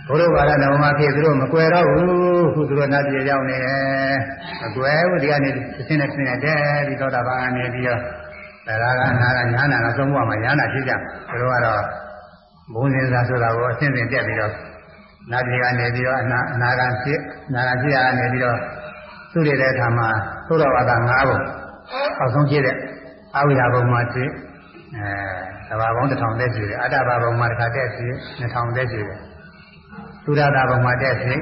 ဘုရားဘာသာတော်မှာဖြစ်သူတို့မကွယ်တော့ဘူးခုသူတို့နတ်ပြည်ရောက်နေတယ်မကွယ်ဘူးဒီကနေသင်နဲ့သင်နဲ့တဲပြီးသောတာပန်ကနေပြီးတော့တရားကနာကညာနာကသုံးဘဝမှာညာနာဖြစ်ကြသူတို့ကတော့ဘုံစင်စာဆိုတာကိုအစဉ်စဉ်တက်ပြီးတော့နာပြည်ကနေပြီးတော့အနာအနာဂံဖြစ်နာဂံဖြစ်ရနေပြီးတော့သူ့ရတဲ့အခါမှာသုတော်ဝါဒ၅ဘုံအောက်ဆုံးဖြစ်တဲ့အဝိဒါဘုံမှာဖြစ်အဲသဘာဝပေါင်းတစ်ထောင်သက်ရှိတယ်အတ္တဘာဘုံမှာတစ်ခါတက်ရှိနှစ်ထောင်သက်ရှိတယ် သုရတာဘုံမှာတက်ရှိ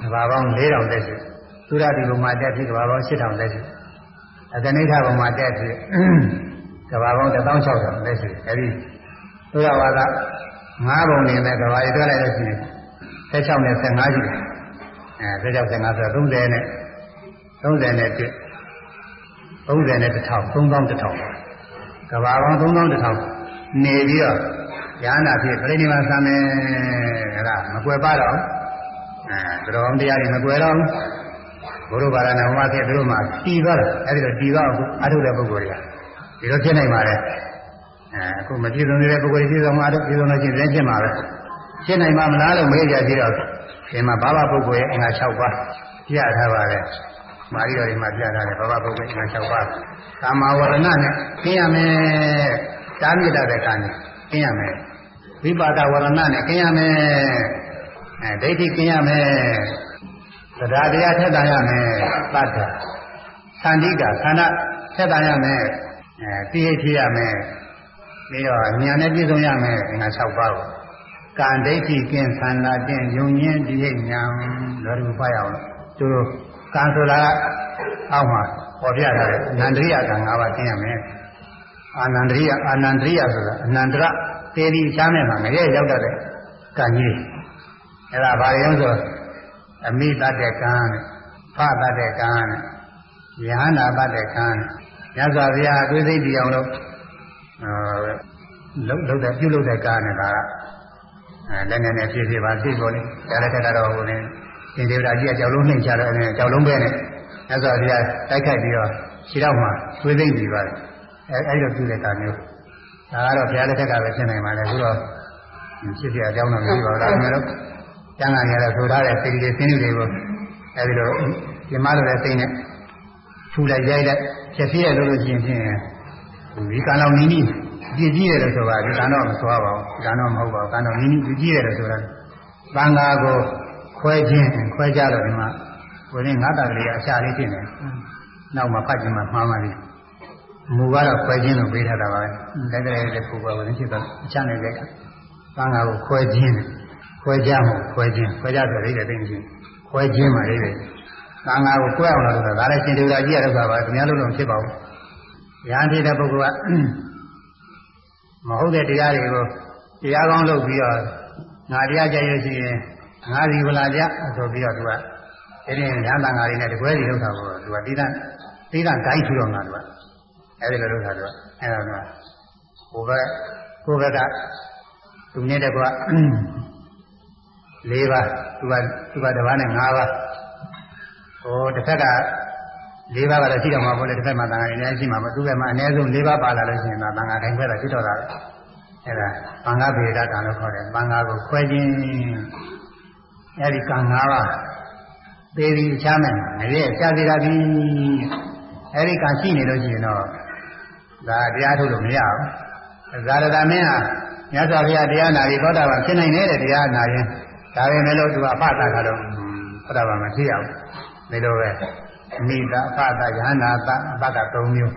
သဘာပေါင်း၄ထောင်သက်ရှိသုရတိဘုံမှာတက်ရှိသဘာပေါင်း၈ထောင်သက်ရှိအကနိဋ္ဌဘုံမှာတက်ရှိသဘာပေါင်း16000သက်ရှိအဲဒီသုရဝါဒ၅ဘုံနေမဲ့ကဘာရတွက်လိုက်လို့ရှိရင်16နဲ့15ရှိတယ်အဲ16 15ဆိုတော့30နဲ့30နဲ့1 30နဲ့1000 3000 1000ကဘာပေါင်း3000နေပြီးတော့ ဉာဏ်နာဖြစ်ပြိဋိမာသံမယ်အဲ့ဒါမကွယ်ပါတော့အဲတော်တရားတွေမကွယ်တော့ဘုရားဘာသာနာဝါဖြစ်သူတို့မှတည်သွားတယ်အဲ့ဒီတော့တည်သွားအခုအထုတဲ့ပုဂ္ဂိုလ်တွေကဒီလိုဖြစ်နိုင်ပါလေအဲအခုမပြည့်စုံတဲ့ပုဂ္ဂိုလ်တွေပြည့်စုံမှအထုပြည့်စုံလို့ရှိရင်လည်းဖြစ်မှာပဲဖြစ်နိုင်မှာမလားလို့မေးကြကြည့်တော့ဒီမှာဘာဝပုဂ္ဂိုလ်ရဲ့အင်္ဂါ6ပါးပြထားပါတယ်မာရီတော်ဒီမှာပြထားတယ်ဘာဝပုဂ္ဂိုလ်အင်္ဂါ6ပါးကာမဝရဏနဲ့ကျင်းရမယ်တားမြစ်တဲ့ကံနဲ့ကျင်းရမယ် ဝိပါဒဝရဏနဲ့ကျင်းရမယ်အဲဒိဋ္ဌိကျင်းရမယ်သဒ္ဓါတရားထက်တာရမယ်သတ္တသန္တိကခန္ဓာထက်တာရမယ်အဲသိဟိဖြစ်ရမယ်ပြီးတော့ဉာဏ်နဲ့ပြည့်စုံရမယ်အင်္ဂါ6ပါးကိုကံဒိဋ္ဌိကင်းသန္တာကင်းယုံညင်းဒီဟိညာလောရူဖတ်ရအောင်သူတို့ကံဆိုတာအောက်မှာပေါ်ပြထားတယ်အနန္တရိယကံ၅ပါးသိရမယ်အာနန္ဒရိယအာနန္ဒရိယဆိုတာအနန္တရ သေဒီချားနဲ့မှာငရဲရောက်တတ်တဲ့ကံကြီးအဲ့ဒါဘာလဲဆိုအမိတတ်တဲ့ကံနဲ့ဖတတ်တဲ့ကံနဲ့ယဟန္တာတတ်တဲ့ကံနဲ့ညဇာဗျာအသေးစိတ်တရားလို့အဲလုံးလုံးတဲ့ပြုလုပ်တဲ့ကံနဲ့ဒါကအဲလည်းနည်းနည်းဖြစ်ဖြစ်ပါသိပေါ်လေဒါလည်းကတော့ဟိုလေရှင်ဒေဝရာကြီးကကြောက်လုံးနှိမ့်ချတော့အဲကြောက်လုံးပဲနဲ့အဲတ်စွာဘုရားတိုက်ခိုက်ပြီးတော့ခြေတော့မှသွေးသိမ့်ပြီးပါတယ်အဲအဲ့လိုပြုတဲ့ကာမျိုး ဒါကတော့ဘုရားလက်ထက်ကပဲရှင်းနိုင်ပါလေအခုတော့ဖြစ်ပြအကြောင်းတော့မရှိပါဘူးဒါပေမဲ့လို့ကျမ်းဂန်ရတဲ့ဆိုထားတဲ့စိတ်တွေစင်းတွေကိုအဲဒီလိုဒီမလိုတဲ့စိတ်နဲ့ထူလိုက်ရိုက်လိုက်ဖြစ်ဖြစ်ရလို့လို့ရှိရင်ဖြင့်ဒီကံတော်နီးနီးကြည့်ကြည့်ရတယ်ဆိုတာဒီကံတော့မဆိုပါဘူးကံတော့မဟုတ်ပါဘူးကံတော်နီးနီးကြည့်ကြည့်ရတယ်ဆိုတာသံဃာကိုခွဲခြင်းခွဲကြတော့ဒီမှာကိုယ်နဲ့ငါးတာကလေးအရှာလေးဖြစ်နေနောက်မှဖတ်ခြင်းမှမှားပါလိမ့် မူကတော့ခွဲခြင်းလို့ပေးထားတာပါပဲလက်ကြဲတဲ့ပုဂ္ဂိုလ်ကလည်းဖြစ်တော့အချမ်းနေတဲ့သံဃာကိုခွဲခြင်းခွဲကြမှုခွဲခြင်းခွဲကြဆိုတဲ့အိမ်သိမရှိခွဲခြင်းမှလေးပဲသံဃာကိုခွဲအောင်လို့ဆိုတာဒါလည်းရှင်ဒေဝရာကြီးရတော့ပါသူများလို့တော့ဖြစ်ပါဘူး။ရဟန်းဖြစ်တဲ့ပုဂ္ဂိုလ်ကမဟုတ်တဲ့တရားတွေကိုတရားကောင်းလုပ်ပြီးတော့ငါတရားကြရရှိရင်ငါဒီဝလာကြဆိုပြီးတော့သူကဒီရင်ရဟန်းသံဃာတွေနဲ့တကွဲစီလုပ်တာကိုသူကတိဒတိဒဂိုင်းထူတော့မှာသူက အဲဒီလိုလုပ်တာသူကအဲဒါကကိုယ်ပဲကိုယ်ဘက်ကသူနဲ့တကွ၄ပါးသူကသူကတစ်ပါးနဲ့၅ပါးဟိုတစ်ဖက်က၄ပါးကတော့ရှိတော့မှာပေါ့လေတစ်ဖက်မှာတန်ခါအများကြီးရှိမှာပေါ့သူကမှအနည်းဆုံး၄ပါးပါလာလို့ရှိရင်တော့တန်ခါတိုင်းခွဲတာဖြစ်တော့တာပဲအဲဒါဘင်္ဂဗေဒကံလို့ခေါ်တယ်ဘင်္ဂကိုခွဲခြင်းအဲဒီကံ၅ပါးသေပြီးချမ်းမယ်ငရဲရှားသေးတာပြီအဲဒီကံရှိနေလို့ရှိရင်တော့ ဒါတရားထုတ်လို့မရဘူးဇာရတမင်းဟာမြတ်စွာဘုရားတရားနာပြီးသောတာပန်ဖြစ်နိုင်တဲ့တရားနာရင်ဒါပေမဲ့လို့သူအဖတာကတော့သောတာပန်မဖြစ်ရဘူးဒီလိုပဲမိတာအဖတာယဟနာတာအဖတာ၃မျိုး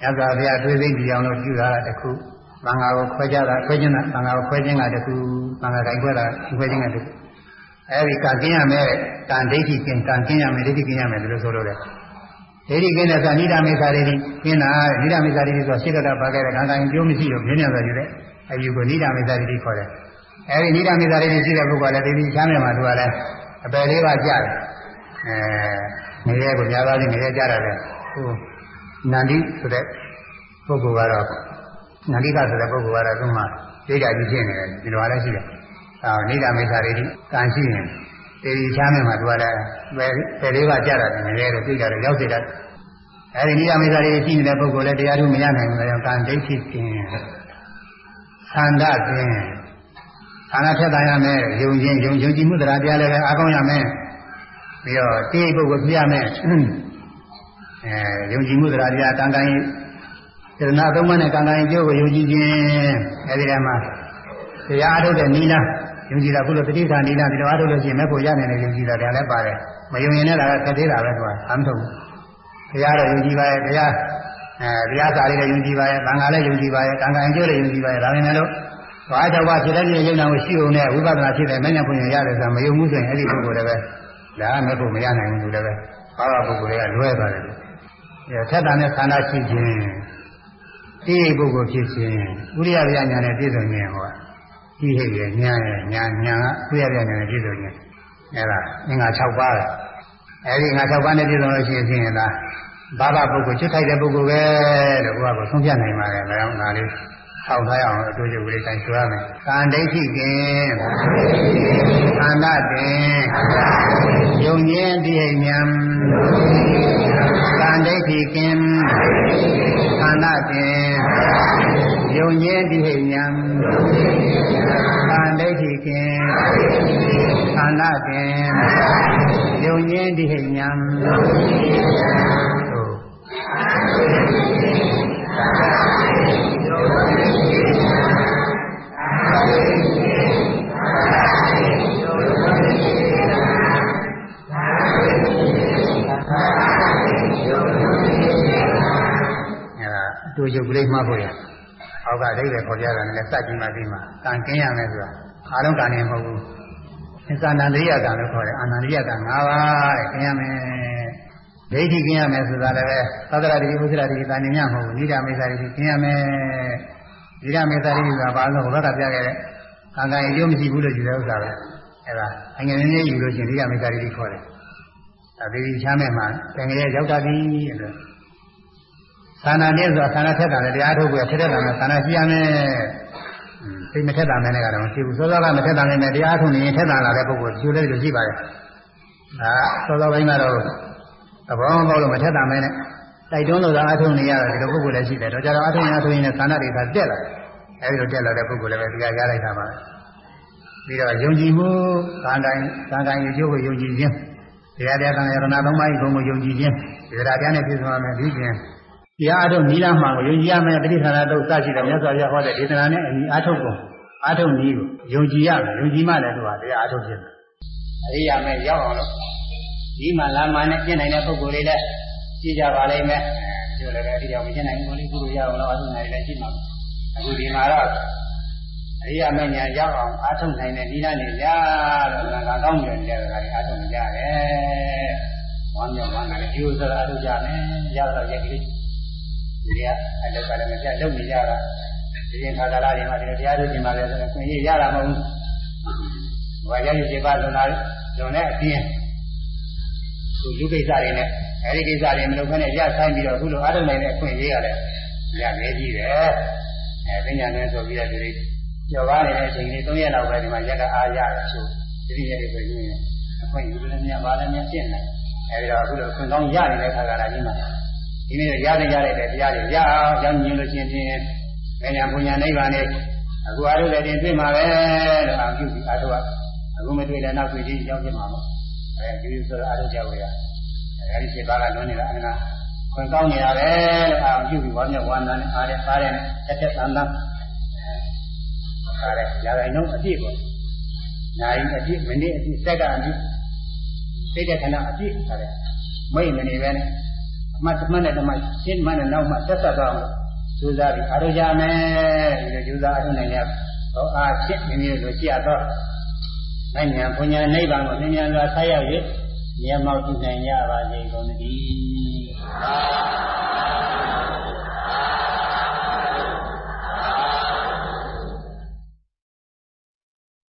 မြတ်စွာဘုရားတွေးသိကြအောင်လို့ပြုတာတခုသံဃာကိုခွဲကြတာခွဲခြင်းတာသံဃာကိုခွဲခြင်းကတခုသံဃာတိုင်းခွဲတာခွဲခြင်းကတခုအဲဒီကံကင်းရမယ်ကံဒိဋ္ဌိကင်းကံကင်းရမယ်ဒိဋ္ဌိကင်းရမယ်ဒီလိုဆိုလို့လေ ဒိဋ္ဌိကင်းတဲ့ကဏိဒမေသာရိတိကင်းတာနိဒမေသာရိတိဆိုရှင်းတော့ပါခဲ့တဲ့ကံကံကျိုးမရှိလို့ပြင်းရတာယူတဲ့အယူကိုနိဒမေသာရိတိခေါ်တယ်အဲဒီနိဒမေသာရိတိရှိတဲ့ပုဂ္ဂိုလ်ကလည်းဒီဒီချမ်းမြေမှာသူကလည်းအပယ်လေးပါးကြားတယ်အဲငရဲကိုညာသားလေးငရဲကြားတယ်ဟိုနန္ဒီဆိုတဲ့ပုဂ္ဂိုလ်ကတော့နန္ဒီကဆိုတဲ့ပုဂ္ဂိုလ်ကတော့သူ့မှာသိကြကြီးဖြစ်နေတယ်ဒီလိုအားလည်းရှိတယ်အာနိဒမေသာရိတိကံရှိရင် တေဒီချမ်းမြေမှာသူကလည်းပယ်လေးပါးကြားတယ်ငရဲကိုသိကြတယ်ရောက်စေတယ်အဲဒီနိဒမေသာရိတိရှိနေတဲ့ပုဂ္ဂိုလ်လည်းတရားထုမရနိုင်ဘူးလေကံဒိဋ္ဌိရှင်သန္တာခြင်းဌာနထက်တာရမယ်ယုံခြင်းယုံယုံကြည်မှုတရားတရားလည်းပဲအားကောင်းရမယ်ပြီးတော့တိပုဂ္ဂိုလ်ပြရမယ်အဲယုံကြည်မှုတရားတရားကံကံစေတနာသုံးပါးနဲ့ကံကံကျိုးကိုယုံကြည်ခြင်းအဲဒီထဲမှာတရားအားထုတ်တဲ့နိလား ယုံကြည်တာခုလိုတတိထာနိလားဒီလိုအားထုတ်လို့ရှိရင်မဲ့ဖို့ရနိုင်တယ်ယုံကြည်တာဒါလည်းပါတယ်မယုံရင်လည်းဒါကခက်သေးတာပဲသူကအမှန်ထုတ်တရားတော့ယုံကြည်ပါရဲ့တရားအဲတရားစာလေးလည်းယုံကြည်ပါရဲ့သံဃာလည်းယုံကြည်ပါရဲ့ကံကံကျိုးလည်းယုံကြည်ပါရဲ့ဒါပေမဲ့လို့ဘာကြောင့်ပါဖြစ်တဲ့ယုံနာကိုရှိုံနဲ့ဝိပဿနာဖြစ်တဲ့မဉ္ဇဉ်ဖွင့်ရတယ်ဆိုတာမယုံဘူးဆိုရင်အဲ့ဒီပုဂ္ဂိုလ်လည်းပဲဒါကမဲ့ဖို့မရနိုင်ဘူးသူလည်းပဲဘာဝပုဂ္ဂိုလ်တွေကလွဲသွားတယ်လို့အဲထက်တာနဲ့ခန္ဓာရှိခြင်းတိပုဂ္ဂိုလ်ဖြစ်ခြင်းဥရိယဗျာညာနဲ့ပြည့်စုံခြင်းဟော ဒီဟိရဲ့ညာရဲ့ညာညာကဥရိယဗျာညာနဲ့ပြည့်စုံခြင်းအဲ့ဒါအင်္ဂါ6ပါးအဲ့ဒီငါ6ပါးနဲ့ပြည့်စုံလို့ရှိရင်ဒါဘာသာပုဂ္ဂိုလ်ချွတ်ထိုက်တဲ့ပုဂ္ဂိုလ်ပဲလို့ဘုရားကဆုံးဖြတ်နိုင်ပါတယ်ဒါကြောင့်ဒါလေးထောက်ထားအောင်အတူတူလေးတိုင်းဆိုရမယ်။ကံဒိဋ္ဌိကင်သန္တတင်ယုံညင်းတိဟိဉံ ကံဒိဋ္ဌိကင်သန္တတင်ယုံညင်းတိဟိဉံကံဒိဋ္ဌိကင်သန္တတင်ယုံညင်းတိဟိဉံ တူရုပ်ကလေးမှတ်ဖို့ရအောက်ကဒိဋ္ဌိပေါ်ပြတာလည်းစက်ကြည့်မှပြီးမှကံကင်းရမယ်ဆိုတာအားလုံးကံနေမဟုတ်ဘူးသစ္စာနန္ဒရိယကံလို့ခေါ်တယ်အာနန္ဒရိယကံ၅ပါးတဲ့ကင်းရမယ်ဒိဋ္ဌိကင်းရမယ်ဆိုတာလည်းပဲသဒ္ဒရာတိဘုဇရာတိတာနေညမဟုတ်ဘူးနိဒာမေသာတိကင်းရမယ်နိဒာမေသာတိဆိုတာဘာလို့ဘုရားကပြခဲ့တဲ့ကံကံအကျိုးမရှိဘူးလို့ယူတဲ့ဥစ္စာပဲအဲဒါအငယ်ငယ်ယူလို့ရှိရင်နိဒာမေသာတိခေါ်တယ်ဒါဒီချမ်းမဲ့မှာတကယ်ရောက်တာပြီလို့ သာနာနဲ့ဆိုတာသာနာထက်တာလည်းတရားထုတ်ပြီးထက်ထက်တာနဲ့သာနာရှိရမယ်။သိမထက်တာနဲ့လည်းကတော့မရှိဘူး။စောစောကမထက်တာနဲ့တရားထုတ်နေရင်ထက်တာလာတဲ့ပုဂ္ဂိုလ်ဒီလိုလည်းဒီလိုရှိပါတယ်။ဒါစောစောပိုင်းကတော့သဘောမပေါက်လို့မထက်တာမဲနဲ့တိုက်တွန်းလို့သာအထုံနေရတာဒီလိုပုဂ္ဂိုလ်လည်းရှိတယ်တော့ကြတော့အထုံရအထုံရနဲ့ခန္ဓာတွေကတက်လာအဲဒီလိုတက်လာတဲ့ပုဂ္ဂိုလ်လည်းပဲတရားရလိုက်တာပါပြီးတော့ယုံကြည်မှုကံတိုင်းကံတိုင်းရုပ်ကိုယုံကြည်ခြင်းတရားတရားကံရဏသုံးပါးကိုဘုံကိုယုံကြည်ခြင်းဒီတရားတရားနဲ့ပြည့်စုံရမယ်ဒီခြင်း တရားအထုတ်နီလာမှန်ကိုယုံကြည်ရမယ်ပဋိသန္ဓာတုတ်စရှိတဲ့မြတ်စွာဘုရားဟောတဲ့ဒေသနာနဲ့အမိအထုတ်ကိုအထုတ်နည်းကိုယုံကြည်ရမယ်ယုံကြည်မှလည်းသူကတရားအထုတ်ခြင်းအရိယာမဲ့ရောက်အောင်လို့ဒီမှာလာမှနဲ့ကျင့်နိုင်တဲ့ပုဂ္ဂိုလ်တွေလည်းကြည့်ကြပါလိမ့်မယ်ဒီလိုလည်းအရိယာမကျင့်နိုင်ဘူးလေကုလိုရအောင်လို့အထုတ်နိုင်လည်းရှိမှာအခုဒီမှာတော့အရိယာမညာရောက်အောင်အားထုတ်နိုင်တဲ့ဒီနာနေရတော့ငါကကောင်းကြတယ်ဒါတွေအားထုတ်ကြတယ်။ဝမ်းမြောက်ဝမ်းသာနဲ့ဒီဥစ္စာအားထုတ်ကြမယ်။ရတော့ရက်ကလေး ဒီကအလောက်ကလည်းမပြတ်လုပ်နေကြတာဒီရင်ခါကာလတွေမှာဒီတရားထုတ်ခြင်းပါလေဆိုတော့ခွင့်ရရတာမဟုတ်ဘူး။ဘာကြောင့်ဒီပါလွန်လာလွန်တဲ့အပြင်သူလူကိစ္စတွေနဲ့အဲဒီကိစ္စတွေမလုပ်ဘဲနဲ့ရဆိုင်ပြီးတော့အခုလိုအားထုတ်နိုင်တဲ့အခွင့်အရေးရတယ်။ရနေကြည့်တယ်။အဲပညာနဲ့ဆိုပြီးတော့ဒီကျော်ကားနေတဲ့အချိန်လေး၃ရက်လောက်ပဲဒီမှာရက်ကအားရတယ်ဆိုဒီရက်တွေဆိုရင်အခွင့်ယူလည်းမြတ်ပါလည်းမြတ်ရှင်းတယ်အဲဒီတော့အခုလိုခွင့်ကောင်းရနေတဲ့ခါကလာကြီးမှာ ဒီနေ့ရတဲ့ရတဲ့တရားတွေရအောင်ကြောင်းညင်လို့ရှိရင်မညာပူညာနိဗ္ဗာန်နဲ့အခုအားထုတ်တဲ့တင်တွေ့မှာပဲလို့အာပြုပြီးအားထုတ်အခုမတွေ့လည်းနောက်တွေ့ချင်းရောက်ပြမှာပေါ့အဲဒီဆိုတော့အားထုတ်ကြဝေရအဲဒီစိတ်ပါကလွန်နေတာအနာခွင့်ကောင်းနေတာပဲလို့အာပြုပြီးဝါမျက်ဝါနာနဲ့အားတဲ့အားတဲ့တက်တက်တန်တန်ဒါလည်းရာဂိုင်နှုန်းအပြည့်ပေါ့။နာရီအပြည့်မိနစ်အပြည့်စက္ကန့်အပြည့်စိတ်တဲ့ခဏအပြည့်ဒါလည်းမိတ်မနေပဲနဲ့ အမှတ်မှတ်နဲ့တမရှင်းမှနဲ့နောက်မှဆက်ဆက်သွားအောင်ကြိုးစားပြီးအားထုတ်ကြမယ်ဒီလိုကြိုးစားအားထုတ်နိုင်ရတော့အားရှင်းနေမျိုးလိုကြည့်ရတော့နိုင်ငံဘုညာနိဗ္ဗာန်ကိုသင်ညာစွာဆက်ရောက်၍မြတ်မောက်ပြုနိုင်ကြပါစေကုန်သတည်း